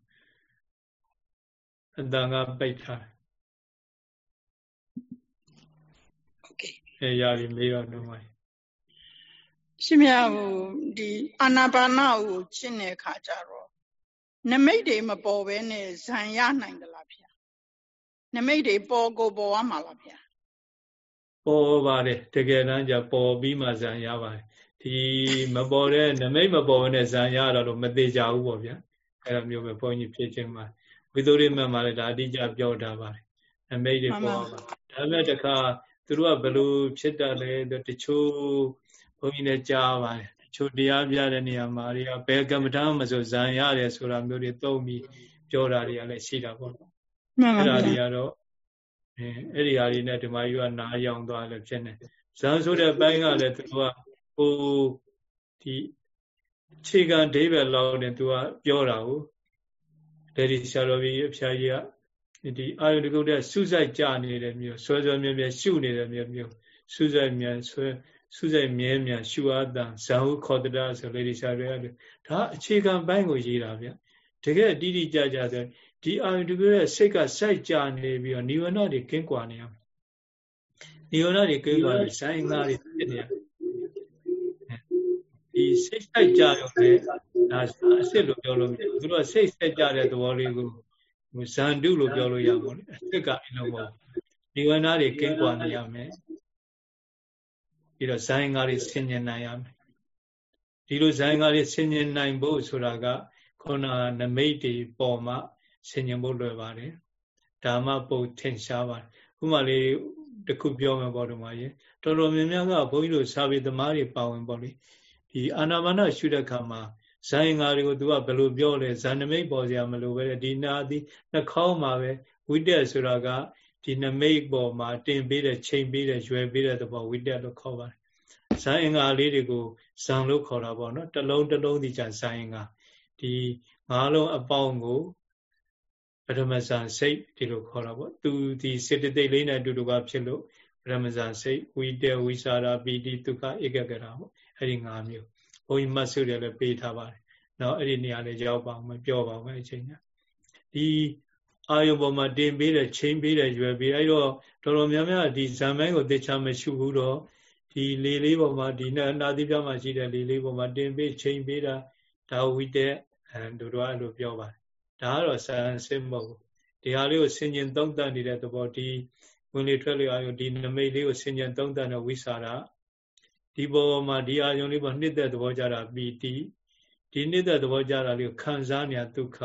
Speaker 1: အတန်ကပိတ်ထားတယ်။ Okay ။အဲရာကြီးမေးတော့ဒီမကြီး
Speaker 11: ရှင်မြဟိုဒီအာနာပါနာကိုရှင်းတဲ့အခါကျတော့နမိတ်တွေမပေါ်ဘဲနဲ့ဇံရနိုင်သလားဗျာနမိတ်တွေပေါ်ကိုပေါ်ရမှာလားဗျာ
Speaker 1: ပေါ်ပါတယ်တကယ်တမ်းကျပေါ်ပြီးမှဇံရပါတယ်ဒီမပေါ်တဲ့နမိတ်မပေါ်တဲ့ဇံရတော့လို့မသေးကြဘူးပေါ့ဗျာအဲ့လိုမျိုးပဲဘုန်းကြီးဖြစ်ခြင်းမှာဝိသုရိမတ်မှာလည်းဒါအတိအကျပြောထားပါတယ်နမိတ်တွေပေါ်ပါဒါပေမဲ့တခါသူတို့ကဘလို့ဖြစ်တတ်လဲတချို့ဘုန်းကြီးလည်းကြားပါတယ်တချို့တရားပြတဲ့နေရာမှာတွေကဘယ်ကမ္မဋ္ဌာန်းမဆိုဇံရတယ်ဆိုတာမျိုးတွေသုံးပြီးပြောတာတွေကလည်းရှိတာပေါ့နော်အဲ့ဒါတွေကတော့ အဲအဲ့ဒီဟာတွေနဲ့ဒီမကြီးကနားရောင်သွားလည်းဖြစ်နေဇံဆိုတဲ့ဘိုင်းကလည်းသူကဟိုဒီခြေခံဒိဗယ်လောက်နဲ့သူကပြောတာကိုဒေဒီဆရာတော်ကြီးအဖျားကြီးကဒီအာယုတကုတ်တဲ့စူးစိုက်ကြနေတဲ့မျိုးဆွဲဆွဲမြဲမြဲရှုနေတဲ့မျိုးမျိုးစူးစိုက်မြဲဆွဲစူးစိုက်မြဲမြဲရှုအားတန်ဇာဟုခေါ်တရဆိုလေဒီဆရာတော်ကဒါအခြေခံပိုင်းကိုရေးတာဗျတကယ်တိတိကျကျဆို ဒီအာယုတကုတ်ရဲ့စိတ်ကစိုက်ကြနေပြီးတော့နိဝရဏတွေကင်းကွာနေရမယ်နိရောဓတွေကိန်းသွားပြီးဆိုင်ငါတွေဖြစ်နေရဒီစိတ်ဆိုင်ကြရုံနဲ့ဒါအစ်စ်လို့ပြောလို့မရဘူးသူတို့စိတ်ဆက်ကြတဲ့သဘောလေးကိုဇန်တုလို့ပြောလို့ရပါဘူးအစ်စ်ကအလုံးမဟုတ်နိဝရဏတွေကင်းကွာနေရမယ်ပြီးတော့ဇိုင်းကားတွေဆင်ញင်နိုင်ရမယ်ဒီလိုဇိုင်းကားတွေဆင်ញင်နိုင်ဖို့ဆိုတာကခုနနမိတ်တွေပေါ်မှာ ဆင်ញင်ဖို့လွယ်ပါတယ်ဒါမှပုံထင်ရှားပါတယ်ဥပမာလေးတခုပြောမယ်ပေါ့ဒီမှာရေတော်တော်များများကဘုန်းကြီးတို့စာပေသမားတွေပါဝင်ပေါ့လေဒီအာနာပါနရှုတဲ့ခါမှာဇိုင်းငါတွေကို तू ကဘယ်လိုပြောလဲဇန်နမိတ်ပေါ်စရာမလိုပဲဒီနာသည်နှာခေါင်းမှာပဲဝိတက်ဆိုတာကဒီနမိတ်ပေါ်မှာတင်ပေးတဲ့ချိန်ပေးတဲ့ရွယ်ပေးတဲ့သဘောဝိတက်လို့ခေါ်ပါတယ်ဇိုင်းအင်္ဂါလေးတွေကိုဇံလို့ခေါ်တာပေါ့နော်တလုံးတလုံးဒီကြဇိုင်းအင်္ဂါဒီငါးလုံးအပေါင်းကို ပရမဇန်စိတ်ဒီလိုခေါ်တာပေါ့သူဒီစေတသိက်လေးနဲ့အတူတူကဖြစ်လို့ပရမဇန်စိတ်ဝိတေဝိစာရာပိတိဒုက္ခဧကကရာပေါ့အဲ့ဒီ၅မျိုးဘုန်းကြီးမတ်ဆုတယ်လည်းပေးထားပါတယ်နော်အဲ့ဒီနေရာလေးရောက်ပါမယ်ပြောပါမယ်အချိန်ကဒီအာယုံပေါ်မှာတင်ပေးတယ်ချိန်ပေးတယ်ရွယ်ပေးအဲ့တော့တော်တော်များများဒီဇံမိုင်းကိုသိချမရှုဘူးတော့ဒီလေလေးပေါ်မှာဒီနဲ့နာသီပြမှာရှိတဲ့လေလေးပေါ်မှာတင်ပေးချိန်ပေးတာဒါဝိတက်အဲတို့တော့အဲ့လိုပြောပါတယ် ဒါကတော့ဆန်စစ်မဟုတ်ဘူးဒီဟာလေးကိုဆင်ញင်သုံးသပ်နေတဲ့သဘောဒီဝင်လေထွက်လေအာယုံဒီနမိတ်လေးကိုဆင်ញင်သုံးသပ်တဲ့ဝိစာရဒီပေါ်မှာဒီအာယုံလေးပေါ်နှစ်သက်သဘောကြတာပီတိဒီနှစ်သက်သဘောကြတာလေးကိုခံစားနေရဒုက္ခ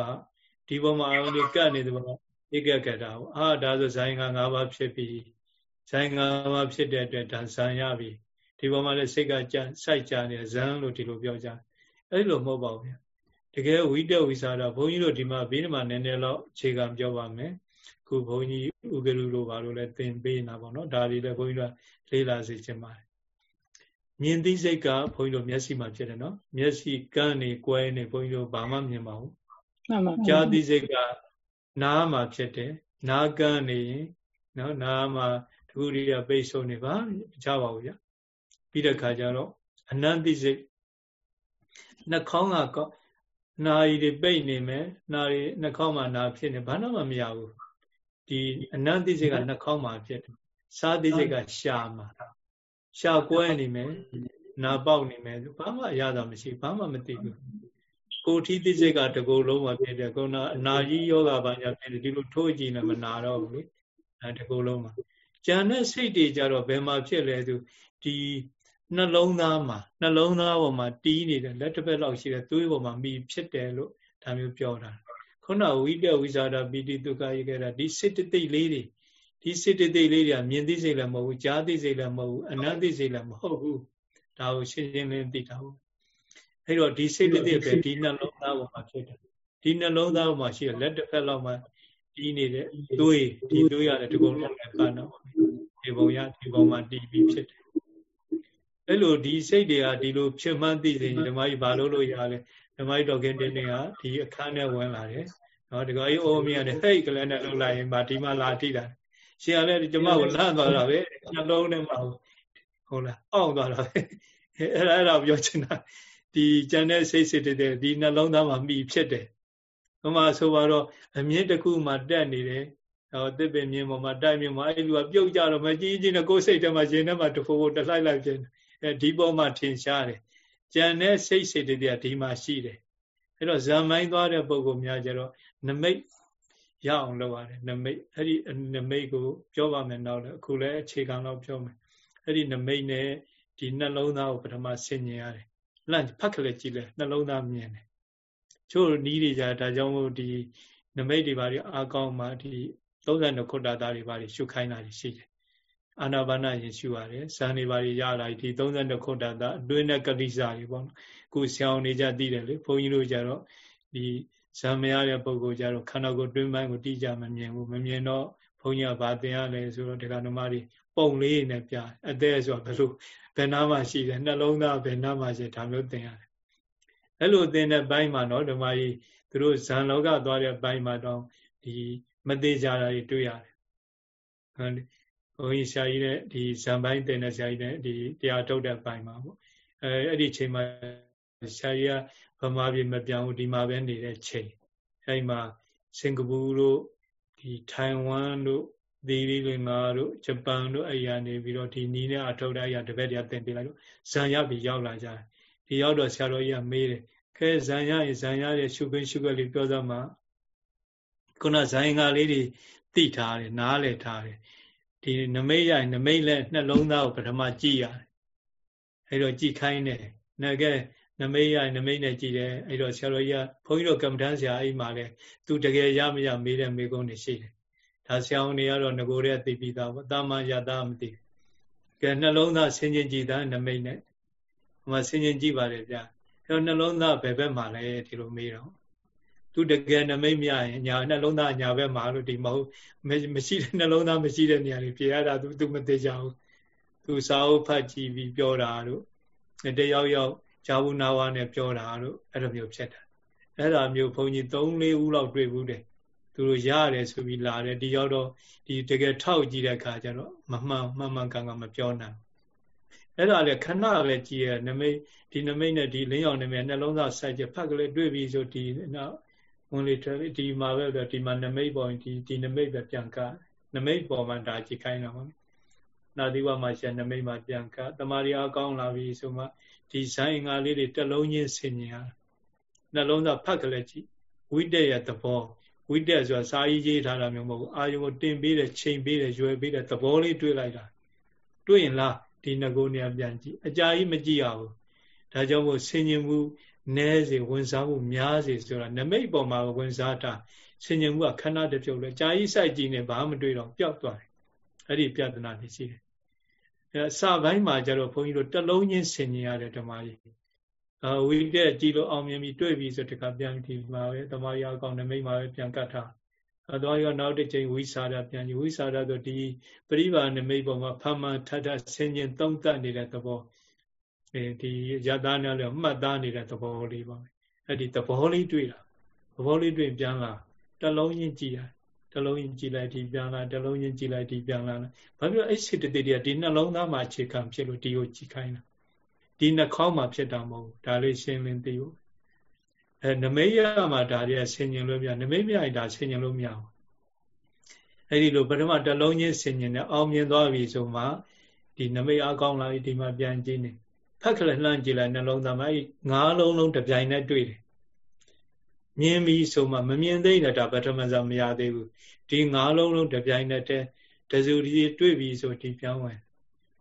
Speaker 1: ဒီပေါ်မှာအာယုံလေးကပ်နေသဘောဧကကတာပေါ့အာဒါဆိုဇိုင်းက၅ပါးဖြစ်ပြီဇိုင်း၅ပါးဖြစ်တဲ့အတွက်ဒါဇံရပြီဒီပေါ်မှာလည်းစိတ်ကကြစိုက်ကြနေဇံလို့ဒီလိုပြောကြအဲ့လိုမဟုတ်ပါဘူးဗျာ တကယ်ဝိတဝိစာရဘုန်းကြီးတို့ဒီမှာဘေးမှာနည်းနည်းတော့ခြေကံပြောပါမယ်ခုဘုန်းကြီးဥကရုလိုပါလို့လည်းသင်ပေးနေတာပေါ့နော်ဒါတွေလည်းဘုန်းကြီးတို့လေးလာစေချင်ပါတယ်မြင်သိစိတ်ကဘုန်းကြီးတို့မျက်စိမှာဖြစ်တယ်နော်မျက်စိကန်းနေကွဲနေဘုန်းကြီးတို့ဘာမှမြင်ပါဘူးမှန်ပါကြားသိစိတ်ကနားမှာဖြစ်တယ်နားကန်းနေရင်နော်နားမှာတခုတည်းကပိတ်ဆို့နေပါမချပါဘူးဗျပြီးတဲ့ခါကျတော့အနန္တိစိတ်နှာခေါင်းက နာရီတွေပိတ်နေမယ်နာရီနှာခေါင်းမှာနာဖြစ်နေဘာမှမရဘူးဒီအနန္တိစိတ်ကနှာခေါင်းမှာဖြစ်တယ်စားတိစိတ်ကရှာမှာရှာကွဲနေမယ်နာပေါက်နေမယ်ဘာမှအရသာမရှိဘာမှမသိဘူးကိုထီးတိစိတ်ကတကူလုံးမှာဖြစ်တယ်ကုနာအနာကြီးယောဂဘာညာဖြစ်တယ်ဒီလိုထိုးကြည့်နေမနာတော့ဘူးလေအဲတကူလုံးမှာကြံတဲ့စိတ်တွေကြတော့ဘယ်မှာဖြစ်လဲသူဒီ နှလုံးသားမှာနှလုံးသားပေါ်မှာတီးနေတဲ့လက်တစ်ဖက်လောက်ရှိတဲ့သွေးပေါ်မှာမိဖြစ်တယ်လို့ဒါမျိုးပြောတာခုနဝိတဝိဇာတာပိတိဒုက္ခရေခဲ့တာဒီစေတသိက်လေးတွေဒီစေတသိက်လေးတွေကမြင်သိစိတ်လည်းမဟုတ်ဘူးကြားသိစိတ်လည်းမဟုတ်ဘူးအနတ်သိစိတ်လည်းမဟုတ်ဘူးဒါကိုရှင်းရှင်းလင်းသိတာဟုတ်အဲ့တော့ဒီစေတသိက်ပဲဒီနှလုံးသားပေါ်မှာဖြစ်တယ်ဒီနှလုံးသားပေါ်မှာရှိတဲ့လက်တစ်ဖက်လောက်မှာတီးနေတဲ့သွေးဒီသွေးရတယ်ဒီကုန်းလုံးနဲ့ပါတော့ဒီပုံရဒီပုံမှာတီးပြီးဖြစ်တယ် အဲ့လိုဒီစိတ်တွေကဒီလိုဖြစ်မှန်းသိစဉ်ဓမ္မကြီးဘာလို့လို့ရလဲဓမ္မကြီးတော်ခင်တင်းတွေကဒီအခန်းထဲဝင်လာတယ်နော်ဒီကကြီးအိုးမရနဲ့ဟဲ့ကလေးနဲ့လှုပ်လိုက်ရင်ဗာဒီမှာလာထိတာရှင်ကလည်းကျမကိုလန့်သွားတာပဲနှလုံးထဲမှာဟုတ်လားအောင့်သွားတာပဲအဲ့ဒါအဲ့ဒါပြောချင်တာဒီကျန်တဲ့စိတ်စိတ်တဲ့ဒီနှလုံးသားမှာမိဖြစ်တယ်ဘုမဆိုပါတော့အမြင့်တစ်ခုမှတက်နေတယ်ဟောတစ်ပင်မြင်ပေါ်မှာတိုက်မြင်မှာအဲ့လူကပြုတ်ကြတော့မကြီးကြီးနဲ့ကိုယ်စိတ်ထဲမှာရှင်ထဲမှာတဖိုးဖိုးတလှိုက်လိုက်ဖြစ်တယ် အဲဒီပေါ်မှာထင်ရှားတယ်ကြံတဲ့စိတ်စေတသိက်ဒီမှာရှိတယ်အဲ့တော့ဇံမိုင်းသွားတဲ့ပုံကိုများကြတော့နမိတ်ရအောင်လုပ်ရတယ်နမိတ်အဲ့ဒီနမိတ်ကိုပြောပါမယ်နောက်လည်းအခုလည်းအခြေခံတော့ပြောမယ်အဲ့ဒီနမိတ်နဲ့ဒီနှလုံးသားကိုပထမဆင်ញင်ရတယ်လန့်ဖတ်ခလက်ကြည့်လဲနှလုံးသားမြင်တယ်ချို့နီးတွေကြဒါကြောင့်မို့ဒီနမိတ်တွေဘာတွေအာကောင်းမှဒီ32ခုတ္တသားတွေဘာတွေရှုခိုင်းတာရှိတယ် အာနာပါနရင်ရှုရတယ်ဇန်နေပါရလာဒီ32ခုတ္တတာအတွင်းနဲ့ကတိစာတွေပေါ့နော်ခုဆောင်းနေကြသိတယ်လေဘုန်းကြီးတို့ကြတော့ဒီဇံမရတဲ့ပုံကိုကြတော့ခန္ဓာကိုယ်တွင်းပိုင်းကိုတိကျမမြင်ဘူးမမြင်တော့ဘုန်းကြီးကဗာသင်ရလဲဆိုတော့ဒီကနမတွေပုံလေးနဲ့ပြအသေးဆိုတော့ဘယ်လိုဘယ်နာမှရှိတယ်နှလုံးသားဘယ်နာမှရှိဒါမျိုးသင်ရတယ်အဲ့လိုသင်တဲ့ဘိုင်းမှာတော့ဓမ္မကြီးသူတို့ဇံလောကသွားတဲ့ဘိုင်းမှာတော့ဒီမသေးကြတာတွေတွေ့ရတယ် ဘုန်းကြီးဆရာကြီးနဲ့ဒီဇံပိုင်းတင်တဲ့ဆရာကြီးနဲ့ဒီတရားထုတ်တဲ့ပိုင်းမှာပေါ့အဲအဲ့ဒီချိန်မှာဆရာကြီးကဗမာပြည်မပြောင်းဘူးဒီမှာပဲနေတဲ့ချိန်အဲ့မှာစင်ကာပူတို့ဒီထိုင်ဝမ်တို့သီရိလင်္ကာတို့ဂျပန်တို့အဲ့ရနေပြီးတော့ဒီနီးနဲ့အထောက်တဲ့အရာတပည့်တရားသင်ပေးလိုက်လို့ဇံရပြီးရောက်လာကြတယ်ဒီရောက်တော့ဆရာတော်ကြီးကမေးတယ်ခဲဇံရရင်ဇံရရဲ့ရှုခွင့်ရှုခွက်လေးပြောစမ်းမှာခုနဇံငါလေးတွေတိထားတယ်နားလည်ထားတယ် ဒီနမိတ်ရရင်နမိတ်လက်နှလုံးသားကိုပထမကြည့်ရတယ်အဲ့တော့ကြည့်ခိုင်းတယ်ငါကဲနမိတ်ရနမိတ်နဲ့ကြည့်တယ်အဲ့တော့ဆရာတော်ကြီးကဘုန်းကြီးတို့ကမ္မဋ္ဌာန်းဆရာအိမ်မှာလဲသူတကယ်ရမရမေးတဲ့မေးခွန်းတွေရှိတယ်ဒါဆရာဝန်တွေကတော့ငကိုတဲ့သိပြီးသားပေါ့တာမန်ရတာမသိကဲနှလုံးသားဆင်ခြင်ကြည့်တာနမိတ်နဲ့ဟိုမှာဆင်ခြင်ကြည့်ပါတယ်ဗျအဲ့တော့နှလုံးသားဘယ်ဘက်မှာလဲဒီလိုမေးတော့ သူတကယ်နမိတ်မရရင်ညာနှလုံးသားညာဘက်မှာလို့ဒီမဟုတ်မရှိတဲ့နှလုံးသားမရှိတဲ့နေရာတွေပြေရတာသူသူမသိကြဘူးသူစာအုပ်ဖတ်ကြည့်ပြီးပြောတာတို့တယောက်ယောက်ဂျာဘူးနာဝါနဲ့ပြောတာတို့အဲ့လိုမျိုးဖြစ်တာအဲ့ဒါမျိုးဘုန်းကြီး3 4ဦးလောက်တွေ့ဘူးတယ်သူတို့ရတယ်ဆိုပြီးလာတယ်ဒီရောက်တော့ဒီတကယ်ထောက်ကြည့်တဲ့အခါကျတော့မမှန်မှန်မှန်ကန်ကန်မပြောနိုင်အဲ့ဒါလေခဏပဲကြည့်ရနမိတ်ဒီနမိတ်နဲ့ဒီလင်းရောင်နမိတ်နှလုံးသားစိုက်ချက်ဖတ်ကလေးတွေ့ပြီးဆိုဒီနောက် ဝင်လေတယ်ဒီမှာပဲဒီမှာနမိတ်ပေါ်ဒီဒီနမိတ်ပဲပြန်ကနမိတ်ပေါ်မှာဒါကြည့်ခိုင်းတာပါနာသီဝမှာရှာနမိတ်မှာပြန်ကတမာရီအကောင်းလာပြီဆိုမှဒီဇိုင်းငါလေးတွေတစ်လုံးချင်းဆင်ញင်ရနှလုံးသားဖတ်ကလေးကြည့်ဝိတ္တရဲ့သဘောဝိတ္တဆိုတာစာရေးရေးထားတာမျိုးမဟုတ်ဘူးအာယုံကိုတင်ပေးတယ်ချိန်ပေးတယ်ရွယ်ပေးတယ်သဘောလေးတွေးလိုက်တာတွေးရင်လားဒီငကိုနေရာပြန်ကြည့်အကြာကြီးမကြည့်ရဘူးဒါကြောင့်မို့ဆင်ញင်မှု နည်းစေဝင်စားမှုများစေဆိုတာနမိတ်ပေါ်မှာဝင်စားတာဆင်ញင်မှုကခဏတပြုတ်လဲကြာကြီးစိုက်ကြည့်နေဘာမှမတွေ့တော့ပျောက်သွားတယ်အဲ့ဒီပြဿနာတွေရှိတယ်အဲစပိုင်းမှာကျတော့ဘုန်းကြီးတို့တလုံးချင်းဆင်ញင်ရတယ်ဓမ္မကြီးအဝိတက်ကြည်လို့အောင်မြင်ပြီးတွေ့ပြီဆိုတခါပြန်ဒီမှာပဲဓမ္မရာအကောင်နမိတ်မှာပဲပြန်ကတ်ထားအဲတော့ရောနောက်တစ်ချိန်ဝိစာရပြန်ကြီးဝိစာရဆိုဒီပရိပါနမိတ်ပေါ်မှာဖမှန်ထထဆင်ញင်သုံးတတ်နေတဲ့သဘော အဲဒီယတာနဲ့လည်းမှတ်သားနေတဲ့သဘောလေးပါအဲ့ဒီသဘောလေးတွေ့တာသဘောလေးတွေ့ပြန်လာတလုံးချင်းကြည်တာတလုံးချင်းကြည်လိုက်ဒီပြန်လာတလုံးချင်းကြည်လိုက်ဒီပြန်လာဘာဖြစ်လို့အဲ့စိတ္တတိတွေကဒီနှလုံးသားမှာအခြေခံဖြစ်လို့ဒီကိုကြည်ခိုင်းတာဒီနှာခေါင်းမှာဖြစ်တာမဟုတ်ဘူးဒါလေးရှင်းလင်းသိဖို့အဲနမိတ်ရမှာဒါတွေကဆင်ញင်လို့မရနမိတ်မရရင်ဒါဆင်ញင်လို့မရဘူးအဲ့ဒီလိုပထမတလုံးချင်းဆင်ញင်နဲ့အောင်မြင်သွားပြီဆိုမှဒီနမိတ်အကောင်းလာပြီဒီမှာပြန်ကြည့်နေ ဖက်ခလည်းလှမ်းကြည့်လိုက်နှလုံးသားမှာအဲ့ငါးလုံးလုံးတစ်ပြိုင်နဲ့တွေ့တယ်မြင်ပြီဆိုမှမမြင်သေးတဲ့ဒါပထမဇာမရသေးဘူးဒီငါးလုံးလုံးတစ်ပြိုင်နဲ့တဇူဒီတွေ့ပြီဆိုဒီပြောင်းဝင်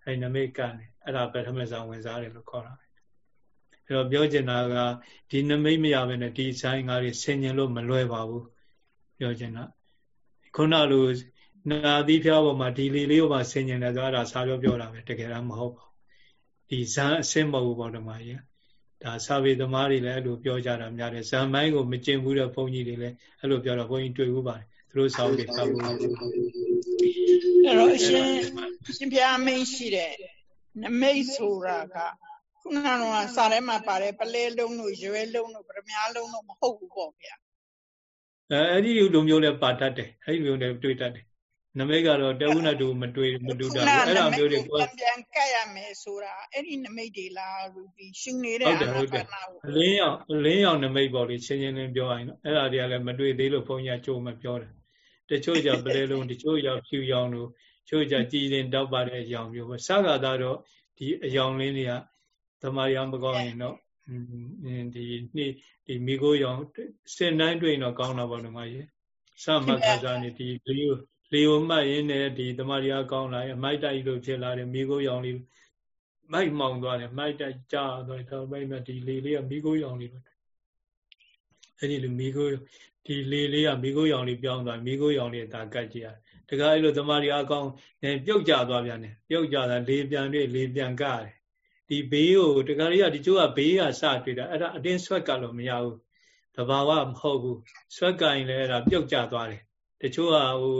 Speaker 1: အဲ့နမိတ်ကနေအဲ့ဒါပထမဇာဝင်စားတယ်လို့ခေါ်တာအဲ့တော့ပြောချင်တာကဒီနမိတ်မရဘဲနဲ့ဒီဆိုင်ငါးတွေဆင်ញင်လို့မလွယ်ပါဘူးပြောချင်တာခုနလိုနာသီးဖျားပေါ်မှာဒီလေလေးပေါ်မှာဆင်ញင်တယ်ဆိုအဲ့ဒါစာပြောပြောတာပဲတကယ်တော့မဟုတ်ပါဘူး ဒီဇန်အစင်မဟုတ်ဘူးပေါ့ဓမ္မကြီးဒါစာပေသမားတွေလည်းအဲ့လိုပြောကြတာများတယ်ဇန်မိုင်းကိုမကျင်ဘူးတဲ့ဘုန်းကြီးတွေလည်းအဲ့လိုပြောတော့ဘုန်းကြီးတွေ့ဘူးပါတယ်သူတို့စာအုပ်တွေဖတ်ဘူးအဲ့
Speaker 11: တော့အရှင်ရှင်ပြမင်းရှိတဲ့နမိတ်ဆိုတာကခုနကတော့စာထဲမှာပါတယ်ပလဲလုံးတို့ရွယ်လုံးတို့ပရမများလုံးတို့မဟုတ်ဘူးပေါ့ဗျာ
Speaker 1: အဲအဲ့ဒီလိုမျိုးလည်းပါတတ်တယ်အဲ့ဒီလိုလည်းတွေ့တတ်တယ် နမိတ်ကတော့တဝုဏတူမတွေ့မတူတာဘူးအဲ့ဒါမျိုးတွေကို
Speaker 11: ပြန်ကတ်ရမယ်ဆိုတာအဲ့ဒီနမိတ်တွေလားဒီရှင်းနေတဲ့
Speaker 1: အာနာပါနာကိုလင်းရောက်လင်းရောက်နမိတ်ပေါ်လေးချင်းချင်းလင်းပြောရရင်တော့အဲ့ဒါတွေကလည်းမတွေ့သေးလို့ဘုန်းကြီးကကြိုးမပြောတယ်တချို့ကြပလဲလုံးတချို့ရောက်ဖြူရောင်တို့ချို့ကြကြည်ရင်တောက်ပါတဲ့အယောင်မျိုးပဲစကားသားတော့ဒီအယောင်လင်းတွေကသမารယမကောင်းရင်တော့ဒီနေ့ဒီမိကိုရောင်စင်တိုင်းတွေ့ရင်တော့ကောင်းတာပေါ့နော်မကြီးစမခါစားနေဒီလီယို လေကိုမှတ်ရင်းနဲ့ဒီတမာရီကောင်းလာရင်မိုက်တိုက်လို့ဖြစ်လာတယ်မိကိုရောင်လေးမိုက်မောင်သွားတယ်မိုက်တိုက်ကြာသွားတယ်ဒါပေမဲ့ဒီလေလေးကမိကိုရောင်လေးပဲအဲ့ဒီလိုမိကိုဒီလေလေးကမိကိုရောင်လေးပြောင်းသွားမိကိုရောင်လေးဒါကတ်ကြည့်ရတယ်တခါအဲ့လိုတမာရီအကောင်ပြုတ်ကြသွားပြန်တယ်ပြုတ်ကြတာလေပြန်တွေ့လေပြန်ကတယ်ဒီဘေးကိုတခါလေးကဒီကျိုးကဘေးကစတွေ့တာအဲ့ဒါအတင်းဆွက်ကလို့မရဘူးတဘာဝမဟုတ်ဘူးဆွက်ကရင်လည်းအဲ့ဒါပြုတ်ကြသွားတယ်တချို့ကဟို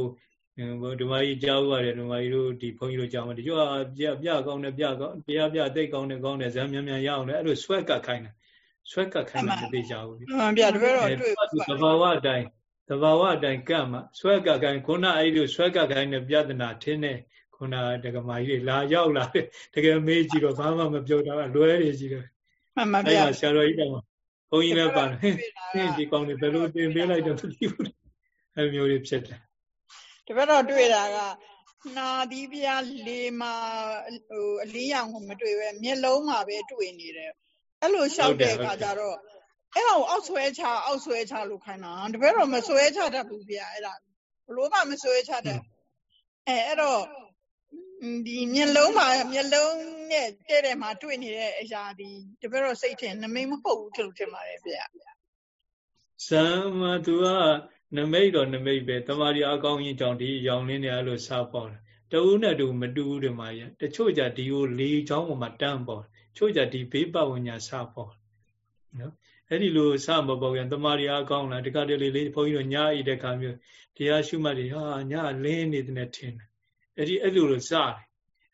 Speaker 1: ဓမ္မကြီးကြားဥပါတယ်ဓမ္မကြီးတို့ဒီဘုန်းကြီးတို့ကြားမှာတချို့ကပြပြကောင်းတယ်ပြကောင်းပြပြတိတ်ကောင်းတယ်ကောင်းတယ်ဇံမြန်မြန်ရအောင်လေအဲ့လိုဆွက်ကခိုင်းတယ်ဆွက်ကခိုင်းတာမသိကြဘူး
Speaker 11: မှန်ပြတပည့်တော်တွေ့
Speaker 1: သဘာဝအတိုင်းသဘာဝအတိုင်းကတ်မှဆွဲကခိုင်းခုနအဲ့ဒီဆွဲကခိုင်းတဲ့ပြဿနာထင်းတဲ့ခုနတက္ကမကြီးတွေလာရောက်လာတယ်တကယ်မေးကြည့်တော့ဘာမှမပြောတာလွဲနေကြည့်တယ်
Speaker 11: မှန်ပါဗျာ
Speaker 1: ဆရာတော်ကြီးတောင်ဘုန်းကြီးလည်းပါတယ်ဟင်းဒီကောင်းတွေဘယ်လိုတင်ပေးလိုက်တော့မသိဘူးအဲမျိုးတွေဖြစ်တယ်
Speaker 11: တပည့်တော်တွေ့တာကနာသီးပြားလေမှာဟိုအလင်းရောင်ကိုမတွေ့ပဲမျက်လုံးမှာပဲတွေ့နေတယ်အဲ့လိုလျှောက်တဲ့အခါကျတော့အဲ့ဒါကိုအောက်ဆွဲချအောက်ဆွဲချလို့ခိုင်းတာတပည့်တော်မဆွဲချတတ်ဘူးဗျာအဲ့ဒါဘလို့မှမဆွဲချတတ်အဲအဲ့တော့ဒီမျက်လုံးမှာမျက်လုံးနဲ့တဲ့တဲ့မှာတွေ့နေတဲ့အရာဒီတပည့်တော်စိတ်ထင်နမိတ်မဟုတ်ဘူးထလို့ထင်ပါတယ်ဗျာ
Speaker 1: ဇံမသူက နမိတ်တော့နမိတ်ပဲတမာရီအကောင်းကြီးကြောင့်ဒီရောင်လင်းနေအဲ့လိုစားပေါ်တယ်တဦးနဲ့တူမတူဘူးဒီမှာရတချို့ကြဒီကိုလေချောင်းပေါ်မှာတန်းပေါ်ချို့ကြဒီဘေးပတ်ဝန်းကျင်စားပေါ်နော်အဲ့ဒီလိုစမပေါ်ရင်တမာရီအကောင်းလားတခါတလေလေးဘုန်းကြီးတို့ညအိတဲ့ခါမျိုးတရားရှုမှတ်တွေဟာညလင်းနေတဲ့ထင်တယ်အဲ့ဒီအဲ့လိုလိုစတယ်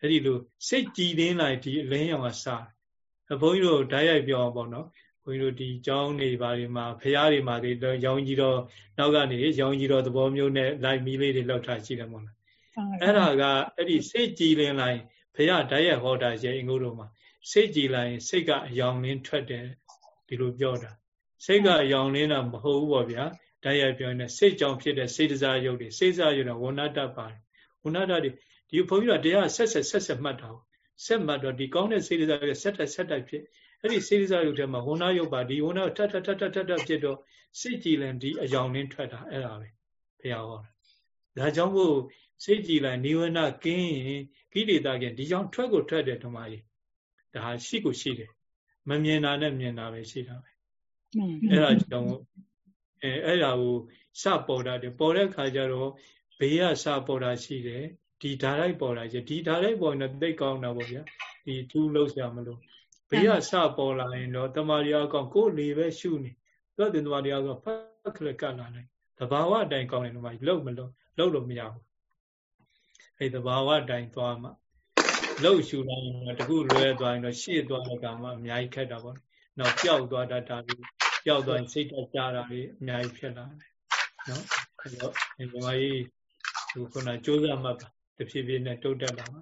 Speaker 1: အဲ့ဒီလိုစိတ်ကြည်တင်းလိုက်ဒီအလင်းရောင်ကစတယ်ဘုန်းကြီးတို့ဓာတ်ရိုက်ပြောအောင်ပေါ့နော် ဘုန်းကြီးတို့ဒီကျောင်းနေပါဒီမှာဖះတွေမှာဒီရောင်ကြီးတော့နောက်ကနေရောင်ကြီးတော့သဘောမျိုးနဲ့လိုက်မီးလေးတွေလောက်ထားရှိတယ်မို့လားအဲ့ဒါကအဲ့ဒီစိတ်ကြည်လင်းလိုက်ဖះဓာတ်ရိုက်ဟောတာရဲ့အင်္ဂုတ္တမှာစိတ်ကြည်လိုက်စိတ်ကအယောင်လင်းထွက်တယ်ဒီလိုပြောတာစိတ်ကအယောင်လင်းတာမဟုတ်ဘူးပေါ့ဗျာဓာတ်ရိုက်ပြောနေစိတ်ကြောင့်ဖြစ်တဲ့စိတ်စားရုပ်တွေစိတ်စားရုပ်တော့ဝဏ္ဏတပါတယ်ဝဏ္ဏတတွေဒီဘုန်းကြီးကတရားဆက်ဆက်ဆက်ဆက်မှတ်တာဆက်မှတ်တော့ဒီကောင်းတဲ့စိတ်စားရုပ်ဆက်တက်ဆက်တက်ဖြစ် အဲ့ဒီစိတ်စားရုပ်ထဲမှာဝဏရုပ်ပါဒီဝဏထထထထထထဖြစ်တော့စိတ်ကြည်လင်ဒီအယောင်လင်းထွက်တာအဲ့ဒါပဲဘုရားဟောတာဒါကြောင့်မို့စိတ်ကြည်လင်နိဝရဏကင်းရင်ကိလေသာကင်းဒီကြောင့်ထွက်ကိုထွက်တယ်ဓမ္မကြီးဒါဟာရှိကိုရှိတယ်မမြင်တာနဲ့မြင်တာပဲရှိတာပဲအဲ့ဒါကြောင့်အဲအဲ့ဒါကိုစပေါ်တာတယ်ပေါ်တဲ့ခါကျတော့ဘေးကစပေါ်တာရှိတယ်ဒီဓာတ်လိုက်ပေါ်တာရှိဒီဓာတ်လိုက်ပေါ်နေသိကောင်းတာပေါ့ဗျာဒီထူးလို့ဆရာမလို့ ဘေးကစပေါ်လာရင်တော့တမာရီအကောင်ကိုယ်လေပဲရှုနေသူကတင်တမာရီအကောင်ဖတ်ခလကလာတယ်တဘာဝအတိုင်းကောင်းတယ်ဒီမှာလှုပ်မလို့လှုပ်လို့မရဘူးအဲ့တဘာဝအတိုင်းသွားမှလှုပ်ရှုလိုက်ရင်တခုလွဲသွားရင်တော့ရှေ့သွားတဲ့ကမှအများကြီးခက်တာပေါ့နော်ပျောက်သွားတတ်တာပြီးပျောက်သွားရင်စိတ်တက်ကြတာလေးအများကြီးဖြစ်လာတယ်နော်အဲ့တော့ဒီမှာကြီးဒီခုနကြိုးစားမှတ်ပါတဖြည်းဖြည်းနဲ့တုတ်တက်လာပါ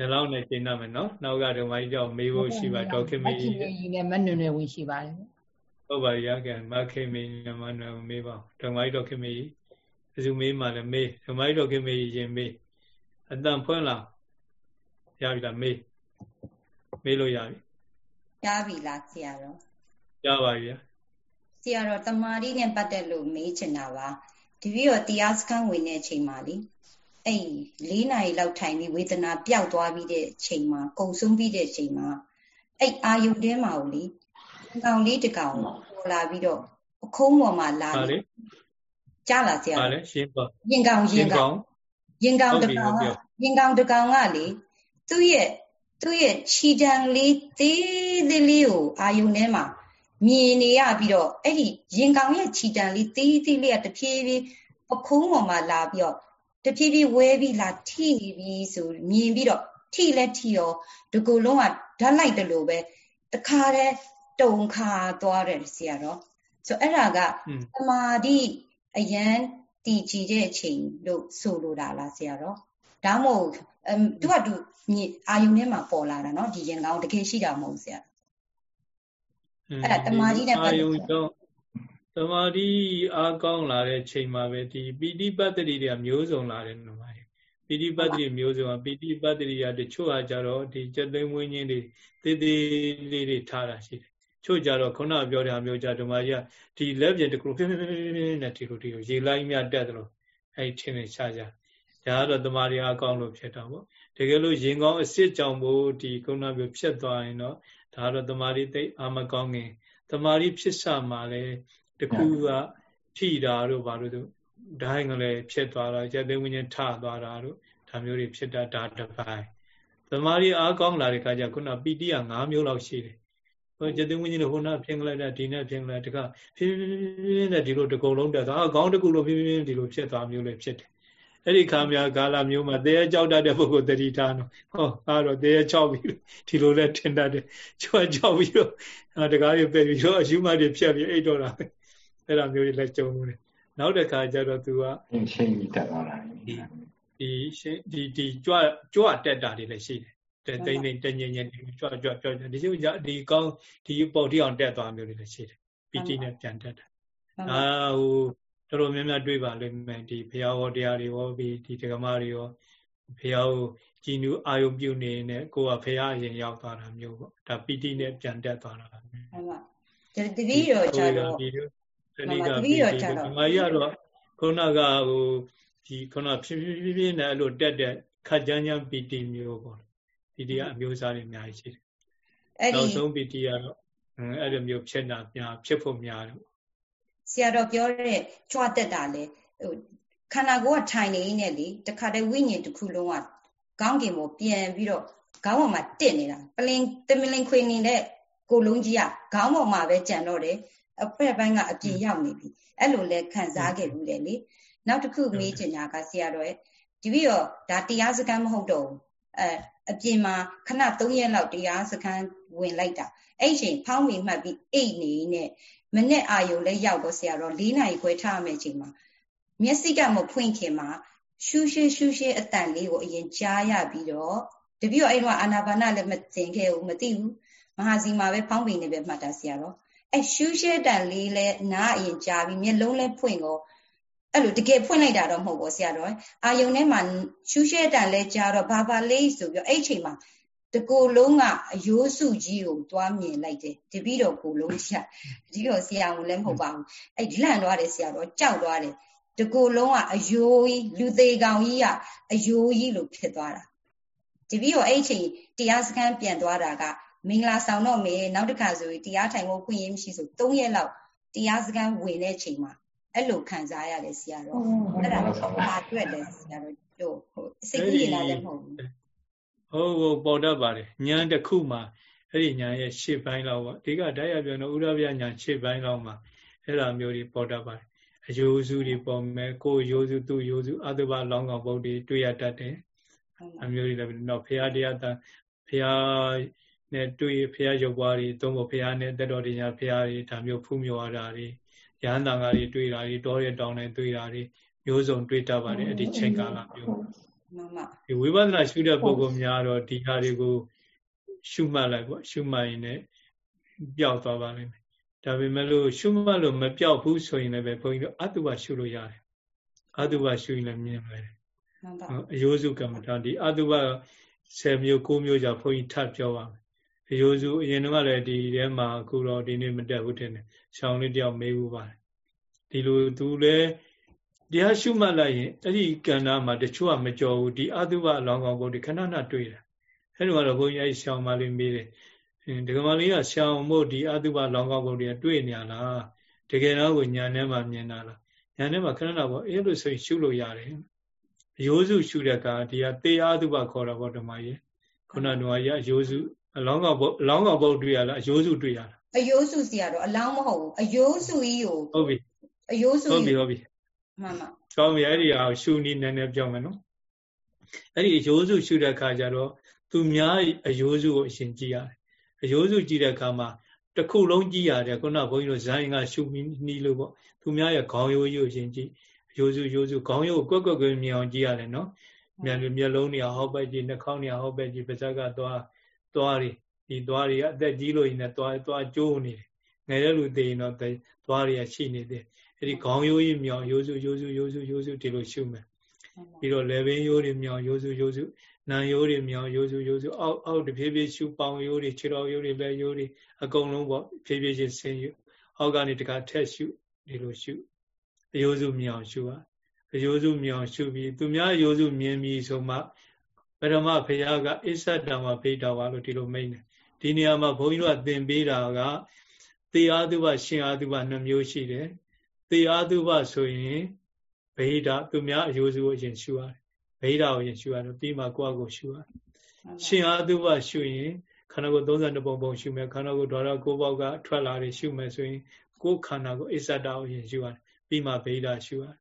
Speaker 1: ဒီလောက်နဲ့ရှင်းရမယ်နော်နောက်ကတော့မကြီးကြောင့်မေးဖို့ရှိပါဒေါခင်မေကြီး
Speaker 2: နဲ့မနွန်နဲ့ဝင်ရှိပါတယ်
Speaker 1: ဟုတ်ပါရခင်မခင်မေနဲ့မနွန်မေးပါဓမ္မကြီးဒေါခင်မေကြီးဘယ်သူမေးမှလည်းမေးဓမ္မကြီးဒေါခင်မေကြီးရင်မေးအတန်ဖွင့်လာရပြီလားမေးမေးလို့ရပြီ
Speaker 12: ရပြီလားဆရာတော်
Speaker 1: ရပါပြီ
Speaker 12: ဆရာတော်တမာရီနဲ့ပတ်သက်လို့မေးချင်တာပါတပည့်တော်တရားစခန်းဝင်တဲ့အချိန်မှာလေ အဲ့၄နာရီလောက်ထိုင်ပြီးဝေဒနာပျောက်သွားပြီးတဲ့အချိန်မှာကုံဆုံးပြီးတဲ့အချိန်မှာအဲ့အာယုတဲမှာကိုလေကောင်လေးတကောင်ပေါ်လာပြီးတော့အခုံးပေါ်မှာလာပြီးကြားလာဆရာ
Speaker 1: ဟာလေရှင်းပါ
Speaker 12: ရင်ကောင်ရင်ကောင်ရင်ကောင်တကောင်ကရင်ကောင်တကောင်ကလေသူ့ရဲ့သူ့ရဲ့ခြီတံလေးသေးသေးလေးကိုအာယုန်ထဲမှာမြင်နေရပြီးတော့အဲ့ဒီရင်ကောင်ရဲ့ခြီတံလေးသေးသေးလေးကတဖြည်းဖြည်းပခုံးပေါ်မှာလာပြီးတော့ တဖြည်းဖြည်းဝဲပြီးလာထိနေပြီဆိုမြင်ပြီးတော့ထိလဲထိရောဒီကိုလုံးကဓာတ်လိုက်တယ်လို့ပဲတခါတည်းတုံခါသွားတယ်ဆရာတော်ဆိုအဲ့ဒါကသမာဓိအရန်တည်ကြည်တဲ့အချိန်လို့ဆိုလိုတာလားဆရာတော်ဒါမှမဟုတ်သူကသူအာယုန်ထဲမှာပေါ်လာတာเนาะဒီရင်ကောင်းတကယ်ရှိတာမဟုတ်ဆရာအဲ့ဒါတမာကြီးနဲ့
Speaker 1: အာယုန်တော့ တမာတိအားကောင်းလာတဲ့ချိန်မှာပဲဒီပီတိပတ္တိတွေကမျိုးစုံလာတယ်နော်ပါပီတိပတ္တိမျိုးစုံကပီတိပတ္တိကတချို့ဟာကြတော့ဒီစက်သိမ်းဝင်းချင်းတွေတေးသေးလေးတွေထားတာရှိတယ်ချို့ကြတော့ခုနပြောတဲ့မျိုးကြဓမ္မကြီးကဒီလက်ပြင်တစ်ခုဖြည်းဖြည်းဖြည်းဖြည်းနဲ့ဒီလိုဒီလိုရေလိုက်မြတက်တယ်လို့အဲ့ထင်းနေချကြဒါကတော့တမာရီအကောင်းလို့ဖြစ်တာပေါ့တကယ်လို့ရင်ကောင်းအစ်စ်ကြောင့်မို့ဒီခုနမျိုးဖြစ်သွားရင်တော့ဒါကတော့တမာရီသိအာမကောင်းခင်တမာရီဖြစ်စမှာလဲ တခုကထိတာတို့ဘာလို့ဒိုင်းကလေးဖြစ်သွားတာကျက်သိဝိညာဉ်ထသွားတာတို့ဒါမျိုးတွေဖြစ်တာဒါတစ်ပိုင်းသမာဓိအားကောင်းလာတဲ့အခါကျခုနပီတိက၅မျိုးလောက်ရှိတယ်ဟိုကျက်သိဝိညာဉ်တို့ဟိုနာဖြစ်လိုက်တာဒီနဲ့ဖြစ်လိုက်တခါဖြည်းဖြည်းနဲ့ဒီလိုတကုံလုံးတက်သွားအကောင်းတကူလို့ဖြည်းဖြည်းဒီလိုဖြစ်သွားမျိုးလည်းဖြစ်တယ်အဲ့ဒီခါများကာလမျိုးမှာတဲကြောက်တတ်တဲ့ပုဂ္ဂိုလ်တတိထားတော့ဟောအဲ့တော့တဲချောက်ပြီးဒီလိုလဲထင်တတ်တယ်ချောကြောက်ပြီးတော့တကားရပဲပြီးတော့အယူမတွေဖြတ်ပြီးအိတ်တော့တာပဲ အဲ့ဒါမျိုးတွေလည်းကြုံလို့တယ်နောက်တစ်ခါကျတော့ तू က
Speaker 13: ရှင်းပြီးတက်သွားတာ
Speaker 1: ဒီဒီရှင်းဒီဒီကြွကြွတက်တာတွေလည်းရှိတယ်တဲ့တိမ့်တိမ့်တညင်ညင်ကြွကြွပြောဒီလိုဒီကောင်းဒီပေါ်တိအောင်တက်သွားမျိုးတွေလည်းရှိတယ်ပီတိနဲ့ပြန်တက်တာအာဟိုတော်တော်များများတွေ့ပါလိမ့်မယ်ဒီဘုရားဟောတရားတွေဟောပြီးဒီဓမ္မတွေရောဘုရားကိုကြည်နူးအာယုံပြုနေနဲ့ကိုကဘုရားအရင်ရောက်သွားတာမျိုးပေါ့ဒါပီတိနဲ့ပြန်တက်သွားတာ
Speaker 12: ဟုတ်ပါတတိရောကြတော့
Speaker 1: ဒီနေ့ကတတိရောကြတော့ဒီမှာရတော့ခုနကဟိုဒီခုနဖြည်းဖြည်းဖြည်းနဲ့အဲ့လိုတက်တဲ့ခက်ကြမ်းကြမ်းပီတိမျိုးပေါ့ပီတိကအမျိုးအစားတွေအများကြီးရှိတယ်အဲ့ဒီနောက်ဆုံးပီတိကတော့အဲ့လိုမျိုးဖြစ်တာများဖြစ်ဖို့များတယ်
Speaker 12: ဆရာတော်ပြောတဲ့ကြွတက်တာလေဟိုခန္ဓာကိုယ်ကထိုင်နေနေလေတခါတည်းဝိညာဉ်တစ်ခုလုံးကကောင်းကင်ပေါ်ပြန်ပြီးတော့ခေါင်းပေါ်မှာတက်နေတာပလင်တမလင်ခွေနေတဲ့ကိုလုံးကြီးကခေါင်းပေါ်မှာပဲကြံတော့တယ် အဖက်ပိုင်းကအပြင်ရောက်နေပြီအဲ့လိုလဲခံစားခဲ့ဘူးလေလေနောက်တစ်ခုမေးချင်တာကဆရာတော်ရဲ့ဒီပြီးတော့ဒါတရားစခန်းမဟုတ်တော့ဘူးအဲအပြင်မှာခဏ3ရက်လောက်တရားစခန်းဝင်လိုက်တာအဲ့ချိန်ဖောင်းမိမှတ်ပြီးအိတ်နေနဲ့မနဲ့အာယုံလည်းရောက်တော့ဆရာတော်၄နာရီခွဲထားမယ်ချိန်မှာမျက်စိကမဖွင့်ခင်မှာရှူးရှင်းရှူးရှင်းအတန်လေးကိုအရင်ကြားရပြီးတော့တပည့်တော်အဲ့တော့အာနာပါနလည်းမသိခဲ့ဘူးမသိဘူးမဟာစီမှာပဲဖောင်းပိန်နေပဲမှတ်တာဆရာတော် အဲ့ရှူးရှင်းတန်လေးလည်းနားအရင်ကြားပြီးမျက်လုံးလည်းဖွင့်တော့အဲ့လိုတကယ်ဖွင့်လိုက်တာတော့မဟုတ်ဘူးဆရာတော်အာယုံထဲမှာရှူးရှဲတန်လဲကြားတော့ဘာဘာလေးဆိုပြီးအဲ့ချိန်မှာတကိုယ်လုံးကအယိုးစုကြီးကိုတွားမြင်လိုက်တယ်တပည့်တော်ကိုလုံးရှာဒီတော့ဆရာကလည်းမဟုတ်ပါဘူးအဲ့လန့်သွားတယ်ဆရာတော်ကြောက်သွားတယ်တကိုယ်လုံးကအယိုးကြီးလူသေးကောင်ကြီးကအယိုးကြီးလို့ဖြစ်သွားတာတပည့်တော်အဲ့ချိန်တရားစခန်းပြန်သွားတာက မင်္ဂလာဆောင်တော့မေနောက်တစ်ခါဆိုရင်တရားထိုင်ဖို့ခွင့်ရမရှိဆို3ရက်လောက်တရားစခန်းဝင်တဲ့ချိန်မှာအဲ့လိုခံစားရတယ်ဆရာတော်အဲ့ဒါဘာတွေ့လဲဆရာတော်တို့ဟိုစိတ်ကြီးလာလည်းမဟုတ်ဘူး
Speaker 1: ဟုတ်ဟုတ်ပေါ်တတ်ပါတယ်ညာတစ်ခုမှာအဲ့ဒီညာရဲ့ရှေ့ပိုင်းလောက်ပေါ့ဒီကတရားပြောတော့ဥရဗျညာရှေ့ပိုင်းလောက်မှာအဲ့လိုမျိုးတွေပေါ်တတ်ပါတယ်အယိုးစုတွေပေါ်မယ်ကိုယ်ယိုးစုသူ့ယိုးစုအတုပလောင်းကောင်ပုတ်တွေတွေ့ရတတ်တယ်အမျိုးတွေလည်းတော့ဖရာတရားတန်ဖရာ နဲ့တွေ့ဖရာရုပ်ပွားတွေသုံးဖို့ဖရာနဲ့တက်တော်တရားဖရာတွေဒါမျိုးဖူးမြော်ရတာတွေရဟန်းတန်ဃာတွေတွေ့တာတွေတောရဲတောင်တွေတွေ့တာတွေမျိုးစုံတွေ့တတ်ပါတယ်အဲ့ဒီချိန်ကာလမျိုးမှန်ပါဒီဝိပဿနာရှုတဲ့ပုဂ္ဂိုလ်များတော့ဒီဟာတွေကိုရှုမှတ်လိုက်ပေါ့ရှုမှတ်ရင်လည်းပျောက်သွားပါလိမ့်မယ်ဒါပေမဲ့လို့ရှုမှတ်လို့မပျောက်ဘူးဆိုရင်လည်းပဲဘုန်းကြီးတို့အတုပရှုလို့ရတယ်အတုပရှုရင်လည်းမြင်မယ်မှန်ပါအယိုးစုကမ္မထာဒီအတုပ10မျိုး9မျိုးကြောင့်ဘုန်းကြီးထပ်ပြောပါမယ် အယိုးစုအရင်ကလည်းဒီထဲမှာအခုတော့ဒီနေ့မတက်ဘူးတင်တယ်ရှောင်းလေးတယောက်မေးဘူးပါတယ်ဒီလိုသူလည်းတရားရှုမှတ်လိုက်ရင်အဲ့ဒီကဏ္ဍမှာတချို့ကမကြော်ဘူးဒီအတုပအလောင်းကောင်ဘုတ်ဒီခဏခဏတွေ့တယ်အဲ့ဒီကတော့ဘုန်းကြီးအဲ့ရှောင်းမလေးမေးတယ်ဒကမလေးကရှောင်းမို့ဒီအတုပလောင်းကောင်ဘုတ်တွေကတွေ့နေရလားတကယ်တော့ကိုညာထဲမှာမြင်တာလားညာထဲမှာခဏခဏပေါ့အဲ့လိုဆိုရင်ရှုလို့ရတယ်အယိုးစုရှုတဲ့ကဒီကတေအတုပခေါ်တာပေါ့ဓမ္မကြီးခုနကတော့ရအယိုးစု အလောင်းကောင်ဘုတ်အလောင်းကောင်ဘုတ်တွေ့ရလားအယိုးစုတွေ့ရလား
Speaker 12: အယိုးစုစီကတော့အလောင်းမဟုတ်ဘူးအယိုးစုကြီးကို
Speaker 1: ဟုတ်ပြီ
Speaker 12: အယိုးစု
Speaker 1: ဟုတ်ပြီဟုတ်ပြီ
Speaker 12: မှန်ပါ
Speaker 1: ကောင်းပြီအဲ့ဒီဟာရှုနီးနည်းနည်းပြောမယ်နော်အဲ့ဒီအယိုးစုရှုတဲ့အခါကျတော့သူများအယိုးစုကိုအရှင်ကြည့်ရတယ်အယိုးစုကြည့်တဲ့အခါမှာတစ်ခုလုံးကြည့်ရတယ်ခုနဘုန်းကြီးတို့ဇိုင်းကရှုပြီးနီးလို့ပေါ့သူများရဲ့ခေါင်းရိုးရိုးရှင်ကြည့်အယိုးစုရိုးစုခေါင်းရိုးကိုကွက်ကွက်ကွက်မြင်အောင်ကြည့်ရတယ်နော်မျက်မျက်လုံးတွေဟောက်ပဲကြည့်နှာခေါင်းတွေဟောက်ပဲကြည့်ပါးစပ်ကသွား သွားတွေဒီသွားတွေကအသက်ကြီးလို့ရင်လည်းသွားသွားကျိုးနေတယ်ငယ်တဲ့လူသိရင်တော့သွားတွေကရှိနေတယ်အဲ့ဒီခေါင်းရိုးကြီးမြောင်ရိုးစုရိုးစုရိုးစုရိုးစုဒီလိုရှုမယ်ပြီးတော့လေဘင်းရိုးတွေမြောင်ရိုးစုရိုးစုနံရိုးတွေမြောင်ရိုးစုရိုးစုအောက်အောက်တဖြည်းဖြည်းရှုပေါင်ရိုးတွေခြေတော်ရိုးတွေလက်ရိုးတွေအကုန်လုံးပေါ့ဖြည်းဖြည်းချင်းဆင်းယူအောက်ကနေတခါထက်ရှုဒီလိုရှုအယိုးစုမြောင်ရှုပါအယိုးစုမြောင်ရှုပြီးသူများအယိုးစုမြင်ပြီးဆိုမှ ပရမဘုရားကအစ္ဆတံဝဗိတာဝါလို့ဒီလိုမိန့်တယ်ဒီနေရာမှာဘုန်းကြီးတို့ကသင်ပေးတာကသေအာတုပရှင်အာတုပနှမျိုးရှိတယ်သေအာတုပဆိုရင်ဗိဓာသူများအယိုးစုကိုအရင်ရှုရတယ်ဗိဓာကိုအရင်ရှုရတယ်ပြီးမှကိုယ့်အကိုရှုရတယ်ရှင်အာတုပရှုရင်ခန္ဓာကိုယ်32ပုံပုံရှုမယ်ခန္ဓာကိုယ်ဓာတ်ကိုပေါက်ကထွက်လာတယ်ရှုမယ်ဆိုရင်ကိုယ်ခန္ဓာကိုအစ္ဆတကိုအရင်ရှုရတယ်ပြီးမှဗိဓာရှုရတယ်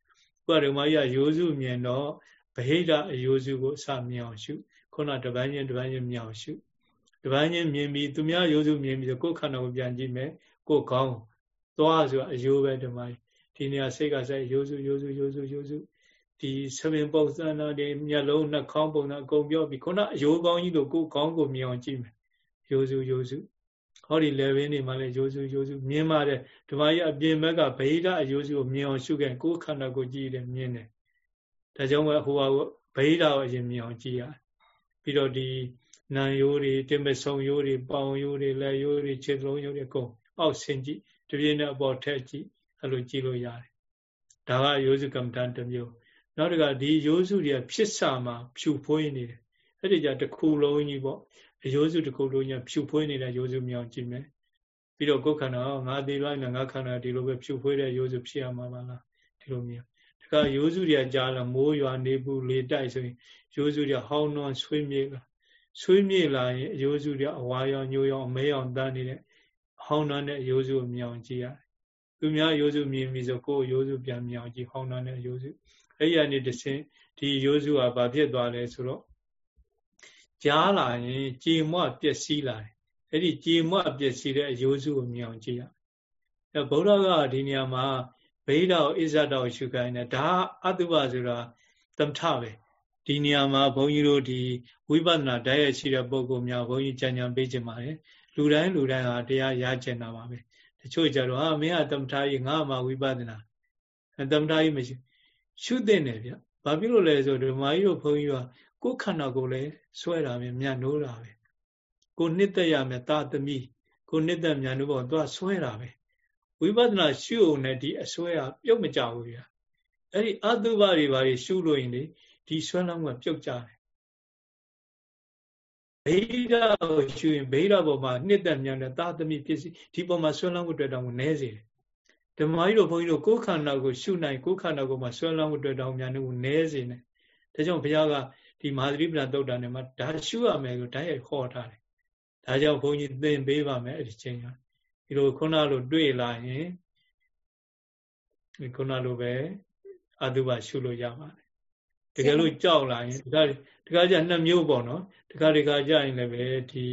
Speaker 1: ကိုယ်ဓမ္မကြီးကရိုးစုမြင်တော့ဗ ဟိတအယိုးစုကိုအစမြင်အောင်ရှုခုနတပန်းချင်းတပန်းချင်းမြင်အောင်ရှုတပန်းချင်းမြင်ပြီးသူများရိုးစုမြင်ပြီးကိုယ်ခန္ဓာကိုပြန်ကြည့်မယ်ကိုယ်ကောင်းသွားဆိုတာအယိုးပဲဓမ္မဒီနေရာစိတ်ကစိတ်ရိုးစုရိုးစုရိုးစုရိုးစုဒီဆပင်ပုံစံတွေမျက်လုံးနှာခေါင်းပုံစံအကုန်ပြောပြီးခုနအယိုးကောင်းကြီးလို့ကိုယ်ကောင်းကိုမြင်အောင်ကြည့်မယ်ရိုးစုရိုးစုဟောဒီ level နေမှာလဲရိုးစုရိုးစုမြင်ပါတယ်ဓမ္မကြီးအပြင်ဘက်ကဗေဒအရိုးစုကိုမြင်အောင်ရှုခဲ့ကိုယ်ခန္ဓာကိုကြည့်တယ်မြင်တယ် ဒါကြောင့်ဟိုဟာဗေဒကိုအရင်မြင်အောင်ကြည့်ရပြီးတော့ဒီနံရိုးတွေတင်မဆုံရိုးတွေပေါင်ရိုးတွေလက်ရိုးတွေခြေလုံးရိုးတွေအကုန်အောက်ဆင်းကြည့်တပြင်းနဲ့အပေါ်ထက်ကြည့်အဲ့လိုကြည့်လို့ရတယ်ဒါကရိုးစုကမ္မဋ္ဌာန်းတစ်မျိုးနောက်တစ်ခါဒီရိုးစုတွေကဖြစ်စာမှာဖြူဖွေးနေတယ်အဲ့ဒီကြတစ်ခုလုံးကြီးပေါ့အရိုးစုတစ်ခုလုံးကြီးဖြူဖွေးနေတဲ့ရိုးစုမြောင်ကြည့်မယ်ပြီးတော့ကိုယ်ခန္ဓာငါသေးလိုက်နဲ့ငါခန္ဓာဒီလိုပဲဖြူဖွေးတဲ့ရိုးစုဖြစ်ရမှာပါလားဒီလိုမျိုး တခါရိုးစုတွေကကြားလာမိုးရွာနေပူလေတိုက်ဆိုရင်ရိုးစုတွေဟောင်းနှွမ်းဆွေးမြေ့လာဆွေးမြေ့လာရင်အရိုးစုတွေအဝါရောင်ညိုရောင်အမဲရောင်တန်းနေတဲ့ဟောင်းနှွမ်းတဲ့အရိုးစုကိုမြောင်ကြည့်ရတယ်သူများရိုးစုမြင်ပြီဆိုကိုယ်ရိုးစုပြန်မြောင်ကြည့်ဟောင်းနှွမ်းတဲ့ရိုးစုအဲ့ဒီကနေတဆင့်ဒီရိုးစုကဘာဖြစ်သွားလဲဆိုတော့ကြားလာရင်ကြေမွပျက်စီးလာတယ်အဲ့ဒီကြေမွပျက်စီးတဲ့အရိုးစုကိုမြင်အောင်ကြည့်ရအဲဗုဒ္ဓကဒီနေရာမှာ ဗိဓာကိုအစ္ဆဒကိုရှုခိုင်းတယ်ဒါအတုပဆိုတာသမထပဲဒီနေရာမှာဘုန်းကြီးတို့ဒီဝိပဿနာဓာတ်ရရှိတဲ့ပုံကောများဘုန်းကြီးကြံကြံပေးခြင်းပါတယ်လူတိုင်းလူတိုင်းဟာတရားရကျင်တာပါပဲတချို့ကြတော့ဟာမင်းကသမထကြီးငါမှဝိပဿနာသမထကြီးမရှိရှုသင့်တယ်ဗျဘာဖြစ်လို့လဲဆိုဓမ္မကြီးတို့ဘုန်းကြီးကကိုယ်ခန္ဓာကိုယ်လည်းဆွဲတာပဲမြတ်နိုးတာပဲကိုနှစ်သက်ရမယ်တာသမီကိုနှစ်သက်မြတ်နိုးပေါ်သူကဆွဲတာပဲ ဝိပဿနာရှုုံနဲ့ဒီအဆွဲကပြုတ်မကြဘူးဗျာအဲ့ဒီအတုပတွေဘာတွေရှုလို့ရင်လေဒီဆွဲလောင်းကပြုတ်ကြတယ်ဗေဒကိုရှုရင်ဗေဒပေါ်မှာနှစ်သက်မြတ်တဲ့တာသမီဖြစ်စီဒီပေါ်မှာဆွဲလောင်းကိုတွေ့တော့နည်းစေတယ်ဓမ္မကြီးတို့ဘုန်းကြီးတို့ကိုယ်ခန္ဓာကိုရှုနိုင်ကိုယ်ခန္ဓာကိုမှဆွဲလောင်းကိုတွေ့တော့မြန်လို့နည်းစေတယ်ဒါကြောင့်ဘုရားကဒီမဟာသတိပ္ပံသုတ်တာနဲ့မှာဒါရှုရမယ်ကိုဓာတ်ရိုက်ခေါ်ထားတယ်ဒါကြောင့်ဘုန်းကြီးသင်ပေးပါမယ်အဲ့ဒီချိန်က ဒီလိုခုနလိုတွေ့လာရင်ခုနလိုပဲအတုပရှုလို့ရပါတယ်တကယ်လို့ကြောက်လာရင်ဒါတခါကျနှစ်မျိုးပေါ့နော်တခါတခါကျရင်လည်းပဲဒီ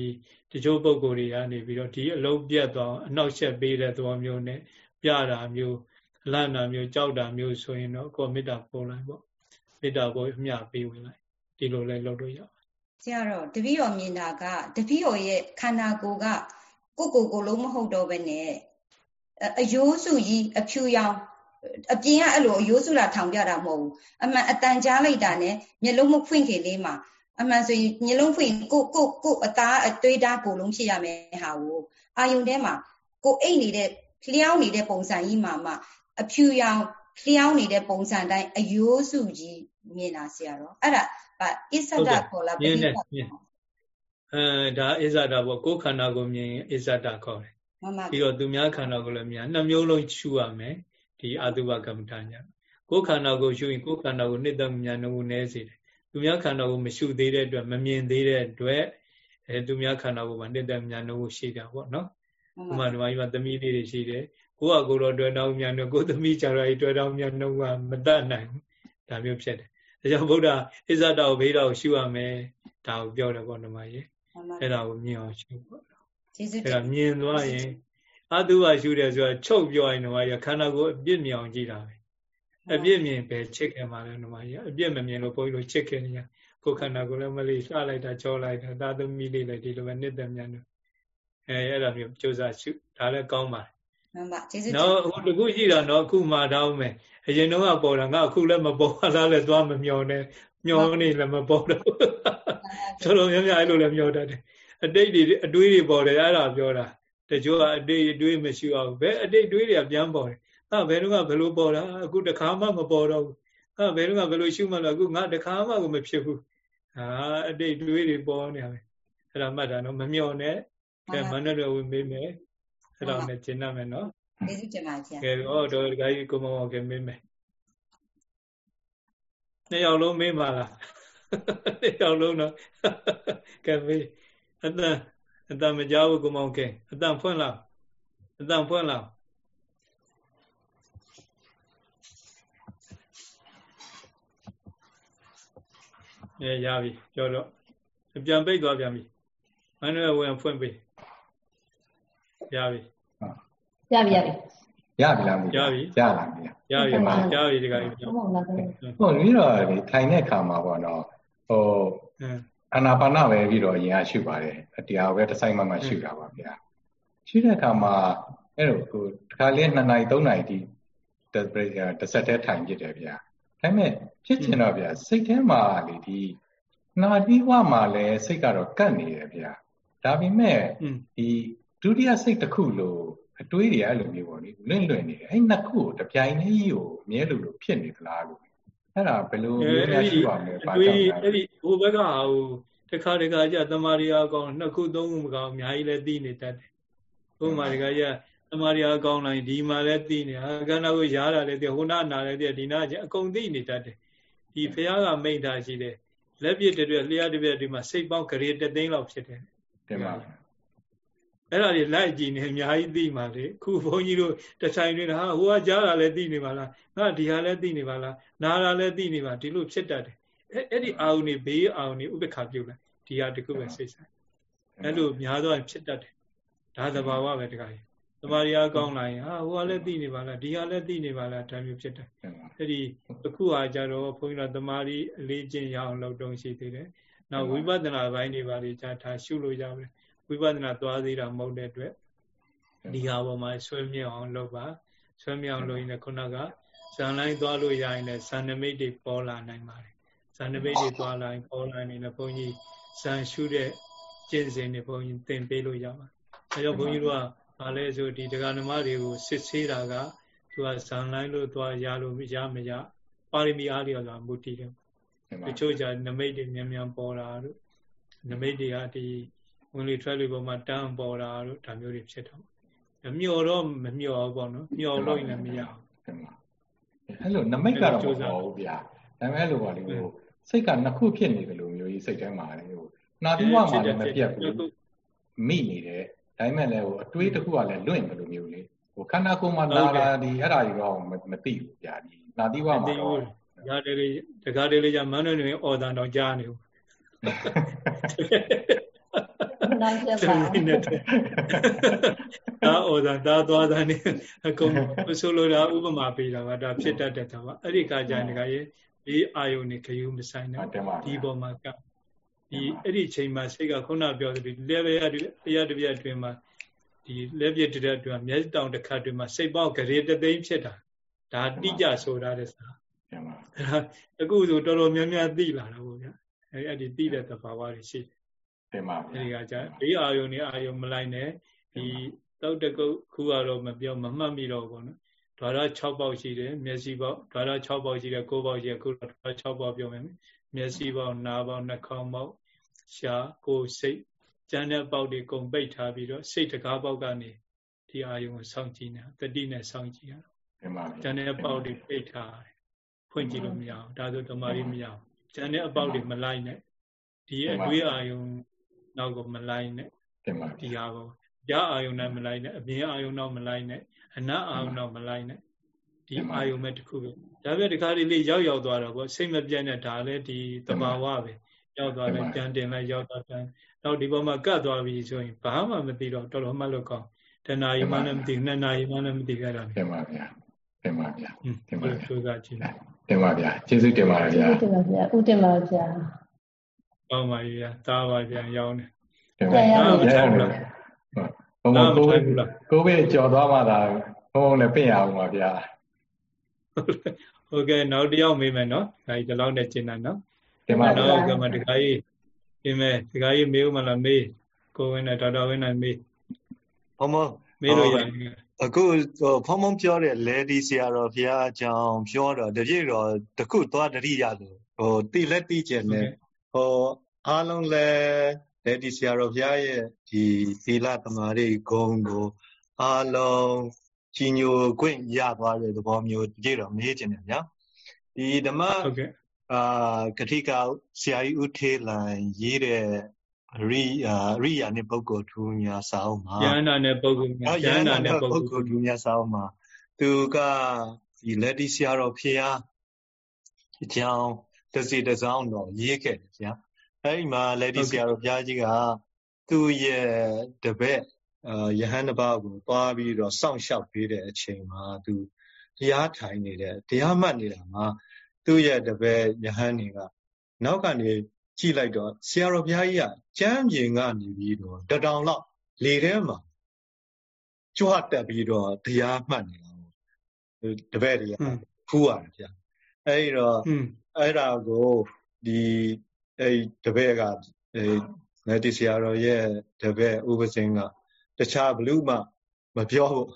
Speaker 1: တချို့ပုံကိုယ်တွေကနေပြီးတော့ဒီအလုံးပြတ်သွားအနောက်ဆက်ပေးတဲ့သဘောမျိုးနဲ့ပြတာမျိုးလန့်တာမျိုးကြောက်တာမျိုးဆိုရင်တော့ကိုယ်မေတ္တာပို့လိုက်ပေါ့မေတ္တာပို့အမျှပေးဝင်လိုက်ဒီလိုလဲလုပ်လို့ရပါ
Speaker 12: ဆရာတော့တပည့်တော်မြင်တာကတပည့်တော်ရဲ့ခန္ဓာကိုယ်က ကိုကိုကိုလုံးမဟုတ်တော့ဘဲနဲ့အယိုးစုကြီးအဖြူရောင်အပြင်ကအဲ့လိုအယိုးစုလာထောင်ပြတာမဟုတ်ဘူးအမှန်အတန်ကြားလိုက်တာနဲ့မျက်လုံးမဖွင့်ခင်လေးမှာအမှန်ဆိုရင်မျက်လုံးဖွင့်ကိုကိုကိုအသားအသွေးဓာတ်ကိုလုံးဖြစ်ရမယ်ဟာကိုအာယုန်ထဲမှာကိုအိတ်နေတဲ့လျှောင်းနေတဲ့ပုံစံကြီးမှာမှအဖြူရောင်လျှောင်းနေတဲ့ပုံစံတိုင်းအယိုးစုကြီးမြင်တာဆရာတော့အဲ့ဒါပါအစ္ဆဒခေါ်လား
Speaker 1: ပြိဿ အဲဒါအစ္ဆဒပေါ့ကိုယ်ခန္ဓာကိုမြင်ရင်အစ္ဆဒခေါ်တယ်ပြီးတော့သူများခန္ဓာကိုလည်းမြင်နှစ်မျိုးလုံးရှုရမယ်ဒီအတုပကမ္မဋ္ဌာန်းညာကိုယ်ခန္ဓာကိုရှုရင်ကိုယ်ခန္ဓာကိုနှစ်သက်မြတ်နှုတ်နည်းစေတယ်သူများခန္ဓာကိုမရှုသေးတဲ့အတွက်မမြင်သေးတဲ့အတွက်အဲသူများခန္ဓာကိုမှနှစ်သက်မြတ်နှုတ်ရှိတာပေါ့နော်ဥမာဒီမှာဒီမှာသမီးလေးတွေရှိတယ်ကိုယ့်အကိုတော့တွေ့တောင်းမြတ်နှုတ်ကိုသမီးကြတော့တွေ့တောင်းမြတ်နှုတ်ကမတတ်နိုင်ဘူးဒါမျိုးဖြစ်တယ်ဒါကြောင့်ဗုဒ္ဓအစ္ဆဒကိုဘေးတော်ကိုရှုရမယ်ဒါကိုပြောတယ်ပေါ့ဓမ္မကြီး အဲ့ဒါကိုမြင်အောင်ရှုပေါ့ကျေးဇူးတင်အဲ့ဒါမြင်သွားရင်အတုဝရှုတယ်ဆိုတာချုပ်ပြောရင်ဓမ္မကြီးခန္ဓာကိုယ်အပြစ်မြင်အောင်ကြည့်တာပဲအပြစ်မြင်ပဲချစ်ခင်ပါလေဓမ္မကြီးအပြစ်မမြင်လို့ဘုန်းကြီးတို့ချစ်ခင်နေရကိုယ်ခန္ဓာကိုယ်လည်းမလေးလှလိုက်တာကြောလိုက်တာသာသမီလေးလည်းဒီလိုပဲနှစ်သက်မြန်တယ်အဲအဲ့ဒါမျိုးကြိုးစားရှုဒါလည်းကောင်းပါတယ်
Speaker 12: မှန်ပါကျေးဇူး
Speaker 1: တင်နော်အခုတခုရှိတာနော်အခုမှတော့မယ်အရင်တော့ကပေါ်တာငါအခုလည်းမပေါ်လားလည်းသွားမမျောနဲ့မျောနေလည်းမပေါ်တော့ တော်တော်များများအဲ့လိုလည်းမျောတတ်တယ်အတိတ်တွေအတွေးတွေပေါ်တယ်အဲ့ဒါပြောတာတချို့ကအတိတ်အတွေးမရှိအောင်ဘယ်အတိတ်တွေးတွေကပြန်ပေါ်တယ်အဲ့ဘယ်တော့ကဘယ်လိုပေါ်တာအခုတခါမှမပေါ်တော့ဘူးအဲ့ဘယ်တော့ကဘယ်လိုရှုမှလဲအခုငါတခါမှကိုမဖြစ်ဘူးဟာအတိတ်တွေးတွေပေါ်နေတယ်အဲ့ဒါမှတ်တာနော်မမျောနဲ့ကဲမနတော်ဝင်မေးမယ်အဲ့ဒါနဲ့ကျင့်ရမယ်နော်
Speaker 12: ကျေးဇူးတင်ပါဆရာ
Speaker 1: ကဲဟောတော်ဒီကကြီးကိုမောင်ကမေးမယ်နှစ်ယောက်လုံးမေးပါလား နှစ်ယောက်လုံးတော့ကဲမေးအတန်အတန်မကြောက်ဘူးကိုမောင်ကဲအတန်ဖွင့်လာအတန်ဖွင့်လာအဲရပြီပြောတော့ပြန်ပိတ်သွားပြန်ပြီမန္တလေးဝင်ဖွင့်ပေးရပြီ
Speaker 12: ရပြီရပြီ
Speaker 6: ရပြီလား
Speaker 1: ရပြီ
Speaker 6: ရလား
Speaker 1: ရပြီပါရပြီဒီကနေ့
Speaker 6: ဟုတ်လားဟုတ်ပြီးတော့ဒီထိုင်တဲ့ခါမှာပေါ့နော် ဟိုအာနာပါနပဲပြီးတော့အရင်ကရှုပါတယ်တရားပဲတစ်ဆိုင်မှမှရှုတာပါဗျာ
Speaker 13: ရှိတဲ့အခါမှာအဲ့လိုဟိုတခါလေး2နာရီ3နာရီတိတစ်ဆက်တည်းထိုင်ဖြစ်တယ်ဗျာဒါပေမဲ့ဖြစ်ချင်တော့ဗျာစိတ်ထဲမှာလေဒီနာတိဝမှာလည်းစိတ်ကတော့ကတ်နေတယ်ဗျာဒါပေမဲ့ဒီဒုတိယစိတ်တစ်ခုလို့အတွေးတွေအဲ့လိုမျိုးပေါ့လေလွင့်လွင့်နေတယ်အဲ့နှစ်ခုကိုတပြိုင်တည်းကြီးကိုအမြဲလိုလိုဖြစ်နေသလားလို့ အဲ့ဒါဘယ်လိုမျိုးများရှိပါမလဲ
Speaker 1: ဘာကြောင့်လဲအဲ့ဒီဟိုဘက်ကဟိုတခါတခါကျတမာရီအကောင်နှစ်ခုသုံးခုမကောင်အများကြီးလဲသိနေတတ်တယ်ဥပမာတခါကျတမာရီအကောင်လိုက်ဒီမှာလဲသိနေဟာကန္နာကိုရားတာလဲသိဟိုနာနာလဲသိဒီနာကျအကုန်သိနေတတ်တယ်ဒီဖះကမိန့်ထားရှိတယ်လက်ပြတရွလျှက်တပြက်ဒီမှာစိတ်ပေါင်းဂရေတသိန်းလောက်ဖြစ်တယ်
Speaker 13: တင်ပါ
Speaker 1: အဲ့ဒါတွေလိုက်ကြည့်နေအများကြီးသိမှာလေခုဘုန်းကြီးတို့တဆိုင်တွေဟာဟိုကကြားတာလည်းသိနေပါလားငါဒီဟာလည်းသိနေပါလားနားတာလည်းသိနေပါဒီလိုဖြစ်တတ်တယ်အဲ့အဲ့ဒီအာုန်တွေဘေးအာုန်တွေဥပ္ပခါပြုတ်လိုက်ဒီဟာတခုပဲစိတ်ဆိုင်အဲ့လိုများသောဖြစ်တတ်တယ်ဒါသဘာဝပဲတခါကြီးသမာရိယာကောင်းလာရင်ဟာဟိုကလည်းသိနေပါလားဒီဟာလည်းသိနေပါလားဒါမျိုးဖြစ်တယ်အဲ့ဒီအခုဟာကြတော့ဘုန်းကြီးတို့သမာရိအလေးချင်းရအောင်လုပ်တုံးရှိသေးတယ်နောက်ဝိပဿနာဘိုင်းတွေပါလေကြာထားရှုလို့ရပါတယ် ဝိပဿနာသွားသေးတာမဟုတ်တဲ့အတွက်ဒီဟာပေါ်မှာဆွဲမြအောင်လုပ်ပါဆွဲမြအောင်လုပ်ရင်လည်းခုနကဇန်လိုင်းသွားလို့ရရင်လည်းဇန်နမိတ်တွေပေါ်လာနိုင်ပါတယ်ဇန်နမိတ်တွေသွားလာရင်ပေါ်လာနေလည်းဘုန်းကြီးဇန်ရှုတဲ့ကျင့်စဉ်တွေဘုန်းကြီးသင်ပေးလို့ရပါအဲကြောင့်ဘုန်းကြီးတို့ကဘာလဲဆိုဒီတရားဓမ္မတွေကိုစစ်ဆေးတာကသူကဇန်လိုင်းလို့သွားရလို့ရမရပါရမီအားလျော်စွာမူတည်တယ်တချို့ကြနမိတ်တွေမြန်မြန်ပေါ်လာတို့နမိတ်တွေကဒီ ဝင်လေထွက်လေပေါ်မှာတန်းပေါ်တာတို့ဒါမျိုးတွေဖြစ်တော့မျောတော့မမျောဘူးပေါ့နော်မျောလို့ရင်လည်းမရဘူး
Speaker 13: အဲ့လိုနမိတ်ကတော့မပေါ်ဘူးဗျာဒါပေမဲ့အဲ့လိုပါလေဟိုစိတ်ကနှစ်ခုဖြစ်နေတယ်လို့မျိုးကြီးစိတ်ထဲမှာလေဟိုနာတိဝမှာလည်းမပြတ်ဘူးမိနေတယ်ဒါပေမဲ့လည်းဟိုအတွေးတစ်ခုကလည်းလွင့်တယ်လို့မျိုးလေဟိုခန္ဓာကိုယ်မှာလာတာဒီအဲ့ဒါကြီးတော့မသိဘူးဗျာဒီနာတိဝမှာတော့
Speaker 1: ရတယ်လေတကားလေးလေးကြမန်းနေနေအော်တန်တော့ကြားနေဘူး
Speaker 12: နောက်ဆက်ပါ
Speaker 1: ဒါဩဇာဒါသွားတာနေအကုန်ဆိုလိုတာဥပမာပေးတာပါဒါဖြစ်တတ်တဲ့တာပါအဲ့ဒီကကြရင်ကရေဒီအာယုန်နေခယူမဆိုင်တော့ဒီပေါ်မှာကဒီအဲ့ဒီချိန်မှာစိတ်ကခုနပြောသလိုလက်ရတရားတပြအတွင်းမှာဒီလက်ပြတတဲ့အတွင်းမျက်တောင်တစ်ခါအတွင်းမှာစိတ်ပေါက်ဂရေတသိန်းဖြစ်တာဒါတိကျဆိုတာတဲ့စာအခုဆိုတော်တော်များများသိလာတာပေါ့ဗျာအဲ့ဒီသိတဲ့သဘာဝတွေရှိတယ်
Speaker 13: တင်ပါ
Speaker 1: ဗျာအဲဒီကကြာဘေးအာယုန်နဲ့အာယုန်မလိုက်နဲ့ဒီတောက်တကုတ်ခုကတော့မပြောမမှတ်မိတော့ဘူးနော်ဓာရ6ပေါက်ရှိတယ်မျက်စိပေါက်ဓာရ6ပေါက်ရှိတယ်9ပေါက်ရှိတယ်ခုတော့ဓာရ6ပေါက်ပြောမယ်မျက်စိပေါက်နားပေါက်နှာခေါင်းပေါက်ရှားကိုယ်စိတ်ကျန်တဲ့ပေါက်တွေကုန်ပိတ်ထားပြီးတော့စိတ်တကားပေါက်ကနေဒီအာယုံကိုစောင့်ကြည့်နေတာတတိနဲ့စောင့်ကြည့်ရတာကျန်တဲ့ပေါက်တွေပိတ်ထားတယ်ဖွင့်ကြည့်လို့မရအောင်ဒါဆိုတမာရီမရအောင်ကျန်တဲ့အပေါက်တွေမလိုက်နဲ့ဒီအတွေးအာယုံ နောက်ကိုမလိုက်နဲ့ဒီဟာကိုရအာယုံနဲ့မလိုက်နဲ့အပြင်အာယုံနောက်မလိုက်နဲ့အနတ်အာယုံနောက်မလိုက်နဲ့ဒီအာယုံမဲ့တစ်ခုပဲဒါပဲဒီခါလေးလေးရောက်ရောက်သွားတော့ပေါ့စိတ်မပြတ်နဲ့ဒါလည်းဒီတဘာဝပဲရောက်သွားတယ်ပြန်တင်လိုက်ရောက်သွားပြန်နောက်ဒီပေါ်မှာကတ်သွားပြီဆိုရင်ဘာမှမသိတော့တော်တော်မှတ်လို့ကောင်းတဏှာယီမှလည်းမသိနှစ်နာရီမှလည်းမသိကြတာ
Speaker 13: တင်ပါဗျာတင်ပါဗျာ
Speaker 1: တင်ပါဆိုစားခြင်း
Speaker 13: တင်ပါဗျာကျေးဇူးတင်ပါတယ်ဗျာ
Speaker 12: တင်ပါဗျာဥတင်ပါဗျာ
Speaker 1: ကောင်းပါပြီဗျာသားပါပြန်ရောင်းတယ်
Speaker 12: ပြန်ရောင်းတယ်
Speaker 13: ဘုံဘုံကိုကိုပဲကြော်သွားမှသာဘုံဘုံလည်းပြင်ရအောင်ပါဗျာ
Speaker 1: ဟုတ်ကဲ့နောက်တစ်ယောက်မေးမယ်နော်ဒါကြီးဒီလောက်နဲ့ကျင်တာနော်ဒီမှာတော့ကမှတခါကြီးပြင်မယ်တခါကြီးမေးဦးမလားမေးကိုဝင်းနဲ့ဒေါက်တာဝင်းနဲ့မေး
Speaker 6: ဘုံဘုံ
Speaker 1: မေးလို့ရတယ်
Speaker 6: အခုဖုံဖုံပြောတဲ့လေဒီဆရာတော်ဘုရားအကြောင်းပြောတော့တပြည့်တော့တခုသွားတတိရတယ်ဟိုတိလက်တိကျင်နဲ့ ဟောအားလုံးလည်းလေဒီဆရာတော်ဘုရားရဲ့ဒီသီလသမာဓိဂုဏ်ကိုအားလုံးကြီးညိုခွင့်ရသွားတဲ့သဘောမျိုးကြည့်တော့မေးချင်တယ်ဗျာဒီဓမ္မ
Speaker 1: ဟုတ်ကဲ့
Speaker 6: အာကတိကဆရာကြီးဦးထေးလိုင်ရေးတဲ့ရိယာရိယာနဲ့ပုဂ္ဂိုလ်ထူညာစာအုပ်မှာ
Speaker 1: ယန္တာနဲ့ပုဂ္ဂိုလ်ညာ
Speaker 6: ယန္တာနဲ့ပုဂ္ဂိုလ်ထူညာစာအုပ်မှာသူကဒီလက်ဒီဆရာတော်ဖျားအကြောင်း တစီတစောင်းတော့ရေးခဲ့တယ်ဗျာအဲဒီမှာလက်ဒီဆရာတော်ဘုရားကြီးကသူ့ရဲ့တပည့်အာယဟန်တစ်ပါးကိုသွားပြီးတော့စောင့်ရှောက်ပေးတဲ့အချိန်မှာသူတရားထိုင်နေတဲ့တရားမှတ်နေတာမှာသူ့ရဲ့တပည့်ယဟန်တွေကနောက်ကနေကြည့်လိုက်တော့ဆရာတော်ဘုရားကြီးကကျမ်းပြင်ကနေပြီးတော့တတောင်လောက်လေထဲမှာကြွတက်ပြီးတော့တရားမှတ်နေတာတပည့်တွေကဖူးရတယ်ဗျအဲဒီတော့ အဲ့ဒါကိုဒီအဲ့တပည့်ကအဲငတိဆရာတော်ရဲ့တပည့်ဥပစင်ကတခြားဘလူးမှမပြောဘူး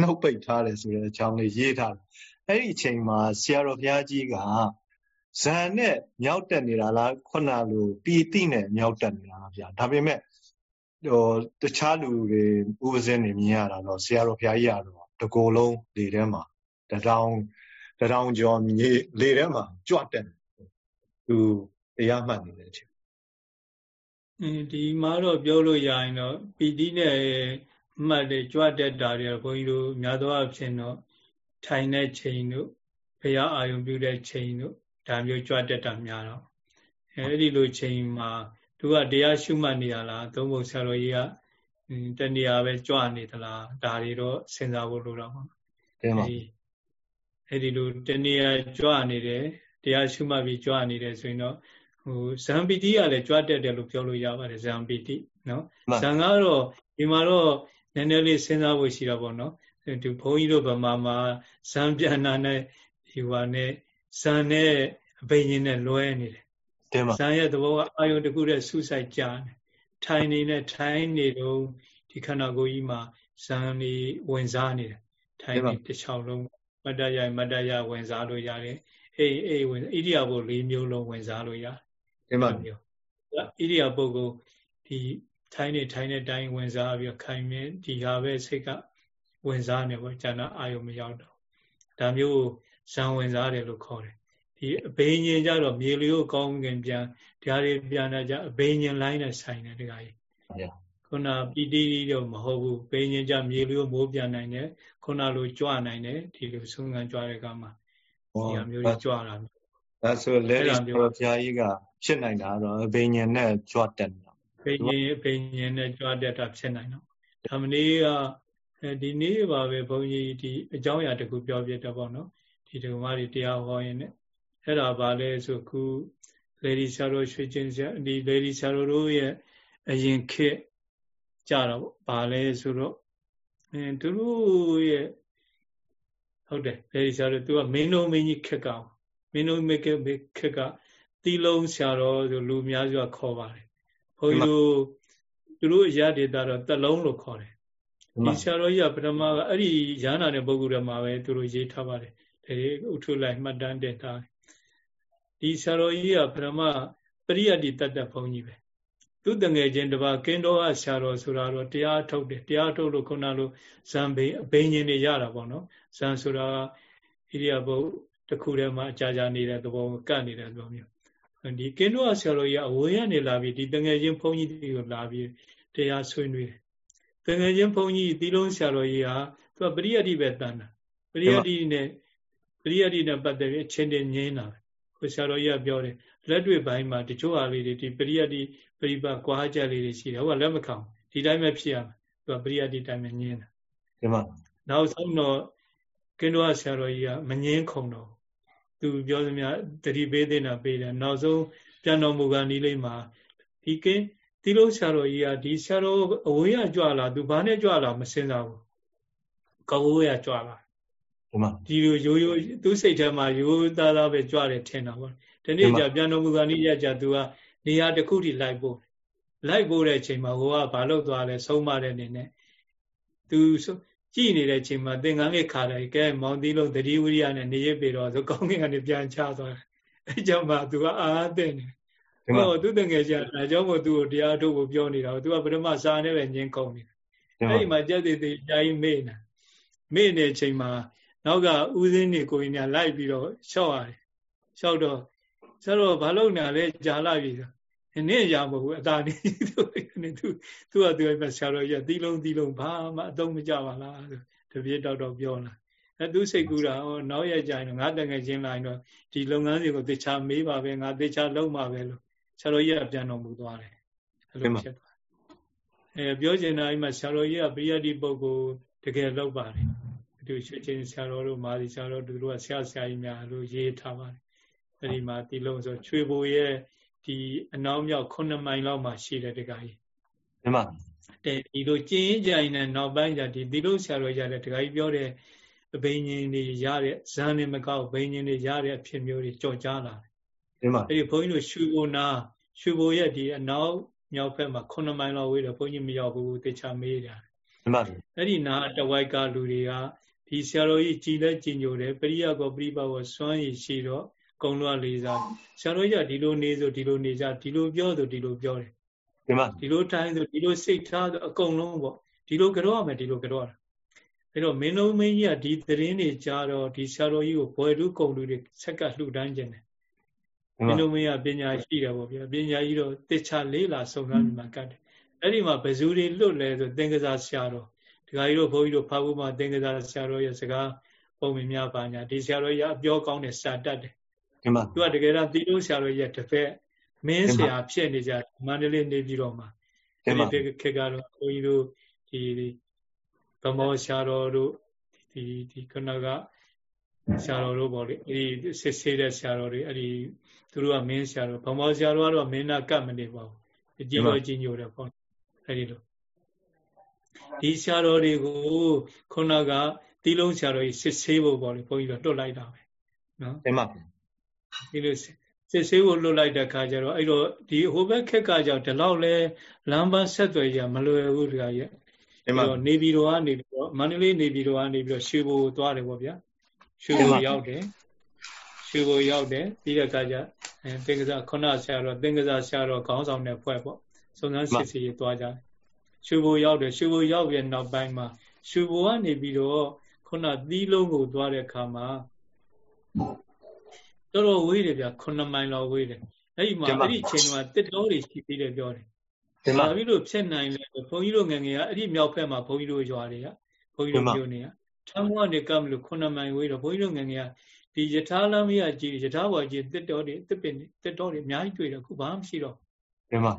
Speaker 6: နှုတ်ပိတ်ထားတယ်ဆိုတဲ့အကြောင်းလေးရေးထားတယ်အဲ့ဒီအချိန်မှာဆရာတော်ဘုရားကြီးကဇန်နဲ့မြောက်တက်နေတာလားခုနလိုပီတိနဲ့မြောက်တက်နေတာဗျာဒါပေမဲ့ဟိုတခြားလူတွေဥပဇင်းတွေမြင်ရတာတော့ဆရာတော်ဘုရားကြီးကတော့တကိုယ်လုံးလေထဲမှာတထောင် တထောင်ကျော်မြေလေထဲမှာကြွတက်သူတရားမှတ်နေတဲ့အချိန်
Speaker 1: အင်းဒီမှာတော့ပြောလို့ရရင်တော့ပီတိနဲ့မှတ်တဲ့ကြွတက်တာတွေဘုန်းကြီးတို့များသောအားဖြင့်တော့ထိုင်တဲ့ချိန်တို့ဘုရားအာယုံပြုတဲ့ချိန်တို့ဒါမျိုးကြွတက်တာများတော့အဲဒီလိုချိန်မှာသူကတရားရှုမှတ်နေရလားသုံးဖို့ဆရာတော်ကြီးကတဏှာပဲကြွနေသလားဒါတွေတော့စဉ်းစားဖို့လိုတော့ပါ
Speaker 6: တင်ပါ
Speaker 1: အဲ့ဒီလိုတဏှာကြွနေတယ်တရားရှုမှတ်ပြီးကြွနေတယ်ဆိုရင်တော့ဟိုဇံပီတိကလည်းကြွတက်တယ်လို့ပြောလို့ရပါတယ်ဇံပီတိနော်ဇံကတော့ဒီမှာတော့နည်းနည်းလေးစဉ်းစားဖို့ရှိတာပေါ့နော်ဒီဘုန်းကြီးတို့ဗမာမှာဇံပြန်နာနဲ့ဒီဟာနဲ့ဇံနဲ့အဘိညာဉ်နဲ့လွဲနေတယ်
Speaker 6: တင်ပါ
Speaker 1: ဇံရဲ့သဘောကအာယုန်တခုတည်းဆူဆိုင်ကြတယ်ထိုင်နေနဲ့ထိုင်နေတော့ဒီခန္ဓာကိုယ်ကြီးမှာဇံနေဝင်စားနေတယ်ထိုင်နေတစ်ချောင်းလုံး မတ္တရမတ္တရဝင်စားလို့ရတယ်အေးအေးဝင်ဣရိယာပု၄မျိုးလုံးဝင်စားလို့ရတယ်
Speaker 6: တင်ပါမျိုး
Speaker 1: ဣရိယာပုကိုဒီထိုင်းနေထိုင်းနေတိုင်းဝင်စားပြီးခိုင်မြဲဒီဟာပဲစိတ်ကဝင်စားနေပေါ့ဉာဏ်အာယုံမရောက်တော့ဒါမျိုးဇံဝင်စားတယ်လို့ခေါ်တယ်ဒီအဘိညာဉ်ကြတော့မြေလျို့ကောင်းကင်ပြန်ဒါတွေပြန်လာကြအဘိညာဉ်လိုင်းနဲ့ဆိုင်တယ်တခါကြီး ခုနပီတိတော့မဟုတ်ဘူးဘိညာဉ်ကြမြေလျို့မိုးပြန်နိုင်တယ်ခုနလိုကြွနိုင်တယ်ဒီလိုဆုံးခံကြွတဲ့ကမှာဒီအမျိုးကြီးကြွတာ
Speaker 6: ဒါဆိုလဲဒီဘုရားကြီးကဖြစ်နိုင်တာတော့အဘိညာဉ်နဲ့ကြွတက်တာ
Speaker 1: ဘိညာဉ်ဘိညာဉ်နဲ့ကြွတက်တာဖြစ်နိုင်တော့ဓမ္မနည်းကဒီနေ့ပါပဲဘုန်းကြီးဒီအကြောင်းအရာတခုပြောပြတော့ပေါ့နော်ဒီဓမ္မတွေတရားဟောရင်ねအဲ့ဒါဘာလဲဆိုခုလေဒီဆရာတော်ရွှေကျင်ဆရာဒီလေဒီဆရာတော်တို့ရဲ့အရင်ခေတ် ကြတော့ဘာလဲဆိုတော့အဲသူတို့ရဲ့ဟုတ်တယ်လေဒီဆရာတော်သူကမင်းတို့မင်းကြီးခေတ်ကမင်းတို့မင်းခေတ်ကတီလုံးဆရာတော်ဆိုလူအများစုကခေါ်ပါတယ်ဘုန်းကြီးတို့သူတို့အရာဒေတာတော့တက်လုံးလို့ခေါ်တယ်ဒီဆရာတော်ကြီးကပထမကအဲ့ဒီရဟနာတဲ့ပုဂ္ဂိုလ်တွေမှာပဲသူတို့ရေးထားပါတယ်ဒါတွေဥထုလိုက်မှတ်တမ်းတင်ထားဒီဆရာတော်ကြီးကပထမပရိယတ်တိတတ်တဲ့ဘုန်းကြီးပဲ သူတငယ်ချင်းတပါကင်းတော်ကဆရာတော်ဆိုတာတော့တရားထုတ်တယ်တရားထုတ်လို့ခုနလိုဇံဘိအဘိညာဉ်တွေရတာပေါ့နော်ဇံဆိုတာဣရိယာပုတစ်ခုထဲမှာအကြာကြာနေတဲ့သဘောကတ်နေတဲ့သဘောမျိုးဒီကင်းတော်ဆရာတော်ကြီးအဝေးကနေလာပြီးဒီတငယ်ချင်းဘုန်းကြီးတွေကိုလာပြီးတရားဆွေးနွေးတယ်တငယ်ချင်းဘုန်းကြီးသီလုံးဆရာတော်ကြီးဟာသူကပရိယတ်တိပဲတန်တာပရိယတ်တိနဲ့ပရိယတ်တိနဲ့ပတ်သက်ပြီးအချင်းတင်ငင်းတာ ကိုဆရာတော်ကြီးကပြောတယ်လက်တွေ့ပိုင်းမှာတချို့ဟာလေးတွေဒီပရိယတ်တိပရိပတ်ကွာချက်လေးတွေရှိတယ်ဟိုကလက်မခံဒီတိုင်းပဲဖြစ်ရမယ်သူကပရိယတ်တိတိုင်းပဲငင်းတာ
Speaker 6: ဒီမှာ
Speaker 1: နောက်ဆုံးတော့ကင်းတော်ဆရာတော်ကြီးကမငင်းခုံတော့သူပြောသမျှတတိပေးတဲ့နာပေးတယ်နောက်ဆုံးပြန်တော်မူကန်ဒီလေးမှာဒီကင်းဒီလိုဆရာတော်ကြီးကဒီဆရာတော်အဝေးကကြွလာသူဘာနဲ့ကြွလာမစင်စားဘူးကဝေးကကြွလာ
Speaker 6: ဒီမှာ
Speaker 1: ဒီလိုရိုးရိုးသူ့စိတ်ထဲမှာရိုးသားသားပဲကြွတယ်ထင်တာပေါ့ဒီနေ့ကျပြန်တော်မူကန်ဒီရကျသူကနေရာတစ်ခုထိလိုက်ပို့လိုက်ပို့တဲ့အချိန်မှာဟိုကဘာလို့သွားလဲဆုံးမတဲ့အနေနဲ့သူကြည့်နေတဲ့အချိန်မှာသင်္ကန်းလေးခါတယ်ကဲမောင်သီးလုံးတတိဝိရိယနဲ့နေရပေတော့ဆိုကောင်းကင်ကနေပြန်ချသွားတယ်အဲကြောင့်မှသူကအာအသင့်နေဟောသူတငယ်ချင်းဒါကြောင့်မို့သူ့ကိုတရားထုတ်ဖို့ပြောနေတာသူကပထမစာနဲ့ပဲညင်းကုန်နေတာအဲ့ဒီမှာကြက်သေးသေးအကြီးမေ့နေမေ့နေချိန်မှာ နောက်ကဥစင်းနေကိုင်းညာလိုက်ပြီးတော့ရှောက်ရတယ်ရှောက်တော့ဆရာတော်ဘာလို့ညာလဲကြာလာပြီဆိုနင့်ရမဟုတ်ဘူးအသာနေသူနေသူသူကသူကဆရာတော်ကြီးတီးလုံးတီးလုံးဘာမှအသုံးမကျပါလားဆိုတပြေတောက်တော့ပြောလာအဲသူစိတ်ကူတာဟောနောက်ရကြရင်တော့ငါတငယ်ချင်းလာရင်တော့ဒီလုပ်ငန်းတွေကိုတေချာမေးပါပဲငါတေချာလုပ်မှာပဲလို့ဆရာတော်ကြီးကပြန်တော်မူသွားတယ်အဲ့လိုဖြစ်သွားအဲပြောချင်တာအဲ့မှာဆရာတော်ကြီးကပရိယတ်ဒီပုဂ္ဂိုလ်တကယ်လောက်ပါတယ် သူရွှေချင်းဆရာတော်တို့မာသီဆရာတော်တို့ကဆရာဆရာကြီးများလို့ရေးထားပါတယ်အဲ့ဒီမှာဒီလုံးဆိုချွေဘိုရဲ့ဒီအနောက်မြောက်9မိုင်လောက်မှာရှိတယ်တခါကြီး
Speaker 6: ဒီမှာ
Speaker 1: တဲ့ဒီလိုကျင်းကြရင်နဲ့နောက်ပိုင်းကျဒီဒီလိုဆရာတော်ရတဲ့ဒကာကြီးပြောတဲ့အဘိညာဉ်တွေရတဲ့ဇန်နေမကောက်ဘိညာဉ်တွေရတဲ့အဖြစ်မျိုးတွေကြော်ကြားလာတယ်ဒီမှာအဲ့ဒီဘုန်းကြီးတို့ရှူဘုံနာရှူဘုံရဲ့ဒီအနောက်မြောက်ဘက်မှာ9မိုင်လောက်ဝေးတယ်ဘုန်းကြီးမရောက်ဘူးတေချာမေးတာ
Speaker 6: ဒီမှာ
Speaker 1: အဲ့ဒီနာတဝိုက်ကလူတွေက ဒီဆရာတော်ကြီးကြည်လဲကြည်ညိုတယ်ပရိယကောပရိပါကောစွမ်းရည်ရှိတော့ကုံလွှတ်လေးစားဆရာတော်ကြီးကဒီလိုနေဆိုဒီလိုနေကြဒီလိုပြောဆိုဒီလိုပြောတယ်
Speaker 6: ဒီမှာ
Speaker 1: ဒီလိုတိုင်းဆိုဒီလိုစိတ်ထားဆိုအကုန်လုံးပေါ့ဒီလိုကြောရမယ်ဒီလိုကြောရတာအဲ့တော့မင်းလုံးမင်းကြီးကဒီသတင်းတွေကြားတော့ဒီဆရာတော်ကြီးကိုဘွယ်တူးကုံလူတွေဆက်ကလှူဒန်းခြင်းတယ်မင်းလုံးမင်းကပညာရှိတယ်ပေါ့ဗျာပညာကြီးတော့တေချာလေးလာစုံစမ်းပြီးမှကတ်တယ်အဲ့ဒီမှာဘယ်သူတွေလွတ်လဲဆိုသင်္ကစားဆရာတော် ဒီကကြီးတို့ဘုန်းကြီးတို့ဖားဖို့မှာသင်္ကစားဆရာတော်ရဲ့စကားပုံမြင်များပါညာဒီဆရာတော်ကြီးအပြောကောင်းတဲ့စာတတ်တယ်
Speaker 6: ဒီမှာ
Speaker 1: သူကတကယ်တော့တီလို့ဆရာတော်ရဲ့တစ်ဖက်မင်းဆရာဖြစ်နေကြမန္တလေးနေပြီးတော့မှာဒီဒီခေတ်ကတော့ဘုန်းကြီးတို့ဒီဗမောဆရာတော်တို့ဒီဒီခဏကဆရာတော်တို့ပေါ့လေအဲ့ဒီစစ်ဆေးတဲ့ဆရာတော်တွေအဲ့ဒီသူတို့ကမင်းဆရာတော်ဗမောဆရာတော်ကတော့မင်းနာကတ်မနေပါဘူးကြီးရောကြီးညိုတယ်ပေါ့အဲ့ဒီလို ဒီဆရာတော်တွေကိုခုနကတီးလုံးဆရာတော်ကြီးစစ်ဆေးဖို့ပေါ့လေဘုန်းကြီးတို့တွတ်လိုက်တာပဲနော်
Speaker 6: တင်ပါ
Speaker 1: ဒီလိုစစ်ဆေးဖို့လွတ်လိုက်တဲ့ခါကျတော့အဲ့တော့ဒီဟိုဘက်ခက်ကကြောင့်ဒီလောက်လဲလမ်းပန်းဆက်သွယ်ရမလွယ်ဘူးတခါကြီးအဲ့တော့နေပြည်တော်ကနေပြီးတော့မန္တလေးနေပြည်တော်ကနေပြီးတော့ရွှေဘိုသွားတယ်ပေါ့ဗျာရွှေဘိုရောက်တယ်ရွှေဘိုရောက်တယ်ပြီးတဲ့အခါကျအဲသင်္ကစားခုနဆရာတော်သင်္ကစားဆရာတော်ခေါင်းဆောင်တဲ့ဖွဲ့ပေါ့စုံစမ်းစစ်ဆေးရေးသွားကြတယ် ရွှေဘိုရောက်တယ်ရွှေဘိုရောက်ပြီးနောက်ပိုင်းမှာရွှေဘိုကနေပြီးတော့ခုနသီးလုံးကိုသွားတဲ့အခါမှာတော်တော်ဝေးတယ်ဗျ9မိုင်လောက်ဝေးတယ်အဲ့ဒီမှာအဲ့ဒီချိန်မှာတစ်တော်တွေရှိသေးတယ်ပြောတယ်ဒီမှာပြီးလို့ဖြစ်နိုင်လဲဘုန်းကြီးတို့ငငယ်ကအဲ့ဒီမြောက်ဖက်မှာဘုန်းကြီးတို့ရွာတွေကဘုန်းကြီးတို့မျိုးနေကထမ်းမောကနေကပ်မလို့9မိုင်ဝေးတော့ဘုန်းကြီးတို့ငငယ်ကဒီယထာလမ်းမရကြီးယထာဘော်ကြီးတစ်တော်တွေတစ်ပင်တစ်တော်တွေအများကြီးတွေ့တယ်ခုဘာမှမရှိတော့
Speaker 6: ဒီမှာ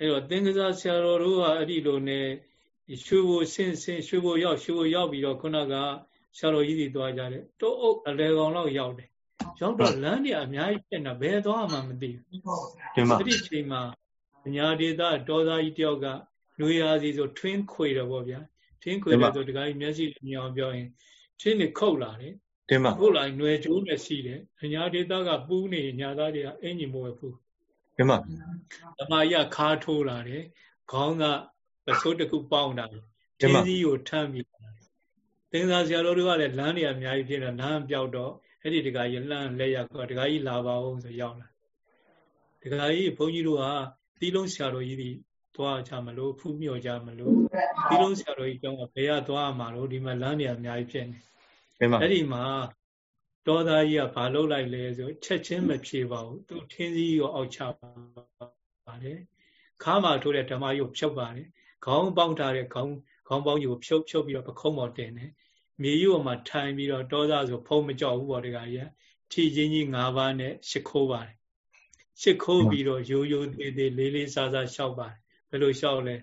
Speaker 1: အဲ့တော့သင်္ကစားဆရာတော်တို့ကအဲ့ဒီလိုနဲ့ရွှေဘိုဆင်းဆင်းရွှေဘိုရောက်ရွှေဘိုရောက်ပြီးတော့ခုနကဆရာတော်ကြီးတွေသွားကြတယ်တိုးအုပ်အလဲကောင်လောက်ရောက်တယ်ရောက်တော့လမ်းတွေအများကြီးဖြစ်နေဘယ်သွားမှမသိဘူး
Speaker 6: ဒီမှာ
Speaker 1: အဲ့ဒီချိန်မှာညာဒေသဒေါသကြီးတယောက်ကနှွေရာစီဆိုထွင်းခွေတယ်ပေါ့ဗျာထွင်းခွေတယ်ဆိုတခါကြီးမျက်စိမြင်အောင်ပြောရင်ထွင်းနေခုတ်လာတယ်
Speaker 6: ဒီမှာ
Speaker 1: ခုတ်လာနှွေကျိုးနဲ့စီးတယ်ညာဒေသကပူးနေညာသားတွေကအင်ကြီးမဝဲ ဘူး
Speaker 6: ဒီမှာ
Speaker 1: ဓမ္မကြီးခါထိုးလာတယ်ခေါင်းကပစိုးတစ်ခုပေါင်းတာတင်းစည်းကိုထမ်းပြီးသင်္သာဆရာတော်တို့ကလည်းလမ်းတွေအများကြီးဖြစ်နေလမ်းပြောက်တော့အဲ့ဒီတခါကြီးလှမ်းလက်ရကောတခါကြီးလာပါအောင်ဆိုရောက်လာတခါကြီးဘုန်းကြီးတို့ကတီးလုံးဆရာတော်ကြီးတွေသွားကြမလို့ဖူးမြော်ကြမလို့တီးလုံးဆရာတော်ကြီးကျောင်းကဘယ်ရသွားမှာလို့ဒီမှာလမ်းတွေအများကြီးဖြစ်နေအဲ့ဒီမှာ ဒေါသကြီးကဘာလုပ်လိုက်လဲဆိုချက်ချင်းမဖြေပါဘူးသူထင်းစည်းရောအောက်ချပါတယ်ခါမှာထိုးတဲ့ဓမ္မကြီးကိုဖြုတ်ပါတယ်ခေါင်းပေါင်းထားတဲ့ခေါင်းခေါင်းပေါင်းကြီးကိုဖြုတ်ဖြုတ်ပြီးတော့ပခုံးပေါ်တင်တယ်မြေကြီးပေါ်မှာထိုင်ပြီးတော့ဒေါသဆိုဖုံးမကြောက်ဘူးပေါ့ဒီကကြီးထီချင်းကြီး၅ပါးနဲ့ရှ िख ိုးပါတယ်ရှ िख ိုးပြီးတော့ရိုးရိုးသေးသေးလေးလေးစားစားရှောက်ပါတယ်ဘယ်လိုရှောက်လဲ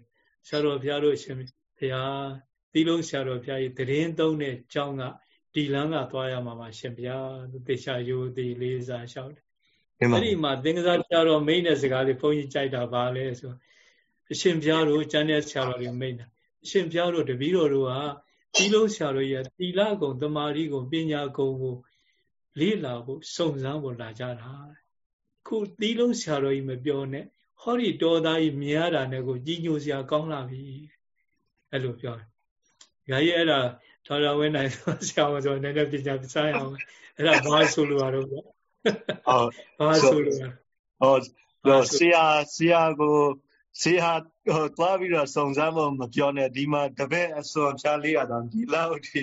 Speaker 1: ဆရာတော်ဘုရားတို့ရှင်ဘုရားသီလုံးဆရာတော်ဘုရားကြီးတရင်သုံးတဲ့ကြောင်းက ဒီလမ်းကသွားရမှာပါရှင်ဗျာသေချာရိုးသေးလေးစားရှောက်တယ်အဲ့ဒီမှာသင်္ကစားဆရာတော်မိတ်တဲ့စကားလေးဘုန်းကြီးကြိုက်တာပါလဲဆိုအရှင်ဘုရားတို့ကျမ်းတဲ့ဆရာတော်တွေမိတ်တာအရှင်ဘုရားတို့တပည့်တော်တို့ကဒီလုံးဆရာတော်ကြီးကသီလကုံတမာရီကုံပညာကုံကိုလေ့လာဖို့စုံစမ်းဖို့လာကြတာခုသီလုံးဆရာတော်ကြီးမပြောနဲ့ဟောဒီတော်သားကြီးမြင်ရတာနဲ့ကိုကြီးညိုစရာကောင်းလာပြီအဲ့လိုပြောတယ်။ဒါကြီးအဲ့ဒါ ဒေါ်လာဝင်းနိုင်ဆရာမဆိုနည်းနည်းပညာပြစားရအောင်အဲ့ဒါဘာဆိုလို့ရတော့ဗျ။ဟုတ်ဘာဆိုလို့ရ။
Speaker 6: ဟုတ်ဆရာဆရာကိုဆရာဟိုသွားပြီးတော့စုံစမ်းဖို့မပြောနဲ့ဒီမှာတပည့်အစွန်ဖြားလေးရတာဒီလောက်ထိ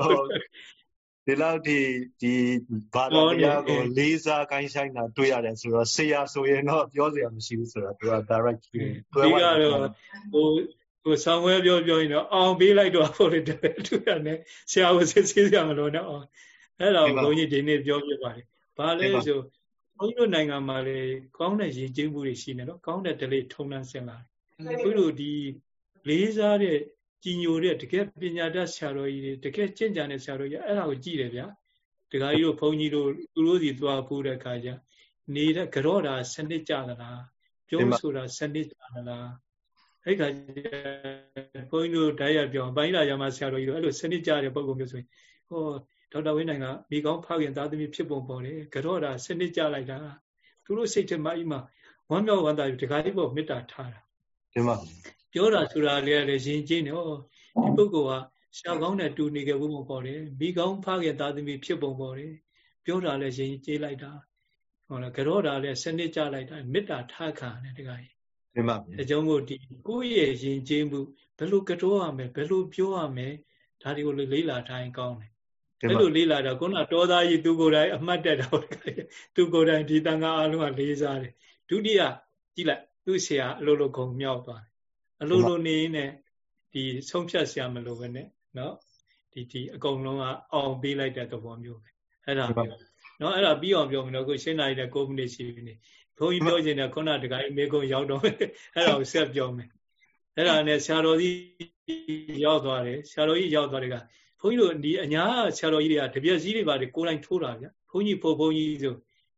Speaker 6: ဟိုဒီလောက်ထိဒီဘာသာတရားကိုလေးစားကိုင်းဆိုင်တာတွေ့ရတယ်ဆိုတော့ဆရာဆိုရင်တော့ပြောစရာမရှိဘူးဆိုတော့သူက direct
Speaker 1: ဒီကတော့ဟို ဟိုဆောင်းဝဲပြောပြောရင်တော့အောင်ပေးလိုက်တော့ဖို့လေတွေ့ရတယ်ဆရာကိုစစ်ဆေးစရာမလိုနဲ့အောင်အဲ့တော့ဘုန်းကြီးဒီနေ့ပြောပြပါတယ်ဘာလဲဆိုဘုန်းကြီးတို့နိုင်ငံမှာလေကောင်းတဲ့ရည်ကျင်းမှုတွေရှိနေတော့ကောင်းတဲ့ဒလိထုံနှံဆင်လာတယ်ဘုန်းကြီးတို့ဒီလေးစားတဲ့ကြည်ညိုတဲ့တကယ်ပညာတတ်ဆရာတော်ကြီးတွေတကယ်ကျင့်ကြံတဲ့ဆရာတော်ကြီးအဲ့ဒါကိုကြည့်တယ်ဗျာတခါကြီးတို့ဘုန်းကြီးတို့သူတို့စီသွားဖူးတဲ့ခါကျနေတဲ့ကြော့တာစနစ်ကြသလားပြောဆိုတာစနစ်ကြာလား အဲ့ခါဘုန်းကြီးတို့တိုက်ရပြောင်းပိုင်းလာရမဆရာတော်ကြီးတို့အဲ့လိုစနစ်ကြတဲ့ပုံပုံမျိုးဆိုရင်ဟောဒေါက်တာဝင်းနိုင်ကမိကောင်းဖောက်ရင်သားသမီးဖြစ်ပုံပေါ်တယ်ကြော့တာစနစ်ကြလိုက်တာသူတို့စိတ်ထဲမှာအိမ်မှာဝမ်းမြောက်ဝမ်းသာပြီးတခါလေးပေါ့မေတ္တာထားတာ
Speaker 6: ဒီမှာ
Speaker 1: ပြောတာဆိုတာလည်းလည်းရင်ကျင်းတယ်ဟောဒီပုဂ္ဂိုလ်ကရှာကောင်းနဲ့တူနေကြပုံပေါ်တယ်မိကောင်းဖောက်ရင်သားသမီးဖြစ်ပုံပေါ်တယ်ပြောတာလည်းရင်ကျေးလိုက်တာဟုတ်လားကြော့တာလည်းစနစ်ကြလိုက်တာမေတ္တာထားခံတယ်တခါကြီး
Speaker 6: ဒီမှာ
Speaker 1: အကြောင်းကိုဒီကိုယ့်ရဲ့ယဉ်ကျေးမှုဘယ်လိုကြောရမလဲဘယ်လိုပြောရမလဲဒါတွေကိုလေးလာတိုင်းကောင်းတယ်အဲ့လိုလေးလာတော့ခုနတောသားကြီးသူကိုယ်တိုင်အမှတ်တက်တော့သူကိုယ်တိုင်ဒီတန်ခါအလုံးကလေးစားတယ်ဒုတိယကြည့်လိုက်သူ့ဆရာအလိုလိုခုံမြောက်သွားတယ်အလိုလိုနေနေဒီဆုံးဖြတ်ဆရာမလိုပဲနဲ့နော်ဒီဒီအကုန်လုံးကအောင်ပေးလိုက်တဲ့သဘောမျိုးပဲအဲ့ဒါမျိုးနော်အဲ့ဒါပြီးအောင်ပြောမယ်နော်ခုရှင်းနိုင်တဲ့9မိနစ်ရှိပြီနေ ဘုန်းကြီးပြောချင်တဲ့ခုနတခါမေကုံရောက်တော့အဲ့ဒါကိုဆက်ပြောမယ်အဲ့ဒါနဲ့ဆရာတော်ကြီးရောက်သွားတယ်ဆရာတော်ကြီးရောက်သွားတယ်ကဘုန်းကြီးတို့ဒီအညာဆရာတော်ကြီးတွေကတပြက်စည်းတွေပါတယ်ကိုယ်တိုင်ထိုးတာဗျဘုန်းကြီးဖို့ဘုန်းကြီးဆို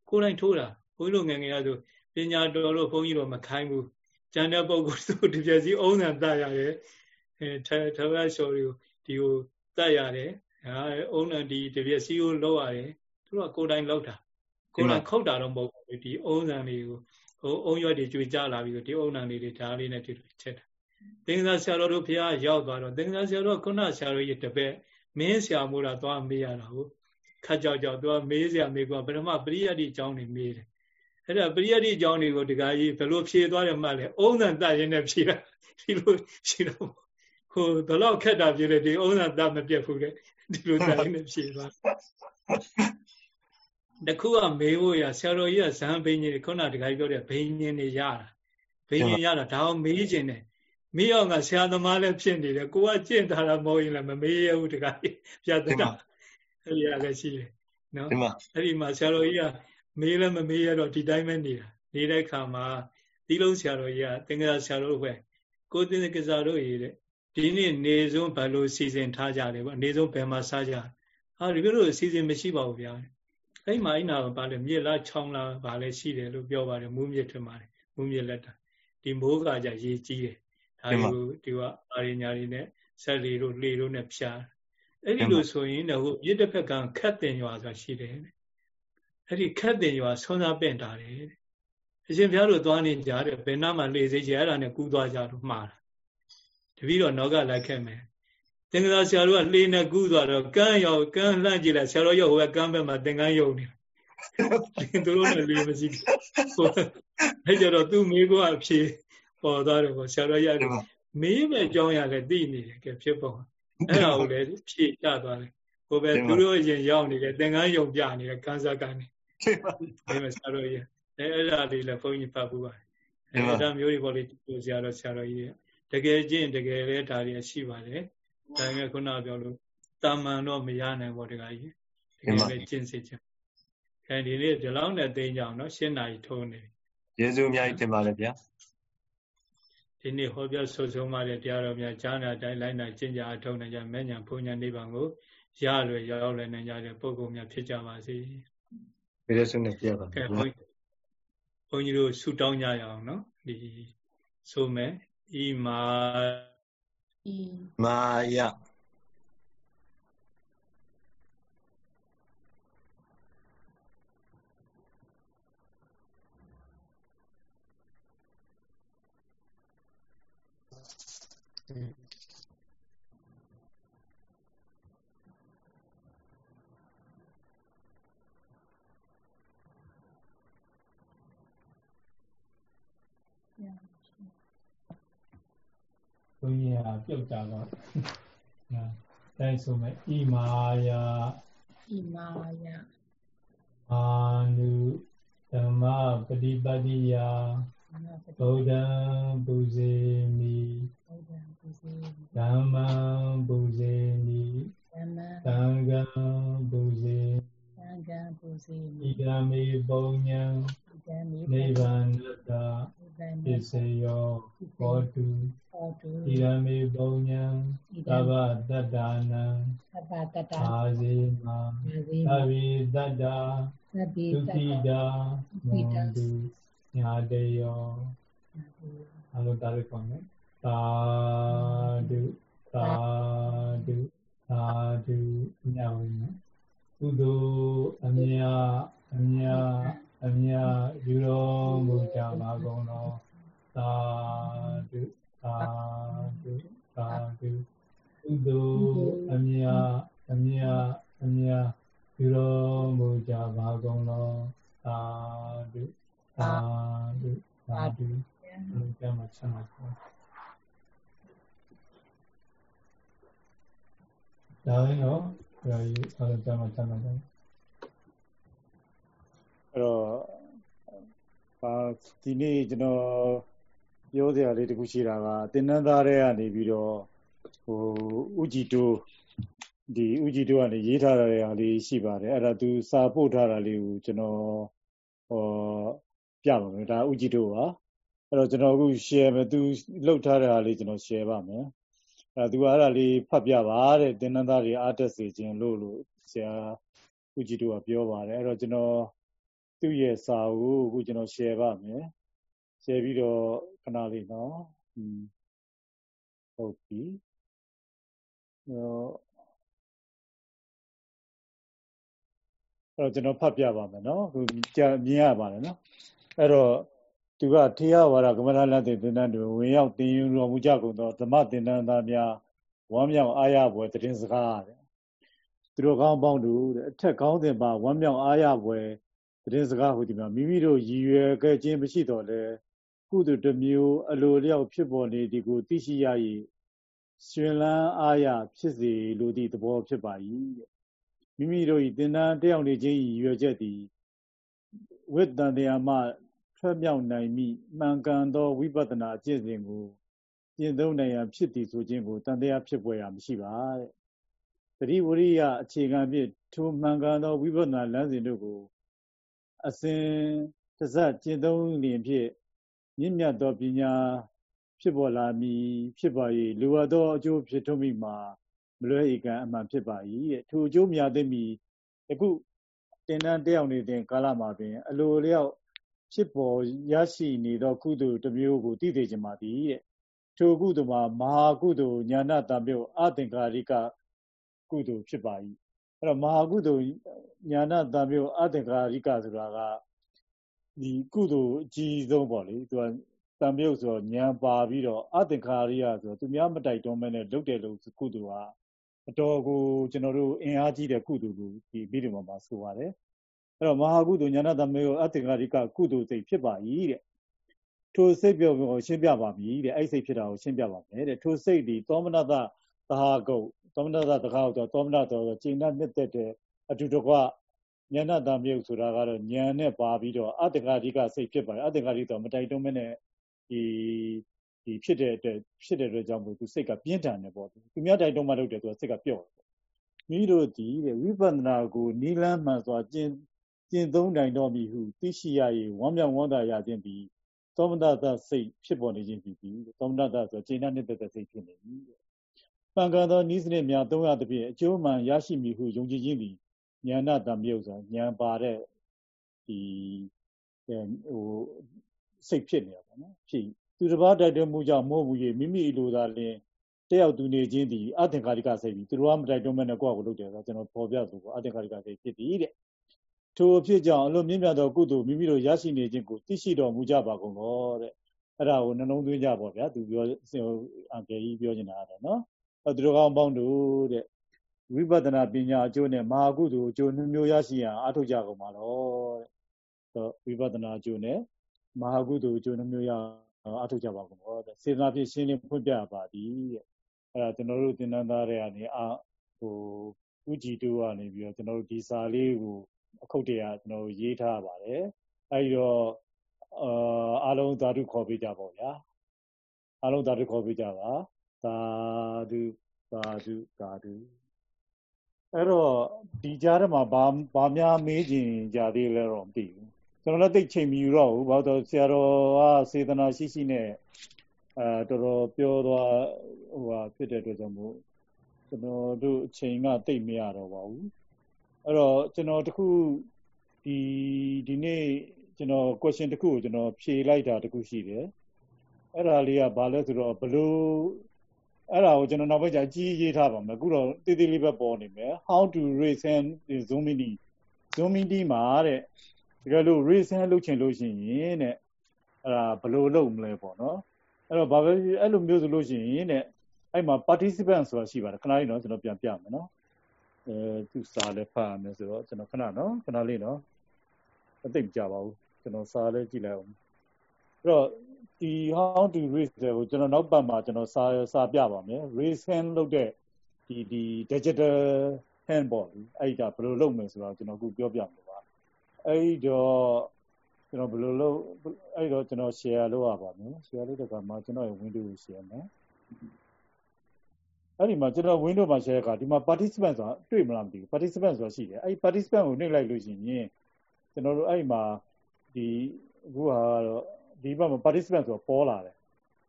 Speaker 1: ကိုယ်တိုင်ထိုးတာဘုန်းကြီးတို့ငယ်ငယ်ရဆိုပညာတော်လို့ဘုန်းကြီးတို့မခိုင်းဘူးကျန်တဲ့ပုဂ္ဂိုလ်တို့တပြက်စည်းအုံးဆန်တတ်ရတယ်အဲထထရလျှော်တွေကိုဒီကိုတတ်ရတယ်ဟာအုံးနဲ့ဒီတပြက်စည်းကိုလောက်ရတယ်သူတို့ကကိုယ်တိုင်လောက်တာ ကိုယ်တိုင်ခုတ်တာတော့မဟုတ်ဘူးဒီအုံးဆန်တွေကိုဟိုအုံရွက်တွေကျွေကြလာပြီးတော့ဒီအုံနံလေးတွေဓာလေးနဲ့ဒီလိုချက်တာသင်္ကန်းဆရာတော်တို့ဘုရားရောက်သွားတော့သင်္ကန်းဆရာတော်ခုနဆရာတော်ရဲ့တပည့်မင်းဆရာမို့တာသွားမေးရတာဟုတ်ခတ်ကြောက်ကြောက်သူကမေးဆရာမေးကပထမပရိယတ်ဒီအကြောင်းတွေမေးတယ်အဲ့ဒါပရိယတ်ဒီအကြောင်းတွေကိုတခါကြီးဘယ်လိုဖြေသွားတယ်မှလဲအုံနံတတ်ရင်းနဲ့ဖြေတာဒီလိုဖြေတော့ဟိုဘလောက်ခက်တာဖြစ်လေဒီအုံနံတတ်မပြတ်ဘူးလေဒီလိုတတ်ရင်းနဲ့ဖြေသွား တခုကမေးဖို့ရဆရာတော်ကြီးကဇံဘိန်းကြီးခုနတခါကြီးပြောတဲ့ဘိန်းကြီးနေရတာဘိန်းကြီးရတာဒါအောင်မေးခြင်းတယ်မေးအောင်ကဆရာသမားလည်းဖြစ်နေတယ်ကိုကကျင့်ထားတာမဟုတ်ရင်လည်းမမေးရဘူးတခါကြီးပြတ်တာအဲ့ဒီကလည်းရှိတယ်နော်အဲ့ဒီမှာဆရာတော်ကြီးကမေးလည်းမမေးရတော့ဒီတိုင်းပဲနေတာနေတဲ့ခါမှာဒီလုံးဆရာတော်ကြီးကသင်္ကရာဆရာတော်ပဲကိုသင်္ကစားတို့ရေးတဲ့ဒီနေ့နေဆုံးဘယ်လိုစီစဉ်ထားကြလဲပေါ့နေဆုံးဘယ်မှာစားကြဟာဒီလိုစီစဉ်မရှိပါဘူးဗျာ အဲ့မှာအဲ့နာကဘာလဲမြစ်လားချောင်းလားဘာလဲရှိတယ်လို့ပြောပါတယ်မူးမြစ်ထွင်ပါတယ်မူးမြစ်လက်တာဒီမိုးကကြရေကြီးတယ်ဒါကိုဒီကအာရညာတွေနဲ့ဆက်လီတို့လေတို့နဲ့ဖြာအဲ့ဒီလိုဆိုရင်တော့မြစ်တစ်ဖက်ကခတ်တင်ရွာဆိုတာရှိတယ်အဲ့ဒီခတ်တင်ရွာဆွမ်းစားပင့်တာတယ်အရှင်ဘုရားတို့သွားနေကြတယ်ဘယ်နာမှလေစိတ်ကြီးအဲ့ဒါနဲ့ကူးသွားကြလို့မှားတာတပည့်တော်နောကလိုက်ခဲ့မယ် သင်္ကလာဆရာတို့ကလေနဲ့ကူးသွားတော့ကန်းရောက်ကန်းလှမ်းကြည့်လိုက်ဆရာတော်ရောဟိုကကန်းဘက်မှာသင်္ကန်းယုံနေတယ်သူတို့လည်းလေမရှိဘူးအဲ့ကြတော့သူ့မိကအဖြေပေါ်သွားတယ်ပေါ့ဆရာတော်ရမေးမဲ့အကြောင်းရလည်းသိနေတယ်ကဲဖြစ်ပုံအဲ့ဒါကိုလည်းဖြေချသွားတယ်ဟိုပဲသူတို့အရင်ရောက်နေတယ်သင်္ကန်းယုံပြနေတယ်ကန်းစားကနေအဲ့မဲ့ဆရာတော်ရအဲ့အဲ့ဒါလေးလည်းဘုန်းကြီးဖတ်ဘူးပါတယ်အဲ့ဒါမျိုးတွေပေါ့လေဆရာတော်ဆရာတော်ကြီးတကယ်ချင်းတကယ်လည်းဒါတွေရှိပါတယ် ဒါပေမဲ့ခုနပြောလို့တာမန်တော့မရနိုင်ဘူးတခါကြီးတကယ်ပဲကျင့်စေချင်အဲဒီနေ့ဒီလောက်နဲ့သိကြအောင်နော်ရှင်းနာရီထိုးနေ
Speaker 6: ယေရှုအများကြီးတင်ပါလေဗျာ
Speaker 1: ဒီနေ့ဟောပြောဆိုဆုံးပါတဲ့တရားတော်များဈာနာတိုင်းလိုက်နာကျင့်ကြအထောက်နိုင်ကြမဲ့ညာဘုံညာနိဗ္ဗာန်ကိုရလွယ်ရောက်လွယ်နိုင်ကြတဲ့ပုဂ္ဂိုလ်များဖြစ်ကြပါစေ
Speaker 6: ဘယ်လိုဆုနဲ့ပြပါ
Speaker 1: ကဲဘုန်းဘုန်းကြီးတို့ဆုတောင်းကြရအောင်နော်ဒီဆိုမယ်ဤမာ
Speaker 6: မာယ
Speaker 1: န်းကြီးဟာပြုတ်ကြတော့တိုင်းဆိုမယ်ဣမာယ
Speaker 2: ဣမာယ
Speaker 1: အာနုဓမ္မပฏิပတ္တိယဗုဒ္ဓံပူဇေမိဓမ္မံပူဇေမိသံဃံပူဇေ
Speaker 2: သံဃံပူဇေ
Speaker 1: မိဣဒံမေပုံညံနိဗ္ဗာန်တ ပစ္စယောဟောတုဣရမေပုံညံသဗ္ဗတတ္တာနံ
Speaker 2: သဗ္ဗတတ္တာ
Speaker 1: အာဇေမသဗ္ဗေတတ္တာ
Speaker 2: သဗ္ဗေ
Speaker 1: တတ္တာဒုက္ခိတာမန္တုညာတယောအလုံးသားလေးခေါ်မယ်သာဓုသာဓုသာဓုညဝင်မယ်ကုသိုလ်အမြအမြ အမြယူတော်မူကြပါကုန်တော်သာဓုသာဓုသာဓုကုသိုလ်အမြအမြအမြယူတော်မူကြပါကုန်တော်သာဓုသာဓုသာဓုဘုရားမှာချမ်းသာပါဒါရင်တော့ဒါကြီးအားလုံးကျမ်းမှာချမ်းသာပါ
Speaker 3: အဲ့တော့အာဒီနေ့ကျွန်တော်ပြောစရာလေးတခုရှိတာကတင်နန်းသားတွေကနေပြီးတော့ဟိုဥကြည်တိုးဒီဥကြည်တိုးကနေရေးထားတဲ့ဟာလေးရှိပါတယ်အဲ့ဒါသူစာပို့ထားတာလေးကိုကျွန်တော်ဟောပြပါမယ်ဒါဥကြည်တိုးပါအဲ့တော့ကျွန်တော်အခု share မယ်သူလှုပ်ထားတဲ့ဟာလေးကျွန်တော် share ပါမယ်အဲသူကအဲ့ဒါလေးဖတ်ပြပါတဲ့တင်နန်းသားတွေအားတက်စေခြင်းလို့လို့ဆရာဥကြည်တိုးကပြောပါတယ်အဲ့တော့ကျွန်တော် သူ့ရဲ့စာကိုအခုကျွန်တော် share ပါမယ် share ပြီးတော့ခဏလေးနော်ဟုတ်ပြီအဲတော့ကျွန်တော်ဖတ်ပြပါမယ်နော်အခုကြာမြင်ရပါတယ်နော်အဲ့တော့သူကထေရဝါဒကမ္မထာလက်သိသင်္ဍန်တွေဝင်ရောက်သင်ယူတော်မူကြကုန်သောဓမ္မသင်္ဍန်သားများဝမ်းမြောက်အားရပွဲတည်င်းစကားတဲ့သူတို့ကောင်းပေါင်းတို့တဲ့အထက်ကောင်းစဉ်ပါဝမ်းမြောက်အားရပွဲ တည်င်းစကားဟူဒီမှာမိမိတို့ရည်ရွယ်ခဲ့ခြင်းမရှိတော့လဲကုသိုလ်တစ်မျိုးအလိုလျောက်ဖြစ်ပေါ်နေဒီကိုသိရှိရ၏ရှင်လန်းအားရဖြစ်စေလိုသည့်သဘောဖြစ်ပါ၏တဲ့မိမိတို့၏တင်တန်းတယောက်နေခြင်း၏ရွယ်ချက်သည်ဝိတ္တန်တရားမှထွက်မြောက်နိုင်မိမှန်ကန်သောဝိပဿနာအကျင့်စဉ်ကိုကျင့်သုံးနိုင်ရန်ဖြစ်သည်ဆိုခြင်းကိုတန်တရားဖြစ်ပွဲရမရှိပါတဲ့တတိဝရိယအခြေခံဖြင့်ထိုမှန်ကန်သောဝိပဿနာလမ်းစဉ်တို့ကို အစဉ်တစကျင့်သုံးလျင်ဖြင့်မြင့်မြတ်သောပညာဖြစ်ပေါ်လာမည်ဖြစ်ပါ၏လူဝသောအကျိုးဖြစ်ထွန်းမိမှာမလွဲဧကံအမှန်ဖြစ်ပါ၏တဲ့ထိုအကျိုးများသိမည်အခုတင်တန်းတယောက်နေတဲ့ကာလမှာပင် အလိုလျောက်ဖြစ်ပေါ်ရရှိနေသောကုသိုလ်တစ်မျိုးကိုသိသိချင်ပါသည်တဲ့ထိုကုသိုလ်မှာမဟာကုသိုလ်ညာနာတံပြုတ်အသင်္ကာရိကကုသိုလ်ဖြစ်ပါ၏ အဲ့တော့မဟာကုသိုလ်ညာနာတံပြုတ်အသင်္ကာရိကဆိုတာကဒီကုသိုလ်အကြီးဆုံးပေါ့လေသူကတံပြုတ်ဆိုတော့ဉာဏ်ပါပြီးတော့အသင်္ခါရိယဆိုတော့သူများမတိုက်တွန်းမဲနဲ့လုပ်တယ်လို့ကုသိုလ်ကအတော်ကိုကျွန်တော်တို့အင်အားကြီးတဲ့ကုသိုလ်ကိုဒီဗီဒီယိုမှာဆိုပါတယ်အဲ့တော့မဟာကုသိုလ်ညာနာတမေယောအသင်္ခါရိကကုသိုလ်စိတ်ဖြစ်ပါ၏တဲ့ထိုစိတ်ပြောကိုရှင်းပြပါမည်တဲ့အဲ့စိတ်ဖြစ်တာကိုရှင်းပြပါမယ်တဲ့ထိုစိတ်ဒီသောမနတသဟာကုတ် သောမနတသဟာကုတ်သောမနတော်ကျင့်တတ်နှစ်သက်တဲ့အတူတကွဉာဏတမြုပ်ဆိုတာကတော့ဉာဏ်နဲ့ပါပြီးတော့အတ္တဂါရိကစိတ်ဖြစ်ပါတယ်အတ္တဂါရိတော့မတိုက်တွန်းမနဲ့ဒီဒီဖြစ်တဲ့အတွက်ဖြစ်တဲ့အတွက်ကြောင့်မို့သူစိတ်ကပြင်းထန်တယ်ပေါ့သူများတိုက်တွန်းမှလုပ်တယ်သူကစိတ်ကပျော့တယ်မိတို့ဒီတဲ့ဝိပဿနာကိုနိလန်းမှန်စွာကျင့်ကျင့်သုံးနိုင်တော်မူဟုသိရှိရ၏ဝမ်းမြောက်ဝမ်းသာရခြင်းသည်သောမတတစိတ်ဖြစ်ပေါ်နေခြင်းဖြစ်ပြီးသောမတတဆိုချိန်နှနှစ်သက်စိတ်ဖြစ်နေပြီ ပံကံသောဤစနစ်များသုံးရသဖြင့်အကျိုးမှန်ရရှိမည်ဟုယုံကြည်ခြင်းသည်ဉာဏတမြုပ်ဆိုဉာဏ်ပါတဲ့ဒီဟိုစိတ်ဖြစ်နေတာပေါ့နော်ဖြစ်သူတစ်ပါးတိုက်တွန်းမှုကြောင့်မဟုတ်ဘူးရေမိမိလိုသာလင်တယောက်သူနေခြင်းဒီအသင်္ကာရိကစိတ်ပြီးသူတို့ကမတိုက်တွန်းမဲ့နဲ့ကိုယ့်ကိုလုပ်တယ်ဆိုတော့ကျွန်တော်ပေါ်ပြဆိုပေါ့အသင်္ကာရိကစိတ်ဖြစ်ပြီတဲ့ထိုအဖြစ်ကြောင့်အလိုမြင့်မြတ်သောကုသိုလ်မိမိတို့ရရှိနေခြင်းကိုသိရှိတော်မူကြပါကုန်တော့တဲ့အဲ့ဒါကိုနှလုံးသွင်းကြပါဗျာသူပြောအန်ကယ်ကြီးပြောနေတာတဲ့နော် အဲသူတို့ကောင်းပေါင်းတို့တဲ့ဝိပဿနာပညာအကျိုးနဲ့မဟာကုသိုလ်အကျိုးနှမျိုးရရှိရန်အားထုတ်ကြကုန်ပါတော့တဲ့ဝိပဿနာအကျိုးနဲ့မဟာကုသိုလ်အကျိုးနှမျိုးရအားထုတ်ကြပါကုန်တော့တဲ့စေတနာဖြင့်ရှင်းလင်းဖွင့်ပြပါသည်တဲ့အဲ့ဒါကျွန်တော်တို့သင်္นานသားတွေကနေအာဟိုဥကြည်တူကနေပြီးတော့ကျွန်တော်တို့ဒီစာလေးကိုအခုတ်တရကျွန်တော်ရေးထားပါတယ်အဲဒီတော့အာအလုံးသာဓုခေါ်ပေးကြပါဗျာအလုံးသာဓုခေါ်ပေးကြပါ သာဓုသာဓုသာဓုအဲ့တော့ဒီကြားထဲမှာဘာဘာများမေးကြင်ကြသေးလဲတော့မသိဘူးကျွန်တော်လည်းသိချိန်မီယူတော့ဘူးဘာလို့ဆရာတော်ကစေတနာရှိရှိနဲ့အဲတော်တော်ပြောသွားဟိုဟာဖြစ်တဲ့အတွက်ကြောင့်မို့ကျွန်တော်တို့အချိန်ကတိတ်မရတော့ပါဘူးအဲ့တော့ကျွန်တော်တခုဒီဒီနေ့ကျွန်တော် question တခုကိုကျွန်တော်ဖြေလိုက်တာတခုရှိတယ်အဲ့ဒါလေးကဘာလဲဆိုတော့ဘလို့ အဲ့ဒါကိုကျွန်တော်နောက်ပိုင်းကျအကြီးရေးထားပါမယ်အခုတော့တည်တည်လေးပဲပေါ်နေမယ် how to raise and zoom in zoom in မှာတဲ့ဒီလို raise and လုပ်ချင်လို့ရှိရင်တဲ့အဲ့ဒါဘလို့လုပ်မလဲပေါ့နော်အဲ့တော့ဘာပဲအဲ့လိုမျိုးဆိုလို့ရှိရင်တဲ့အဲ့မှာ participant ဆိုတာရှိပါတယ်ခဏလေးနော်ကျွန်တော်ပြန်ပြမယ်နော်အဲသူစာလည်းဖတ်ရမယ်ဆိုတော့ကျွန်တော်ခဏနော်ခဏလေးနော်အသိကြပါဘူးကျွန်တော်စာလည်းကြည့်လိုက်အောင်အဲ့တော့ ဒီ how to raise ကိုကျွန်တော်နောက်ပတ်မှာကျွန်တော်စာစာပြပါမယ် raise hand လုပ်တဲ့ဒီဒီ digital hand ပေါ့အဲ့ဒါဘယ်လိုလုပ်မယ်ဆိုတော့ကျွန်တော်အခုပြောပြမှာပါအဲ့တော့ကျွန်တော်ဘယ်လိုလုပ်အဲ့တော့ကျွန်တော် share လုပ်ရပါမယ် share လုပ်တဲ့အခါမှာကျွန်တော်ရဲ့ window ကို share မယ်အဲ့ဒီမှာကျွန်တော် window မှာ share ကဒီမှာ participant ဆိုတာတွေ့မလားမသိဘူး participant ဆိုတာရှိတယ်အဲ့ participant ကိုနှိပ်လိုက်လို့ရှိရင်ကျွန်တော်တို့အဲ့မှာဒီအခုကတော့ ဒီဘက်မှာ participant ဆိုတော့ပေါ်လာတယ်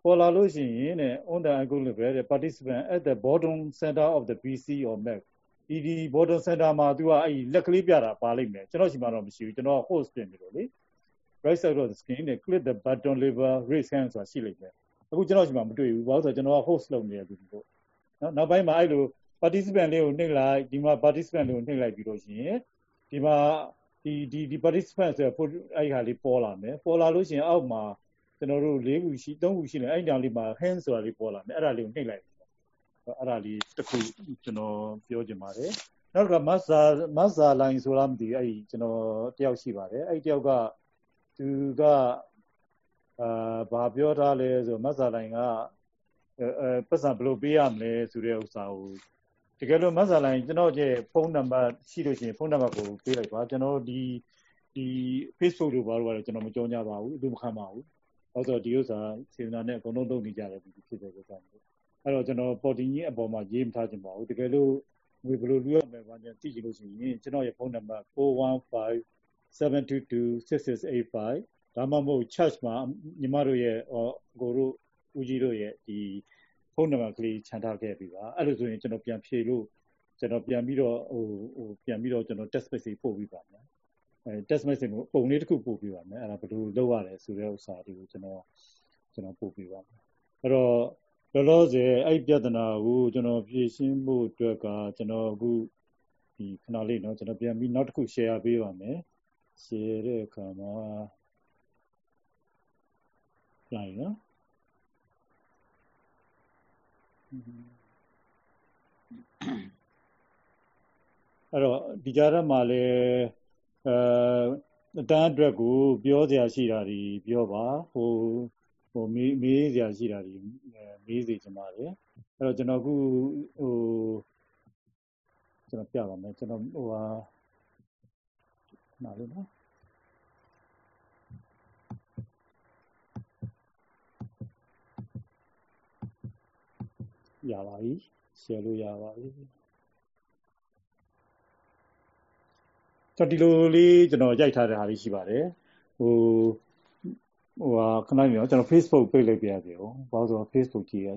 Speaker 3: ပေါ်လာလို့ရှိရင်တဲ့ on the icon level တဲ့ participant at the bottom center of the PC or Mac ဒီဒီ bottom center မှာသူကအဲ့လက်ကလေးပြတာပါလိမ့်မယ်ကျွန်တော်ရှိမှတော့မရှိဘူးကျွန်တော် host ပြင်ပြီလို့လေ right side of the screen နဲ့ click the button lever raise hand ဆိုတာရှိလိမ့်မယ်အခုကျွန်တော်ရှိမှမတွေ့ဘူးဘာလို့ဆိုတော့ကျွန်တော်က host လုပ်နေတယ်သူတို့နော်နောက်ပိုင်းမှာအဲ့လို participant လေးကိုနှိပ်လိုက်ဒီမှာ participant လေးကိုနှိပ်လိုက်ပြီးလို့ရှိရင်ဒီမှာ ဒီဒီဒီ participant ဆိုတော့အဲ့ဟာလေးပေါ်လာမယ်ပေါ်လာလို့ရှိရင်အောက်မှာကျွန်တော်တို့၄ခုရှိ၃ခုရှိတယ်အဲ့ဒီတောင်လေးမှာ hand ဆိုတာလေးပေါ်လာမယ်အဲ့ဒါလေးကိုနှိပ်လိုက်အဲ့ဒါလေးတစ်ခုကျွန်တော်ပြောချင်ပါတယ်နောက်ကမတ်ဇာမတ်ဇာလိုင်းဆိုလားမသိဘူးအဲ့ဒီကျွန်တော်တယောက်ရှိပါတယ်အဲ့ဒီတယောက်ကသူကအာဘာပြောထားလဲဆိုမတ်ဇာလိုင်းကအဲပတ်စံဘယ်လိုပေးရမလဲဆိုတဲ့ဥစ္စာကို တကယ်လို့မတ်ဇာလိုင်းကျွန်တော်ရဲ့ဖုန်းနံပါတ်ရှိလို့ရှိရင်ဖုန်းနံပါတ်ကိုပေးလိုက်ပါကျွန်တော်ဒီဒီ Facebook တို့ဘာလို့လဲကျွန်တော်မကြောညာပါဘူးအတူမခံပါဘူးအဲဆိုဒီဥစ္စာစေတနာနဲ့အကုန်လုံးလုပ်နေကြတယ်ဒီဖြစ်တဲ့ဥစ္စာမျိုးအဲ့တော့ကျွန်တော်ပေါ်တင်ကြီးအပေါ်မှာရေးမထားချင်ပါဘူးတကယ်လို့ငွေဘယ်လိုလူရမယ်ဘာညာသိချင်လို့ရှိရင်ကျွန်တော်ရဲ့ဖုန်းနံပါတ်415 722 6685ဒါမှမဟုတ် charge မှာညီမတို့ရဲ့ကိုတို့ဦးကြီးတို့ရဲ့ဒီ ဖုန်းနံပါတ်ကလေးခြံထားခဲ့ပြီပါအဲ့လိုဆိုရင်ကျွန်တော်ပြန်ဖြေလို့ကျွန်တော်ပြန်ပြီးတော့ဟိုဟိုပြန်ပြီးတော့ကျွန်တော် test message ပို့ပြီးပါမယ်အဲ test message ကိုပုံလေးတစ်ခုပို့ပြီးပါမယ်အဲ့ဒါဘယ်လိုလုပ်ရလဲဆိုတဲ့ဥစ္စာတွေကိုကျွန်တော်ကျွန်တော်ပို့ပြီးပါမယ်အဲ့တော့လောလောဆယ်အဲ့ပြဿနာကိုကျွန်တော်ဖြေရှင်းဖို့အတွက်ကကျွန်တော်အခုဒီခဏလေးเนาะကျွန်တော်ပြန်ပြီးနောက်တစ်ခု share ပေးပါမယ် share တဲ့အခါမှာလိုက်နော် အဲ့တော့ဒီကြားထဲမှာလည်းအဲအတန်းအတွက်ကို ပြောစရာရှိတာဒီပြောပါဟိုဟိုမေးမေးစရာရှိတာဒီမေးစီချင်ပါတယ်အဲ့တော့ကျွန်တော်အခုဟိုကျွန်တော်ပြပါမယ်ကျွန်တော်ဟိုဟာနားလို့နော် ရပါပြီရှယ်လို့ရပါပြီကျွန်တော်ဒီလိုလေးကျွန်တော်ရိုက်ထားတဲ့ဟာလေးရှိပါတယ်ဟိုဟိုဟာခဏနေတော့ကျွန်တော် Facebook ပိတ်လိုက်ပြရစီ哦ဘာလို့ဆိုတော့ Facebook ကြည့်ရ